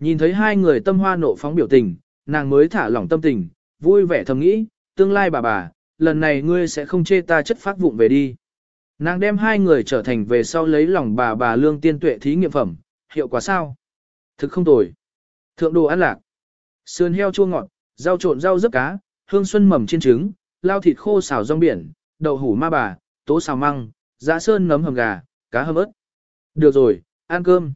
Nhìn thấy hai người tâm hoa nộ phóng biểu tình, nàng mới thả lỏng tâm tình, vui vẻ thầm nghĩ, tương lai bà bà, lần này ngươi sẽ không chê ta chất phát vụng về đi. Nàng đem hai người trở thành về sau lấy lòng bà bà lương tiên tuệ thí nghiệm phẩm, hiệu quả sao? Thực không tồi. Thượng đồ ăn lạc. Sườn heo chua ngọt, rau trộn rau rớp cá, hương xuân mầm trên trứng, lao thịt khô xào rong biển, đậu hủ ma bà, tố xào măng, giá sơn nấm hầm gà, cá hầm ớt. Được rồi, ăn cơm.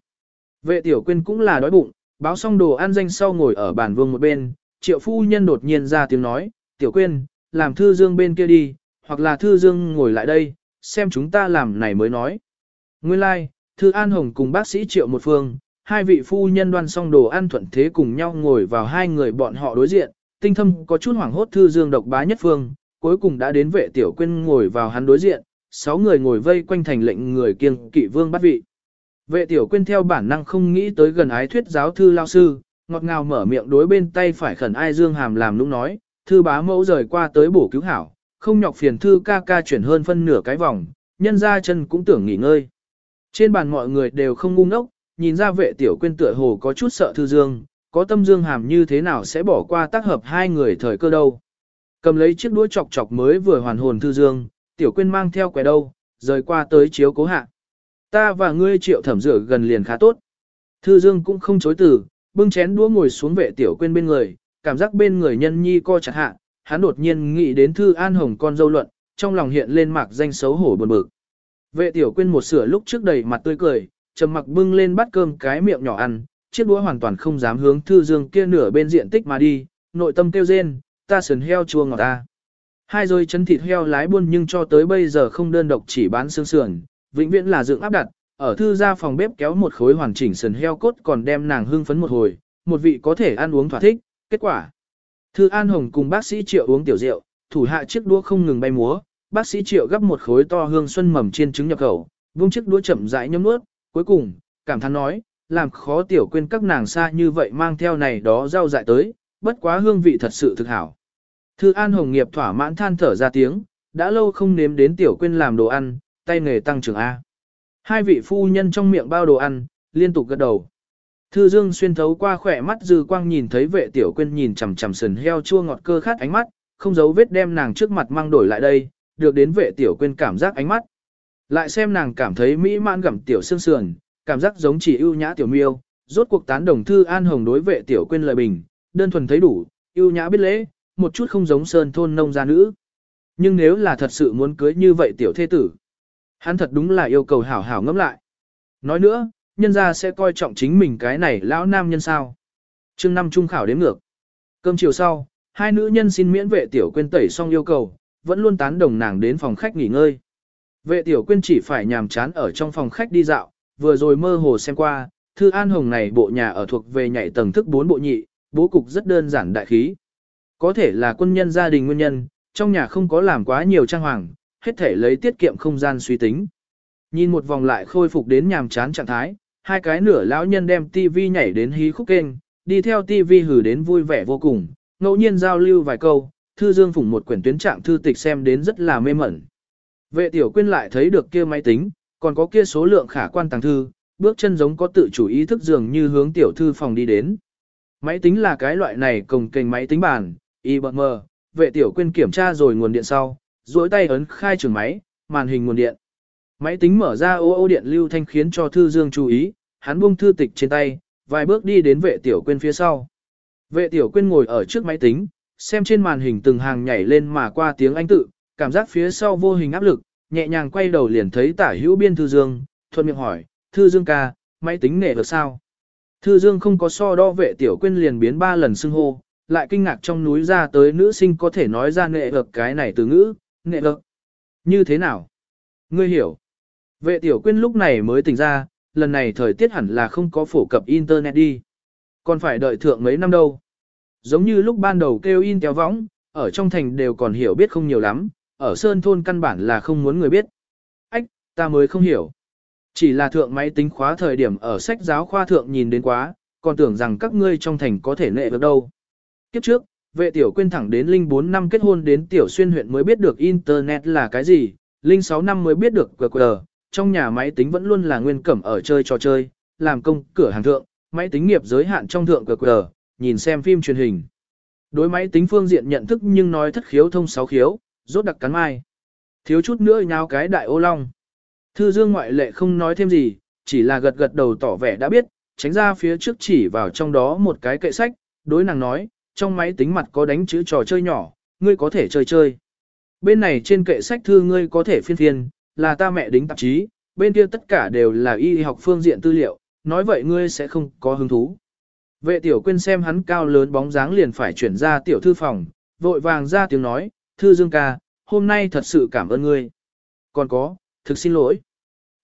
Vệ tiểu quyên cũng là đói bụng, báo xong đồ ăn danh sau ngồi ở bàn vương một bên, triệu phu nhân đột nhiên ra tiếng nói, tiểu quyên, làm thư dương bên kia đi, hoặc là thư dương ngồi lại đây, xem chúng ta làm này mới nói. Nguyên lai, like, Thư An Hồng cùng bác sĩ Triệu một phương, hai vị phu nhân đoan xong đồ ăn thuận thế cùng nhau ngồi vào hai người bọn họ đối diện, tinh thâm có chút hoảng hốt Thư Dương độc bá nhất phương, cuối cùng đã đến vệ tiểu quyên ngồi vào hắn đối diện, sáu người ngồi vây quanh thành lệnh người kiêng kỵ vương bắt vị. Vệ tiểu quyên theo bản năng không nghĩ tới gần ái thuyết giáo thư lao sư, ngọt ngào mở miệng đối bên tay phải khẩn ai Dương Hàm làm lúc nói, thư bá mẫu rời qua tới bổ cứu hảo, không nhọc phiền thư ca ca chuyển hơn phân nửa cái vòng, nhân ra chân cũng tưởng nghỉ ngơi. Trên bàn mọi người đều không ngu ngốc, nhìn ra vệ tiểu quên tựa hồ có chút sợ thư dương, có tâm dương hàm như thế nào sẽ bỏ qua tác hợp hai người thời cơ đâu. Cầm lấy chiếc đũa chọc chọc mới vừa hoàn hồn thư dương, tiểu quên mang theo quẻ đâu, rời qua tới chiếu cố hạ. Ta và ngươi triệu thẩm rửa gần liền khá tốt. Thư dương cũng không chối từ, bưng chén đũa ngồi xuống vệ tiểu quên bên người, cảm giác bên người nhân nhi co chặt hạ, hắn đột nhiên nghĩ đến Thư An Hồng con dâu luận, trong lòng hiện lên mạc danh xấu hổ buồn bực. Vệ tiểu quên một sửa lúc trước đầy mặt tươi cười, trầm mặc bưng lên bát cơm cái miệng nhỏ ăn, chiếc đũa hoàn toàn không dám hướng Thư Dương kia nửa bên diện tích mà đi, nội tâm kêu rên, ta sườn heo chua ngọt ta. Hai rồi chân thịt heo lái buôn nhưng cho tới bây giờ không đơn độc chỉ bán xương sườn, vĩnh viễn là dựng áp đặt, ở thư gia phòng bếp kéo một khối hoàn chỉnh sườn heo cốt còn đem nàng hưng phấn một hồi, một vị có thể ăn uống thỏa thích, kết quả. Thư An Hồng cùng bác sĩ Triệu uống tiểu rượu, thủ hạ chiếc đũa không ngừng bay múa, bác sĩ Triệu gấp một khối to hương xuân mầm chiên trứng nhập khẩu, vung chiếc đũa chậm rãi nhấm nuốt, cuối cùng, cảm thán nói, làm khó tiểu quên các nàng xa như vậy mang theo này đó rau dại tới, bất quá hương vị thật sự thực hảo. Thư An Hồng nghiệp thỏa mãn than thở ra tiếng, đã lâu không nếm đến tiểu quên làm đồ ăn, tay nghề tăng trưởng A. Hai vị phu nhân trong miệng bao đồ ăn, liên tục gật đầu. Thư Dương xuyên thấu qua khỏe mắt dư quang nhìn thấy vệ tiểu quên nhìn chằm chằm sườn heo chua ngọt cơ khát ánh mắt, không giấu vết đem nàng trước mặt mang đổi lại đây, được đến vệ tiểu quên cảm giác ánh mắt. Lại xem nàng cảm thấy mỹ mãn gặm tiểu xương sườn, cảm giác giống chỉ ưu nhã tiểu miêu, rốt cuộc tán đồng thư an hồng đối vệ tiểu quên lời bình, đơn thuần thấy đủ, ưu nhã biết lễ, một chút không giống sơn thôn nông gia nữ. Nhưng nếu là thật sự muốn cưới như vậy tiểu thế tử, hắn thật đúng là yêu cầu hảo hảo ngẫm lại. Nói nữa, nhân gia sẽ coi trọng chính mình cái này lão nam nhân sao. chương năm trung khảo đếm ngược. Cơm chiều sau, hai nữ nhân xin miễn vệ tiểu quên tẩy xong yêu cầu, vẫn luôn tán đồng nàng đến phòng khách nghỉ ngơi. Vệ tiểu quên chỉ phải nhàm chán ở trong phòng khách đi dạo, vừa rồi mơ hồ xem qua, thư an hồng này bộ nhà ở thuộc về nhảy tầng thức 4 bộ nhị, bố cục rất đơn giản đại khí. Có thể là quân nhân gia đình nguyên nhân, trong nhà không có làm quá nhiều trang hoàng, hết thể lấy tiết kiệm không gian suy tính. Nhìn một vòng lại khôi phục đến nhàm chán trạng thái, hai cái nửa lão nhân đem tivi nhảy đến hí khúc kênh, đi theo tivi hử đến vui vẻ vô cùng, ngẫu nhiên giao lưu vài câu, thư dương phủng một quyển tuyến trạng thư tịch xem đến rất là mê mẩn. Vệ tiểu quyên lại thấy được kia máy tính, còn có kia số lượng khả quan tàng thư, bước chân giống có tự chủ ý thức dường như hướng tiểu thư phòng đi đến. Máy tính là cái loại này cồng kềnh máy tính bàn, IBM, vệ tiểu quyên kiểm tra rồi nguồn điện sau, duỗi tay ấn khai trường máy, màn hình nguồn điện. Máy tính mở ra ô ô điện lưu thanh khiến cho Thư Dương chú ý, hắn buông thư tịch trên tay, vài bước đi đến vệ tiểu quyên phía sau. Vệ tiểu quyên ngồi ở trước máy tính, xem trên màn hình từng hàng nhảy lên mà qua tiếng Anh tự, cảm giác phía sau vô hình áp lực, nhẹ nhàng quay đầu liền thấy tả hữu biên Thư Dương, thuận miệng hỏi, Thư Dương ca, máy tính nể được sao? Thư Dương không có so đo vệ tiểu quyên liền biến ba lần xưng hô, lại kinh ngạc trong núi ra tới nữ sinh có thể nói ra nệ được cái này từ ngữ, nệ được. Như thế nào? Ngươi hiểu. Vệ tiểu quyên lúc này mới tỉnh ra, lần này thời tiết hẳn là không có phổ cập internet đi. Còn phải đợi thượng mấy năm đâu. Giống như lúc ban đầu kêu in kéo võng, ở trong thành đều còn hiểu biết không nhiều lắm, ở sơn thôn căn bản là không muốn người biết. Ách, ta mới không hiểu. Chỉ là thượng máy tính khóa thời điểm ở sách giáo khoa thượng nhìn đến quá, còn tưởng rằng các ngươi trong thành có thể nệ được đâu. Kiếp trước, vệ tiểu quyên thẳng đến linh 4 năm kết hôn đến tiểu xuyên huyện mới biết được internet là cái gì, linh 6 năm mới biết được QR, trong nhà máy tính vẫn luôn là nguyên cẩm ở chơi trò chơi, làm công cửa hàng thượng, máy tính nghiệp giới hạn trong thượng QR, nhìn xem phim truyền hình. Đối máy tính phương diện nhận thức nhưng nói thất khiếu thông sáu khiếu, rốt đặc cắn mai. Thiếu chút nữa nháo cái đại ô long. Thư dương ngoại lệ không nói thêm gì, chỉ là gật gật đầu tỏ vẻ đã biết, tránh ra phía trước chỉ vào trong đó một cái kệ sách, đối nàng nói, trong máy tính mặt có đánh chữ trò chơi nhỏ, ngươi có thể chơi chơi. Bên này trên kệ sách thư ngươi có thể phiên phiên, là ta mẹ đính tạp chí, bên kia tất cả đều là y học phương diện tư liệu, nói vậy ngươi sẽ không có hứng thú. Vệ tiểu quên xem hắn cao lớn bóng dáng liền phải chuyển ra tiểu thư phòng, vội vàng ra tiếng nói, thư dương ca, hôm nay thật sự cảm ơn ngươi. Còn có, thực xin lỗi.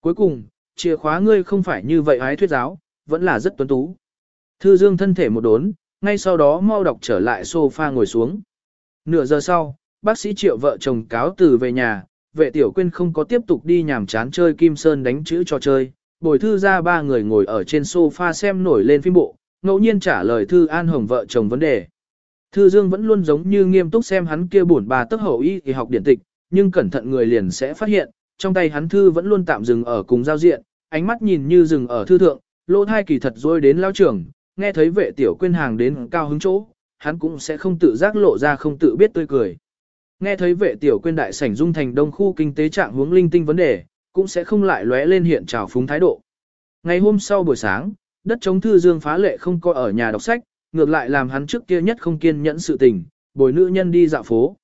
Cuối cùng, chìa khóa ngươi không phải như vậy ái thuyết giáo, vẫn là rất tuấn tú. Thư dương thân thể một đốn, ngay sau đó mau đọc trở lại sofa ngồi xuống. Nửa giờ sau, bác sĩ triệu vợ chồng cáo từ về nhà, vệ tiểu quyên không có tiếp tục đi nhàm chán chơi Kim Sơn đánh chữ cho chơi, bồi thư ra ba người ngồi ở trên sofa xem nổi lên phim bộ, ngẫu nhiên trả lời thư an hồng vợ chồng vấn đề. Thư Dương vẫn luôn giống như nghiêm túc xem hắn kia buồn bà tức hậu y thì học điển tịch, nhưng cẩn thận người liền sẽ phát hiện, trong tay hắn thư vẫn luôn tạm dừng ở cùng giao diện, ánh mắt nhìn như dừng ở thư thượng, lỗ thai kỳ thật rồi đến lao trưởng, nghe thấy vệ tiểu quyên hàng đến cao hứng chỗ, hắn cũng sẽ không tự giác lộ ra không tự biết tươi cười. Nghe thấy vệ tiểu quyên đại sảnh dung thành đông khu kinh tế trạng hướng linh tinh vấn đề, cũng sẽ không lại lóe lên hiện trào phúng thái độ. Ngày hôm sau buổi sáng, đất chống thư dương phá lệ không có ở nhà đọc sách, ngược lại làm hắn trước kia nhất không kiên nhẫn sự tình, bồi nữ nhân đi dạo phố.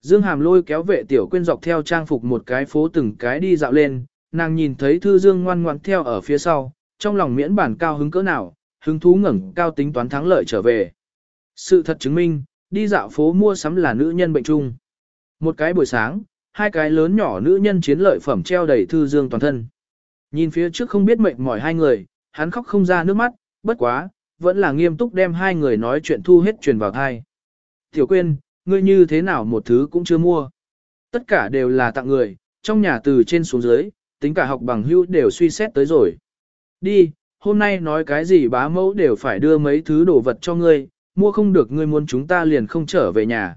Dương Hàm lôi kéo vệ tiểu quyên dọc theo trang phục một cái phố từng cái đi dạo lên, nàng nhìn thấy thư dương ngoan ngoãn theo ở phía sau, trong lòng miễn bản cao hứng cỡ nào, hứng thú ngẩng cao tính toán thắng lợi trở về. Sự thật chứng minh, đi dạo phố mua sắm là nữ nhân bệnh chung. Một cái buổi sáng, hai cái lớn nhỏ nữ nhân chiến lợi phẩm treo đầy thư dương toàn thân. Nhìn phía trước không biết mệt mỏi hai người, hắn khóc không ra nước mắt, bất quá, vẫn là nghiêm túc đem hai người nói chuyện thu hết truyền vào thai. Tiểu quên, ngươi như thế nào một thứ cũng chưa mua. Tất cả đều là tặng người, trong nhà từ trên xuống dưới, tính cả học bằng hữu đều suy xét tới rồi. Đi, hôm nay nói cái gì bá mẫu đều phải đưa mấy thứ đồ vật cho ngươi, mua không được ngươi muốn chúng ta liền không trở về nhà.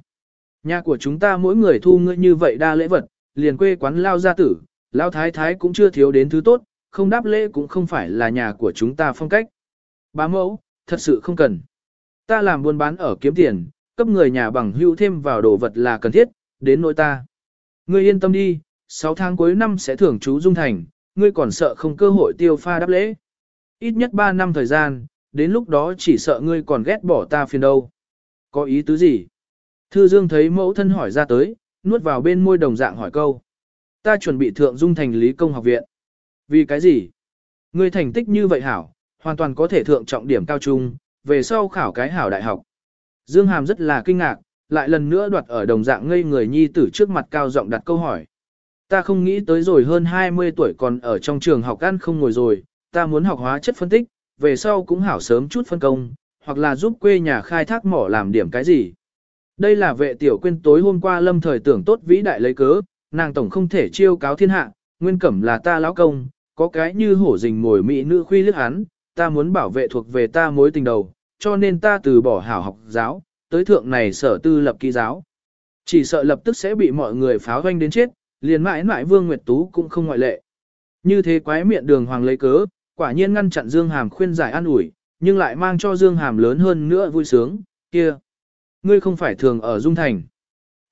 Nhà của chúng ta mỗi người thu ngươi như vậy đa lễ vật, liền quê quán lao gia tử, lao thái thái cũng chưa thiếu đến thứ tốt, không đáp lễ cũng không phải là nhà của chúng ta phong cách. Bá mẫu, thật sự không cần. Ta làm buôn bán ở kiếm tiền, cấp người nhà bằng hữu thêm vào đồ vật là cần thiết, đến nỗi ta. Ngươi yên tâm đi, 6 tháng cuối năm sẽ thưởng chú Dung Thành, ngươi còn sợ không cơ hội tiêu pha đáp lễ. Ít nhất 3 năm thời gian, đến lúc đó chỉ sợ ngươi còn ghét bỏ ta phiền đâu. Có ý tứ gì? Thư Dương thấy mẫu thân hỏi ra tới, nuốt vào bên môi đồng dạng hỏi câu. Ta chuẩn bị thượng dung thành lý công học viện. Vì cái gì? Ngươi thành tích như vậy hảo, hoàn toàn có thể thượng trọng điểm cao trung, về sau khảo cái hảo đại học. Dương Hàm rất là kinh ngạc, lại lần nữa đoạt ở đồng dạng ngây người nhi tử trước mặt cao giọng đặt câu hỏi. Ta không nghĩ tới rồi hơn 20 tuổi còn ở trong trường học ăn không ngồi rồi, ta muốn học hóa chất phân tích, về sau cũng hảo sớm chút phân công, hoặc là giúp quê nhà khai thác mỏ làm điểm cái gì. Đây là vệ tiểu quên tối hôm qua lâm thời tưởng tốt vĩ đại lấy cớ, nàng tổng không thể chiêu cáo thiên hạ, nguyên cẩm là ta lão công, có cái như hổ rình ngồi mỹ nữ khuy lức hắn, ta muốn bảo vệ thuộc về ta mối tình đầu, cho nên ta từ bỏ hảo học giáo, tới thượng này sở tư lập ký giáo. Chỉ sợ lập tức sẽ bị mọi người pháo doanh đến chết, liền mãi mãi Vương Nguyệt Tú cũng không ngoại lệ. Như thế quái miệng đường hoàng lấy cớ, quả nhiên ngăn chặn Dương Hàm khuyên giải an ủi, nhưng lại mang cho Dương Hàm lớn hơn nữa vui sướng, kia. Ngươi không phải thường ở Dung Thành.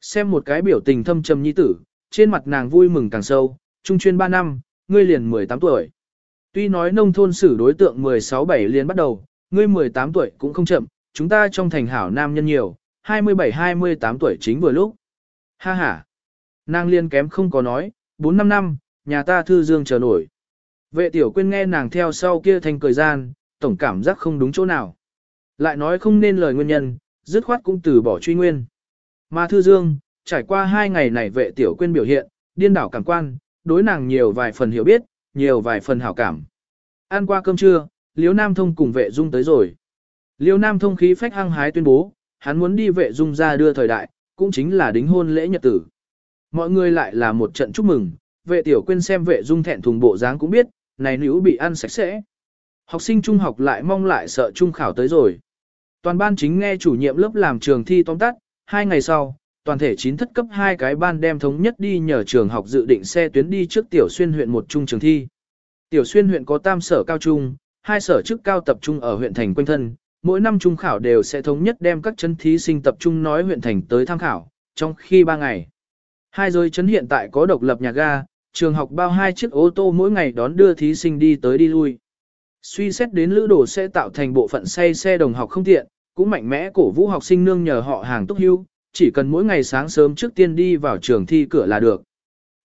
Xem một cái biểu tình thâm trầm nhi tử, trên mặt nàng vui mừng càng sâu, trung chuyên 3 năm, ngươi liền 18 tuổi. Tuy nói nông thôn xử đối tượng 16-7 liền bắt đầu, ngươi 18 tuổi cũng không chậm, chúng ta trong thành hảo nam nhân nhiều, 27-28 tuổi chính vừa lúc. Ha ha. Nàng liên kém không có nói, 4-5 năm, nhà ta thư dương chờ nổi. Vệ tiểu quyên nghe nàng theo sau kia thành cười gian, tổng cảm giác không đúng chỗ nào. Lại nói không nên lời nguyên nhân, dứt khoát cũng từ bỏ truy nguyên. Mà thư dương, trải qua hai ngày này vệ tiểu quyên biểu hiện, điên đảo cảm quan, đối nàng nhiều vài phần hiểu biết, nhiều vài phần hảo cảm. Ăn qua cơm trưa, Liễu Nam Thông cùng vệ dung tới rồi. Liễu Nam Thông khí phách hăng hái tuyên bố, hắn muốn đi vệ dung ra đưa thời đại, cũng chính là đính hôn lễ nhật tử. Mọi người lại là một trận chúc mừng, vệ tiểu quên xem vệ dung thẹn thùng bộ dáng cũng biết, này nữ bị ăn sạch sẽ. Học sinh trung học lại mong lại sợ trung khảo tới rồi. Toàn ban chính nghe chủ nhiệm lớp làm trường thi tóm tắt, hai ngày sau, toàn thể chín thất cấp hai cái ban đem thống nhất đi nhờ trường học dự định xe tuyến đi trước tiểu xuyên huyện một trung trường thi. Tiểu xuyên huyện có tam sở cao trung, hai sở chức cao tập trung ở huyện thành quanh thân, mỗi năm trung khảo đều sẽ thống nhất đem các chân thí sinh tập trung nói huyện thành tới tham khảo, trong khi ba ngày. Hai giới chấn hiện tại có độc lập nhà ga, trường học bao hai chiếc ô tô mỗi ngày đón đưa thí sinh đi tới đi lui. Suy xét đến lữ đồ sẽ tạo thành bộ phận say xe đồng học không tiện, cũng mạnh mẽ cổ vũ học sinh nương nhờ họ hàng túc hưu, chỉ cần mỗi ngày sáng sớm trước tiên đi vào trường thi cửa là được.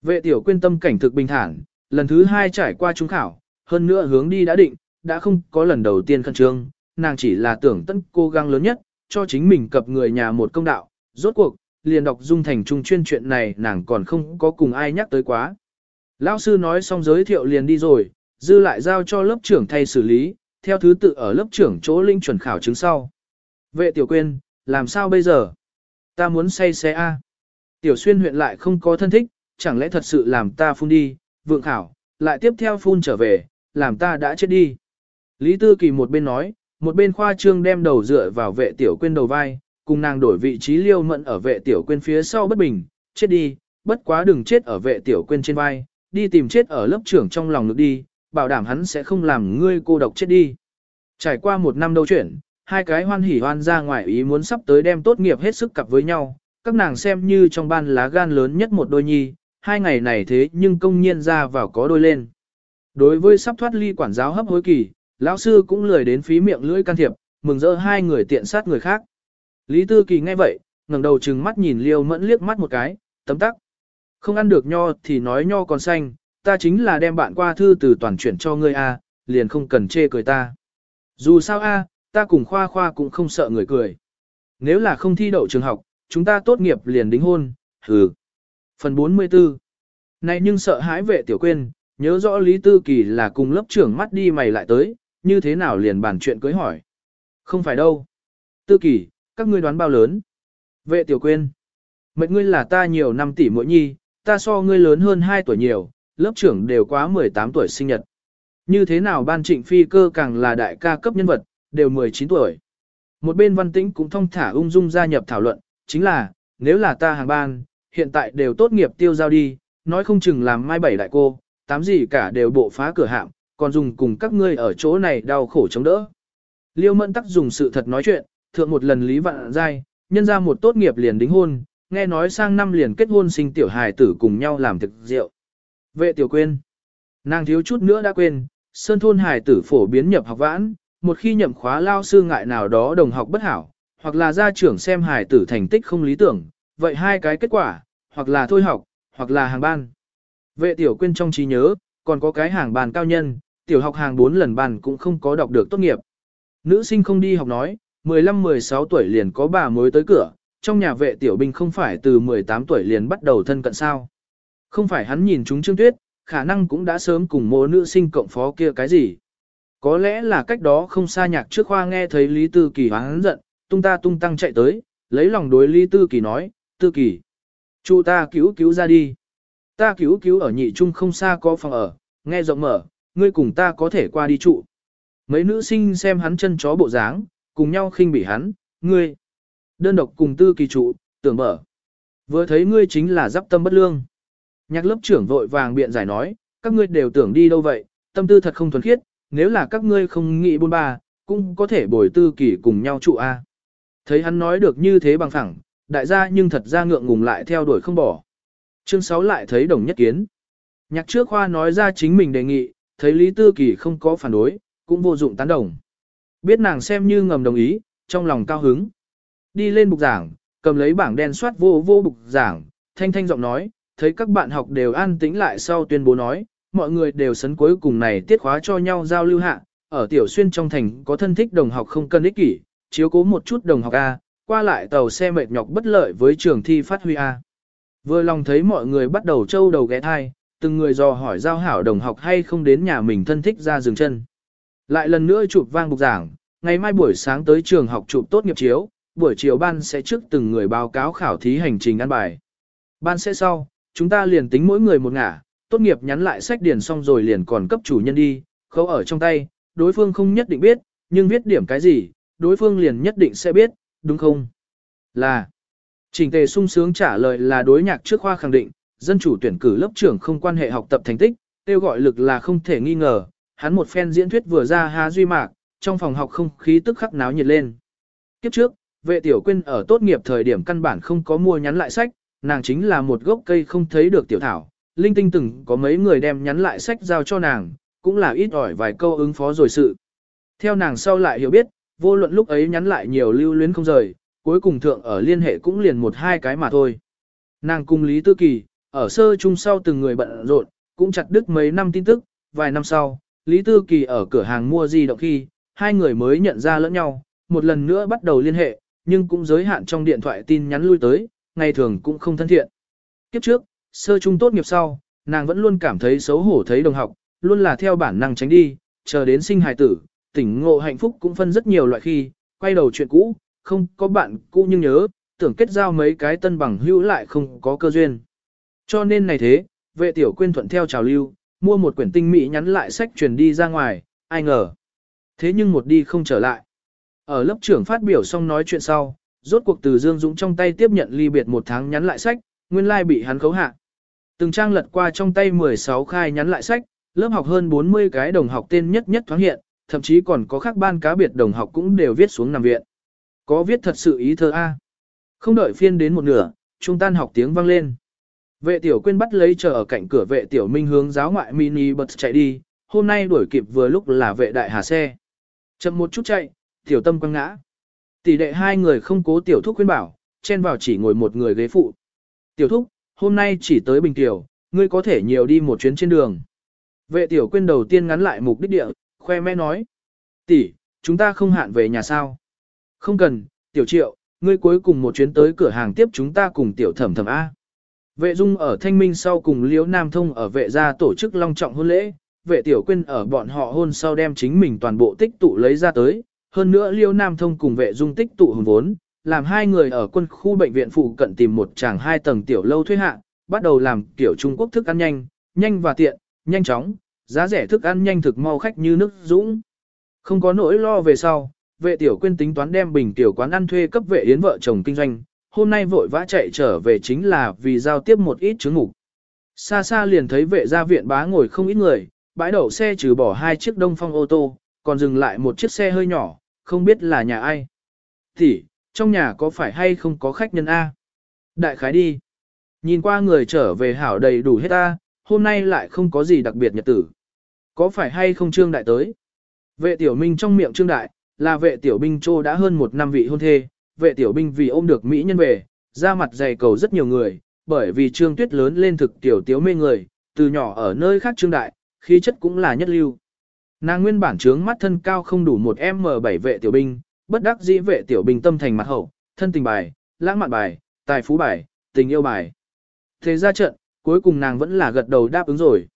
Vệ tiểu quyên tâm cảnh thực bình thản, lần thứ hai trải qua trung khảo, hơn nữa hướng đi đã định, đã không có lần đầu tiên khăn trương, nàng chỉ là tưởng tân cố gắng lớn nhất, cho chính mình cập người nhà một công đạo, rốt cuộc, liền đọc dung thành trung chuyên chuyện này nàng còn không có cùng ai nhắc tới quá. Lão sư nói xong giới thiệu liền đi rồi, dư lại giao cho lớp trưởng thay xử lý, theo thứ tự ở lớp trưởng chỗ linh chuẩn khảo chứng sau. Vệ tiểu Quyên, làm sao bây giờ? Ta muốn say xe A. Tiểu xuyên huyện lại không có thân thích, chẳng lẽ thật sự làm ta phun đi, vượng khảo, lại tiếp theo phun trở về, làm ta đã chết đi. Lý Tư Kỳ một bên nói, một bên khoa trương đem đầu dựa vào vệ tiểu Quyên đầu vai, cùng nàng đổi vị trí liêu mận ở vệ tiểu Quyên phía sau bất bình, chết đi, bất quá đừng chết ở vệ tiểu Quyên trên vai, đi tìm chết ở lớp trưởng trong lòng nước đi, bảo đảm hắn sẽ không làm ngươi cô độc chết đi. Trải qua một năm đâu chuyển, hai cái hoan hỉ hoan ra ngoài ý muốn sắp tới đem tốt nghiệp hết sức cặp với nhau, các nàng xem như trong ban lá gan lớn nhất một đôi nhi, hai ngày này thế nhưng công nhiên ra vào có đôi lên. Đối với sắp thoát ly quản giáo hấp hối kỳ, lão sư cũng lười đến phí miệng lưỡi can thiệp, mừng rỡ hai người tiện sát người khác. Lý Tư Kỳ nghe vậy, ngẩng đầu trừng mắt nhìn Liêu Mẫn liếc mắt một cái, tấm tắc. Không ăn được nho thì nói nho còn xanh, ta chính là đem bạn qua thư từ toàn chuyển cho ngươi a, liền không cần chê cười ta. Dù sao a, ta cùng khoa khoa cũng không sợ người cười. Nếu là không thi đậu trường học, chúng ta tốt nghiệp liền đính hôn, hừ. Phần 44 Này nhưng sợ hãi vệ tiểu quên, nhớ rõ Lý Tư Kỳ là cùng lớp trưởng mắt đi mày lại tới, như thế nào liền bàn chuyện cưới hỏi. Không phải đâu. Tư kỳ, các ngươi đoán bao lớn. Vệ tiểu quên. Mệnh ngươi là ta nhiều năm tỷ mỗi nhi, ta so ngươi lớn hơn 2 tuổi nhiều, lớp trưởng đều quá 18 tuổi sinh nhật. Như thế nào ban trịnh phi cơ càng là đại ca cấp nhân vật, đều 19 tuổi. Một bên văn tĩnh cũng thông thả ung dung gia nhập thảo luận, chính là, nếu là ta hàng ban, hiện tại đều tốt nghiệp tiêu giao đi, nói không chừng làm mai bảy đại cô, tám gì cả đều bộ phá cửa hạm, còn dùng cùng các ngươi ở chỗ này đau khổ chống đỡ. Liêu mẫn tắc dùng sự thật nói chuyện, thượng một lần lý vạn giai, nhân ra một tốt nghiệp liền đính hôn, nghe nói sang năm liền kết hôn sinh tiểu hài tử cùng nhau làm thực rượu. Vệ tiểu quên. Nàng thiếu chút nữa đã quên, sơn thôn hài tử phổ biến nhập học vãn, một khi nhậm khóa lao sư ngại nào đó đồng học bất hảo, hoặc là gia trưởng xem hài tử thành tích không lý tưởng, vậy hai cái kết quả, hoặc là thôi học, hoặc là hàng ban. Vệ tiểu quyên trong trí nhớ, còn có cái hàng bàn cao nhân, tiểu học hàng 4 lần bàn cũng không có đọc được tốt nghiệp. Nữ sinh không đi học nói, 15-16 tuổi liền có bà mới tới cửa, trong nhà vệ tiểu binh không phải từ 18 tuổi liền bắt đầu thân cận sao. Không phải hắn nhìn chúng Trương Tuyết, khả năng cũng đã sớm cùng mô nữ sinh cộng phó kia cái gì. Có lẽ là cách đó không xa nhạc trước khoa nghe thấy Lý Tư Kỳ hắn giận, tung ta tung tăng chạy tới, lấy lòng đối Lý Tư Kỳ nói, Tư Kỳ, chu ta cứu cứu ra đi. Ta cứu cứu ở nhị trung không xa có phòng ở, nghe rộng mở, ngươi cùng ta có thể qua đi trụ. Mấy nữ sinh xem hắn chân chó bộ dáng, cùng nhau khinh bỉ hắn, ngươi. Đơn độc cùng tư kỳ trụ, tưởng mở. Vừa thấy ngươi chính là giáp tâm bất lương. Nhạc lớp trưởng vội vàng biện giải nói, các ngươi đều tưởng đi đâu vậy, tâm tư thật không thuần khiết, nếu là các ngươi không nghĩ buôn ba, cũng có thể bồi tư kỳ cùng nhau trụ A. Thấy hắn nói được như thế bằng phẳng, đại gia nhưng thật ra ngượng ngùng lại theo đuổi không bỏ. Chương 6 lại thấy đồng nhất kiến. Nhạc trước khoa nói ra chính mình đề nghị, thấy Lý Tư Kỳ không có phản đối, cũng vô dụng tán đồng. Biết nàng xem như ngầm đồng ý, trong lòng cao hứng. Đi lên bục giảng, cầm lấy bảng đen soát vô vô bục giảng, thanh thanh giọng nói, thấy các bạn học đều an tĩnh lại sau tuyên bố nói, mọi người đều sấn cuối cùng này tiết khóa cho nhau giao lưu hạ, ở tiểu xuyên trong thành có thân thích đồng học không cần ích kỷ, chiếu cố một chút đồng học A, qua lại tàu xe mệt nhọc bất lợi với trường thi phát huy A. Vừa lòng thấy mọi người bắt đầu trâu đầu ghé thai, từng người dò hỏi giao hảo đồng học hay không đến nhà mình thân thích ra dừng chân. Lại lần nữa chụp vang bục giảng, ngày mai buổi sáng tới trường học chụp tốt nghiệp chiếu, buổi chiều ban sẽ trước từng người báo cáo khảo thí hành trình ăn bài. Ban sẽ sau, chúng ta liền tính mỗi người một ngả, tốt nghiệp nhắn lại sách điền xong rồi liền còn cấp chủ nhân đi, khâu ở trong tay, đối phương không nhất định biết, nhưng viết điểm cái gì, đối phương liền nhất định sẽ biết, đúng không? Là. Trình tề sung sướng trả lời là đối nhạc trước khoa khẳng định, dân chủ tuyển cử lớp trưởng không quan hệ học tập thành tích, kêu gọi lực là không thể nghi ngờ, hắn một phen diễn thuyết vừa ra há duy mạc, trong phòng học không khí tức khắc náo nhiệt lên. Kiếp trước, vệ tiểu quyên ở tốt nghiệp thời điểm căn bản không có mua nhắn lại sách, nàng chính là một gốc cây không thấy được tiểu thảo, linh tinh từng có mấy người đem nhắn lại sách giao cho nàng, cũng là ít ỏi vài câu ứng phó rồi sự. Theo nàng sau lại hiểu biết, vô luận lúc ấy nhắn lại nhiều lưu luyến không rời, cuối cùng thượng ở liên hệ cũng liền một hai cái mà thôi. Nàng cùng Lý Tư Kỳ, ở sơ chung sau từng người bận rộn, cũng chặt đứt mấy năm tin tức, vài năm sau, Lý Tư Kỳ ở cửa hàng mua gì động khi, hai người mới nhận ra lẫn nhau, một lần nữa bắt đầu liên hệ, nhưng cũng giới hạn trong điện thoại tin nhắn lui tới, ngày thường cũng không thân thiện. Kiếp trước, sơ trung tốt nghiệp sau, nàng vẫn luôn cảm thấy xấu hổ thấy đồng học, luôn là theo bản năng tránh đi, chờ đến sinh hài tử, tỉnh ngộ hạnh phúc cũng phân rất nhiều loại khi, quay đầu chuyện cũ, không có bạn cũ nhưng nhớ, tưởng kết giao mấy cái tân bằng hữu lại không có cơ duyên. Cho nên này thế, vệ tiểu quyên thuận theo trào lưu, mua một quyển tinh mỹ nhắn lại sách truyền đi ra ngoài, ai ngờ. Thế nhưng một đi không trở lại. Ở lớp trưởng phát biểu xong nói chuyện sau, rốt cuộc từ Dương Dũng trong tay tiếp nhận ly biệt một tháng nhắn lại sách, nguyên lai like bị hắn khấu hạ. Từng trang lật qua trong tay 16 khai nhắn lại sách, lớp học hơn 40 cái đồng học tên nhất nhất thoáng hiện, thậm chí còn có các ban cá biệt đồng học cũng đều viết xuống nằm viện. Có viết thật sự ý thơ A. Không đợi phiên đến một nửa, trung tan học tiếng vang lên. Vệ tiểu quyên bắt lấy chờ ở cạnh cửa vệ tiểu minh hướng giáo ngoại mini bật chạy đi, hôm nay đuổi kịp vừa lúc là vệ đại hà xe. Chậm một chút chạy, tiểu tâm quăng ngã. Tỷ đệ hai người không cố tiểu thúc khuyên bảo, chen vào chỉ ngồi một người ghế phụ. Tiểu thúc, hôm nay chỉ tới Bình Tiểu, ngươi có thể nhiều đi một chuyến trên đường. Vệ tiểu quyên đầu tiên ngắn lại mục đích địa, khoe mẽ nói. Tỷ, chúng ta không hạn về nhà sao. Không cần, tiểu triệu, ngươi cuối cùng một chuyến tới cửa hàng tiếp chúng ta cùng tiểu thẩm thẩm A. Vệ dung ở thanh minh sau cùng liễu nam thông ở vệ gia tổ chức long trọng hôn lễ, vệ tiểu quyên ở bọn họ hôn sau đem chính mình toàn bộ tích tụ lấy ra tới, Hơn nữa Liêu Nam Thông cùng vệ dung tích tụ hùng vốn, làm hai người ở quân khu bệnh viện phụ cận tìm một tràng hai tầng tiểu lâu thuê hạ, bắt đầu làm kiểu Trung Quốc thức ăn nhanh, nhanh và tiện, nhanh chóng, giá rẻ thức ăn nhanh thực mau khách như nước dũng. Không có nỗi lo về sau, vệ tiểu quyên tính toán đem bình tiểu quán ăn thuê cấp vệ yến vợ chồng kinh doanh, hôm nay vội vã chạy trở về chính là vì giao tiếp một ít chứng ngục. Xa xa liền thấy vệ gia viện bá ngồi không ít người, bãi đậu xe trừ bỏ hai chiếc đông phong ô tô, còn dừng lại một chiếc xe hơi nhỏ, không biết là nhà ai. Thì, trong nhà có phải hay không có khách nhân A? Đại khái đi. Nhìn qua người trở về hảo đầy đủ hết ta, hôm nay lại không có gì đặc biệt nhật tử. Có phải hay không trương đại tới? Vệ tiểu minh trong miệng trương đại, là vệ tiểu binh trô đã hơn một năm vị hôn thê, vệ tiểu binh vì ôm được Mỹ nhân về, ra mặt dày cầu rất nhiều người, bởi vì trương tuyết lớn lên thực tiểu tiếu mê người, từ nhỏ ở nơi khác trương đại, khí chất cũng là nhất lưu. Nàng nguyên bản trướng mắt thân cao không đủ một M7 vệ tiểu binh, bất đắc dĩ vệ tiểu bình tâm thành mặt hậu, thân tình bài, lãng mạn bài, tài phú bài, tình yêu bài. Thế ra trận, cuối cùng nàng vẫn là gật đầu đáp ứng rồi.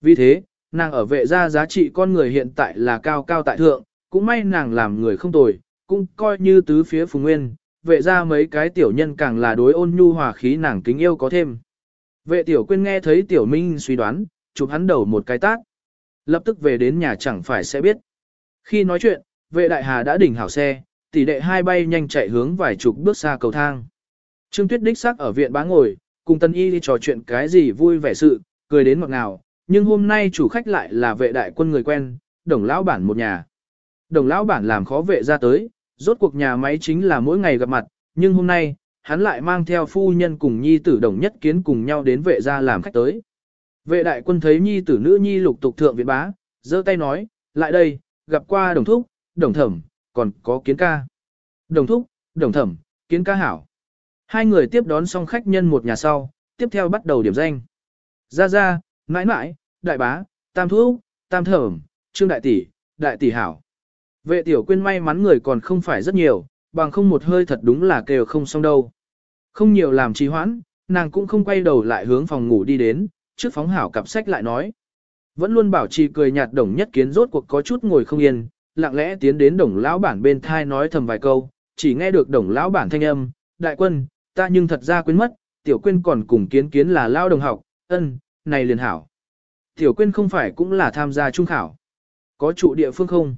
Vì thế, nàng ở vệ gia giá trị con người hiện tại là cao cao tại thượng, cũng may nàng làm người không tồi, cũng coi như tứ phía phùng nguyên, vệ gia mấy cái tiểu nhân càng là đối ôn nhu hòa khí nàng kính yêu có thêm. Vệ tiểu quên nghe thấy tiểu minh suy đoán, chụp hắn đầu một cái tát. Lập tức về đến nhà chẳng phải sẽ biết. Khi nói chuyện, vệ đại hà đã đỉnh hảo xe, tỷ đệ hai bay nhanh chạy hướng vài chục bước xa cầu thang. Trương Tuyết đích xác ở viện bá ngồi, cùng Tân Y đi trò chuyện cái gì vui vẻ sự, cười đến ngọt ngào, nhưng hôm nay chủ khách lại là vệ đại quân người quen, đồng lão bản một nhà. Đồng lão bản làm khó vệ ra tới, rốt cuộc nhà máy chính là mỗi ngày gặp mặt, nhưng hôm nay, hắn lại mang theo phu nhân cùng nhi tử đồng nhất kiến cùng nhau đến vệ ra làm khách tới. Vệ đại quân thấy nhi tử nữ nhi lục tục thượng viện bá, giơ tay nói, lại đây, gặp qua đồng thúc, đồng thẩm, còn có kiến ca. Đồng thúc, đồng thẩm, kiến ca hảo. Hai người tiếp đón xong khách nhân một nhà sau, tiếp theo bắt đầu điểm danh. Gia Gia, mãi mãi, đại bá, tam thúc, tam thẩm, trương đại tỷ, đại tỷ hảo. Vệ tiểu quyên may mắn người còn không phải rất nhiều, bằng không một hơi thật đúng là kêu không xong đâu. Không nhiều làm trì hoãn, nàng cũng không quay đầu lại hướng phòng ngủ đi đến, trước phóng hảo cặp sách lại nói. Vẫn luôn bảo trì cười nhạt đồng nhất kiến rốt cuộc có chút ngồi không yên, lặng lẽ tiến đến đồng lão bản bên thai nói thầm vài câu, chỉ nghe được đồng lão bản thanh âm, đại quân, ta nhưng thật ra quên mất, tiểu quyên còn cùng kiến kiến là lao đồng học, ân, này liền hảo. Tiểu quyên không phải cũng là tham gia trung khảo. Có trụ địa phương không?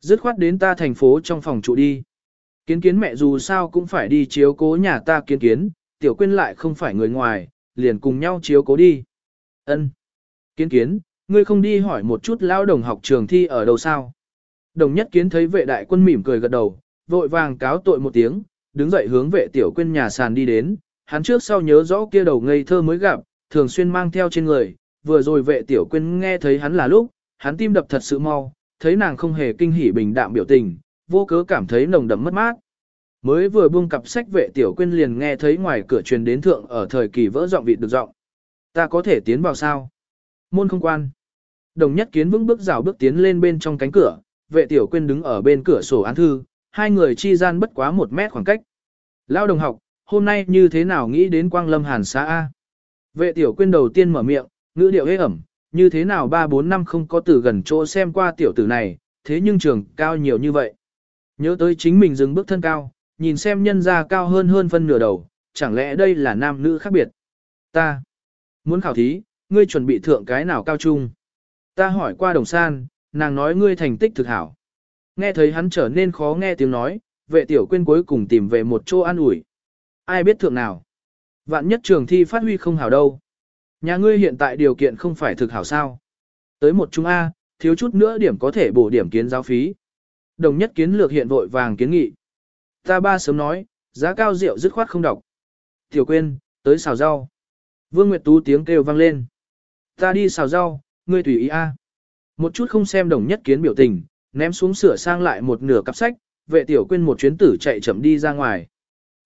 Dứt khoát đến ta thành phố trong phòng trụ đi. Kiến kiến mẹ dù sao cũng phải đi chiếu cố nhà ta kiến kiến, tiểu quyên lại không phải người ngoài, liền cùng nhau chiếu cố đi. Ân. Kiến kiến, ngươi không đi hỏi một chút lao đồng học trường thi ở đâu sao? Đồng nhất kiến thấy vệ đại quân mỉm cười gật đầu, vội vàng cáo tội một tiếng, đứng dậy hướng vệ tiểu quên nhà sàn đi đến, hắn trước sau nhớ rõ kia đầu ngây thơ mới gặp, thường xuyên mang theo trên người, vừa rồi vệ tiểu quên nghe thấy hắn là lúc, hắn tim đập thật sự mau, thấy nàng không hề kinh hỉ bình đạm biểu tình, vô cớ cảm thấy nồng đậm mất mát. Mới vừa buông cặp sách vệ tiểu quên liền nghe thấy ngoài cửa truyền đến thượng ở thời kỳ vỡ giọng vịt được giọng. Ta có thể tiến vào sao? Môn không quan. Đồng nhất kiến vững bước rào bước tiến lên bên trong cánh cửa, vệ tiểu quyên đứng ở bên cửa sổ án thư, hai người chi gian bất quá một mét khoảng cách. Lao đồng học, hôm nay như thế nào nghĩ đến quang lâm hàn xã A? Vệ tiểu quyên đầu tiên mở miệng, ngữ điệu hế ẩm, như thế nào ba bốn năm không có từ gần chỗ xem qua tiểu tử này, thế nhưng trường cao nhiều như vậy. Nhớ tới chính mình dừng bước thân cao, nhìn xem nhân ra cao hơn hơn phân nửa đầu, chẳng lẽ đây là nam nữ khác biệt? Ta, muốn khảo thí, ngươi chuẩn bị thượng cái nào cao trung? Ta hỏi qua đồng san, nàng nói ngươi thành tích thực hảo. Nghe thấy hắn trở nên khó nghe tiếng nói, vệ tiểu quên cuối cùng tìm về một chỗ an ủi. Ai biết thượng nào? Vạn nhất trường thi phát huy không hảo đâu. Nhà ngươi hiện tại điều kiện không phải thực hảo sao. Tới một trung A, thiếu chút nữa điểm có thể bổ điểm kiến giáo phí. Đồng nhất kiến lược hiện vội vàng kiến nghị. Ta ba sớm nói, giá cao rượu dứt khoát không đọc. Tiểu quên, tới xào rau. Vương Nguyệt Tú tiếng kêu vang lên. Ta đi xào rau, ngươi tùy ý A. Một chút không xem đồng nhất kiến biểu tình, ném xuống sửa sang lại một nửa cặp sách, vệ tiểu quên một chuyến tử chạy chậm đi ra ngoài.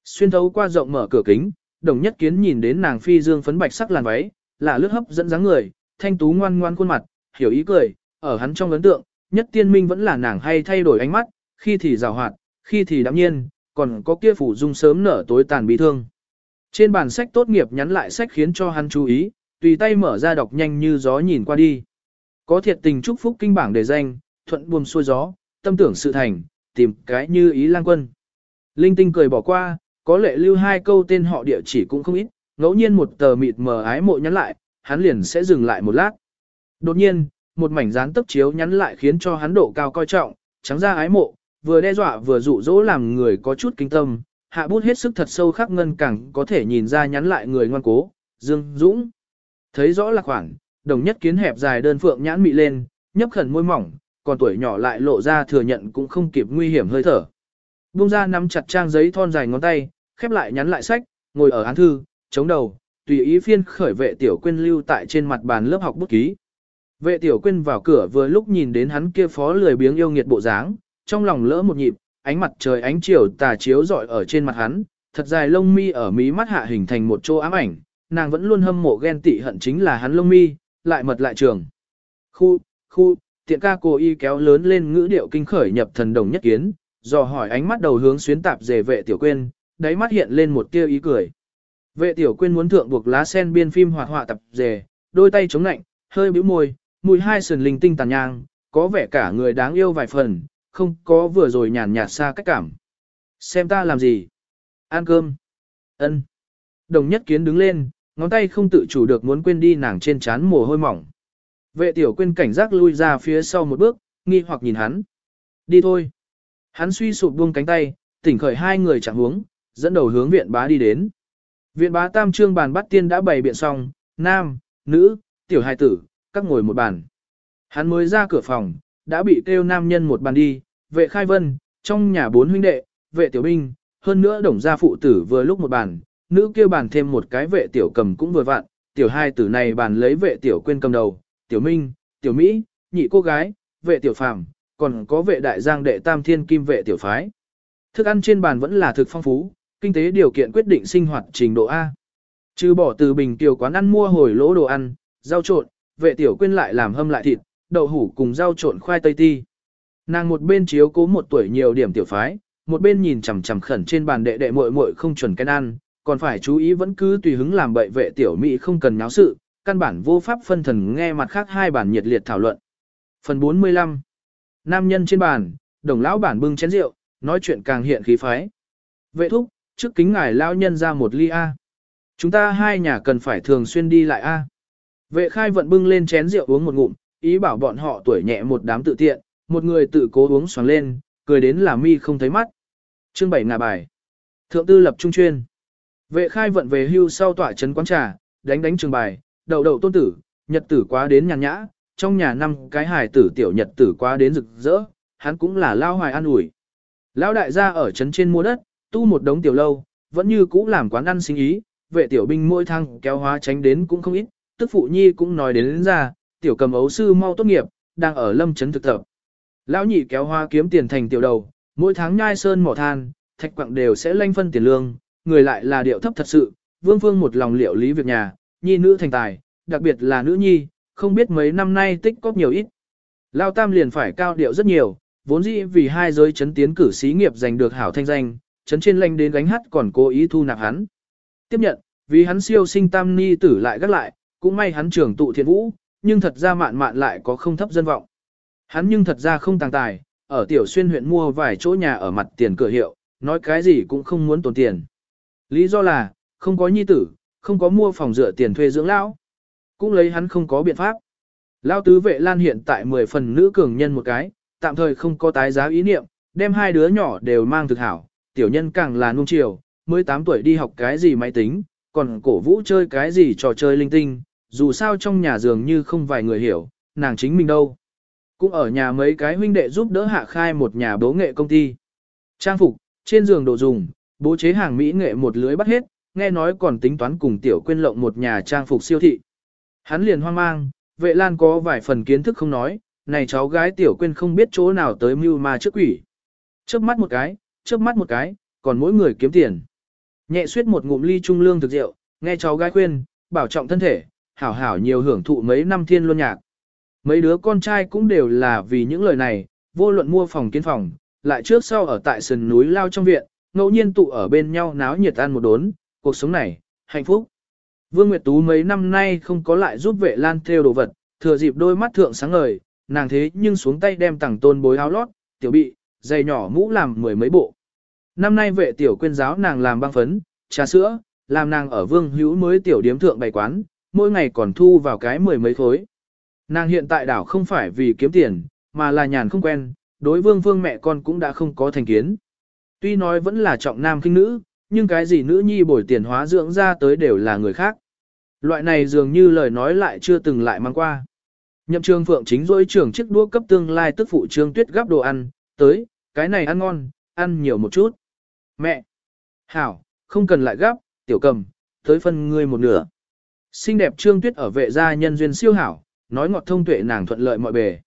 Xuyên thấu qua rộng mở cửa kính, đồng nhất kiến nhìn đến nàng phi dương phấn bạch sắc làn váy, là lướt hấp dẫn dáng người, thanh tú ngoan ngoan khuôn mặt, hiểu ý cười, ở hắn trong ấn tượng, nhất tiên minh vẫn là nàng hay thay đổi ánh mắt, khi thì rào hoạt, khi thì đạm nhiên, còn có kia phủ dung sớm nở tối tàn bị thương. Trên bàn sách tốt nghiệp nhắn lại sách khiến cho hắn chú ý, tùy tay mở ra đọc nhanh như gió nhìn qua đi. Có thiệt tình chúc phúc kinh bảng đề danh, thuận buồm xuôi gió, tâm tưởng sự thành, tìm cái như ý lang quân. Linh tinh cười bỏ qua, có lệ lưu hai câu tên họ địa chỉ cũng không ít, ngẫu nhiên một tờ mịt mờ ái mộ nhắn lại, hắn liền sẽ dừng lại một lát. Đột nhiên, một mảnh dán tấp chiếu nhắn lại khiến cho hắn độ cao coi trọng, trắng ra ái mộ, vừa đe dọa vừa dụ dỗ làm người có chút kinh tâm, hạ bút hết sức thật sâu khắc ngân càng có thể nhìn ra nhắn lại người ngoan cố, Dương Dũng. Thấy rõ là khoảng, đồng nhất kiến hẹp dài đơn phượng nhãn mị lên, nhấp khẩn môi mỏng, còn tuổi nhỏ lại lộ ra thừa nhận cũng không kịp nguy hiểm hơi thở. Bung ra nắm chặt trang giấy thon dài ngón tay, khép lại nhắn lại sách, ngồi ở án thư, chống đầu, tùy ý phiên khởi vệ tiểu quyên lưu tại trên mặt bàn lớp học bút ký. Vệ tiểu quyên vào cửa vừa lúc nhìn đến hắn kia phó lười biếng yêu nghiệt bộ dáng, trong lòng lỡ một nhịp, ánh mặt trời ánh chiều tà chiếu rọi ở trên mặt hắn, thật dài lông mi ở mí mắt hạ hình thành một chỗ ám ảnh, nàng vẫn luôn hâm mộ ghen tị hận chính là hắn lông mi, lại mật lại trường. Khu, khu, tiện ca cô y kéo lớn lên ngữ điệu kinh khởi nhập thần đồng nhất kiến, dò hỏi ánh mắt đầu hướng xuyến tạp dề vệ tiểu quên, đáy mắt hiện lên một tia ý cười. Vệ tiểu quên muốn thượng buộc lá sen biên phim hoạt họa tập dề, đôi tay chống nạnh, hơi bĩu môi, mùi hai sườn linh tinh tàn nhang, có vẻ cả người đáng yêu vài phần, không có vừa rồi nhàn nhạt xa cách cảm. Xem ta làm gì? Ăn cơm. Ân. Đồng nhất kiến đứng lên, ngón tay không tự chủ được muốn quên đi nàng trên trán mồ hôi mỏng. Vệ tiểu quên cảnh giác lui ra phía sau một bước, nghi hoặc nhìn hắn. Đi thôi. Hắn suy sụp buông cánh tay, tỉnh khởi hai người chẳng hướng, dẫn đầu hướng viện bá đi đến. Viện bá tam trương bàn bắt tiên đã bày biện xong, nam, nữ, tiểu hài tử, các ngồi một bàn. Hắn mới ra cửa phòng, đã bị kêu nam nhân một bàn đi, vệ khai vân, trong nhà bốn huynh đệ, vệ tiểu binh, hơn nữa đồng gia phụ tử vừa lúc một bàn, nữ kia bàn thêm một cái vệ tiểu cầm cũng vừa vặn, tiểu hai tử này bàn lấy vệ tiểu quên cầm đầu, tiểu minh, tiểu mỹ, nhị cô gái, vệ tiểu phàm, còn có vệ đại giang đệ tam thiên kim vệ tiểu phái. Thức ăn trên bàn vẫn là thực phong phú, kinh tế điều kiện quyết định sinh hoạt trình độ A. Trừ bỏ từ bình tiểu quán ăn mua hồi lỗ đồ ăn, rau trộn, vệ tiểu quên lại làm hâm lại thịt, đậu hủ cùng rau trộn khoai tây ti. Nàng một bên chiếu cố một tuổi nhiều điểm tiểu phái, một bên nhìn chằm chằm khẩn trên bàn đệ đệ muội muội không chuẩn cái ăn, còn phải chú ý vẫn cứ tùy hứng làm bậy vệ tiểu mỹ không cần náo sự, căn bản vô pháp phân thần nghe mặt khác hai bản nhiệt liệt thảo luận. Phần 45 Nam nhân trên bàn, đồng lão bản bưng chén rượu, nói chuyện càng hiện khí phái. Vệ thúc, trước kính ngài lão nhân ra một ly A. Chúng ta hai nhà cần phải thường xuyên đi lại A. Vệ khai vận bưng lên chén rượu uống một ngụm, ý bảo bọn họ tuổi nhẹ một đám tự tiện, một người tự cố uống xoắn lên, cười đến là mi không thấy mắt. Chương 7 ngà bài. Thượng tư lập trung chuyên. Vệ khai vận về hưu sau tỏa trấn quán trà, đánh đánh trường bài, đậu đậu tôn tử, nhật tử quá đến nhàn nhã, trong nhà năm cái hài tử tiểu nhật tử quá đến rực rỡ, hắn cũng là lao hoài an ủi. Lão đại gia ở trấn trên mua đất, tu một đống tiểu lâu, vẫn như cũ làm quán ăn sinh ý, vệ tiểu binh mỗi thăng kéo hóa tránh đến cũng không ít, tức phụ nhi cũng nói đến, đến ra, tiểu cầm ấu sư mau tốt nghiệp, đang ở lâm trấn thực tập. Lão nhị kéo hoa kiếm tiền thành tiểu đầu, mỗi tháng nhai sơn mỏ than, thạch quặng đều sẽ lanh phân tiền lương, người lại là điệu thấp thật sự, vương phương một lòng liệu lý việc nhà, nhi nữ thành tài, đặc biệt là nữ nhi, không biết mấy năm nay tích cóp nhiều ít. Lao tam liền phải cao điệu rất nhiều, vốn dĩ vì hai giới chấn tiến cử xí nghiệp giành được hảo thanh danh, chấn trên lanh đến gánh hát còn cố ý thu nạp hắn. Tiếp nhận, vì hắn siêu sinh tam ni tử lại gắt lại, cũng may hắn trưởng tụ thiện vũ, nhưng thật ra mạn mạn lại có không thấp dân vọng. Hắn nhưng thật ra không tàng tài, ở tiểu xuyên huyện mua vài chỗ nhà ở mặt tiền cửa hiệu, nói cái gì cũng không muốn tốn tiền. Lý do là, không có nhi tử, không có mua phòng dựa tiền thuê dưỡng lão, cũng lấy hắn không có biện pháp. Lão tứ vệ lan hiện tại 10 phần nữ cường nhân một cái, tạm thời không có tái giá ý niệm, đem hai đứa nhỏ đều mang thực hảo, tiểu nhân càng là nung chiều, mới 8 tuổi đi học cái gì máy tính, còn cổ vũ chơi cái gì trò chơi linh tinh, dù sao trong nhà dường như không vài người hiểu, nàng chính mình đâu. Cũng ở nhà mấy cái huynh đệ giúp đỡ hạ khai một nhà bố nghệ công ty. Trang phục, trên giường đồ dùng, bố chế hàng mỹ nghệ một lưới bắt hết, nghe nói còn tính toán cùng tiểu quên lộng một nhà trang phục siêu thị. Hắn liền hoang mang, vệ lan có vài phần kiến thức không nói, này cháu gái tiểu quên không biết chỗ nào tới mưu ma trước quỷ. Chớp mắt một cái, chớp mắt một cái, còn mỗi người kiếm tiền. Nhẹ suyết một ngụm ly trung lương thực rượu, nghe cháu gái khuyên, bảo trọng thân thể, hảo hảo nhiều hưởng thụ mấy năm thiên luân nhạc. Mấy đứa con trai cũng đều là vì những lời này, vô luận mua phòng kiến phòng, lại trước sau ở tại sườn núi lao trong viện, ngẫu nhiên tụ ở bên nhau náo nhiệt ăn một đốn, cuộc sống này, hạnh phúc. Vương Nguyệt Tú mấy năm nay không có lại giúp vệ lan theo đồ vật, thừa dịp đôi mắt thượng sáng ngời, nàng thế nhưng xuống tay đem tặng tôn bối áo lót, tiểu bị, giày nhỏ mũ làm mười mấy bộ. Năm nay vệ tiểu quyên giáo nàng làm băng phấn, trà sữa, làm nàng ở vương hữu mới tiểu điếm thượng bày quán, mỗi ngày còn thu vào cái mười mấy khối. Nàng hiện tại đảo không phải vì kiếm tiền, mà là nhàn không quen, đối vương vương mẹ con cũng đã không có thành kiến. Tuy nói vẫn là trọng nam khinh nữ, nhưng cái gì nữ nhi bồi tiền hóa dưỡng ra tới đều là người khác. Loại này dường như lời nói lại chưa từng lại mang qua. Nhậm trường phượng chính dối trường chiếc đũa cấp tương lai tức phụ trương tuyết gắp đồ ăn, tới, cái này ăn ngon, ăn nhiều một chút. Mẹ! Hảo, không cần lại gắp, tiểu cầm, tới phân ngươi một nửa. Xinh đẹp trương tuyết ở vệ gia nhân duyên siêu hảo, nói ngọt thông tuệ nàng thuận lợi mọi bề.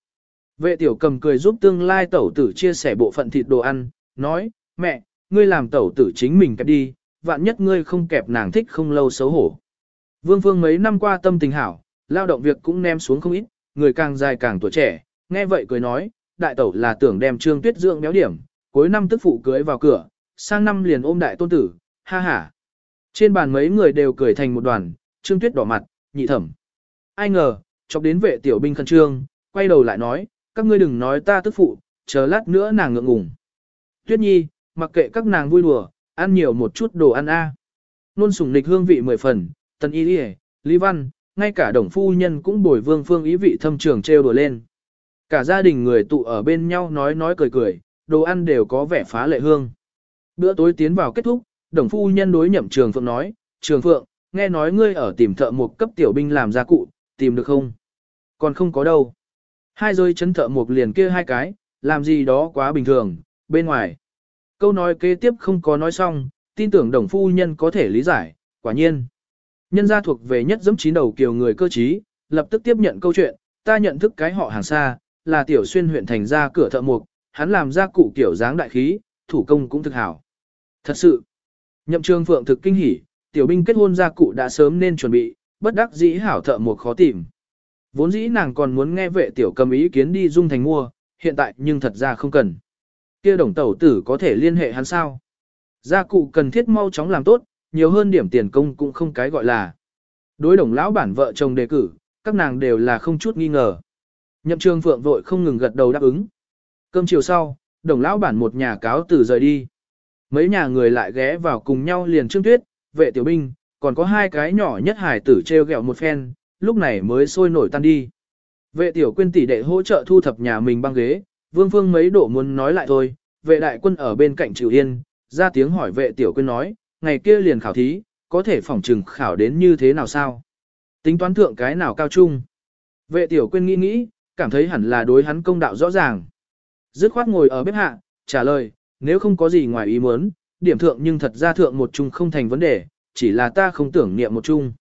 Vệ tiểu cầm cười giúp tương lai tẩu tử chia sẻ bộ phận thịt đồ ăn, nói, mẹ, ngươi làm tẩu tử chính mình kẹp đi, vạn nhất ngươi không kẹp nàng thích không lâu xấu hổ. Vương Phương mấy năm qua tâm tình hảo, lao động việc cũng ném xuống không ít, người càng dài càng tuổi trẻ, nghe vậy cười nói, đại tẩu là tưởng đem trương tuyết dưỡng béo điểm, cuối năm tức phụ cưới vào cửa, sang năm liền ôm đại tôn tử, ha ha. Trên bàn mấy người đều cười thành một đoàn, trương tuyết đỏ mặt, nhị thẩm. Ai ngờ, chọc đến vệ tiểu binh khẩn trương, quay đầu lại nói, các ngươi đừng nói ta tức phụ, chờ lát nữa nàng ngượng ngùng. Tuyết nhi, mặc kệ các nàng vui đùa, ăn nhiều một chút đồ ăn a. Nôn sủng nịch hương vị mười phần, tần y đi lý văn, ngay cả đồng phu nhân cũng bồi vương phương ý vị thâm trường trêu đùa lên. Cả gia đình người tụ ở bên nhau nói nói cười cười, đồ ăn đều có vẻ phá lệ hương. Bữa tối tiến vào kết thúc, đồng phu nhân đối nhậm trường phượng nói, trường phượng, nghe nói ngươi ở tìm thợ một cấp tiểu binh làm gia cụ, tìm được không? Còn không có đâu. Hai rơi chấn thợ một liền kia hai cái, làm gì đó quá bình thường, bên ngoài. Câu nói kế tiếp không có nói xong, tin tưởng đồng phu nhân có thể lý giải, quả nhiên. Nhân gia thuộc về nhất dẫm chín đầu kiều người cơ trí, lập tức tiếp nhận câu chuyện, ta nhận thức cái họ hàng xa, là tiểu xuyên huyện thành ra cửa thợ mục, hắn làm ra cụ kiểu dáng đại khí, thủ công cũng thực hảo. Thật sự, nhậm trường phượng thực kinh hỉ, tiểu binh kết hôn gia cụ đã sớm nên chuẩn bị, bất đắc dĩ hảo thợ mục khó tìm. Vốn dĩ nàng còn muốn nghe vệ tiểu cầm ý kiến đi dung thành mua, hiện tại nhưng thật ra không cần. Kia đồng tẩu tử có thể liên hệ hắn sao? Gia cụ cần thiết mau chóng làm tốt, nhiều hơn điểm tiền công cũng không cái gọi là. Đối đồng lão bản vợ chồng đề cử, các nàng đều là không chút nghi ngờ. Nhậm trường phượng vội không ngừng gật đầu đáp ứng. Cơm chiều sau, đồng lão bản một nhà cáo từ rời đi. Mấy nhà người lại ghé vào cùng nhau liền trương tuyết, vệ tiểu binh, còn có hai cái nhỏ nhất hải tử treo gẹo một phen, lúc này mới sôi nổi tan đi. Vệ tiểu quyên tỷ đệ hỗ trợ thu thập nhà mình băng ghế, vương phương mấy độ muốn nói lại thôi, vệ đại quân ở bên cạnh chịu yên, ra tiếng hỏi vệ tiểu quyên nói, ngày kia liền khảo thí, có thể phỏng trừng khảo đến như thế nào sao? Tính toán thượng cái nào cao trung? Vệ tiểu quyên nghĩ nghĩ, cảm thấy hẳn là đối hắn công đạo rõ ràng. Dứt khoát ngồi ở bếp hạ, trả lời, nếu không có gì ngoài ý muốn, điểm thượng nhưng thật ra thượng một chung không thành vấn đề, chỉ là ta không tưởng niệm một chung.